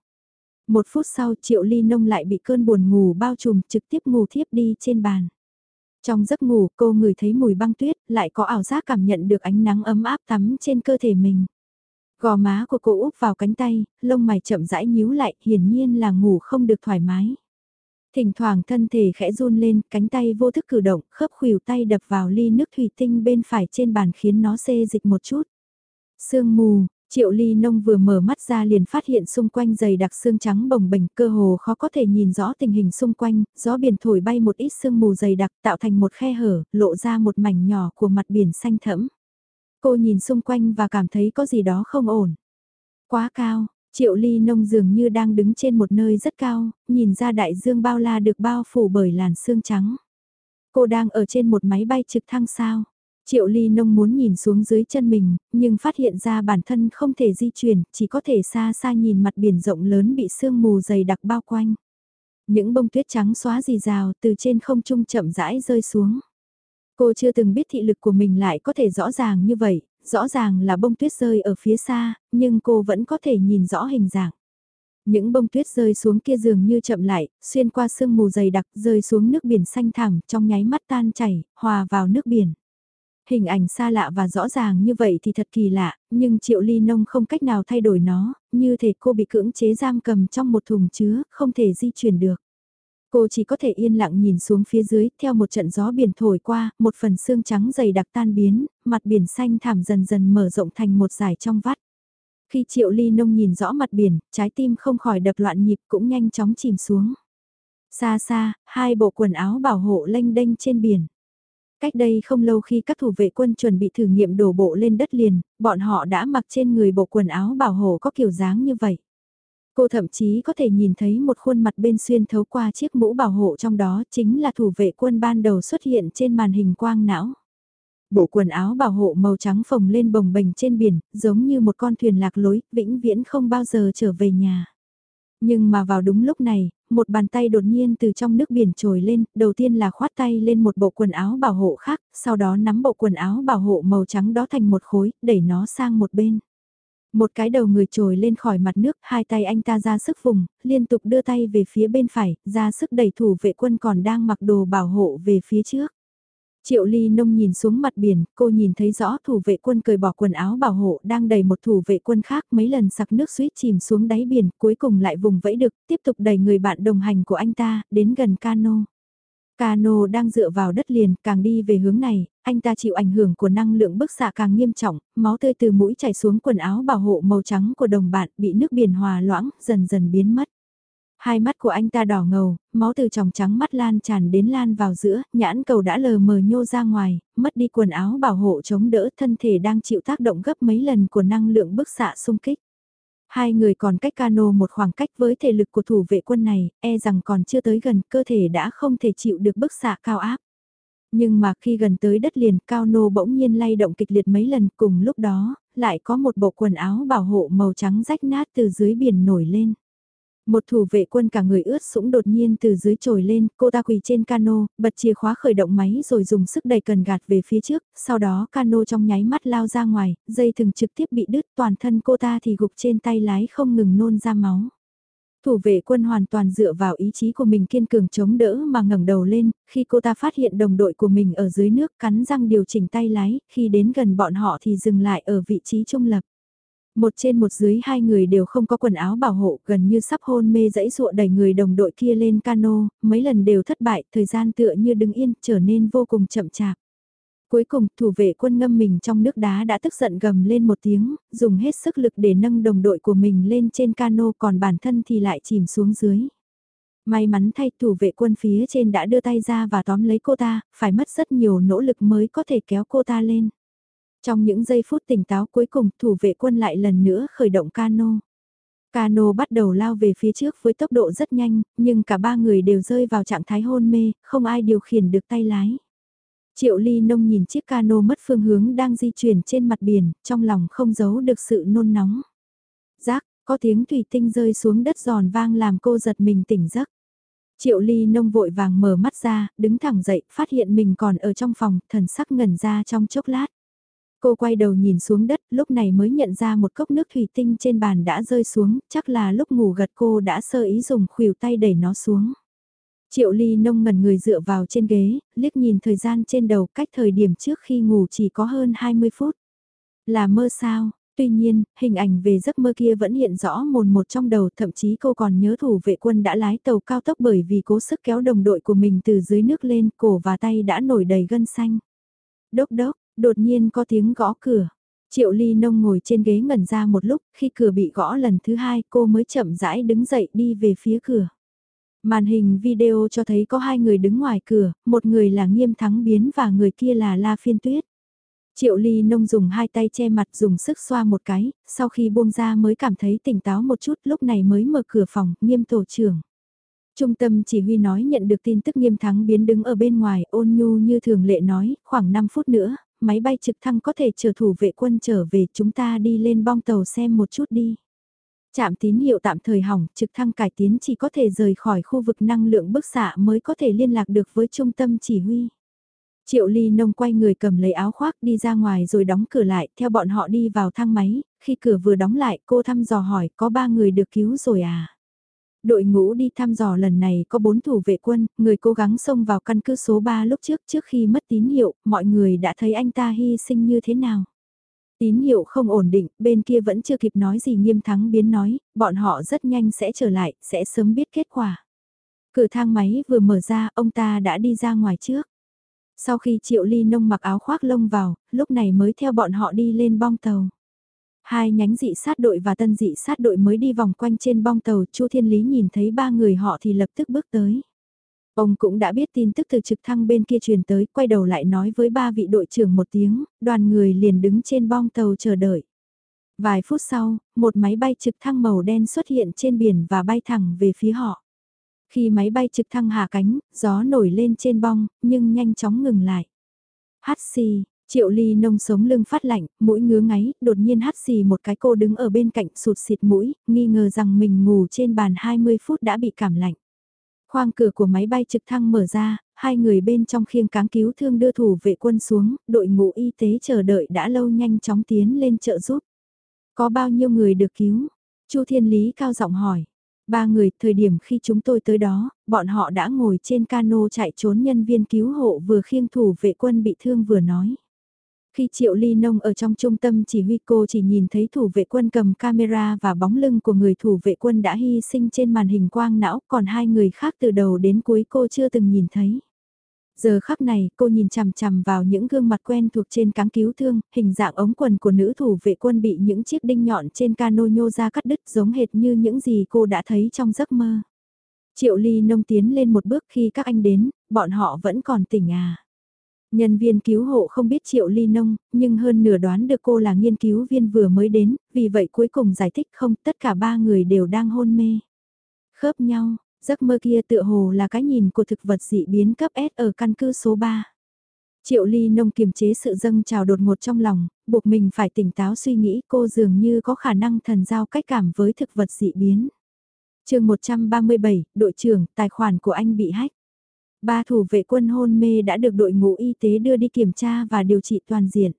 Một phút sau Triệu Ly Nông lại bị cơn buồn ngủ bao trùm trực tiếp ngủ thiếp đi trên bàn. Trong giấc ngủ cô ngửi thấy mùi băng tuyết, lại có ảo giác cảm nhận được ánh nắng ấm áp tắm trên cơ thể mình. Gò má của cô úp vào cánh tay, lông mày chậm rãi nhíu lại, hiển nhiên là ngủ không được thoải mái. Thỉnh thoảng thân thể khẽ run lên, cánh tay vô thức cử động, khớp khuỷu tay đập vào ly nước thủy tinh bên phải trên bàn khiến nó xê dịch một chút. Sương mù, Triệu ly nông vừa mở mắt ra liền phát hiện xung quanh dày đặc xương trắng bồng bềnh cơ hồ khó có thể nhìn rõ tình hình xung quanh, gió biển thổi bay một ít sương mù dày đặc tạo thành một khe hở, lộ ra một mảnh nhỏ của mặt biển xanh thẫm. Cô nhìn xung quanh và cảm thấy có gì đó không ổn. Quá cao, triệu ly nông dường như đang đứng trên một nơi rất cao, nhìn ra đại dương bao la được bao phủ bởi làn sương trắng. Cô đang ở trên một máy bay trực thăng sao. Triệu ly nông muốn nhìn xuống dưới chân mình, nhưng phát hiện ra bản thân không thể di chuyển, chỉ có thể xa xa nhìn mặt biển rộng lớn bị sương mù dày đặc bao quanh. Những bông tuyết trắng xóa rì rào từ trên không trung chậm rãi rơi xuống. Cô chưa từng biết thị lực của mình lại có thể rõ ràng như vậy, rõ ràng là bông tuyết rơi ở phía xa, nhưng cô vẫn có thể nhìn rõ hình dạng. Những bông tuyết rơi xuống kia dường như chậm lại, xuyên qua sương mù dày đặc rơi xuống nước biển xanh thẳm trong nháy mắt tan chảy, hòa vào nước biển. Hình ảnh xa lạ và rõ ràng như vậy thì thật kỳ lạ, nhưng Triệu Ly Nông không cách nào thay đổi nó, như thể cô bị cưỡng chế giam cầm trong một thùng chứa, không thể di chuyển được. Cô chỉ có thể yên lặng nhìn xuống phía dưới, theo một trận gió biển thổi qua, một phần xương trắng dày đặc tan biến, mặt biển xanh thảm dần dần mở rộng thành một dải trong vắt. Khi Triệu Ly Nông nhìn rõ mặt biển, trái tim không khỏi đập loạn nhịp cũng nhanh chóng chìm xuống. Xa xa, hai bộ quần áo bảo hộ lênh đênh trên biển. Cách đây không lâu khi các thủ vệ quân chuẩn bị thử nghiệm đổ bộ lên đất liền, bọn họ đã mặc trên người bộ quần áo bảo hộ có kiểu dáng như vậy. Cô thậm chí có thể nhìn thấy một khuôn mặt bên xuyên thấu qua chiếc mũ bảo hộ trong đó chính là thủ vệ quân ban đầu xuất hiện trên màn hình quang não. Bộ quần áo bảo hộ màu trắng phồng lên bồng bềnh trên biển, giống như một con thuyền lạc lối, vĩnh viễn không bao giờ trở về nhà. Nhưng mà vào đúng lúc này, một bàn tay đột nhiên từ trong nước biển trồi lên, đầu tiên là khoát tay lên một bộ quần áo bảo hộ khác, sau đó nắm bộ quần áo bảo hộ màu trắng đó thành một khối, đẩy nó sang một bên. Một cái đầu người trồi lên khỏi mặt nước, hai tay anh ta ra sức vùng, liên tục đưa tay về phía bên phải, ra sức đẩy thủ vệ quân còn đang mặc đồ bảo hộ về phía trước. Triệu Ly Nông nhìn xuống mặt biển, cô nhìn thấy rõ thủ vệ quân cởi bỏ quần áo bảo hộ đang đẩy một thủ vệ quân khác mấy lần sặc nước suýt chìm xuống đáy biển, cuối cùng lại vùng vẫy được, tiếp tục đẩy người bạn đồng hành của anh ta, đến gần cano. Cano đang dựa vào đất liền, càng đi về hướng này, anh ta chịu ảnh hưởng của năng lượng bức xạ càng nghiêm trọng, máu tươi từ mũi chảy xuống quần áo bảo hộ màu trắng của đồng bạn bị nước biển hòa loãng, dần dần biến mất. Hai mắt của anh ta đỏ ngầu, máu từ tròng trắng mắt lan tràn đến lan vào giữa, nhãn cầu đã lờ mờ nhô ra ngoài, mất đi quần áo bảo hộ chống đỡ thân thể đang chịu tác động gấp mấy lần của năng lượng bức xạ xung kích. Hai người còn cách cano một khoảng cách với thể lực của thủ vệ quân này, e rằng còn chưa tới gần cơ thể đã không thể chịu được bức xạ cao áp. Nhưng mà khi gần tới đất liền, cao nô bỗng nhiên lay động kịch liệt mấy lần cùng lúc đó, lại có một bộ quần áo bảo hộ màu trắng rách nát từ dưới biển nổi lên. Một thủ vệ quân cả người ướt sũng đột nhiên từ dưới trồi lên, cô ta quỳ trên cano, bật chìa khóa khởi động máy rồi dùng sức đẩy cần gạt về phía trước, sau đó cano trong nháy mắt lao ra ngoài, dây thừng trực tiếp bị đứt toàn thân cô ta thì gục trên tay lái không ngừng nôn ra máu. Thủ vệ quân hoàn toàn dựa vào ý chí của mình kiên cường chống đỡ mà ngẩng đầu lên, khi cô ta phát hiện đồng đội của mình ở dưới nước cắn răng điều chỉnh tay lái, khi đến gần bọn họ thì dừng lại ở vị trí trung lập. Một trên một dưới hai người đều không có quần áo bảo hộ, gần như sắp hôn mê dãy dụa đẩy người đồng đội kia lên cano, mấy lần đều thất bại, thời gian tựa như đứng yên, trở nên vô cùng chậm chạp. Cuối cùng, thủ vệ quân ngâm mình trong nước đá đã tức giận gầm lên một tiếng, dùng hết sức lực để nâng đồng đội của mình lên trên cano còn bản thân thì lại chìm xuống dưới. May mắn thay thủ vệ quân phía trên đã đưa tay ra và tóm lấy cô ta, phải mất rất nhiều nỗ lực mới có thể kéo cô ta lên. Trong những giây phút tỉnh táo cuối cùng, thủ vệ quân lại lần nữa khởi động cano. Cano bắt đầu lao về phía trước với tốc độ rất nhanh, nhưng cả ba người đều rơi vào trạng thái hôn mê, không ai điều khiển được tay lái. Triệu Ly Nông nhìn chiếc cano mất phương hướng đang di chuyển trên mặt biển, trong lòng không giấu được sự nôn nóng. Giác, có tiếng thủy tinh rơi xuống đất giòn vang làm cô giật mình tỉnh giấc. Triệu Ly Nông vội vàng mở mắt ra, đứng thẳng dậy, phát hiện mình còn ở trong phòng, thần sắc ngẩn ra trong chốc lát. Cô quay đầu nhìn xuống đất, lúc này mới nhận ra một cốc nước thủy tinh trên bàn đã rơi xuống, chắc là lúc ngủ gật cô đã sơ ý dùng khuỷu tay đẩy nó xuống. Triệu ly nông ngần người dựa vào trên ghế, liếc nhìn thời gian trên đầu cách thời điểm trước khi ngủ chỉ có hơn 20 phút. Là mơ sao, tuy nhiên, hình ảnh về giấc mơ kia vẫn hiện rõ mồn một trong đầu, thậm chí cô còn nhớ thủ vệ quân đã lái tàu cao tốc bởi vì cố sức kéo đồng đội của mình từ dưới nước lên, cổ và tay đã nổi đầy gân xanh. Đốc đốc, đột nhiên có tiếng gõ cửa. Triệu Ly Nông ngồi trên ghế ngẩn ra một lúc, khi cửa bị gõ lần thứ hai cô mới chậm rãi đứng dậy đi về phía cửa. Màn hình video cho thấy có hai người đứng ngoài cửa, một người là Nghiêm Thắng Biến và người kia là La Phiên Tuyết. Triệu Ly Nông dùng hai tay che mặt dùng sức xoa một cái, sau khi buông ra mới cảm thấy tỉnh táo một chút lúc này mới mở cửa phòng, nghiêm tổ trưởng. Trung tâm chỉ huy nói nhận được tin tức nghiêm thắng biến đứng ở bên ngoài ôn nhu như thường lệ nói, khoảng 5 phút nữa, máy bay trực thăng có thể chờ thủ vệ quân trở về chúng ta đi lên bong tàu xem một chút đi. Chạm tín hiệu tạm thời hỏng, trực thăng cải tiến chỉ có thể rời khỏi khu vực năng lượng bức xạ mới có thể liên lạc được với trung tâm chỉ huy. Triệu Ly Nông quay người cầm lấy áo khoác đi ra ngoài rồi đóng cửa lại, theo bọn họ đi vào thang máy, khi cửa vừa đóng lại cô thăm dò hỏi có ba người được cứu rồi à? Đội ngũ đi thăm dò lần này có bốn thủ vệ quân, người cố gắng xông vào căn cứ số 3 lúc trước trước khi mất tín hiệu, mọi người đã thấy anh ta hy sinh như thế nào. Tín hiệu không ổn định, bên kia vẫn chưa kịp nói gì nghiêm thắng biến nói, bọn họ rất nhanh sẽ trở lại, sẽ sớm biết kết quả. Cửa thang máy vừa mở ra, ông ta đã đi ra ngoài trước. Sau khi Triệu Ly Nông mặc áo khoác lông vào, lúc này mới theo bọn họ đi lên bong tàu. Hai nhánh dị sát đội và tân dị sát đội mới đi vòng quanh trên bong tàu, Chu Thiên Lý nhìn thấy ba người họ thì lập tức bước tới. Ông cũng đã biết tin tức từ trực thăng bên kia truyền tới, quay đầu lại nói với ba vị đội trưởng một tiếng, đoàn người liền đứng trên bong tàu chờ đợi. Vài phút sau, một máy bay trực thăng màu đen xuất hiện trên biển và bay thẳng về phía họ. Khi máy bay trực thăng hạ cánh, gió nổi lên trên bong, nhưng nhanh chóng ngừng lại. Hát xì, Triệu ly nông sống lưng phát lạnh, mũi ngứa ngáy, đột nhiên hát xì một cái cô đứng ở bên cạnh sụt xịt mũi, nghi ngờ rằng mình ngủ trên bàn 20 phút đã bị cảm lạnh. Khoang cửa của máy bay trực thăng mở ra, hai người bên trong khiêng cáng cứu thương đưa thủ vệ quân xuống, đội ngũ y tế chờ đợi đã lâu nhanh chóng tiến lên trợ giúp. Có bao nhiêu người được cứu? Chu Thiên Lý cao giọng hỏi. Ba người, thời điểm khi chúng tôi tới đó, bọn họ đã ngồi trên cano chạy trốn nhân viên cứu hộ vừa khiêng thủ vệ quân bị thương vừa nói. Khi Triệu Ly Nông ở trong trung tâm chỉ huy cô chỉ nhìn thấy thủ vệ quân cầm camera và bóng lưng của người thủ vệ quân đã hy sinh trên màn hình quang não, còn hai người khác từ đầu đến cuối cô chưa từng nhìn thấy. Giờ khắc này, cô nhìn chằm chằm vào những gương mặt quen thuộc trên cáng cứu thương, hình dạng ống quần của nữ thủ vệ quân bị những chiếc đinh nhọn trên cano nhô ra cắt đứt giống hệt như những gì cô đã thấy trong giấc mơ. Triệu Ly Nông tiến lên một bước khi các anh đến, bọn họ vẫn còn tỉnh à. Nhân viên cứu hộ không biết Triệu Ly Nông, nhưng hơn nửa đoán được cô là nghiên cứu viên vừa mới đến, vì vậy cuối cùng giải thích không tất cả ba người đều đang hôn mê. Khớp nhau, giấc mơ kia tựa hồ là cái nhìn của thực vật dị biến cấp S ở căn cứ số 3. Triệu Ly Nông kiềm chế sự dâng trào đột ngột trong lòng, buộc mình phải tỉnh táo suy nghĩ cô dường như có khả năng thần giao cách cảm với thực vật dị biến. chương 137, đội trưởng, tài khoản của anh bị hack. Ba thủ vệ quân hôn mê đã được đội ngũ y tế đưa đi kiểm tra và điều trị toàn diện.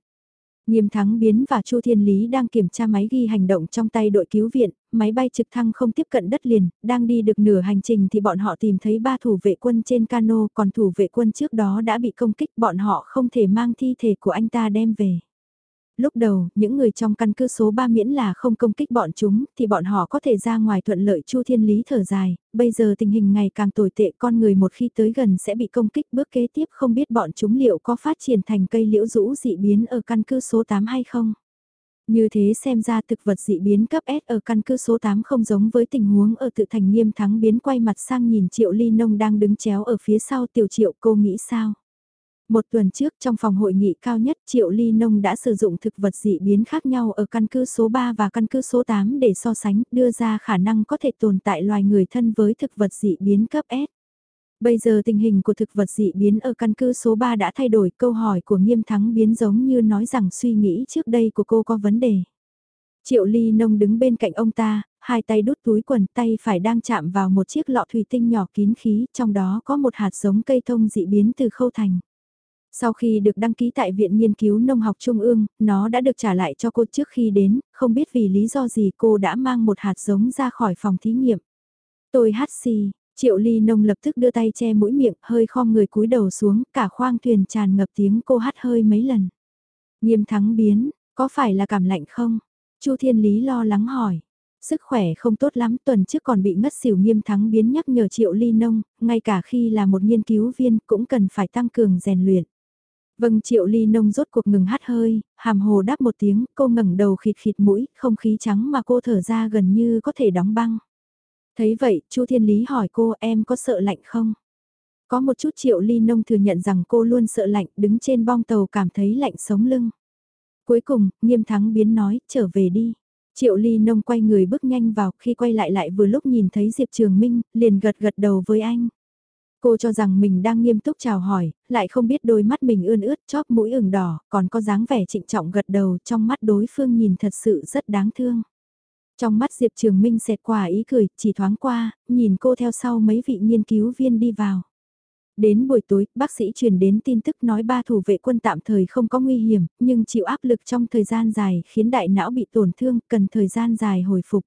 Nghiêm Thắng Biến và Chu Thiên Lý đang kiểm tra máy ghi hành động trong tay đội cứu viện, máy bay trực thăng không tiếp cận đất liền, đang đi được nửa hành trình thì bọn họ tìm thấy ba thủ vệ quân trên cano, còn thủ vệ quân trước đó đã bị công kích, bọn họ không thể mang thi thể của anh ta đem về lúc đầu, những người trong căn cứ số 3 miễn là không công kích bọn chúng, thì bọn họ có thể ra ngoài thuận lợi Chu Thiên Lý thở dài, bây giờ tình hình ngày càng tồi tệ con người một khi tới gần sẽ bị công kích bước kế tiếp không biết bọn chúng liệu có phát triển thành cây liễu rũ dị biến ở căn cứ số 8 hay không. Như thế xem ra thực vật dị biến cấp S ở căn cứ số 8 không giống với tình huống ở tự thành nghiêm thắng biến quay mặt sang nhìn Triệu Ly Nông đang đứng chéo ở phía sau tiểu Triệu cô nghĩ sao? Một tuần trước trong phòng hội nghị cao nhất Triệu Ly Nông đã sử dụng thực vật dị biến khác nhau ở căn cứ số 3 và căn cứ số 8 để so sánh đưa ra khả năng có thể tồn tại loài người thân với thực vật dị biến cấp S. Bây giờ tình hình của thực vật dị biến ở căn cứ số 3 đã thay đổi câu hỏi của nghiêm thắng biến giống như nói rằng suy nghĩ trước đây của cô có vấn đề. Triệu Ly Nông đứng bên cạnh ông ta, hai tay đút túi quần tay phải đang chạm vào một chiếc lọ thủy tinh nhỏ kín khí, trong đó có một hạt giống cây thông dị biến từ khâu thành. Sau khi được đăng ký tại Viện Nghiên cứu Nông học Trung ương, nó đã được trả lại cho cô trước khi đến, không biết vì lý do gì cô đã mang một hạt giống ra khỏi phòng thí nghiệm. Tôi hát xì, Triệu ly nông lập tức đưa tay che mũi miệng, hơi khom người cúi đầu xuống, cả khoang thuyền tràn ngập tiếng cô hát hơi mấy lần. Nghiêm thắng biến, có phải là cảm lạnh không? Chu Thiên Lý lo lắng hỏi. Sức khỏe không tốt lắm tuần trước còn bị ngất xỉu nghiêm thắng biến nhắc nhở triệu ly nông, ngay cả khi là một nghiên cứu viên cũng cần phải tăng cường rèn luyện. Vâng triệu ly nông rốt cuộc ngừng hát hơi, hàm hồ đáp một tiếng, cô ngẩng đầu khịt khịt mũi, không khí trắng mà cô thở ra gần như có thể đóng băng. Thấy vậy, Chu Thiên Lý hỏi cô em có sợ lạnh không? Có một chút triệu ly nông thừa nhận rằng cô luôn sợ lạnh, đứng trên bong tàu cảm thấy lạnh sống lưng. Cuối cùng, nghiêm thắng biến nói, trở về đi. Triệu ly nông quay người bước nhanh vào, khi quay lại lại vừa lúc nhìn thấy Diệp Trường Minh, liền gật gật đầu với anh. Cô cho rằng mình đang nghiêm túc chào hỏi, lại không biết đôi mắt mình ươn ướt chóp mũi ửng đỏ, còn có dáng vẻ trịnh trọng gật đầu trong mắt đối phương nhìn thật sự rất đáng thương. Trong mắt Diệp Trường Minh xẹt qua ý cười, chỉ thoáng qua, nhìn cô theo sau mấy vị nghiên cứu viên đi vào. Đến buổi tối, bác sĩ truyền đến tin tức nói ba thủ vệ quân tạm thời không có nguy hiểm, nhưng chịu áp lực trong thời gian dài khiến đại não bị tổn thương, cần thời gian dài hồi phục.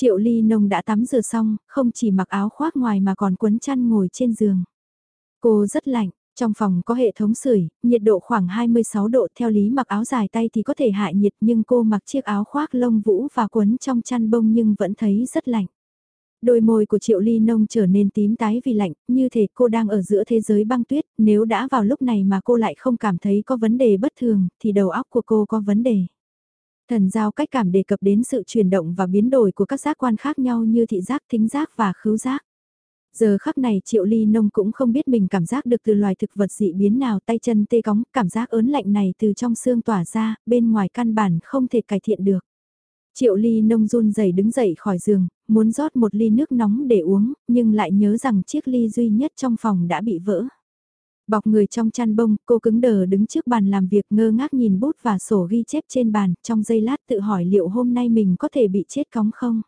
Triệu Ly Nông đã tắm rửa xong, không chỉ mặc áo khoác ngoài mà còn quấn chăn ngồi trên giường. Cô rất lạnh, trong phòng có hệ thống sưởi, nhiệt độ khoảng 26 độ theo lý mặc áo dài tay thì có thể hạ nhiệt nhưng cô mặc chiếc áo khoác lông vũ và quấn trong chăn bông nhưng vẫn thấy rất lạnh. Đôi môi của Triệu Ly Nông trở nên tím tái vì lạnh, như thể cô đang ở giữa thế giới băng tuyết, nếu đã vào lúc này mà cô lại không cảm thấy có vấn đề bất thường, thì đầu óc của cô có vấn đề. Thần giao cách cảm đề cập đến sự chuyển động và biến đổi của các giác quan khác nhau như thị giác, thính giác và khứu giác. Giờ khắc này Triệu Ly Nông cũng không biết mình cảm giác được từ loài thực vật dị biến nào tay chân tê cóng, cảm giác ớn lạnh này từ trong xương tỏa ra, bên ngoài căn bản không thể cải thiện được. Triệu Ly Nông run rẩy đứng dậy khỏi giường, muốn rót một ly nước nóng để uống, nhưng lại nhớ rằng chiếc ly duy nhất trong phòng đã bị vỡ. Bọc người trong chăn bông, cô cứng đờ đứng trước bàn làm việc ngơ ngác nhìn bút và sổ ghi chép trên bàn, trong giây lát tự hỏi liệu hôm nay mình có thể bị chết cóng không.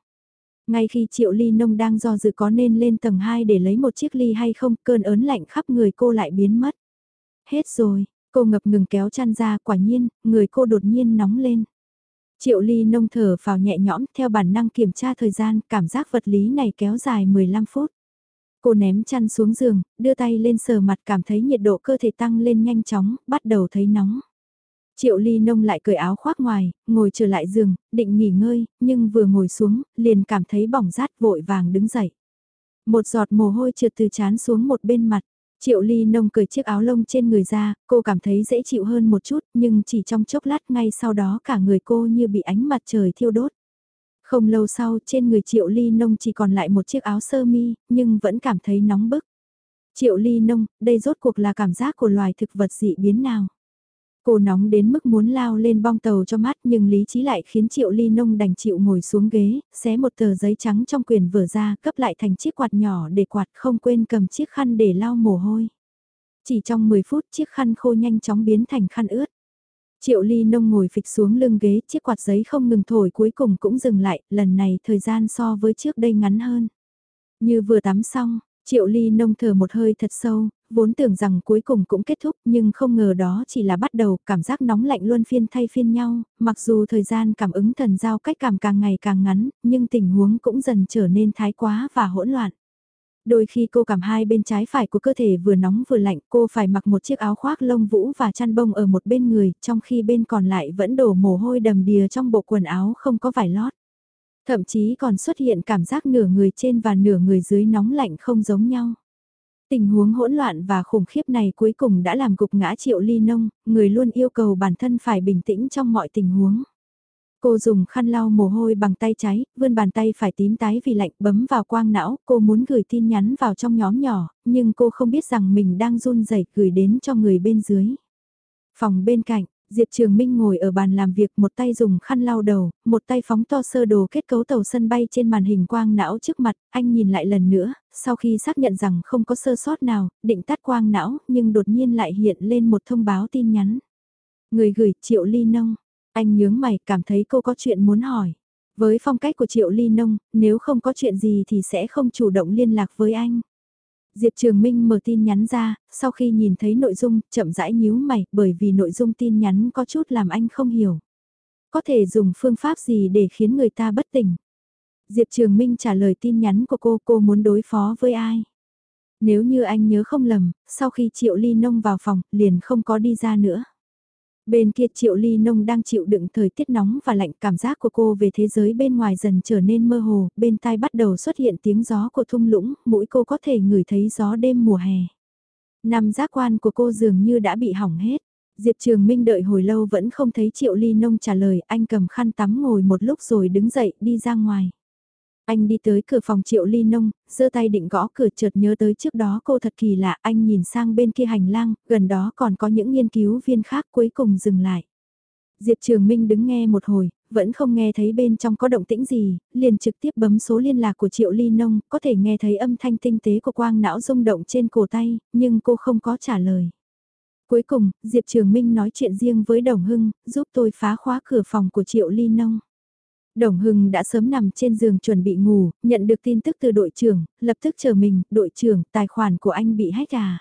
Ngay khi Triệu Ly Nông đang do dự có nên lên tầng 2 để lấy một chiếc ly hay không, cơn ớn lạnh khắp người cô lại biến mất. Hết rồi, cô ngập ngừng kéo chăn ra, quả nhiên, người cô đột nhiên nóng lên. Triệu Ly Nông thở vào nhẹ nhõm theo bản năng kiểm tra thời gian, cảm giác vật lý này kéo dài 15 phút. Cô ném chăn xuống giường, đưa tay lên sờ mặt cảm thấy nhiệt độ cơ thể tăng lên nhanh chóng, bắt đầu thấy nóng. Triệu ly nông lại cởi áo khoác ngoài, ngồi trở lại giường, định nghỉ ngơi, nhưng vừa ngồi xuống, liền cảm thấy bỏng rát vội vàng đứng dậy. Một giọt mồ hôi trượt từ chán xuống một bên mặt. Triệu ly nông cởi chiếc áo lông trên người ra, cô cảm thấy dễ chịu hơn một chút, nhưng chỉ trong chốc lát ngay sau đó cả người cô như bị ánh mặt trời thiêu đốt. Không lâu sau trên người triệu ly nông chỉ còn lại một chiếc áo sơ mi, nhưng vẫn cảm thấy nóng bức. Triệu ly nông, đây rốt cuộc là cảm giác của loài thực vật dị biến nào? Cô nóng đến mức muốn lao lên bong tàu cho mát nhưng lý trí lại khiến Triệu Ly Nông đành chịu ngồi xuống ghế, xé một tờ giấy trắng trong quyền vừa ra cấp lại thành chiếc quạt nhỏ để quạt không quên cầm chiếc khăn để lau mồ hôi. Chỉ trong 10 phút chiếc khăn khô nhanh chóng biến thành khăn ướt. Triệu Ly Nông ngồi phịch xuống lưng ghế, chiếc quạt giấy không ngừng thổi cuối cùng cũng dừng lại, lần này thời gian so với trước đây ngắn hơn. Như vừa tắm xong, Triệu Ly Nông thở một hơi thật sâu, vốn tưởng rằng cuối cùng cũng kết thúc nhưng không ngờ đó chỉ là bắt đầu, cảm giác nóng lạnh luôn phiên thay phiên nhau, mặc dù thời gian cảm ứng thần giao cách cảm càng ngày càng ngắn, nhưng tình huống cũng dần trở nên thái quá và hỗn loạn. Đôi khi cô cảm hai bên trái phải của cơ thể vừa nóng vừa lạnh, cô phải mặc một chiếc áo khoác lông vũ và chăn bông ở một bên người, trong khi bên còn lại vẫn đổ mồ hôi đầm đìa trong bộ quần áo không có vải lót. Thậm chí còn xuất hiện cảm giác nửa người trên và nửa người dưới nóng lạnh không giống nhau. Tình huống hỗn loạn và khủng khiếp này cuối cùng đã làm gục ngã triệu ly nông, người luôn yêu cầu bản thân phải bình tĩnh trong mọi tình huống. Cô dùng khăn lau mồ hôi bằng tay trái, vươn bàn tay phải tím tái vì lạnh bấm vào quang não, cô muốn gửi tin nhắn vào trong nhóm nhỏ, nhưng cô không biết rằng mình đang run rẩy gửi đến cho người bên dưới. Phòng bên cạnh, Diệp Trường Minh ngồi ở bàn làm việc một tay dùng khăn lau đầu, một tay phóng to sơ đồ kết cấu tàu sân bay trên màn hình quang não trước mặt, anh nhìn lại lần nữa, sau khi xác nhận rằng không có sơ sót nào, định tắt quang não, nhưng đột nhiên lại hiện lên một thông báo tin nhắn. Người gửi Triệu Ly Nông, anh nhướng mày cảm thấy cô có chuyện muốn hỏi. Với phong cách của Triệu Ly Nông, nếu không có chuyện gì thì sẽ không chủ động liên lạc với anh. Diệp Trường Minh mở tin nhắn ra, sau khi nhìn thấy nội dung, chậm rãi nhíu mày, bởi vì nội dung tin nhắn có chút làm anh không hiểu. Có thể dùng phương pháp gì để khiến người ta bất tỉnh? Diệp Trường Minh trả lời tin nhắn của cô, cô muốn đối phó với ai? Nếu như anh nhớ không lầm, sau khi Triệu Ly Nông vào phòng, liền không có đi ra nữa. Bên kia Triệu Ly Nông đang chịu đựng thời tiết nóng và lạnh cảm giác của cô về thế giới bên ngoài dần trở nên mơ hồ, bên tai bắt đầu xuất hiện tiếng gió của thung lũng, mũi cô có thể ngửi thấy gió đêm mùa hè. Năm giác quan của cô dường như đã bị hỏng hết. Diệp Trường Minh đợi hồi lâu vẫn không thấy Triệu Ly Nông trả lời, anh cầm khăn tắm ngồi một lúc rồi đứng dậy đi ra ngoài. Anh đi tới cửa phòng Triệu Ly Nông, giơ tay định gõ cửa chợt nhớ tới trước đó cô thật kỳ lạ, anh nhìn sang bên kia hành lang, gần đó còn có những nghiên cứu viên khác cuối cùng dừng lại. Diệp Trường Minh đứng nghe một hồi, vẫn không nghe thấy bên trong có động tĩnh gì, liền trực tiếp bấm số liên lạc của Triệu Ly Nông, có thể nghe thấy âm thanh tinh tế của quang não rung động trên cổ tay, nhưng cô không có trả lời. Cuối cùng, Diệp Trường Minh nói chuyện riêng với Đồng Hưng, giúp tôi phá khóa cửa phòng của Triệu Ly Nông. Đồng Hưng đã sớm nằm trên giường chuẩn bị ngủ, nhận được tin tức từ đội trưởng, lập tức chờ mình, đội trưởng, tài khoản của anh bị hack à.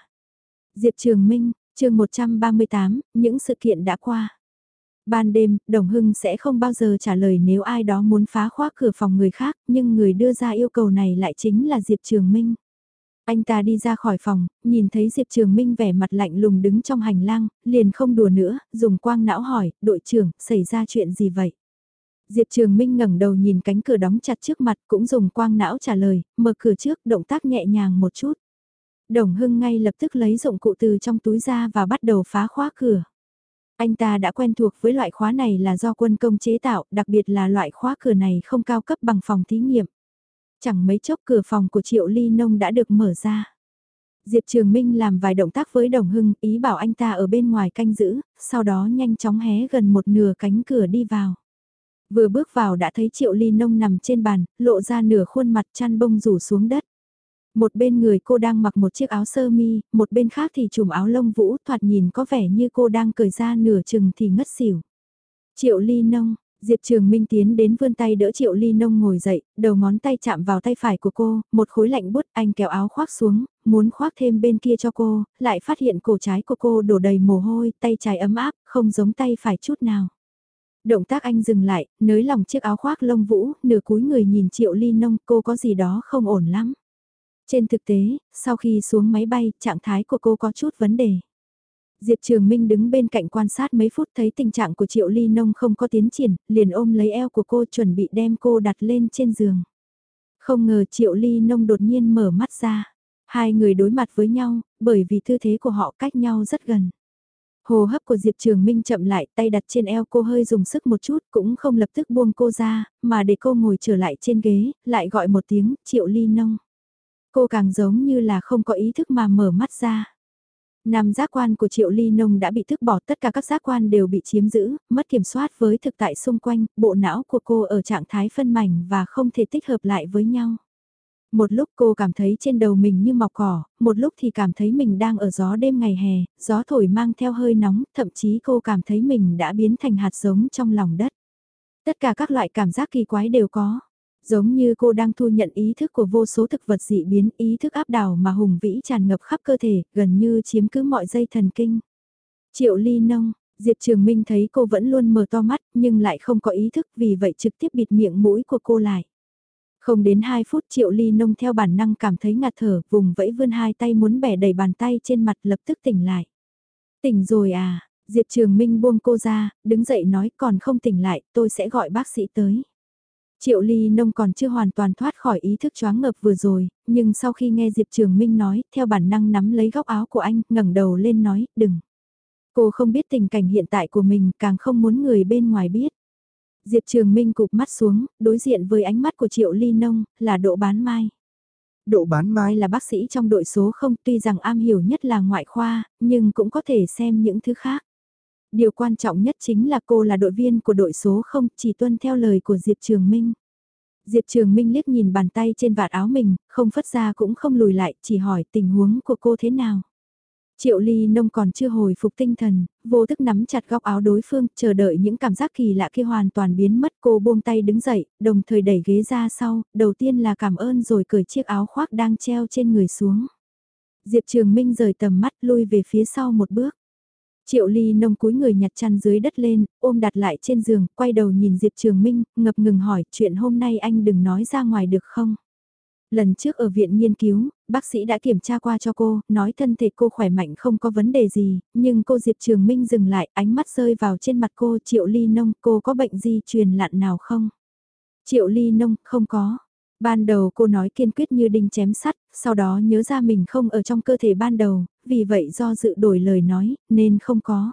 Diệp Trường Minh, chương 138, những sự kiện đã qua. Ban đêm, Đồng Hưng sẽ không bao giờ trả lời nếu ai đó muốn phá khóa cửa phòng người khác, nhưng người đưa ra yêu cầu này lại chính là Diệp Trường Minh. Anh ta đi ra khỏi phòng, nhìn thấy Diệp Trường Minh vẻ mặt lạnh lùng đứng trong hành lang, liền không đùa nữa, dùng quang não hỏi, đội trưởng, xảy ra chuyện gì vậy? Diệp Trường Minh ngẩng đầu nhìn cánh cửa đóng chặt trước mặt cũng dùng quang não trả lời, mở cửa trước, động tác nhẹ nhàng một chút. Đồng Hưng ngay lập tức lấy dụng cụ từ trong túi ra và bắt đầu phá khóa cửa. Anh ta đã quen thuộc với loại khóa này là do quân công chế tạo, đặc biệt là loại khóa cửa này không cao cấp bằng phòng thí nghiệm. Chẳng mấy chốc cửa phòng của Triệu Ly Nông đã được mở ra. Diệp Trường Minh làm vài động tác với Đồng Hưng, ý bảo anh ta ở bên ngoài canh giữ, sau đó nhanh chóng hé gần một nửa cánh cửa đi vào. Vừa bước vào đã thấy Triệu Ly Nông nằm trên bàn, lộ ra nửa khuôn mặt chăn bông rủ xuống đất. Một bên người cô đang mặc một chiếc áo sơ mi, một bên khác thì trùm áo lông vũ thoạt nhìn có vẻ như cô đang cởi ra nửa chừng thì ngất xỉu. Triệu Ly Nông, Diệp Trường Minh tiến đến vươn tay đỡ Triệu Ly Nông ngồi dậy, đầu ngón tay chạm vào tay phải của cô, một khối lạnh bút anh kéo áo khoác xuống, muốn khoác thêm bên kia cho cô, lại phát hiện cổ trái của cô đổ đầy mồ hôi, tay trái ấm áp, không giống tay phải chút nào. Động tác anh dừng lại, nới lòng chiếc áo khoác lông vũ, nửa cúi người nhìn Triệu Ly Nông cô có gì đó không ổn lắm. Trên thực tế, sau khi xuống máy bay, trạng thái của cô có chút vấn đề. Diệp Trường Minh đứng bên cạnh quan sát mấy phút thấy tình trạng của Triệu Ly Nông không có tiến triển, liền ôm lấy eo của cô chuẩn bị đem cô đặt lên trên giường. Không ngờ Triệu Ly Nông đột nhiên mở mắt ra. Hai người đối mặt với nhau, bởi vì tư thế của họ cách nhau rất gần. Hồ hấp của Diệp Trường Minh chậm lại, tay đặt trên eo cô hơi dùng sức một chút, cũng không lập tức buông cô ra, mà để cô ngồi trở lại trên ghế, lại gọi một tiếng, Triệu Ly Nông. Cô càng giống như là không có ý thức mà mở mắt ra. Nam giác quan của Triệu Ly Nông đã bị thức bỏ tất cả các giác quan đều bị chiếm giữ, mất kiểm soát với thực tại xung quanh, bộ não của cô ở trạng thái phân mảnh và không thể tích hợp lại với nhau. Một lúc cô cảm thấy trên đầu mình như mọc cỏ, một lúc thì cảm thấy mình đang ở gió đêm ngày hè, gió thổi mang theo hơi nóng, thậm chí cô cảm thấy mình đã biến thành hạt giống trong lòng đất. Tất cả các loại cảm giác kỳ quái đều có. Giống như cô đang thu nhận ý thức của vô số thực vật dị biến, ý thức áp đảo mà hùng vĩ tràn ngập khắp cơ thể, gần như chiếm cứ mọi dây thần kinh. Triệu ly nông, Diệp Trường Minh thấy cô vẫn luôn mở to mắt, nhưng lại không có ý thức vì vậy trực tiếp bịt miệng mũi của cô lại. Không đến 2 phút Triệu Ly Nông theo bản năng cảm thấy ngạt thở, vùng vẫy vươn hai tay muốn bẻ đầy bàn tay trên mặt lập tức tỉnh lại. Tỉnh rồi à, Diệp Trường Minh buông cô ra, đứng dậy nói còn không tỉnh lại, tôi sẽ gọi bác sĩ tới. Triệu Ly Nông còn chưa hoàn toàn thoát khỏi ý thức choáng ngợp vừa rồi, nhưng sau khi nghe Diệp Trường Minh nói, theo bản năng nắm lấy góc áo của anh, ngẩng đầu lên nói, đừng. Cô không biết tình cảnh hiện tại của mình, càng không muốn người bên ngoài biết. Diệp Trường Minh cụp mắt xuống, đối diện với ánh mắt của Triệu Ly Nông, là Độ Bán Mai. Độ Bán Mai là bác sĩ trong đội số không tuy rằng am hiểu nhất là ngoại khoa, nhưng cũng có thể xem những thứ khác. Điều quan trọng nhất chính là cô là đội viên của đội số không chỉ tuân theo lời của Diệp Trường Minh. Diệp Trường Minh liếc nhìn bàn tay trên vạt áo mình, không phất ra cũng không lùi lại, chỉ hỏi tình huống của cô thế nào. Triệu ly nông còn chưa hồi phục tinh thần, vô thức nắm chặt góc áo đối phương, chờ đợi những cảm giác kỳ lạ kia hoàn toàn biến mất cô buông tay đứng dậy, đồng thời đẩy ghế ra sau, đầu tiên là cảm ơn rồi cởi chiếc áo khoác đang treo trên người xuống. Diệp Trường Minh rời tầm mắt lui về phía sau một bước. Triệu ly nông cúi người nhặt chăn dưới đất lên, ôm đặt lại trên giường, quay đầu nhìn Diệp Trường Minh, ngập ngừng hỏi chuyện hôm nay anh đừng nói ra ngoài được không? Lần trước ở viện nghiên cứu, bác sĩ đã kiểm tra qua cho cô, nói thân thể cô khỏe mạnh không có vấn đề gì, nhưng cô Diệp Trường Minh dừng lại, ánh mắt rơi vào trên mặt cô Triệu Ly Nông, cô có bệnh di truyền lặn nào không? Triệu Ly Nông, không có. Ban đầu cô nói kiên quyết như đinh chém sắt, sau đó nhớ ra mình không ở trong cơ thể ban đầu, vì vậy do dự đổi lời nói, nên không có.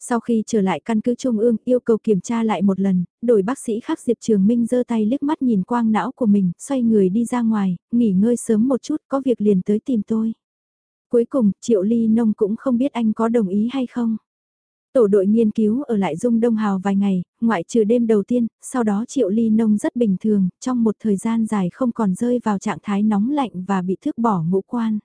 Sau khi trở lại căn cứ Trung ương yêu cầu kiểm tra lại một lần, đổi bác sĩ khác Diệp Trường Minh giơ tay liếc mắt nhìn quang não của mình, xoay người đi ra ngoài, nghỉ ngơi sớm một chút, có việc liền tới tìm tôi. Cuối cùng, Triệu Ly Nông cũng không biết anh có đồng ý hay không. Tổ đội nghiên cứu ở lại Dung Đông Hào vài ngày, ngoại trừ đêm đầu tiên, sau đó Triệu Ly Nông rất bình thường, trong một thời gian dài không còn rơi vào trạng thái nóng lạnh và bị thước bỏ ngũ quan.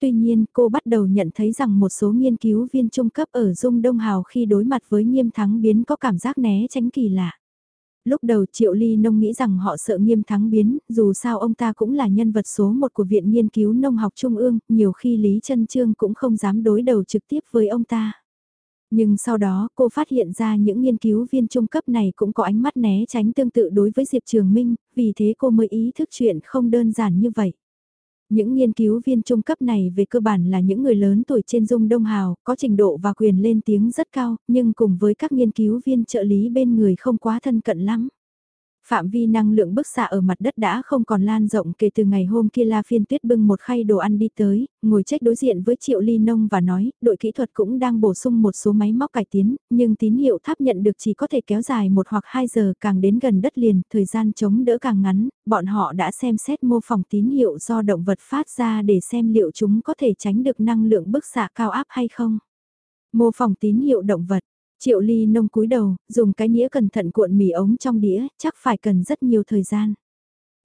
Tuy nhiên, cô bắt đầu nhận thấy rằng một số nghiên cứu viên trung cấp ở Dung Đông Hào khi đối mặt với nghiêm thắng biến có cảm giác né tránh kỳ lạ. Lúc đầu Triệu Ly Nông nghĩ rằng họ sợ nghiêm thắng biến, dù sao ông ta cũng là nhân vật số một của Viện Nghiên cứu Nông học Trung ương, nhiều khi Lý Trân Trương cũng không dám đối đầu trực tiếp với ông ta. Nhưng sau đó cô phát hiện ra những nghiên cứu viên trung cấp này cũng có ánh mắt né tránh tương tự đối với Diệp Trường Minh, vì thế cô mới ý thức chuyện không đơn giản như vậy. Những nghiên cứu viên trung cấp này về cơ bản là những người lớn tuổi trên dung đông hào, có trình độ và quyền lên tiếng rất cao, nhưng cùng với các nghiên cứu viên trợ lý bên người không quá thân cận lắm. Phạm vi năng lượng bức xạ ở mặt đất đã không còn lan rộng kể từ ngày hôm kia La Phiên Tuyết bưng một khay đồ ăn đi tới, ngồi trách đối diện với Triệu Ly Nông và nói, đội kỹ thuật cũng đang bổ sung một số máy móc cải tiến, nhưng tín hiệu tháp nhận được chỉ có thể kéo dài một hoặc hai giờ càng đến gần đất liền, thời gian chống đỡ càng ngắn, bọn họ đã xem xét mô phỏng tín hiệu do động vật phát ra để xem liệu chúng có thể tránh được năng lượng bức xạ cao áp hay không. Mô phỏng tín hiệu động vật Triệu ly nông cúi đầu, dùng cái nĩa cẩn thận cuộn mì ống trong đĩa, chắc phải cần rất nhiều thời gian.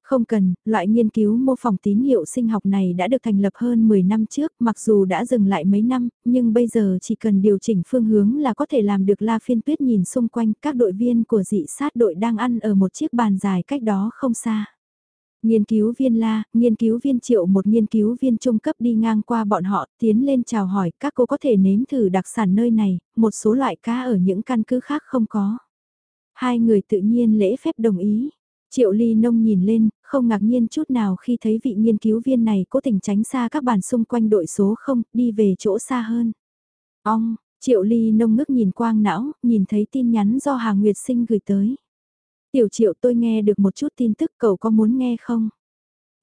Không cần, loại nghiên cứu mô phỏng tín hiệu sinh học này đã được thành lập hơn 10 năm trước, mặc dù đã dừng lại mấy năm, nhưng bây giờ chỉ cần điều chỉnh phương hướng là có thể làm được La Phiên Tuyết nhìn xung quanh các đội viên của dị sát đội đang ăn ở một chiếc bàn dài cách đó không xa. Nghiên cứu viên La, nghiên cứu viên Triệu một nghiên cứu viên trung cấp đi ngang qua bọn họ, tiến lên chào hỏi các cô có thể nếm thử đặc sản nơi này, một số loại cá ở những căn cứ khác không có. Hai người tự nhiên lễ phép đồng ý. Triệu Ly Nông nhìn lên, không ngạc nhiên chút nào khi thấy vị nghiên cứu viên này cố tình tránh xa các bàn xung quanh đội số không, đi về chỗ xa hơn. Ông Triệu Ly Nông ngước nhìn quang não, nhìn thấy tin nhắn do Hà Nguyệt Sinh gửi tới. Tiểu triệu tôi nghe được một chút tin tức cậu có muốn nghe không?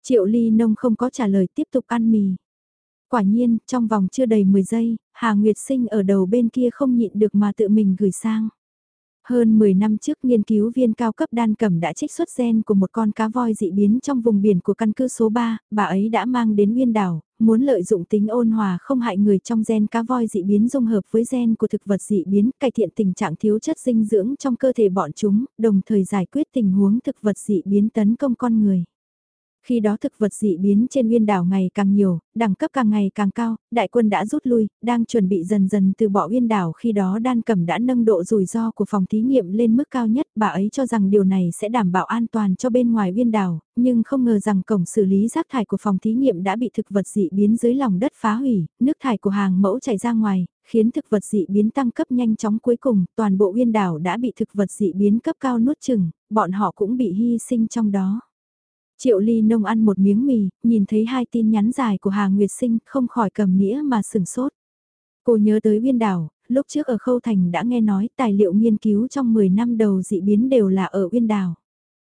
Triệu ly nông không có trả lời tiếp tục ăn mì. Quả nhiên, trong vòng chưa đầy 10 giây, Hà Nguyệt Sinh ở đầu bên kia không nhịn được mà tự mình gửi sang. Hơn 10 năm trước nghiên cứu viên cao cấp đan cẩm đã trích xuất gen của một con cá voi dị biến trong vùng biển của căn cứ số 3, bà ấy đã mang đến nguyên đảo, muốn lợi dụng tính ôn hòa không hại người trong gen cá voi dị biến dung hợp với gen của thực vật dị biến, cải thiện tình trạng thiếu chất dinh dưỡng trong cơ thể bọn chúng, đồng thời giải quyết tình huống thực vật dị biến tấn công con người. Khi đó thực vật dị biến trên nguyên đảo ngày càng nhiều, đẳng cấp càng ngày càng cao, đại quân đã rút lui, đang chuẩn bị dần dần từ bỏ nguyên đảo khi đó đan cẩm đã nâng độ rủi ro của phòng thí nghiệm lên mức cao nhất, bà ấy cho rằng điều này sẽ đảm bảo an toàn cho bên ngoài nguyên đảo, nhưng không ngờ rằng cổng xử lý rác thải của phòng thí nghiệm đã bị thực vật dị biến dưới lòng đất phá hủy, nước thải của hàng mẫu chảy ra ngoài, khiến thực vật dị biến tăng cấp nhanh chóng cuối cùng, toàn bộ nguyên đảo đã bị thực vật dị biến cấp cao nuốt chừng, bọn họ cũng bị hy sinh trong đó. Triệu Ly Nông ăn một miếng mì, nhìn thấy hai tin nhắn dài của Hà Nguyệt Sinh không khỏi cầm nĩa mà sừng sốt. Cô nhớ tới Viên Đảo, lúc trước ở Khâu Thành đã nghe nói tài liệu nghiên cứu trong 10 năm đầu dị biến đều là ở Uyên Đảo.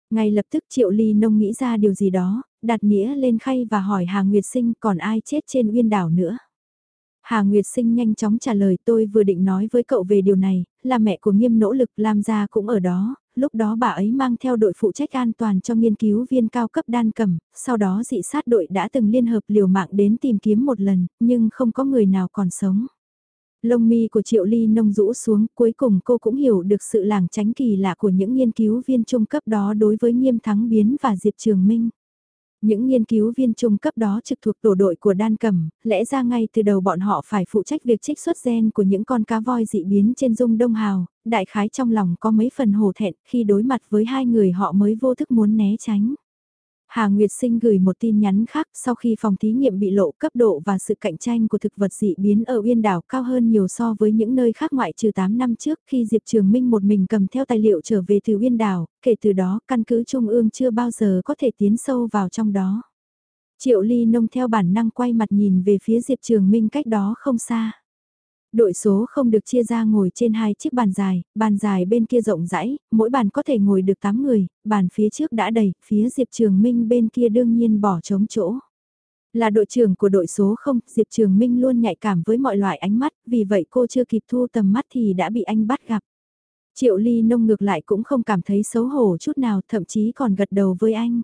Ngay lập tức Triệu Ly Nông nghĩ ra điều gì đó, đặt nĩa lên khay và hỏi Hà Nguyệt Sinh còn ai chết trên Uyên Đảo nữa. Hà Nguyệt Sinh nhanh chóng trả lời tôi vừa định nói với cậu về điều này, là mẹ của nghiêm nỗ lực làm ra cũng ở đó, lúc đó bà ấy mang theo đội phụ trách an toàn cho nghiên cứu viên cao cấp đan cầm, sau đó dị sát đội đã từng liên hợp liều mạng đến tìm kiếm một lần, nhưng không có người nào còn sống. Lông mi của Triệu Ly nông rũ xuống, cuối cùng cô cũng hiểu được sự làng tránh kỳ lạ của những nghiên cứu viên trung cấp đó đối với nghiêm thắng biến và Diệp Trường Minh. Những nghiên cứu viên trung cấp đó trực thuộc tổ đội của đan cầm, lẽ ra ngay từ đầu bọn họ phải phụ trách việc trích xuất gen của những con cá voi dị biến trên dung đông hào, đại khái trong lòng có mấy phần hổ thẹn khi đối mặt với hai người họ mới vô thức muốn né tránh. Hà Nguyệt Sinh gửi một tin nhắn khác sau khi phòng thí nghiệm bị lộ cấp độ và sự cạnh tranh của thực vật dị biến ở Uyên đảo cao hơn nhiều so với những nơi khác ngoại trừ 8 năm trước khi Diệp Trường Minh một mình cầm theo tài liệu trở về từ Uyên đảo, kể từ đó căn cứ Trung ương chưa bao giờ có thể tiến sâu vào trong đó. Triệu Ly Nông theo bản năng quay mặt nhìn về phía Diệp Trường Minh cách đó không xa. Đội số không được chia ra ngồi trên hai chiếc bàn dài, bàn dài bên kia rộng rãi, mỗi bàn có thể ngồi được 8 người, bàn phía trước đã đầy, phía Diệp Trường Minh bên kia đương nhiên bỏ trống chỗ. Là đội trưởng của đội số không, Diệp Trường Minh luôn nhạy cảm với mọi loại ánh mắt, vì vậy cô chưa kịp thu tầm mắt thì đã bị anh bắt gặp. Triệu Ly Nông ngược lại cũng không cảm thấy xấu hổ chút nào, thậm chí còn gật đầu với anh.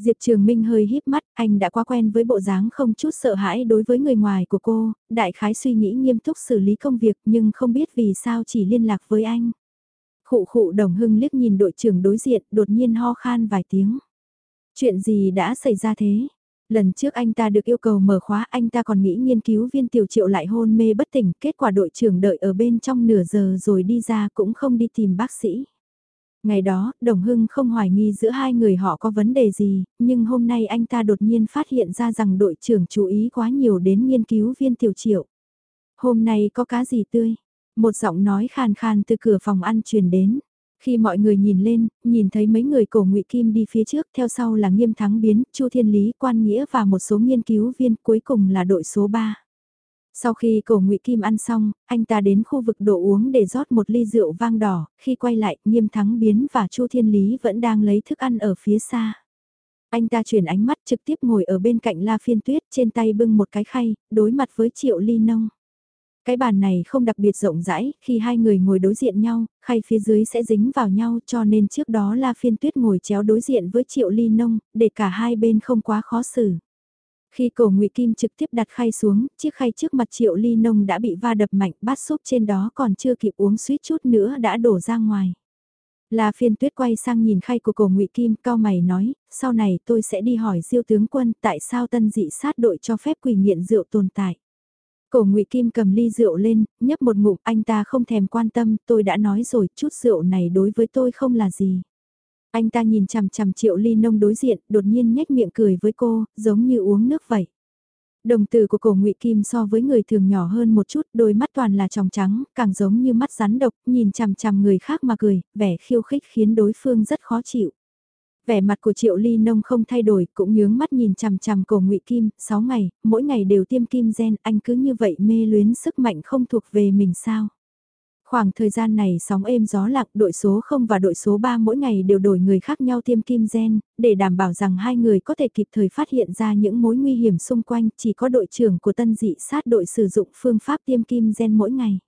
Diệp Trường Minh hơi híp mắt, anh đã quá quen với bộ dáng không chút sợ hãi đối với người ngoài của cô, đại khái suy nghĩ nghiêm túc xử lý công việc nhưng không biết vì sao chỉ liên lạc với anh. Khụ khụ đồng hưng liếc nhìn đội trưởng đối diện, đột nhiên ho khan vài tiếng. Chuyện gì đã xảy ra thế? Lần trước anh ta được yêu cầu mở khóa anh ta còn nghĩ nghiên cứu viên tiểu triệu lại hôn mê bất tỉnh, kết quả đội trưởng đợi ở bên trong nửa giờ rồi đi ra cũng không đi tìm bác sĩ. Ngày đó, Đồng Hưng không hoài nghi giữa hai người họ có vấn đề gì, nhưng hôm nay anh ta đột nhiên phát hiện ra rằng đội trưởng chú ý quá nhiều đến nghiên cứu viên tiểu triệu. Hôm nay có cá gì tươi? Một giọng nói khàn khàn từ cửa phòng ăn truyền đến. Khi mọi người nhìn lên, nhìn thấy mấy người cổ ngụy Kim đi phía trước, theo sau là Nghiêm Thắng Biến, Chu Thiên Lý, Quan Nghĩa và một số nghiên cứu viên, cuối cùng là đội số 3. Sau khi cổ ngụy Kim ăn xong, anh ta đến khu vực đồ uống để rót một ly rượu vang đỏ, khi quay lại, Nghiêm Thắng Biến và Chu Thiên Lý vẫn đang lấy thức ăn ở phía xa. Anh ta chuyển ánh mắt trực tiếp ngồi ở bên cạnh La Phiên Tuyết, trên tay bưng một cái khay, đối mặt với Triệu Ly Nông. Cái bàn này không đặc biệt rộng rãi, khi hai người ngồi đối diện nhau, khay phía dưới sẽ dính vào nhau cho nên trước đó La Phiên Tuyết ngồi chéo đối diện với Triệu Ly Nông, để cả hai bên không quá khó xử. Khi cổ ngụy Kim trực tiếp đặt khay xuống, chiếc khay trước mặt Triệu Ly Nông đã bị va đập mạnh, bát súp trên đó còn chưa kịp uống suýt chút nữa đã đổ ra ngoài. La phiên tuyết quay sang nhìn khay của cổ ngụy Kim, cao mày nói, sau này tôi sẽ đi hỏi diêu tướng quân tại sao tân dị sát đội cho phép quỷ nghiện rượu tồn tại. Cổ ngụy Kim cầm ly rượu lên, nhấp một ngụm, anh ta không thèm quan tâm, tôi đã nói rồi, chút rượu này đối với tôi không là gì. Anh ta nhìn chằm chằm triệu ly nông đối diện, đột nhiên nhếch miệng cười với cô, giống như uống nước vậy. Đồng tử của cổ ngụy Kim so với người thường nhỏ hơn một chút, đôi mắt toàn là tròng trắng, càng giống như mắt rắn độc, nhìn chằm chằm người khác mà cười, vẻ khiêu khích khiến đối phương rất khó chịu. Vẻ mặt của Triệu Ly Nông không thay đổi, cũng nhướng mắt nhìn chằm chằm cổ ngụy Kim, 6 ngày, mỗi ngày đều tiêm kim gen, anh cứ như vậy mê luyến sức mạnh không thuộc về mình sao? Khoảng thời gian này sóng êm gió lặng đội số 0 và đội số 3 mỗi ngày đều đổi người khác nhau tiêm kim gen, để đảm bảo rằng hai người có thể kịp thời phát hiện ra những mối nguy hiểm xung quanh, chỉ có đội trưởng của tân dị sát đội sử dụng phương pháp tiêm kim gen mỗi ngày.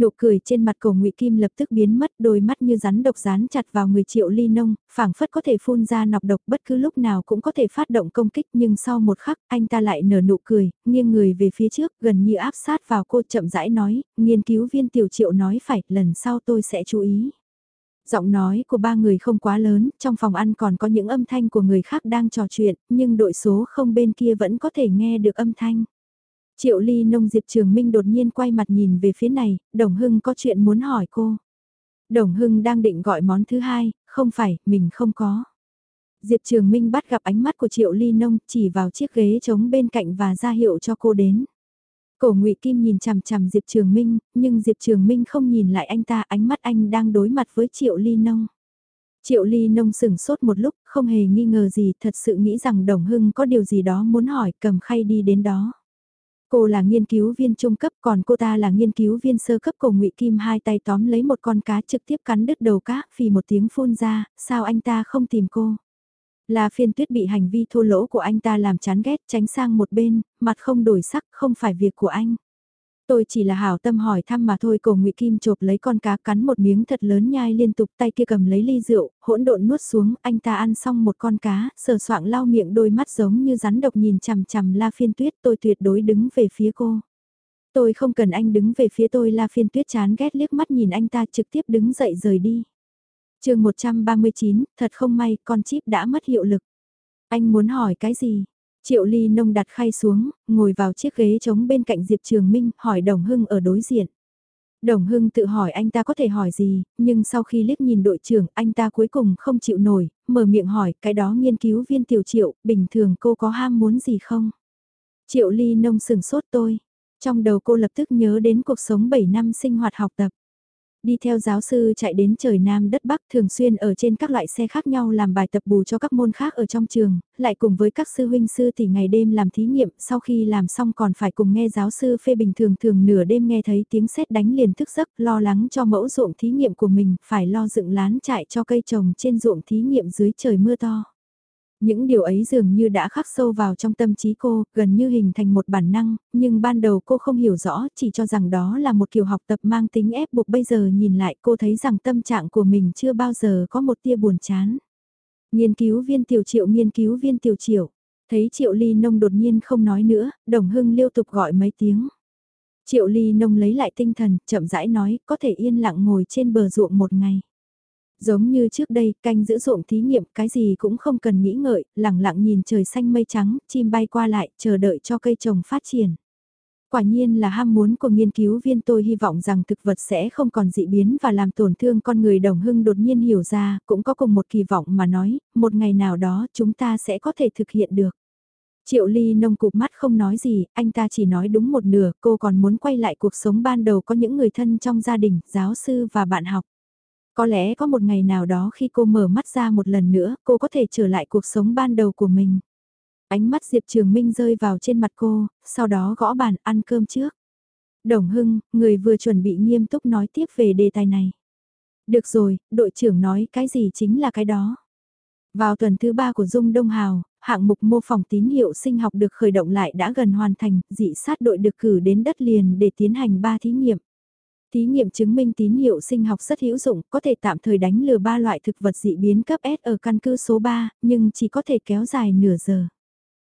Nụ cười trên mặt cổ ngụy Kim lập tức biến mất đôi mắt như rắn độc rán chặt vào người triệu ly nông, phảng phất có thể phun ra nọc độc bất cứ lúc nào cũng có thể phát động công kích nhưng sau một khắc anh ta lại nở nụ cười, nghiêng người về phía trước gần như áp sát vào cô chậm rãi nói, nghiên cứu viên tiểu triệu nói phải, lần sau tôi sẽ chú ý. Giọng nói của ba người không quá lớn, trong phòng ăn còn có những âm thanh của người khác đang trò chuyện, nhưng đội số không bên kia vẫn có thể nghe được âm thanh. Triệu ly nông Diệp Trường Minh đột nhiên quay mặt nhìn về phía này, Đồng Hưng có chuyện muốn hỏi cô. Đồng Hưng đang định gọi món thứ hai, không phải, mình không có. Diệp Trường Minh bắt gặp ánh mắt của Triệu Ly Nông chỉ vào chiếc ghế trống bên cạnh và ra hiệu cho cô đến. Cổ Ngụy Kim nhìn chằm chằm Diệp Trường Minh, nhưng Diệp Trường Minh không nhìn lại anh ta, ánh mắt anh đang đối mặt với Triệu Ly Nông. Triệu Ly Nông sửng sốt một lúc, không hề nghi ngờ gì, thật sự nghĩ rằng Đồng Hưng có điều gì đó muốn hỏi, cầm khay đi đến đó. Cô là nghiên cứu viên trung cấp còn cô ta là nghiên cứu viên sơ cấp cổ ngụy Kim hai tay tóm lấy một con cá trực tiếp cắn đứt đầu cá vì một tiếng phun ra, sao anh ta không tìm cô. Là phiên tuyết bị hành vi thô lỗ của anh ta làm chán ghét tránh sang một bên, mặt không đổi sắc không phải việc của anh. Tôi chỉ là hảo tâm hỏi thăm mà thôi cổ ngụy Kim chộp lấy con cá cắn một miếng thật lớn nhai liên tục tay kia cầm lấy ly rượu, hỗn độn nuốt xuống, anh ta ăn xong một con cá, sờ soạng lau miệng đôi mắt giống như rắn độc nhìn chằm chằm la phiên tuyết tôi tuyệt đối đứng về phía cô. Tôi không cần anh đứng về phía tôi la phiên tuyết chán ghét liếc mắt nhìn anh ta trực tiếp đứng dậy rời đi. chương 139, thật không may con chip đã mất hiệu lực. Anh muốn hỏi cái gì? Triệu Ly Nông đặt khay xuống, ngồi vào chiếc ghế trống bên cạnh Diệp Trường Minh, hỏi Đồng Hưng ở đối diện. Đồng Hưng tự hỏi anh ta có thể hỏi gì, nhưng sau khi liếc nhìn đội trưởng, anh ta cuối cùng không chịu nổi, mở miệng hỏi, cái đó nghiên cứu viên tiểu triệu, bình thường cô có ham muốn gì không? Triệu ly nông sừng sốt tôi. Trong đầu cô lập tức nhớ đến cuộc sống 7 năm sinh hoạt học tập. Đi theo giáo sư chạy đến trời Nam đất Bắc thường xuyên ở trên các loại xe khác nhau làm bài tập bù cho các môn khác ở trong trường, lại cùng với các sư huynh sư tỷ ngày đêm làm thí nghiệm, sau khi làm xong còn phải cùng nghe giáo sư phê bình thường thường nửa đêm nghe thấy tiếng sét đánh liền thức giấc, lo lắng cho mẫu ruộng thí nghiệm của mình, phải lo dựng lán trại cho cây trồng trên ruộng thí nghiệm dưới trời mưa to. Những điều ấy dường như đã khắc sâu vào trong tâm trí cô, gần như hình thành một bản năng, nhưng ban đầu cô không hiểu rõ, chỉ cho rằng đó là một kiểu học tập mang tính ép buộc bây giờ nhìn lại cô thấy rằng tâm trạng của mình chưa bao giờ có một tia buồn chán. Nghiên cứu viên tiểu triệu nghiên cứu viên tiểu triệu, thấy triệu ly nông đột nhiên không nói nữa, đồng hưng liên tục gọi mấy tiếng. Triệu ly nông lấy lại tinh thần, chậm rãi nói, có thể yên lặng ngồi trên bờ ruộng một ngày. Giống như trước đây, canh giữ ruộng thí nghiệm, cái gì cũng không cần nghĩ ngợi, lẳng lặng nhìn trời xanh mây trắng, chim bay qua lại, chờ đợi cho cây trồng phát triển. Quả nhiên là ham muốn của nghiên cứu viên tôi hy vọng rằng thực vật sẽ không còn dị biến và làm tổn thương con người đồng hưng đột nhiên hiểu ra, cũng có cùng một kỳ vọng mà nói, một ngày nào đó chúng ta sẽ có thể thực hiện được. Triệu Ly nông cục mắt không nói gì, anh ta chỉ nói đúng một nửa, cô còn muốn quay lại cuộc sống ban đầu có những người thân trong gia đình, giáo sư và bạn học. Có lẽ có một ngày nào đó khi cô mở mắt ra một lần nữa, cô có thể trở lại cuộc sống ban đầu của mình. Ánh mắt Diệp Trường Minh rơi vào trên mặt cô, sau đó gõ bàn ăn cơm trước. Đồng Hưng, người vừa chuẩn bị nghiêm túc nói tiếp về đề tài này. Được rồi, đội trưởng nói cái gì chính là cái đó. Vào tuần thứ ba của Dung Đông Hào, hạng mục mô phỏng tín hiệu sinh học được khởi động lại đã gần hoàn thành, dị sát đội được cử đến đất liền để tiến hành ba thí nghiệm. Thí nghiệm chứng minh tín hiệu sinh học rất hữu dụng, có thể tạm thời đánh lừa ba loại thực vật dị biến cấp S ở căn cứ số 3, nhưng chỉ có thể kéo dài nửa giờ.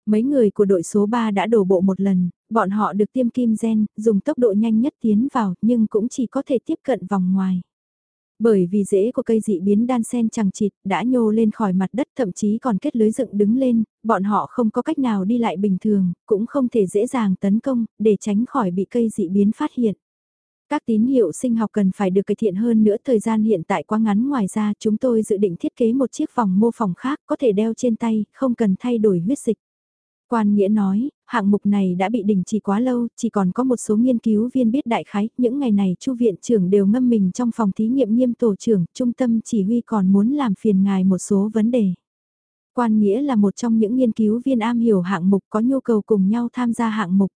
Mấy người của đội số 3 đã đổ bộ một lần, bọn họ được tiêm kim gen, dùng tốc độ nhanh nhất tiến vào, nhưng cũng chỉ có thể tiếp cận vòng ngoài. Bởi vì rễ của cây dị biến đan sen chẳng chịt đã nhô lên khỏi mặt đất thậm chí còn kết lưới dựng đứng lên, bọn họ không có cách nào đi lại bình thường, cũng không thể dễ dàng tấn công, để tránh khỏi bị cây dị biến phát hiện. Các tín hiệu sinh học cần phải được cải thiện hơn nữa thời gian hiện tại quá ngắn ngoài ra chúng tôi dự định thiết kế một chiếc vòng mô phỏng khác có thể đeo trên tay, không cần thay đổi huyết dịch. Quan Nghĩa nói, hạng mục này đã bị đình chỉ quá lâu, chỉ còn có một số nghiên cứu viên biết đại khái, những ngày này chu viện trưởng đều ngâm mình trong phòng thí nghiệm nghiêm tổ trưởng, trung tâm chỉ huy còn muốn làm phiền ngài một số vấn đề. Quan Nghĩa là một trong những nghiên cứu viên am hiểu hạng mục có nhu cầu cùng nhau tham gia hạng mục.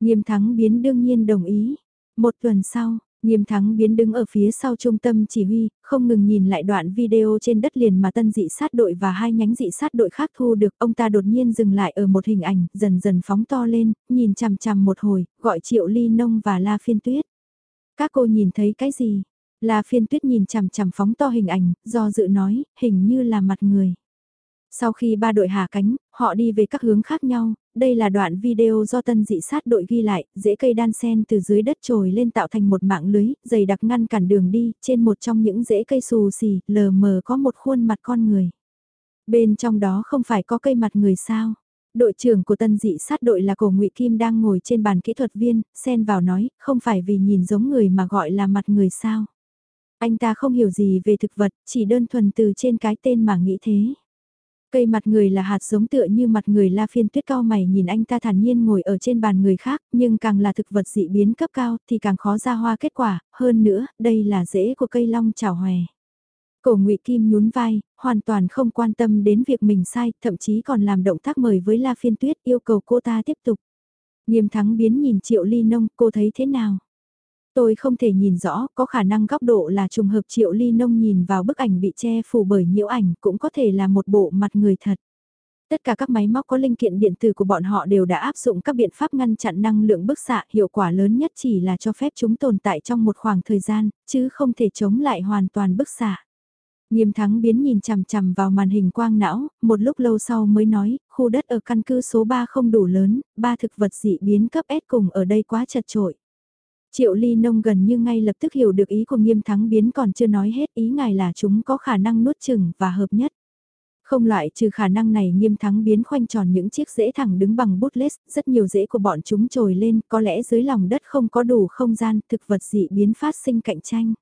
Nghiêm thắng biến đương nhiên đồng ý. Một tuần sau, Nghiêm thắng biến đứng ở phía sau trung tâm chỉ huy, không ngừng nhìn lại đoạn video trên đất liền mà tân dị sát đội và hai nhánh dị sát đội khác thu được. Ông ta đột nhiên dừng lại ở một hình ảnh, dần dần phóng to lên, nhìn chằm chằm một hồi, gọi triệu ly nông và la phiên tuyết. Các cô nhìn thấy cái gì? La phiên tuyết nhìn chằm chằm phóng to hình ảnh, do dự nói, hình như là mặt người. Sau khi ba đội hạ cánh, họ đi về các hướng khác nhau, đây là đoạn video do tân dị sát đội ghi lại, rễ cây đan sen từ dưới đất trồi lên tạo thành một mạng lưới, dày đặc ngăn cản đường đi, trên một trong những rễ cây xù xì, lờ mờ có một khuôn mặt con người. Bên trong đó không phải có cây mặt người sao. Đội trưởng của tân dị sát đội là cổ ngụy Kim đang ngồi trên bàn kỹ thuật viên, xen vào nói, không phải vì nhìn giống người mà gọi là mặt người sao. Anh ta không hiểu gì về thực vật, chỉ đơn thuần từ trên cái tên mà nghĩ thế. Cây mặt người là hạt giống tựa như mặt người la phiên tuyết cao mày nhìn anh ta thản nhiên ngồi ở trên bàn người khác, nhưng càng là thực vật dị biến cấp cao thì càng khó ra hoa kết quả, hơn nữa, đây là rễ của cây long chảo hòe. Cổ ngụy Kim nhún vai, hoàn toàn không quan tâm đến việc mình sai, thậm chí còn làm động tác mời với La Phiên Tuyết yêu cầu cô ta tiếp tục. Nghiêm thắng biến nhìn Triệu Ly Nông, cô thấy thế nào? Tôi không thể nhìn rõ, có khả năng góc độ là trùng hợp triệu ly nông nhìn vào bức ảnh bị che phủ bởi nhiễu ảnh cũng có thể là một bộ mặt người thật. Tất cả các máy móc có linh kiện điện tử của bọn họ đều đã áp dụng các biện pháp ngăn chặn năng lượng bức xạ hiệu quả lớn nhất chỉ là cho phép chúng tồn tại trong một khoảng thời gian, chứ không thể chống lại hoàn toàn bức xạ. Nghiêm thắng biến nhìn chằm chằm vào màn hình quang não, một lúc lâu sau mới nói, khu đất ở căn cứ số 3 không đủ lớn, ba thực vật dị biến cấp S cùng ở đây quá chật trội. Triệu ly nông gần như ngay lập tức hiểu được ý của nghiêm thắng biến còn chưa nói hết ý ngài là chúng có khả năng nuốt chừng và hợp nhất. Không loại trừ khả năng này nghiêm thắng biến khoanh tròn những chiếc rễ thẳng đứng bằng bút lết, rất nhiều rễ của bọn chúng trồi lên, có lẽ dưới lòng đất không có đủ không gian, thực vật dị biến phát sinh cạnh tranh.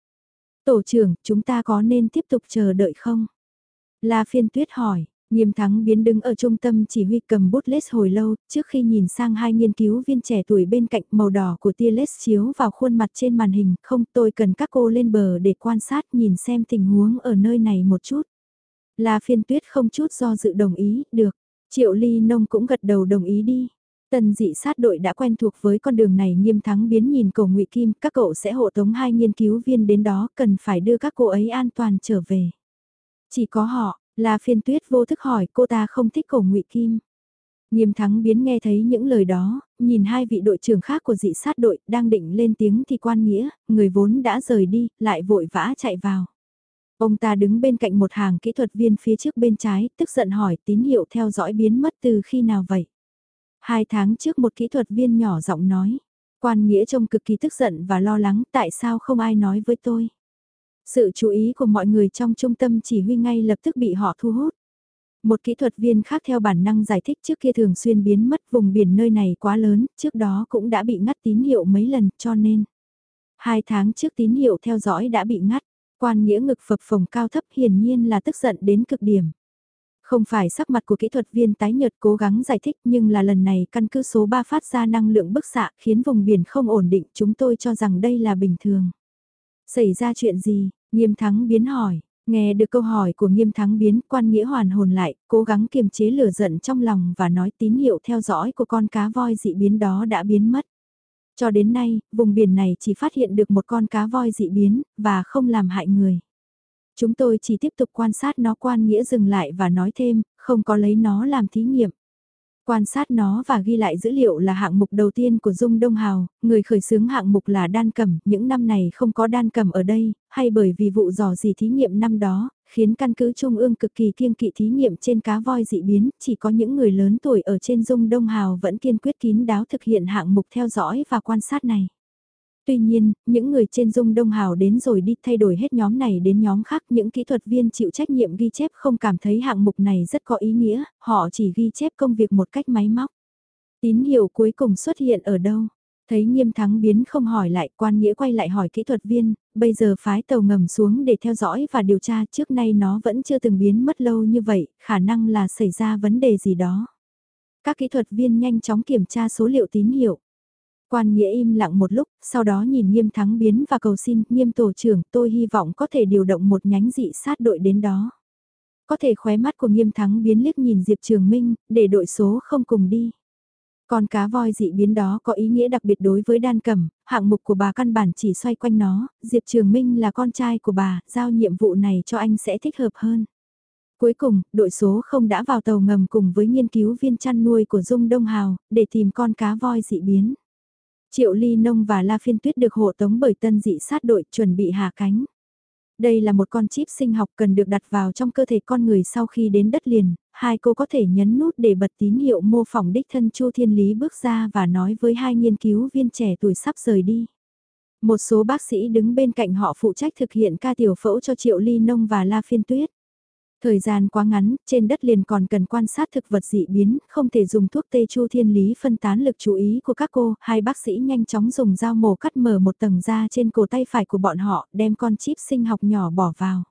Tổ trưởng, chúng ta có nên tiếp tục chờ đợi không? La phiên tuyết hỏi, Nghiêm thắng biến đứng ở trung tâm chỉ huy cầm bút lết hồi lâu, trước khi nhìn sang hai nghiên cứu viên trẻ tuổi bên cạnh màu đỏ của tia lết chiếu vào khuôn mặt trên màn hình, không tôi cần các cô lên bờ để quan sát nhìn xem tình huống ở nơi này một chút. Là phiên tuyết không chút do dự đồng ý, được. Triệu ly nông cũng gật đầu đồng ý đi. Tần dị sát đội đã quen thuộc với con đường này nghiêm thắng biến nhìn cầu ngụy Kim, các cậu sẽ hộ tống hai nghiên cứu viên đến đó, cần phải đưa các cô ấy an toàn trở về. Chỉ có họ, là phiên tuyết vô thức hỏi cô ta không thích cổ ngụy Kim. Nghiêm thắng biến nghe thấy những lời đó, nhìn hai vị đội trưởng khác của dị sát đội đang định lên tiếng thì quan nghĩa, người vốn đã rời đi, lại vội vã chạy vào. Ông ta đứng bên cạnh một hàng kỹ thuật viên phía trước bên trái, tức giận hỏi tín hiệu theo dõi biến mất từ khi nào vậy? Hai tháng trước một kỹ thuật viên nhỏ giọng nói. Quan nghĩa trông cực kỳ tức giận và lo lắng tại sao không ai nói với tôi. Sự chú ý của mọi người trong trung tâm chỉ huy ngay lập tức bị họ thu hút. Một kỹ thuật viên khác theo bản năng giải thích trước kia thường xuyên biến mất vùng biển nơi này quá lớn, trước đó cũng đã bị ngắt tín hiệu mấy lần cho nên. Hai tháng trước tín hiệu theo dõi đã bị ngắt, quan nghĩa ngực phập phồng cao thấp hiển nhiên là tức giận đến cực điểm. Không phải sắc mặt của kỹ thuật viên tái nhợt cố gắng giải thích nhưng là lần này căn cứ số 3 phát ra năng lượng bức xạ khiến vùng biển không ổn định chúng tôi cho rằng đây là bình thường. Xảy ra chuyện gì, Nghiêm thắng biến hỏi, nghe được câu hỏi của nghiêm thắng biến quan nghĩa hoàn hồn lại, cố gắng kiềm chế lửa giận trong lòng và nói tín hiệu theo dõi của con cá voi dị biến đó đã biến mất. Cho đến nay, vùng biển này chỉ phát hiện được một con cá voi dị biến, và không làm hại người. Chúng tôi chỉ tiếp tục quan sát nó quan nghĩa dừng lại và nói thêm, không có lấy nó làm thí nghiệm. Quan sát nó và ghi lại dữ liệu là hạng mục đầu tiên của Dung Đông Hào, người khởi xướng hạng mục là đan cầm, những năm này không có đan cầm ở đây, hay bởi vì vụ dò dỉ thí nghiệm năm đó, khiến căn cứ Trung ương cực kỳ kiêng kỵ thí nghiệm trên cá voi dị biến, chỉ có những người lớn tuổi ở trên Dung Đông Hào vẫn kiên quyết kín đáo thực hiện hạng mục theo dõi và quan sát này. Tuy nhiên, những người trên Dung Đông Hào đến rồi đi thay đổi hết nhóm này đến nhóm khác, những kỹ thuật viên chịu trách nhiệm ghi chép không cảm thấy hạng mục này rất có ý nghĩa, họ chỉ ghi chép công việc một cách máy móc. Tín hiệu cuối cùng xuất hiện ở đâu? Thấy nghiêm thắng biến không hỏi lại, quan nghĩa quay lại hỏi kỹ thuật viên, bây giờ phái tàu ngầm xuống để theo dõi và điều tra trước nay nó vẫn chưa từng biến mất lâu như vậy, khả năng là xảy ra vấn đề gì đó. Các kỹ thuật viên nhanh chóng kiểm tra số liệu tín hiệu. Quan nghĩa im lặng một lúc, sau đó nhìn nghiêm thắng biến và cầu xin, nghiêm tổ trưởng, tôi hy vọng có thể điều động một nhánh dị sát đội đến đó. Có thể khóe mắt của nghiêm thắng biến liếc nhìn Diệp Trường Minh, để đội số không cùng đi. Con cá voi dị biến đó có ý nghĩa đặc biệt đối với đan cẩm, hạng mục của bà căn bản chỉ xoay quanh nó, Diệp Trường Minh là con trai của bà, giao nhiệm vụ này cho anh sẽ thích hợp hơn. Cuối cùng, đội số không đã vào tàu ngầm cùng với nghiên cứu viên chăn nuôi của Dung Đông Hào, để tìm con cá voi dị biến. Triệu Ly Nông và La Phiên Tuyết được hộ tống bởi tân dị sát đội chuẩn bị hạ cánh. Đây là một con chip sinh học cần được đặt vào trong cơ thể con người sau khi đến đất liền, hai cô có thể nhấn nút để bật tín hiệu mô phỏng đích thân Chu Thiên Lý bước ra và nói với hai nghiên cứu viên trẻ tuổi sắp rời đi. Một số bác sĩ đứng bên cạnh họ phụ trách thực hiện ca tiểu phẫu cho Triệu Ly Nông và La Phiên Tuyết. Thời gian quá ngắn, trên đất liền còn cần quan sát thực vật dị biến, không thể dùng thuốc tê chu thiên lý phân tán lực chú ý của các cô, hai bác sĩ nhanh chóng dùng dao mổ cắt mở một tầng da trên cổ tay phải của bọn họ, đem con chip sinh học nhỏ bỏ vào.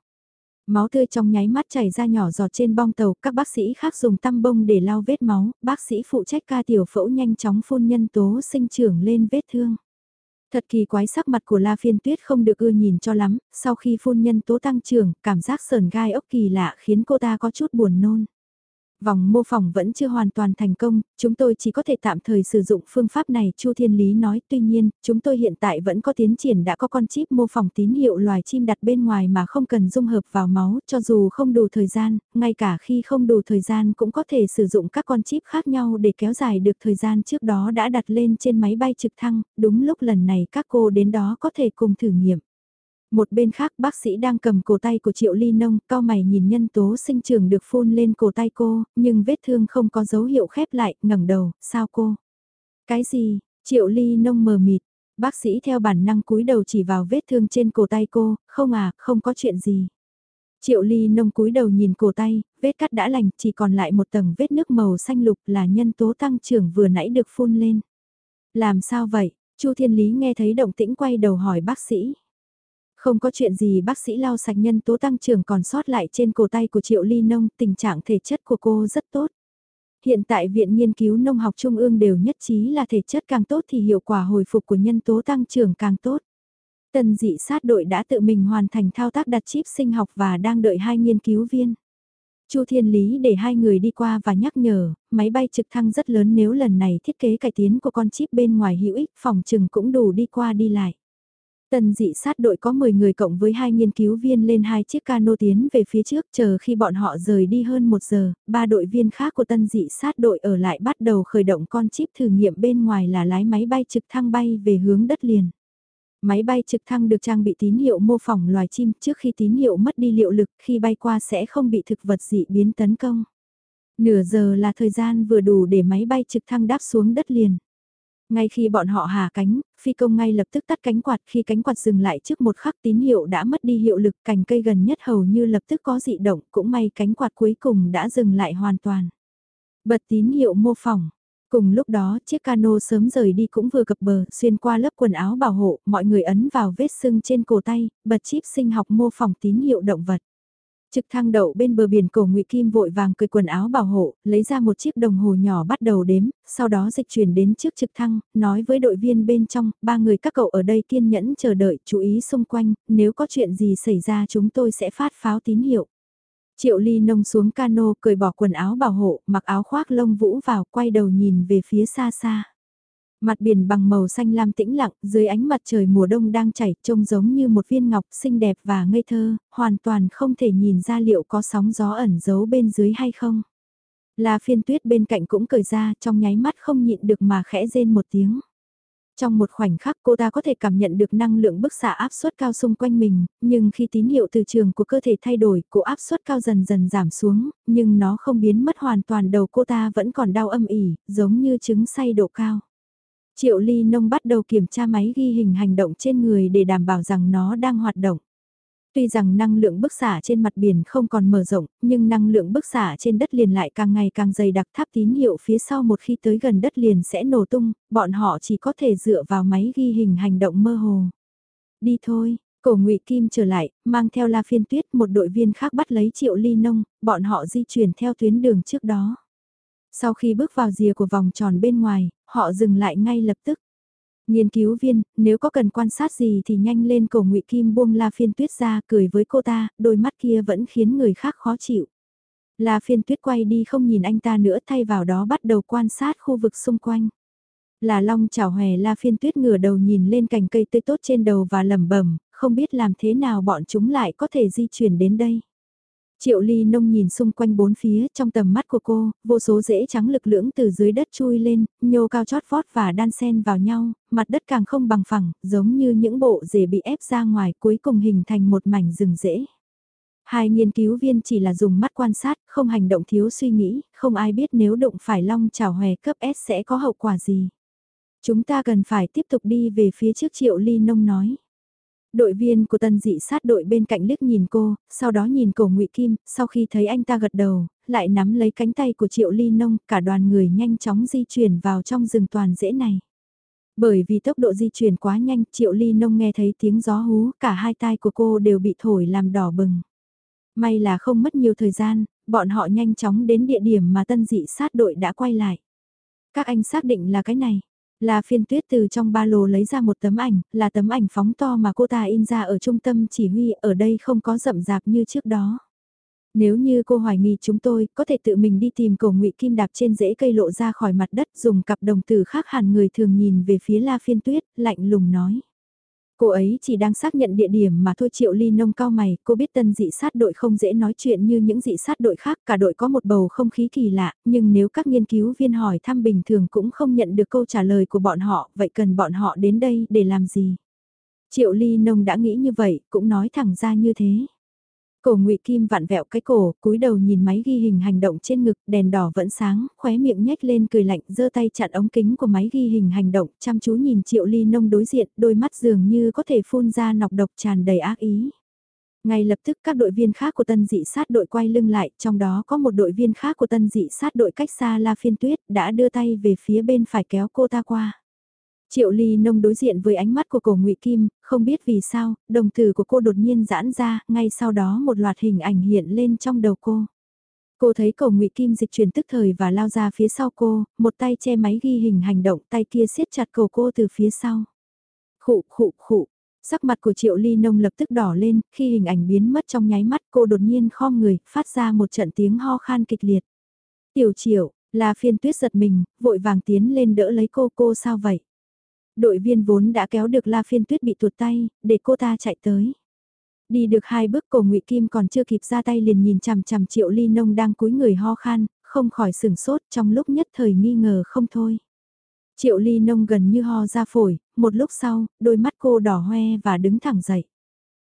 Máu tươi trong nháy mắt chảy ra nhỏ giọt trên bong tàu, các bác sĩ khác dùng tăm bông để lau vết máu, bác sĩ phụ trách ca tiểu phẫu nhanh chóng phun nhân tố sinh trưởng lên vết thương. Thật kỳ quái sắc mặt của La Phiên Tuyết không được ưa nhìn cho lắm, sau khi phun nhân tố tăng trưởng, cảm giác sờn gai ốc kỳ lạ khiến cô ta có chút buồn nôn. Vòng mô phỏng vẫn chưa hoàn toàn thành công, chúng tôi chỉ có thể tạm thời sử dụng phương pháp này, Chu Thiên Lý nói. Tuy nhiên, chúng tôi hiện tại vẫn có tiến triển đã có con chip mô phỏng tín hiệu loài chim đặt bên ngoài mà không cần dung hợp vào máu, cho dù không đủ thời gian, ngay cả khi không đủ thời gian cũng có thể sử dụng các con chip khác nhau để kéo dài được thời gian trước đó đã đặt lên trên máy bay trực thăng, đúng lúc lần này các cô đến đó có thể cùng thử nghiệm. Một bên khác bác sĩ đang cầm cổ tay của Triệu Ly Nông, cao mày nhìn nhân tố sinh trưởng được phun lên cổ tay cô, nhưng vết thương không có dấu hiệu khép lại, ngẩng đầu, sao cô? Cái gì? Triệu Ly Nông mờ mịt, bác sĩ theo bản năng cúi đầu chỉ vào vết thương trên cổ tay cô, không à, không có chuyện gì. Triệu Ly Nông cúi đầu nhìn cổ tay, vết cắt đã lành, chỉ còn lại một tầng vết nước màu xanh lục là nhân tố tăng trưởng vừa nãy được phun lên. Làm sao vậy? Chu Thiên Lý nghe thấy động tĩnh quay đầu hỏi bác sĩ. Không có chuyện gì bác sĩ lau sạch nhân tố tăng trưởng còn sót lại trên cổ tay của Triệu Ly Nông, tình trạng thể chất của cô rất tốt. Hiện tại Viện Nghiên cứu Nông học Trung ương đều nhất trí là thể chất càng tốt thì hiệu quả hồi phục của nhân tố tăng trưởng càng tốt. Tần dị sát đội đã tự mình hoàn thành thao tác đặt chip sinh học và đang đợi hai nghiên cứu viên. Chu Thiên Lý để hai người đi qua và nhắc nhở, máy bay trực thăng rất lớn nếu lần này thiết kế cải tiến của con chip bên ngoài hữu ích phòng trừng cũng đủ đi qua đi lại. Tần dị sát đội có 10 người cộng với hai nghiên cứu viên lên hai chiếc cano tiến về phía trước chờ khi bọn họ rời đi hơn một giờ, ba đội viên khác của tân dị sát đội ở lại bắt đầu khởi động con chip thử nghiệm bên ngoài là lái máy bay trực thăng bay về hướng đất liền. Máy bay trực thăng được trang bị tín hiệu mô phỏng loài chim trước khi tín hiệu mất đi liệu lực khi bay qua sẽ không bị thực vật dị biến tấn công. Nửa giờ là thời gian vừa đủ để máy bay trực thăng đáp xuống đất liền. Ngay khi bọn họ hạ cánh, phi công ngay lập tức tắt cánh quạt khi cánh quạt dừng lại trước một khắc tín hiệu đã mất đi hiệu lực cành cây gần nhất hầu như lập tức có dị động cũng may cánh quạt cuối cùng đã dừng lại hoàn toàn. Bật tín hiệu mô phỏng. Cùng lúc đó chiếc cano sớm rời đi cũng vừa cập bờ xuyên qua lớp quần áo bảo hộ mọi người ấn vào vết sưng trên cổ tay, bật chip sinh học mô phỏng tín hiệu động vật. Trực thăng đậu bên bờ biển cổ ngụy Kim vội vàng cười quần áo bảo hộ, lấy ra một chiếc đồng hồ nhỏ bắt đầu đếm, sau đó dịch chuyển đến trước trực thăng, nói với đội viên bên trong, ba người các cậu ở đây kiên nhẫn chờ đợi, chú ý xung quanh, nếu có chuyện gì xảy ra chúng tôi sẽ phát pháo tín hiệu. Triệu Ly nông xuống cano, cởi bỏ quần áo bảo hộ, mặc áo khoác lông vũ vào, quay đầu nhìn về phía xa xa. Mặt biển bằng màu xanh lam tĩnh lặng, dưới ánh mặt trời mùa đông đang chảy, trông giống như một viên ngọc xinh đẹp và ngây thơ, hoàn toàn không thể nhìn ra liệu có sóng gió ẩn giấu bên dưới hay không. Là phiên tuyết bên cạnh cũng cởi ra, trong nháy mắt không nhịn được mà khẽ rên một tiếng. Trong một khoảnh khắc cô ta có thể cảm nhận được năng lượng bức xạ áp suất cao xung quanh mình, nhưng khi tín hiệu từ trường của cơ thể thay đổi, cô áp suất cao dần dần giảm xuống, nhưng nó không biến mất hoàn toàn đầu cô ta vẫn còn đau âm ỉ, giống như trứng say độ cao. Triệu Ly Nông bắt đầu kiểm tra máy ghi hình hành động trên người để đảm bảo rằng nó đang hoạt động. Tuy rằng năng lượng bức xạ trên mặt biển không còn mở rộng, nhưng năng lượng bức xạ trên đất liền lại càng ngày càng dày đặc tháp tín hiệu phía sau một khi tới gần đất liền sẽ nổ tung, bọn họ chỉ có thể dựa vào máy ghi hình hành động mơ hồ. Đi thôi, cổ ngụy Kim trở lại, mang theo La Phiên Tuyết một đội viên khác bắt lấy Triệu Ly Nông, bọn họ di chuyển theo tuyến đường trước đó. Sau khi bước vào rìa của vòng tròn bên ngoài, họ dừng lại ngay lập tức. Nghiên cứu viên, nếu có cần quan sát gì thì nhanh lên cổ ngụy Kim buông La Phiên Tuyết ra cười với cô ta, đôi mắt kia vẫn khiến người khác khó chịu. La Phiên Tuyết quay đi không nhìn anh ta nữa thay vào đó bắt đầu quan sát khu vực xung quanh. Là Long chào hòe La Phiên Tuyết ngửa đầu nhìn lên cành cây tươi tốt trên đầu và lẩm bẩm, không biết làm thế nào bọn chúng lại có thể di chuyển đến đây. Triệu ly nông nhìn xung quanh bốn phía trong tầm mắt của cô, vô số rễ trắng lực lưỡng từ dưới đất chui lên, nhô cao chót vót và đan xen vào nhau, mặt đất càng không bằng phẳng, giống như những bộ rễ bị ép ra ngoài cuối cùng hình thành một mảnh rừng rễ. Hai nghiên cứu viên chỉ là dùng mắt quan sát, không hành động thiếu suy nghĩ, không ai biết nếu đụng phải long chảo hòe cấp S sẽ có hậu quả gì. Chúng ta cần phải tiếp tục đi về phía trước triệu ly nông nói. Đội viên của tân dị sát đội bên cạnh liếc nhìn cô, sau đó nhìn cổ ngụy Kim, sau khi thấy anh ta gật đầu, lại nắm lấy cánh tay của Triệu Ly Nông, cả đoàn người nhanh chóng di chuyển vào trong rừng toàn dễ này. Bởi vì tốc độ di chuyển quá nhanh, Triệu Ly Nông nghe thấy tiếng gió hú, cả hai tai của cô đều bị thổi làm đỏ bừng. May là không mất nhiều thời gian, bọn họ nhanh chóng đến địa điểm mà tân dị sát đội đã quay lại. Các anh xác định là cái này. Là phiên tuyết từ trong ba lô lấy ra một tấm ảnh, là tấm ảnh phóng to mà cô ta in ra ở trung tâm chỉ huy ở đây không có rậm rạp như trước đó. Nếu như cô hoài nghi chúng tôi, có thể tự mình đi tìm cổ ngụy kim đạp trên rễ cây lộ ra khỏi mặt đất dùng cặp đồng tử khác hẳn người thường nhìn về phía la phiên tuyết, lạnh lùng nói. Cô ấy chỉ đang xác nhận địa điểm mà thôi triệu ly nông cao mày, cô biết tân dị sát đội không dễ nói chuyện như những dị sát đội khác, cả đội có một bầu không khí kỳ lạ, nhưng nếu các nghiên cứu viên hỏi thăm bình thường cũng không nhận được câu trả lời của bọn họ, vậy cần bọn họ đến đây để làm gì? Triệu ly nông đã nghĩ như vậy, cũng nói thẳng ra như thế. Cổ ngụy Kim vặn vẹo cái cổ, cúi đầu nhìn máy ghi hình hành động trên ngực, đèn đỏ vẫn sáng, khóe miệng nhếch lên cười lạnh, giơ tay chặn ống kính của máy ghi hình hành động, chăm chú nhìn Triệu Ly Nông đối diện, đôi mắt dường như có thể phun ra nọc độc tràn đầy ác ý. Ngay lập tức các đội viên khác của tân dị sát đội quay lưng lại, trong đó có một đội viên khác của tân dị sát đội cách xa La Phiên Tuyết đã đưa tay về phía bên phải kéo cô ta qua. Triệu Ly Nông đối diện với ánh mắt của cổ Ngụy Kim, không biết vì sao, đồng tử của cô đột nhiên giãn ra, ngay sau đó một loạt hình ảnh hiện lên trong đầu cô. Cô thấy cổ Ngụy Kim dịch chuyển tức thời và lao ra phía sau cô, một tay che máy ghi hình hành động, tay kia siết chặt cổ cô từ phía sau. Khụ khụ khụ, sắc mặt của Triệu Ly Nông lập tức đỏ lên, khi hình ảnh biến mất trong nháy mắt cô đột nhiên khom người, phát ra một trận tiếng ho khan kịch liệt. Tiểu Triệu, là phiên tuyết giật mình, vội vàng tiến lên đỡ lấy cô, cô sao vậy? Đội viên vốn đã kéo được La Phiên Tuyết bị tuột tay, để cô ta chạy tới. Đi được hai bước cổ ngụy Kim còn chưa kịp ra tay liền nhìn chằm chằm Triệu Ly Nông đang cúi người ho khan, không khỏi sừng sốt trong lúc nhất thời nghi ngờ không thôi. Triệu Ly Nông gần như ho ra phổi, một lúc sau, đôi mắt cô đỏ hoe và đứng thẳng dậy.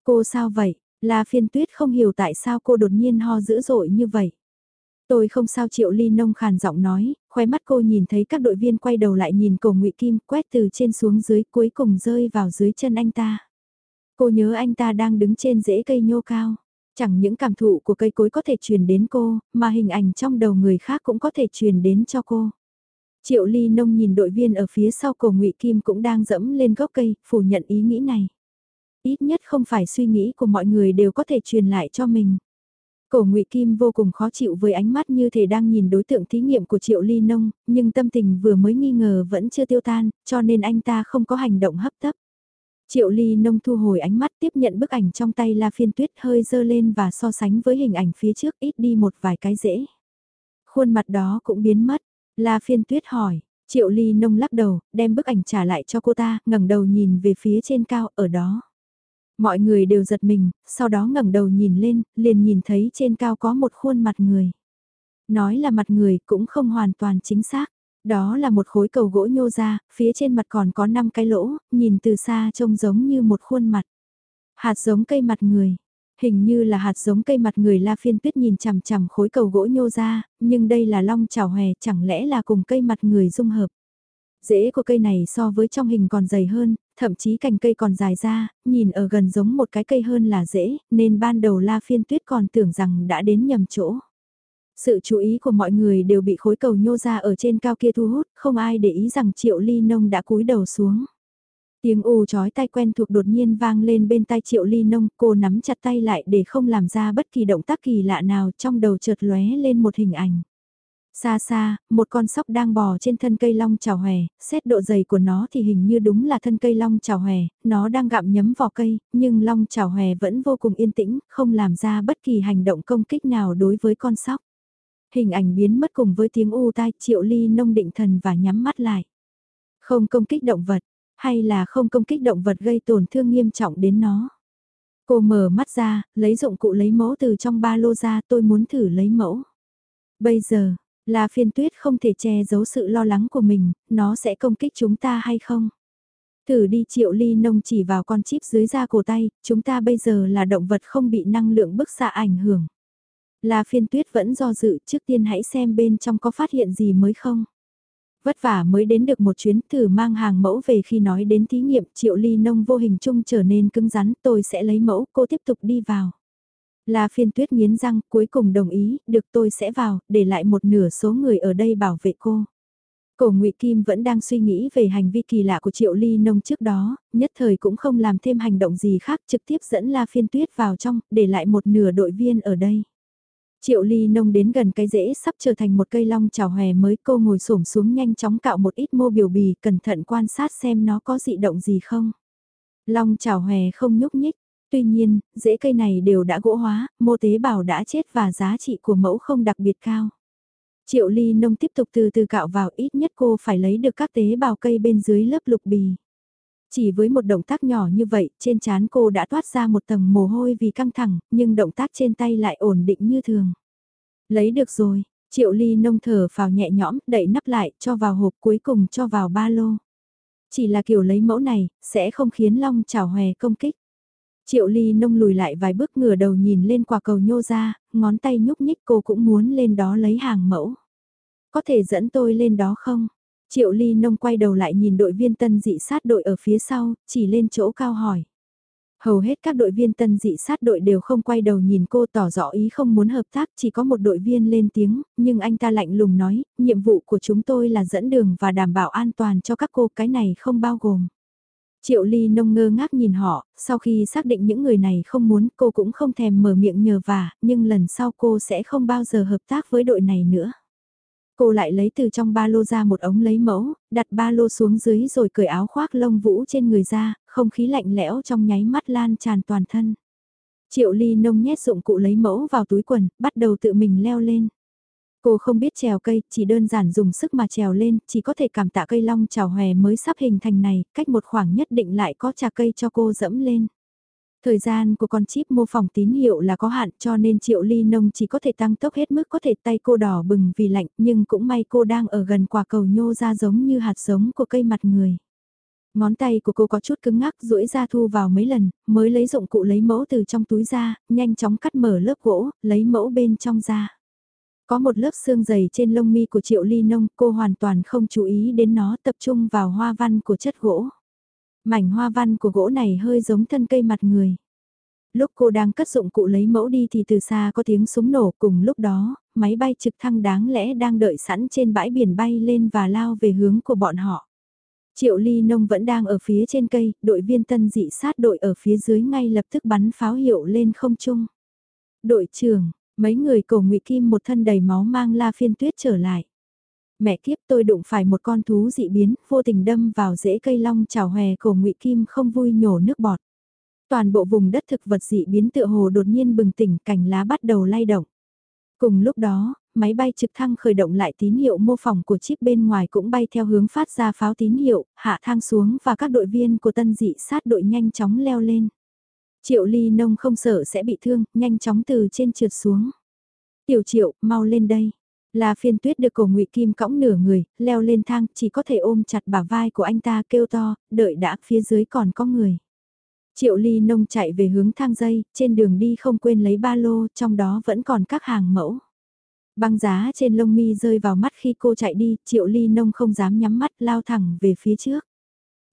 Cô sao vậy? La Phiên Tuyết không hiểu tại sao cô đột nhiên ho dữ dội như vậy. Tôi không sao Triệu Ly Nông khàn giọng nói, khóe mắt cô nhìn thấy các đội viên quay đầu lại nhìn cổ ngụy Kim quét từ trên xuống dưới cuối cùng rơi vào dưới chân anh ta. Cô nhớ anh ta đang đứng trên rễ cây nhô cao. Chẳng những cảm thụ của cây cối có thể truyền đến cô, mà hình ảnh trong đầu người khác cũng có thể truyền đến cho cô. Triệu Ly Nông nhìn đội viên ở phía sau cổ ngụy Kim cũng đang dẫm lên gốc cây, phủ nhận ý nghĩ này. Ít nhất không phải suy nghĩ của mọi người đều có thể truyền lại cho mình. Cổ Ngụy Kim vô cùng khó chịu với ánh mắt như thể đang nhìn đối tượng thí nghiệm của Triệu Ly Nông, nhưng tâm tình vừa mới nghi ngờ vẫn chưa tiêu tan, cho nên anh ta không có hành động hấp tấp. Triệu Ly Nông thu hồi ánh mắt tiếp nhận bức ảnh trong tay La Phiên Tuyết hơi dơ lên và so sánh với hình ảnh phía trước ít đi một vài cái dễ. Khuôn mặt đó cũng biến mất. La Phiên Tuyết hỏi, Triệu Ly Nông lắc đầu, đem bức ảnh trả lại cho cô ta, ngẩng đầu nhìn về phía trên cao ở đó. Mọi người đều giật mình, sau đó ngẩng đầu nhìn lên, liền nhìn thấy trên cao có một khuôn mặt người. Nói là mặt người cũng không hoàn toàn chính xác. Đó là một khối cầu gỗ nhô ra, phía trên mặt còn có 5 cái lỗ, nhìn từ xa trông giống như một khuôn mặt. Hạt giống cây mặt người. Hình như là hạt giống cây mặt người La Phiên Tuyết nhìn chằm chằm khối cầu gỗ nhô ra, nhưng đây là long chảo hòe chẳng lẽ là cùng cây mặt người dung hợp. Rễ của cây này so với trong hình còn dày hơn, thậm chí cành cây còn dài ra, nhìn ở gần giống một cái cây hơn là rễ, nên ban đầu La Phiên Tuyết còn tưởng rằng đã đến nhầm chỗ. Sự chú ý của mọi người đều bị khối cầu nhô ra ở trên cao kia thu hút, không ai để ý rằng Triệu Ly Nông đã cúi đầu xuống. Tiếng ù chói tay quen thuộc đột nhiên vang lên bên tai Triệu Ly Nông, cô nắm chặt tay lại để không làm ra bất kỳ động tác kỳ lạ nào trong đầu chợt lóe lên một hình ảnh. Xa xa, một con sóc đang bò trên thân cây long trào hòe, xét độ dày của nó thì hình như đúng là thân cây long trào hòe, nó đang gặm nhấm vỏ cây, nhưng long trào hòe vẫn vô cùng yên tĩnh, không làm ra bất kỳ hành động công kích nào đối với con sóc. Hình ảnh biến mất cùng với tiếng u tai triệu ly nông định thần và nhắm mắt lại. Không công kích động vật, hay là không công kích động vật gây tổn thương nghiêm trọng đến nó. Cô mở mắt ra, lấy dụng cụ lấy mẫu từ trong ba lô ra tôi muốn thử lấy mẫu. Bây giờ, là phiên tuyết không thể che giấu sự lo lắng của mình, nó sẽ công kích chúng ta hay không? Thử đi triệu ly nông chỉ vào con chip dưới da cổ tay, chúng ta bây giờ là động vật không bị năng lượng bức xạ ảnh hưởng. Là phiên tuyết vẫn do dự trước tiên hãy xem bên trong có phát hiện gì mới không. Vất vả mới đến được một chuyến thử mang hàng mẫu về khi nói đến thí nghiệm triệu ly nông vô hình chung trở nên cứng rắn tôi sẽ lấy mẫu cô tiếp tục đi vào. Là phiên tuyết nghiến răng cuối cùng đồng ý, được tôi sẽ vào, để lại một nửa số người ở đây bảo vệ cô. Cổ ngụy Kim vẫn đang suy nghĩ về hành vi kỳ lạ của Triệu Ly Nông trước đó, nhất thời cũng không làm thêm hành động gì khác trực tiếp dẫn La Phiên Tuyết vào trong, để lại một nửa đội viên ở đây. Triệu Ly Nông đến gần cái rễ sắp trở thành một cây long trào hòe mới cô ngồi xổm xuống nhanh chóng cạo một ít mô biểu bì cẩn thận quan sát xem nó có dị động gì không. Long trào hòe không nhúc nhích, tuy nhiên, rễ cây này đều đã gỗ hóa, mô tế bào đã chết và giá trị của mẫu không đặc biệt cao. Triệu ly nông tiếp tục từ từ cạo vào ít nhất cô phải lấy được các tế bào cây bên dưới lớp lục bì. Chỉ với một động tác nhỏ như vậy, trên trán cô đã toát ra một tầng mồ hôi vì căng thẳng, nhưng động tác trên tay lại ổn định như thường. Lấy được rồi, triệu ly nông thở vào nhẹ nhõm, đậy nắp lại, cho vào hộp cuối cùng cho vào ba lô. Chỉ là kiểu lấy mẫu này, sẽ không khiến long chảo hòe công kích. Triệu ly nông lùi lại vài bước ngửa đầu nhìn lên quả cầu nhô ra, ngón tay nhúc nhích cô cũng muốn lên đó lấy hàng mẫu. Có thể dẫn tôi lên đó không? Triệu ly nông quay đầu lại nhìn đội viên tân dị sát đội ở phía sau, chỉ lên chỗ cao hỏi. Hầu hết các đội viên tân dị sát đội đều không quay đầu nhìn cô tỏ rõ ý không muốn hợp tác, chỉ có một đội viên lên tiếng, nhưng anh ta lạnh lùng nói, nhiệm vụ của chúng tôi là dẫn đường và đảm bảo an toàn cho các cô, cái này không bao gồm. Triệu Ly nông ngơ ngác nhìn họ, sau khi xác định những người này không muốn cô cũng không thèm mở miệng nhờ vả, nhưng lần sau cô sẽ không bao giờ hợp tác với đội này nữa. Cô lại lấy từ trong ba lô ra một ống lấy mẫu, đặt ba lô xuống dưới rồi cởi áo khoác lông vũ trên người ra, không khí lạnh lẽo trong nháy mắt lan tràn toàn thân. Triệu ly nông nhét dụng cụ lấy mẫu vào túi quần, bắt đầu tự mình leo lên. Cô không biết trèo cây, chỉ đơn giản dùng sức mà trèo lên, chỉ có thể cảm tạ cây long trào hòe mới sắp hình thành này, cách một khoảng nhất định lại có trà cây cho cô dẫm lên. Thời gian của con chip mô phỏng tín hiệu là có hạn cho nên triệu ly nông chỉ có thể tăng tốc hết mức có thể tay cô đỏ bừng vì lạnh nhưng cũng may cô đang ở gần quả cầu nhô ra giống như hạt giống của cây mặt người. Ngón tay của cô có chút cứng ngắc duỗi ra thu vào mấy lần, mới lấy dụng cụ lấy mẫu từ trong túi ra, nhanh chóng cắt mở lớp gỗ, lấy mẫu bên trong ra. Có một lớp xương dày trên lông mi của triệu ly nông, cô hoàn toàn không chú ý đến nó tập trung vào hoa văn của chất gỗ. Mảnh hoa văn của gỗ này hơi giống thân cây mặt người. Lúc cô đang cất dụng cụ lấy mẫu đi thì từ xa có tiếng súng nổ cùng lúc đó, máy bay trực thăng đáng lẽ đang đợi sẵn trên bãi biển bay lên và lao về hướng của bọn họ. Triệu Ly Nông vẫn đang ở phía trên cây, đội viên tân dị sát đội ở phía dưới ngay lập tức bắn pháo hiệu lên không trung. Đội trưởng, mấy người cổ ngụy Kim một thân đầy máu mang la phiên tuyết trở lại. Mẹ kiếp tôi đụng phải một con thú dị biến, vô tình đâm vào rễ cây long chảo hòe cổ ngụy Kim không vui nhổ nước bọt. Toàn bộ vùng đất thực vật dị biến tựa hồ đột nhiên bừng tỉnh cành lá bắt đầu lay động. Cùng lúc đó, máy bay trực thăng khởi động lại tín hiệu mô phỏng của chip bên ngoài cũng bay theo hướng phát ra pháo tín hiệu, hạ thang xuống và các đội viên của tân dị sát đội nhanh chóng leo lên. Triệu ly nông không sợ sẽ bị thương, nhanh chóng từ trên trượt xuống. Tiểu triệu, mau lên đây. Là phiên tuyết được cổ ngụy Kim cõng nửa người, leo lên thang, chỉ có thể ôm chặt bả vai của anh ta kêu to, đợi đã, phía dưới còn có người. Triệu ly nông chạy về hướng thang dây, trên đường đi không quên lấy ba lô, trong đó vẫn còn các hàng mẫu. Băng giá trên lông mi rơi vào mắt khi cô chạy đi, triệu ly nông không dám nhắm mắt lao thẳng về phía trước.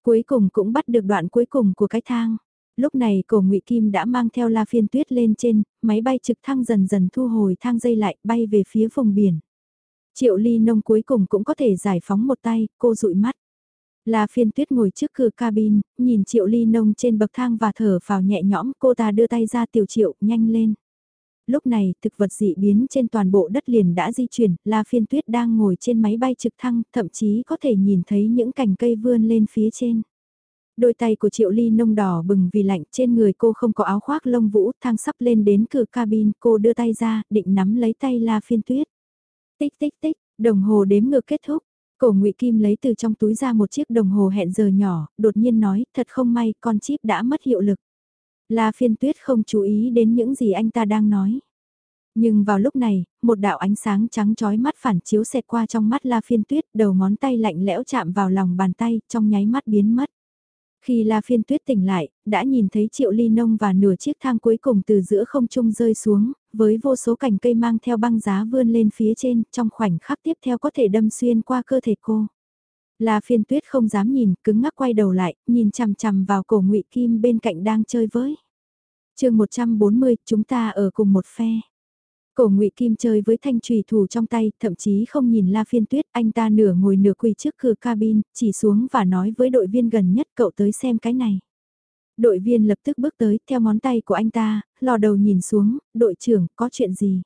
Cuối cùng cũng bắt được đoạn cuối cùng của cái thang. Lúc này cổ ngụy Kim đã mang theo la phiên tuyết lên trên, máy bay trực thăng dần dần thu hồi thang dây lại, bay về phía vùng biển. Triệu ly nông cuối cùng cũng có thể giải phóng một tay, cô dụi mắt. La phiên tuyết ngồi trước cửa cabin, nhìn triệu ly nông trên bậc thang và thở vào nhẹ nhõm, cô ta đưa tay ra tiểu triệu, nhanh lên. Lúc này, thực vật dị biến trên toàn bộ đất liền đã di chuyển, La phiên tuyết đang ngồi trên máy bay trực thăng, thậm chí có thể nhìn thấy những cành cây vươn lên phía trên. Đôi tay của Triệu Ly nông đỏ bừng vì lạnh trên người cô không có áo khoác lông vũ, thang sắp lên đến cửa cabin, cô đưa tay ra, định nắm lấy tay La phiên tuyết. Tích tích tích, đồng hồ đếm ngược kết thúc. Cổ ngụy Kim lấy từ trong túi ra một chiếc đồng hồ hẹn giờ nhỏ, đột nhiên nói, thật không may, con chip đã mất hiệu lực. La phiên tuyết không chú ý đến những gì anh ta đang nói. Nhưng vào lúc này, một đạo ánh sáng trắng chói mắt phản chiếu xẹt qua trong mắt La Phiên Tuyết, đầu ngón tay lạnh lẽo chạm vào lòng bàn tay, trong nháy mắt biến mất. Khi La Phiên Tuyết tỉnh lại, đã nhìn thấy Triệu Ly Nông và nửa chiếc thang cuối cùng từ giữa không trung rơi xuống, với vô số cành cây mang theo băng giá vươn lên phía trên, trong khoảnh khắc tiếp theo có thể đâm xuyên qua cơ thể cô. La Phiên Tuyết không dám nhìn, cứng ngắc quay đầu lại, nhìn chằm chằm vào cổ Ngụy Kim bên cạnh đang chơi với. Chương 140, chúng ta ở cùng một phe. Cổ Ngụy Kim chơi với thanh trùy thủ trong tay, thậm chí không nhìn La Phiên Tuyết, anh ta nửa ngồi nửa quỳ trước cửa cabin, chỉ xuống và nói với đội viên gần nhất cậu tới xem cái này. Đội viên lập tức bước tới, theo ngón tay của anh ta, lò đầu nhìn xuống, đội trưởng, có chuyện gì?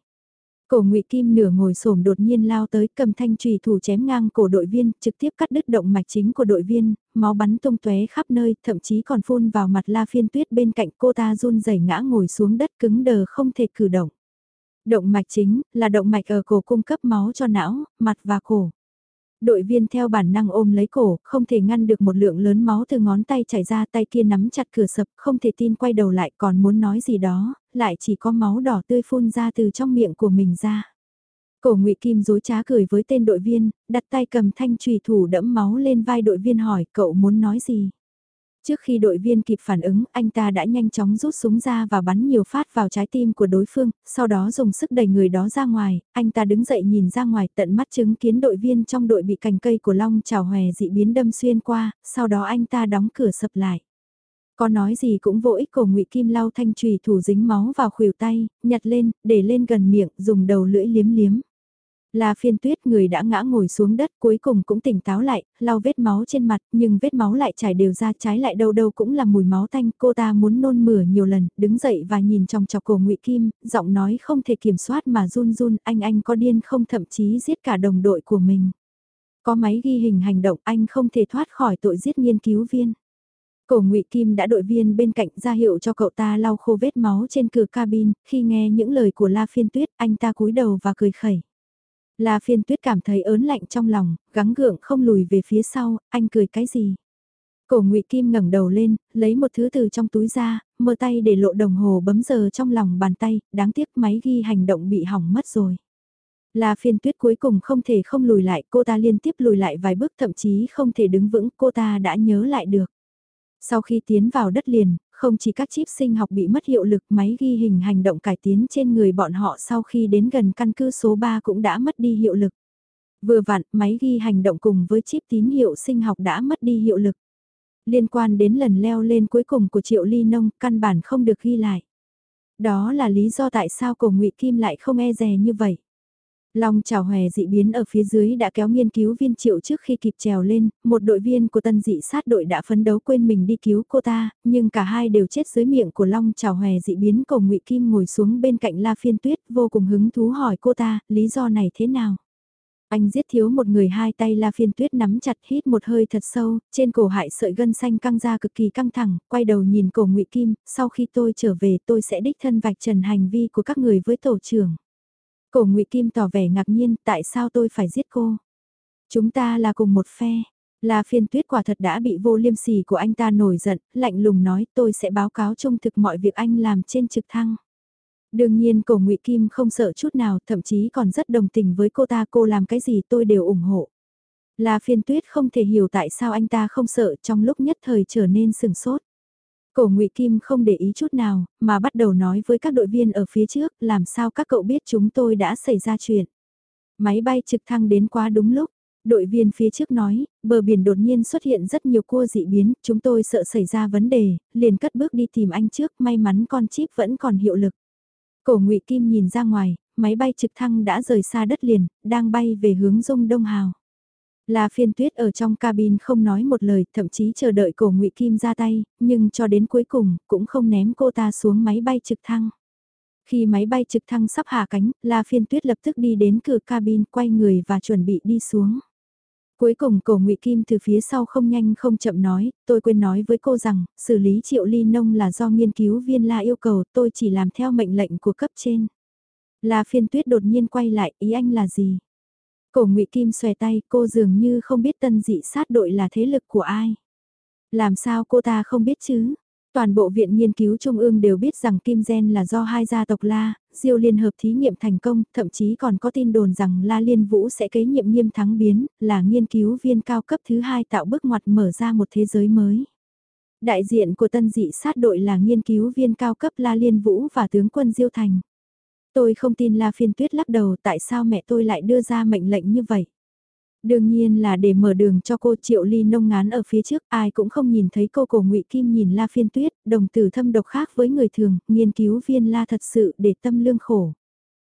Cổ Ngụy Kim nửa ngồi xổm đột nhiên lao tới, cầm thanh trùy thủ chém ngang cổ đội viên, trực tiếp cắt đứt động mạch chính của đội viên, máu bắn tung tóe khắp nơi, thậm chí còn phun vào mặt La Phiên Tuyết bên cạnh cô ta run rẩy ngã ngồi xuống đất cứng đờ không thể cử động. Động mạch chính là động mạch ở cổ cung cấp máu cho não, mặt và cổ. Đội viên theo bản năng ôm lấy cổ, không thể ngăn được một lượng lớn máu từ ngón tay chảy ra tay kia nắm chặt cửa sập, không thể tin quay đầu lại còn muốn nói gì đó, lại chỉ có máu đỏ tươi phun ra từ trong miệng của mình ra. Cổ ngụy Kim dối trá cười với tên đội viên, đặt tay cầm thanh trùy thủ đẫm máu lên vai đội viên hỏi cậu muốn nói gì. Trước khi đội viên kịp phản ứng, anh ta đã nhanh chóng rút súng ra và bắn nhiều phát vào trái tim của đối phương, sau đó dùng sức đẩy người đó ra ngoài, anh ta đứng dậy nhìn ra ngoài tận mắt chứng kiến đội viên trong đội bị cành cây của Long trào hòe dị biến đâm xuyên qua, sau đó anh ta đóng cửa sập lại. Có nói gì cũng vô ích cổ ngụy Kim lau thanh trùy thủ dính máu vào khuỷu tay, nhặt lên, để lên gần miệng, dùng đầu lưỡi liếm liếm. La phiên tuyết người đã ngã ngồi xuống đất cuối cùng cũng tỉnh táo lại, lau vết máu trên mặt nhưng vết máu lại chảy đều ra trái lại đâu đâu cũng là mùi máu tanh. Cô ta muốn nôn mửa nhiều lần, đứng dậy và nhìn trong chọc cổ ngụy Kim, giọng nói không thể kiểm soát mà run run, anh anh có điên không thậm chí giết cả đồng đội của mình. Có máy ghi hình hành động anh không thể thoát khỏi tội giết nghiên cứu viên. Cổ ngụy Kim đã đội viên bên cạnh ra hiệu cho cậu ta lau khô vết máu trên cửa cabin, khi nghe những lời của La Phiên Tuyết, anh ta cúi đầu và cười khẩy. La Phiên Tuyết cảm thấy ớn lạnh trong lòng, gắng gượng không lùi về phía sau, anh cười cái gì? Cổ Ngụy Kim ngẩng đầu lên, lấy một thứ từ trong túi ra, mở tay để lộ đồng hồ bấm giờ trong lòng bàn tay, đáng tiếc máy ghi hành động bị hỏng mất rồi. La phiên tuyết cuối cùng không thể không lùi lại, cô ta liên tiếp lùi lại vài bước thậm chí không thể đứng vững, cô ta đã nhớ lại được. Sau khi tiến vào đất liền, không chỉ các chip sinh học bị mất hiệu lực, máy ghi hình hành động cải tiến trên người bọn họ sau khi đến gần căn cứ số 3 cũng đã mất đi hiệu lực. Vừa vặn, máy ghi hành động cùng với chip tín hiệu sinh học đã mất đi hiệu lực. Liên quan đến lần leo lên cuối cùng của Triệu Ly Nông, căn bản không được ghi lại. Đó là lý do tại sao cổ ngụy Kim lại không e dè như vậy. Long trào hòe dị biến ở phía dưới đã kéo nghiên cứu viên triệu trước khi kịp trèo lên, một đội viên của tân dị sát đội đã phấn đấu quên mình đi cứu cô ta, nhưng cả hai đều chết dưới miệng của Long trào hòe dị biến cầu ngụy Kim ngồi xuống bên cạnh La Phiên Tuyết vô cùng hứng thú hỏi cô ta, lý do này thế nào? Anh giết thiếu một người hai tay La Phiên Tuyết nắm chặt hít một hơi thật sâu, trên cổ hại sợi gân xanh căng ra cực kỳ căng thẳng, quay đầu nhìn cổ ngụy Kim, sau khi tôi trở về tôi sẽ đích thân vạch trần hành vi của các người với tổ trưởng. Cổ ngụy Kim tỏ vẻ ngạc nhiên, tại sao tôi phải giết cô? Chúng ta là cùng một phe. Là phiên tuyết quả thật đã bị vô liêm sỉ của anh ta nổi giận, lạnh lùng nói tôi sẽ báo cáo trung thực mọi việc anh làm trên trực thăng. Đương nhiên cổ ngụy Kim không sợ chút nào, thậm chí còn rất đồng tình với cô ta cô làm cái gì tôi đều ủng hộ. Là phiên tuyết không thể hiểu tại sao anh ta không sợ trong lúc nhất thời trở nên sừng sốt. Cổ ngụy Kim không để ý chút nào, mà bắt đầu nói với các đội viên ở phía trước, làm sao các cậu biết chúng tôi đã xảy ra chuyện. Máy bay trực thăng đến quá đúng lúc, đội viên phía trước nói, bờ biển đột nhiên xuất hiện rất nhiều cua dị biến, chúng tôi sợ xảy ra vấn đề, liền cất bước đi tìm anh trước, may mắn con chip vẫn còn hiệu lực. Cổ ngụy Kim nhìn ra ngoài, máy bay trực thăng đã rời xa đất liền, đang bay về hướng Dung Đông Hào. La phiên tuyết ở trong cabin không nói một lời, thậm chí chờ đợi cổ ngụy Kim ra tay, nhưng cho đến cuối cùng, cũng không ném cô ta xuống máy bay trực thăng. Khi máy bay trực thăng sắp hạ cánh, La phiên tuyết lập tức đi đến cửa cabin, quay người và chuẩn bị đi xuống. Cuối cùng cổ ngụy Kim từ phía sau không nhanh không chậm nói, tôi quên nói với cô rằng, xử lý triệu ly nông là do nghiên cứu viên La yêu cầu, tôi chỉ làm theo mệnh lệnh của cấp trên. La phiên tuyết đột nhiên quay lại, ý anh là gì? Cổ ngụy Kim xòe tay, cô dường như không biết tân dị sát đội là thế lực của ai. Làm sao cô ta không biết chứ? Toàn bộ viện nghiên cứu trung ương đều biết rằng Kim Gen là do hai gia tộc La, Diêu liên hợp thí nghiệm thành công, thậm chí còn có tin đồn rằng La Liên Vũ sẽ kế nhiệm nghiêm thắng biến, là nghiên cứu viên cao cấp thứ hai tạo bước ngoặt mở ra một thế giới mới. Đại diện của tân dị sát đội là nghiên cứu viên cao cấp La Liên Vũ và tướng quân Diêu Thành. Tôi không tin La Phiên Tuyết lắc đầu tại sao mẹ tôi lại đưa ra mệnh lệnh như vậy. Đương nhiên là để mở đường cho cô Triệu Ly nông ngán ở phía trước, ai cũng không nhìn thấy cô cổ ngụy Kim nhìn La Phiên Tuyết, đồng tử thâm độc khác với người thường, nghiên cứu viên La thật sự để tâm lương khổ.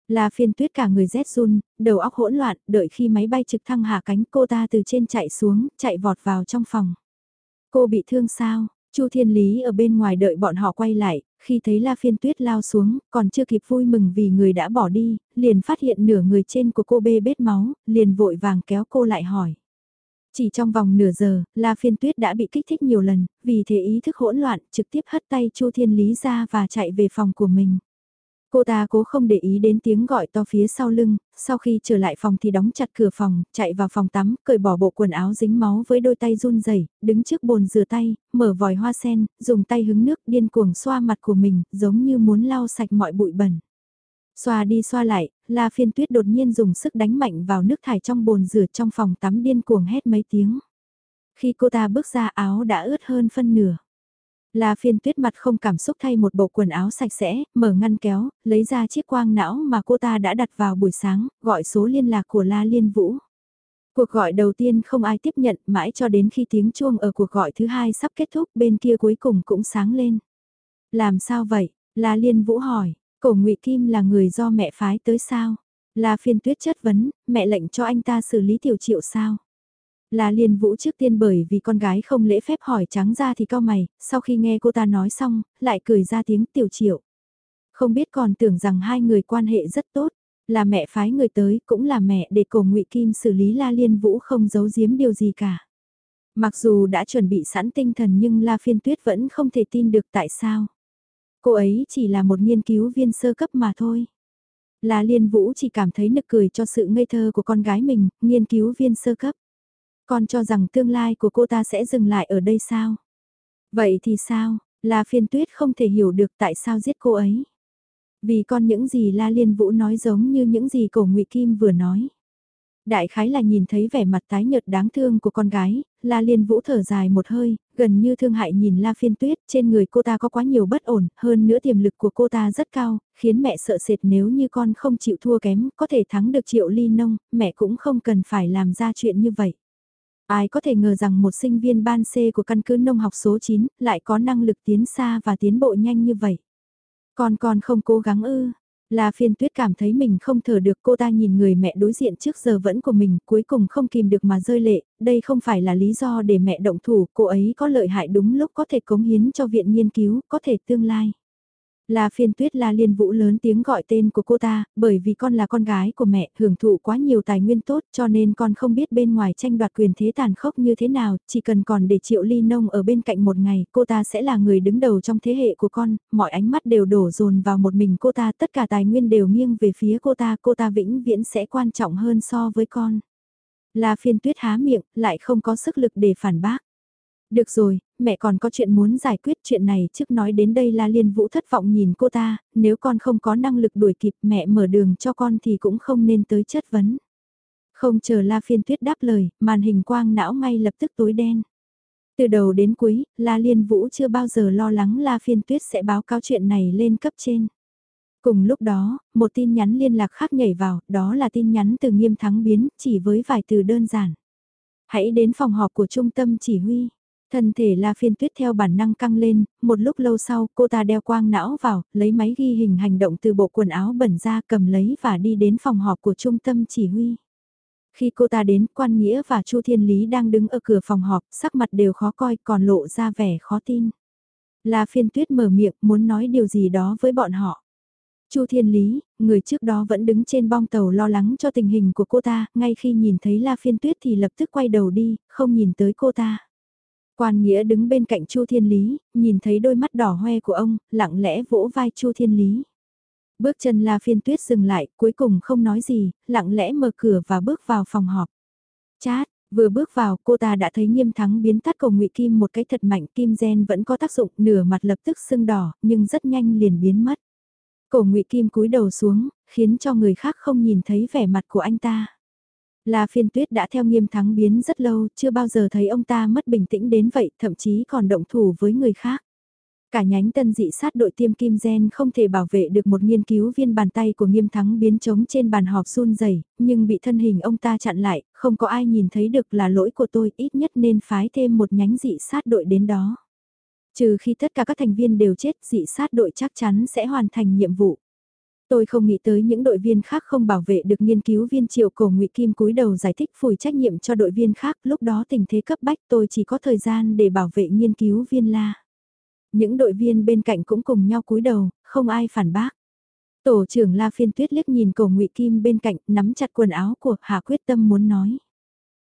La Phiên Tuyết cả người rét run, đầu óc hỗn loạn, đợi khi máy bay trực thăng hạ cánh cô ta từ trên chạy xuống, chạy vọt vào trong phòng. Cô bị thương sao? Chu Thiên Lý ở bên ngoài đợi bọn họ quay lại, khi thấy La Phiên Tuyết lao xuống, còn chưa kịp vui mừng vì người đã bỏ đi, liền phát hiện nửa người trên của cô bê bết máu, liền vội vàng kéo cô lại hỏi. Chỉ trong vòng nửa giờ, La Phiên Tuyết đã bị kích thích nhiều lần, vì thế ý thức hỗn loạn, trực tiếp hất tay Chu Thiên Lý ra và chạy về phòng của mình. Cô ta cố không để ý đến tiếng gọi to phía sau lưng, sau khi trở lại phòng thì đóng chặt cửa phòng, chạy vào phòng tắm, cởi bỏ bộ quần áo dính máu với đôi tay run rẩy, đứng trước bồn rửa tay, mở vòi hoa sen, dùng tay hứng nước điên cuồng xoa mặt của mình, giống như muốn lau sạch mọi bụi bẩn. Xoa đi xoa lại, La Phiên Tuyết đột nhiên dùng sức đánh mạnh vào nước thải trong bồn rửa trong phòng tắm điên cuồng hét mấy tiếng. Khi cô ta bước ra áo đã ướt hơn phân nửa. La phiên tuyết mặt không cảm xúc thay một bộ quần áo sạch sẽ, mở ngăn kéo, lấy ra chiếc quang não mà cô ta đã đặt vào buổi sáng, gọi số liên lạc của La Liên Vũ. Cuộc gọi đầu tiên không ai tiếp nhận mãi cho đến khi tiếng chuông ở cuộc gọi thứ hai sắp kết thúc bên kia cuối cùng cũng sáng lên. Làm sao vậy? La Liên Vũ hỏi, cổ ngụy Kim là người do mẹ phái tới sao? La phiên tuyết chất vấn, mẹ lệnh cho anh ta xử lý tiểu triệu sao? La Liên Vũ trước tiên bởi vì con gái không lễ phép hỏi trắng ra thì cao mày, sau khi nghe cô ta nói xong, lại cười ra tiếng tiểu triệu. Không biết còn tưởng rằng hai người quan hệ rất tốt, là mẹ phái người tới cũng là mẹ để cổ ngụy Kim xử lý La Liên Vũ không giấu giếm điều gì cả. Mặc dù đã chuẩn bị sẵn tinh thần nhưng La Phiên Tuyết vẫn không thể tin được tại sao. Cô ấy chỉ là một nghiên cứu viên sơ cấp mà thôi. La Liên Vũ chỉ cảm thấy nực cười cho sự ngây thơ của con gái mình, nghiên cứu viên sơ cấp. Con cho rằng tương lai của cô ta sẽ dừng lại ở đây sao? Vậy thì sao? La Phiên Tuyết không thể hiểu được tại sao giết cô ấy. Vì con những gì La Liên Vũ nói giống như những gì cổ ngụy Kim vừa nói. Đại khái là nhìn thấy vẻ mặt tái nhợt đáng thương của con gái, La Liên Vũ thở dài một hơi, gần như thương hại nhìn La Phiên Tuyết, trên người cô ta có quá nhiều bất ổn, hơn nữa tiềm lực của cô ta rất cao, khiến mẹ sợ sệt nếu như con không chịu thua kém, có thể thắng được triệu ly nông, mẹ cũng không cần phải làm ra chuyện như vậy. Ai có thể ngờ rằng một sinh viên ban C của căn cứ nông học số 9 lại có năng lực tiến xa và tiến bộ nhanh như vậy. Con còn không cố gắng ư. Là phiên tuyết cảm thấy mình không thở được cô ta nhìn người mẹ đối diện trước giờ vẫn của mình cuối cùng không kìm được mà rơi lệ, đây không phải là lý do để mẹ động thủ, cô ấy có lợi hại đúng lúc có thể cống hiến cho viện nghiên cứu, có thể tương lai. La phiên tuyết la liên vũ lớn tiếng gọi tên của cô ta, bởi vì con là con gái của mẹ, hưởng thụ quá nhiều tài nguyên tốt cho nên con không biết bên ngoài tranh đoạt quyền thế tàn khốc như thế nào, chỉ cần còn để triệu ly nông ở bên cạnh một ngày, cô ta sẽ là người đứng đầu trong thế hệ của con, mọi ánh mắt đều đổ dồn vào một mình cô ta, tất cả tài nguyên đều nghiêng về phía cô ta, cô ta vĩnh viễn sẽ quan trọng hơn so với con. La phiên tuyết há miệng, lại không có sức lực để phản bác. Được rồi, mẹ còn có chuyện muốn giải quyết chuyện này trước nói đến đây là liên vũ thất vọng nhìn cô ta, nếu con không có năng lực đuổi kịp mẹ mở đường cho con thì cũng không nên tới chất vấn. Không chờ La Phiên Tuyết đáp lời, màn hình quang não ngay lập tức tối đen. Từ đầu đến cuối, La Liên Vũ chưa bao giờ lo lắng La Phiên Tuyết sẽ báo cáo chuyện này lên cấp trên. Cùng lúc đó, một tin nhắn liên lạc khác nhảy vào, đó là tin nhắn từ nghiêm thắng biến, chỉ với vài từ đơn giản. Hãy đến phòng họp của trung tâm chỉ huy. Thân thể La Phiên Tuyết theo bản năng căng lên, một lúc lâu sau cô ta đeo quang não vào, lấy máy ghi hình hành động từ bộ quần áo bẩn ra cầm lấy và đi đến phòng họp của trung tâm chỉ huy. Khi cô ta đến, Quan Nghĩa và Chu Thiên Lý đang đứng ở cửa phòng họp, sắc mặt đều khó coi còn lộ ra vẻ khó tin. La Phiên Tuyết mở miệng muốn nói điều gì đó với bọn họ. Chu Thiên Lý, người trước đó vẫn đứng trên bong tàu lo lắng cho tình hình của cô ta, ngay khi nhìn thấy La Phiên Tuyết thì lập tức quay đầu đi, không nhìn tới cô ta. Quan Nghĩa đứng bên cạnh Chu Thiên Lý, nhìn thấy đôi mắt đỏ hoe của ông, lặng lẽ vỗ vai Chu Thiên Lý. Bước chân La Phiên Tuyết dừng lại, cuối cùng không nói gì, lặng lẽ mở cửa và bước vào phòng họp. Chát, vừa bước vào cô ta đã thấy nghiêm thắng biến tắt cầu ngụy kim một cái thật mạnh kim gen vẫn có tác dụng nửa mặt lập tức sưng đỏ nhưng rất nhanh liền biến mất. Cổ ngụy kim cúi đầu xuống, khiến cho người khác không nhìn thấy vẻ mặt của anh ta. La phiên tuyết đã theo nghiêm thắng biến rất lâu, chưa bao giờ thấy ông ta mất bình tĩnh đến vậy, thậm chí còn động thủ với người khác. Cả nhánh tân dị sát đội tiêm kim gen không thể bảo vệ được một nghiên cứu viên bàn tay của nghiêm thắng biến trống trên bàn họp run rẩy nhưng bị thân hình ông ta chặn lại, không có ai nhìn thấy được là lỗi của tôi, ít nhất nên phái thêm một nhánh dị sát đội đến đó. Trừ khi tất cả các thành viên đều chết, dị sát đội chắc chắn sẽ hoàn thành nhiệm vụ. Tôi không nghĩ tới những đội viên khác không bảo vệ được nghiên cứu viên triệu cổ ngụy Kim cúi đầu giải thích phủi trách nhiệm cho đội viên khác, lúc đó tình thế cấp bách tôi chỉ có thời gian để bảo vệ nghiên cứu viên la. Những đội viên bên cạnh cũng cùng nhau cúi đầu, không ai phản bác. Tổ trưởng La Phiên Tuyết liếc nhìn cổ ngụy Kim bên cạnh, nắm chặt quần áo của Hà quyết tâm muốn nói.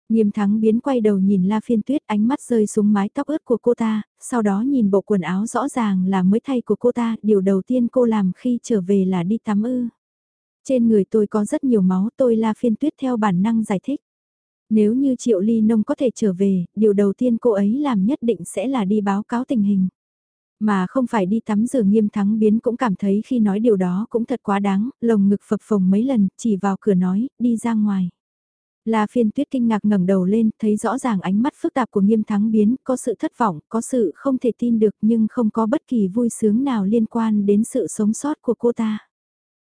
Nghiêm thắng biến quay đầu nhìn La Phiên Tuyết ánh mắt rơi xuống mái tóc ướt của cô ta, sau đó nhìn bộ quần áo rõ ràng là mới thay của cô ta, điều đầu tiên cô làm khi trở về là đi tắm ư. Trên người tôi có rất nhiều máu tôi La Phiên Tuyết theo bản năng giải thích. Nếu như Triệu Ly Nông có thể trở về, điều đầu tiên cô ấy làm nhất định sẽ là đi báo cáo tình hình. Mà không phải đi tắm rửa nghiêm thắng biến cũng cảm thấy khi nói điều đó cũng thật quá đáng, lồng ngực phập phồng mấy lần, chỉ vào cửa nói, đi ra ngoài. La phiên tuyết kinh ngạc ngẩng đầu lên, thấy rõ ràng ánh mắt phức tạp của nghiêm thắng biến, có sự thất vọng, có sự không thể tin được nhưng không có bất kỳ vui sướng nào liên quan đến sự sống sót của cô ta.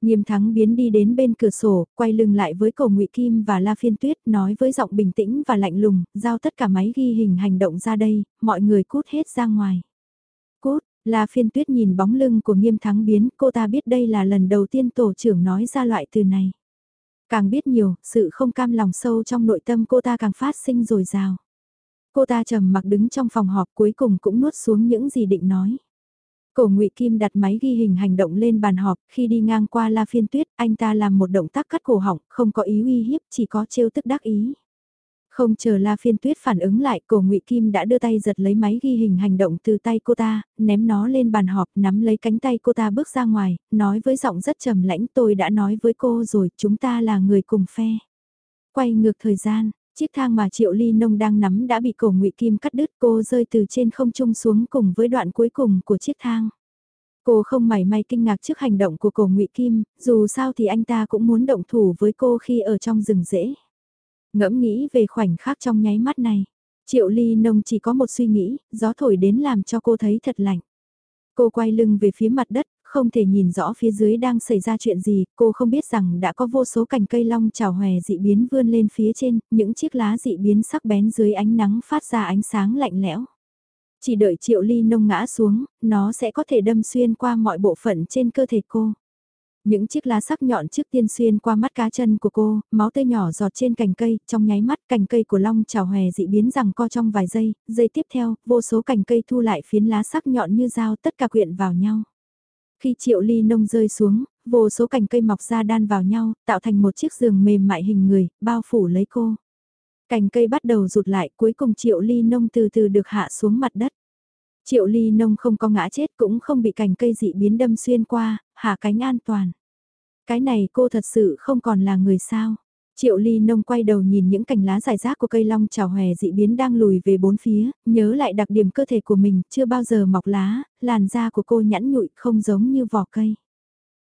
Nghiêm thắng biến đi đến bên cửa sổ, quay lưng lại với cổ ngụy Kim và La Phiên Tuyết nói với giọng bình tĩnh và lạnh lùng, giao tất cả máy ghi hình hành động ra đây, mọi người cút hết ra ngoài. Cút, La Phiên Tuyết nhìn bóng lưng của nghiêm thắng biến, cô ta biết đây là lần đầu tiên tổ trưởng nói ra loại từ này. Càng biết nhiều, sự không cam lòng sâu trong nội tâm cô ta càng phát sinh rồi rào. Cô ta trầm mặc đứng trong phòng họp cuối cùng cũng nuốt xuống những gì định nói. Cổ Ngụy Kim đặt máy ghi hình hành động lên bàn họp, khi đi ngang qua La Phiên Tuyết, anh ta làm một động tác cắt cổ họng, không có ý uy hiếp, chỉ có trêu tức đắc ý. Không chờ La Phiên Tuyết phản ứng lại, Cổ Ngụy Kim đã đưa tay giật lấy máy ghi hình hành động từ tay cô ta, ném nó lên bàn họp, nắm lấy cánh tay cô ta bước ra ngoài, nói với giọng rất trầm lãnh, tôi đã nói với cô rồi, chúng ta là người cùng phe. Quay ngược thời gian, Chiếc thang mà Triệu Ly Nông đang nắm đã bị cổ ngụy Kim cắt đứt cô rơi từ trên không trung xuống cùng với đoạn cuối cùng của chiếc thang. Cô không mảy may kinh ngạc trước hành động của cổ ngụy Kim, dù sao thì anh ta cũng muốn động thủ với cô khi ở trong rừng rễ. Ngẫm nghĩ về khoảnh khắc trong nháy mắt này, Triệu Ly Nông chỉ có một suy nghĩ, gió thổi đến làm cho cô thấy thật lạnh. Cô quay lưng về phía mặt đất, không thể nhìn rõ phía dưới đang xảy ra chuyện gì, cô không biết rằng đã có vô số cành cây long trào hòe dị biến vươn lên phía trên, những chiếc lá dị biến sắc bén dưới ánh nắng phát ra ánh sáng lạnh lẽo. Chỉ đợi triệu ly nông ngã xuống, nó sẽ có thể đâm xuyên qua mọi bộ phận trên cơ thể cô. Những chiếc lá sắc nhọn trước tiên xuyên qua mắt cá chân của cô, máu tươi nhỏ giọt trên cành cây, trong nháy mắt cành cây của long trào hòe dị biến rằng co trong vài giây, giây tiếp theo, vô số cành cây thu lại phiến lá sắc nhọn như dao tất cả quyện vào nhau. Khi triệu ly nông rơi xuống, vô số cành cây mọc ra đan vào nhau, tạo thành một chiếc giường mềm mại hình người, bao phủ lấy cô. Cành cây bắt đầu rụt lại, cuối cùng triệu ly nông từ từ được hạ xuống mặt đất. Triệu ly nông không có ngã chết cũng không bị cành cây dị biến đâm xuyên qua, hạ cánh an toàn. Cái này cô thật sự không còn là người sao. Triệu ly nông quay đầu nhìn những cành lá dài rác của cây long trào hòe dị biến đang lùi về bốn phía, nhớ lại đặc điểm cơ thể của mình, chưa bao giờ mọc lá, làn da của cô nhẵn nhụi không giống như vỏ cây.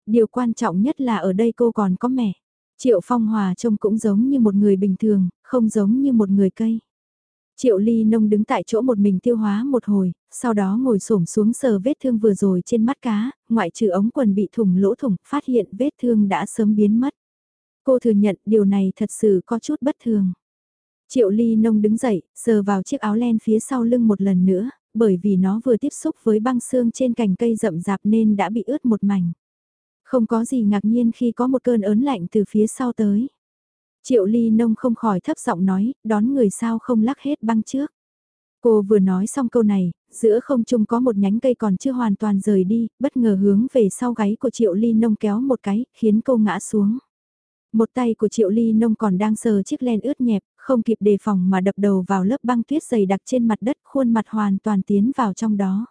Điều quan trọng nhất là ở đây cô còn có mẹ. Triệu phong hòa trông cũng giống như một người bình thường, không giống như một người cây. Triệu ly nông đứng tại chỗ một mình tiêu hóa một hồi, sau đó ngồi xổm xuống sờ vết thương vừa rồi trên mắt cá, ngoại trừ ống quần bị thủng lỗ thủng, phát hiện vết thương đã sớm biến mất. Cô thừa nhận điều này thật sự có chút bất thường. Triệu ly nông đứng dậy, sờ vào chiếc áo len phía sau lưng một lần nữa, bởi vì nó vừa tiếp xúc với băng xương trên cành cây rậm rạp nên đã bị ướt một mảnh. Không có gì ngạc nhiên khi có một cơn ớn lạnh từ phía sau tới. Triệu ly nông không khỏi thấp giọng nói, đón người sao không lắc hết băng trước. Cô vừa nói xong câu này, giữa không trung có một nhánh cây còn chưa hoàn toàn rời đi, bất ngờ hướng về sau gáy của triệu ly nông kéo một cái, khiến cô ngã xuống. Một tay của Triệu Ly Nông còn đang sờ chiếc len ướt nhẹp, không kịp đề phòng mà đập đầu vào lớp băng tuyết dày đặc trên mặt đất khuôn mặt hoàn toàn tiến vào trong đó.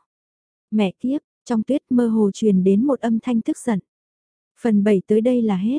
Mẹ kiếp, trong tuyết mơ hồ truyền đến một âm thanh tức giận. Phần 7 tới đây là hết.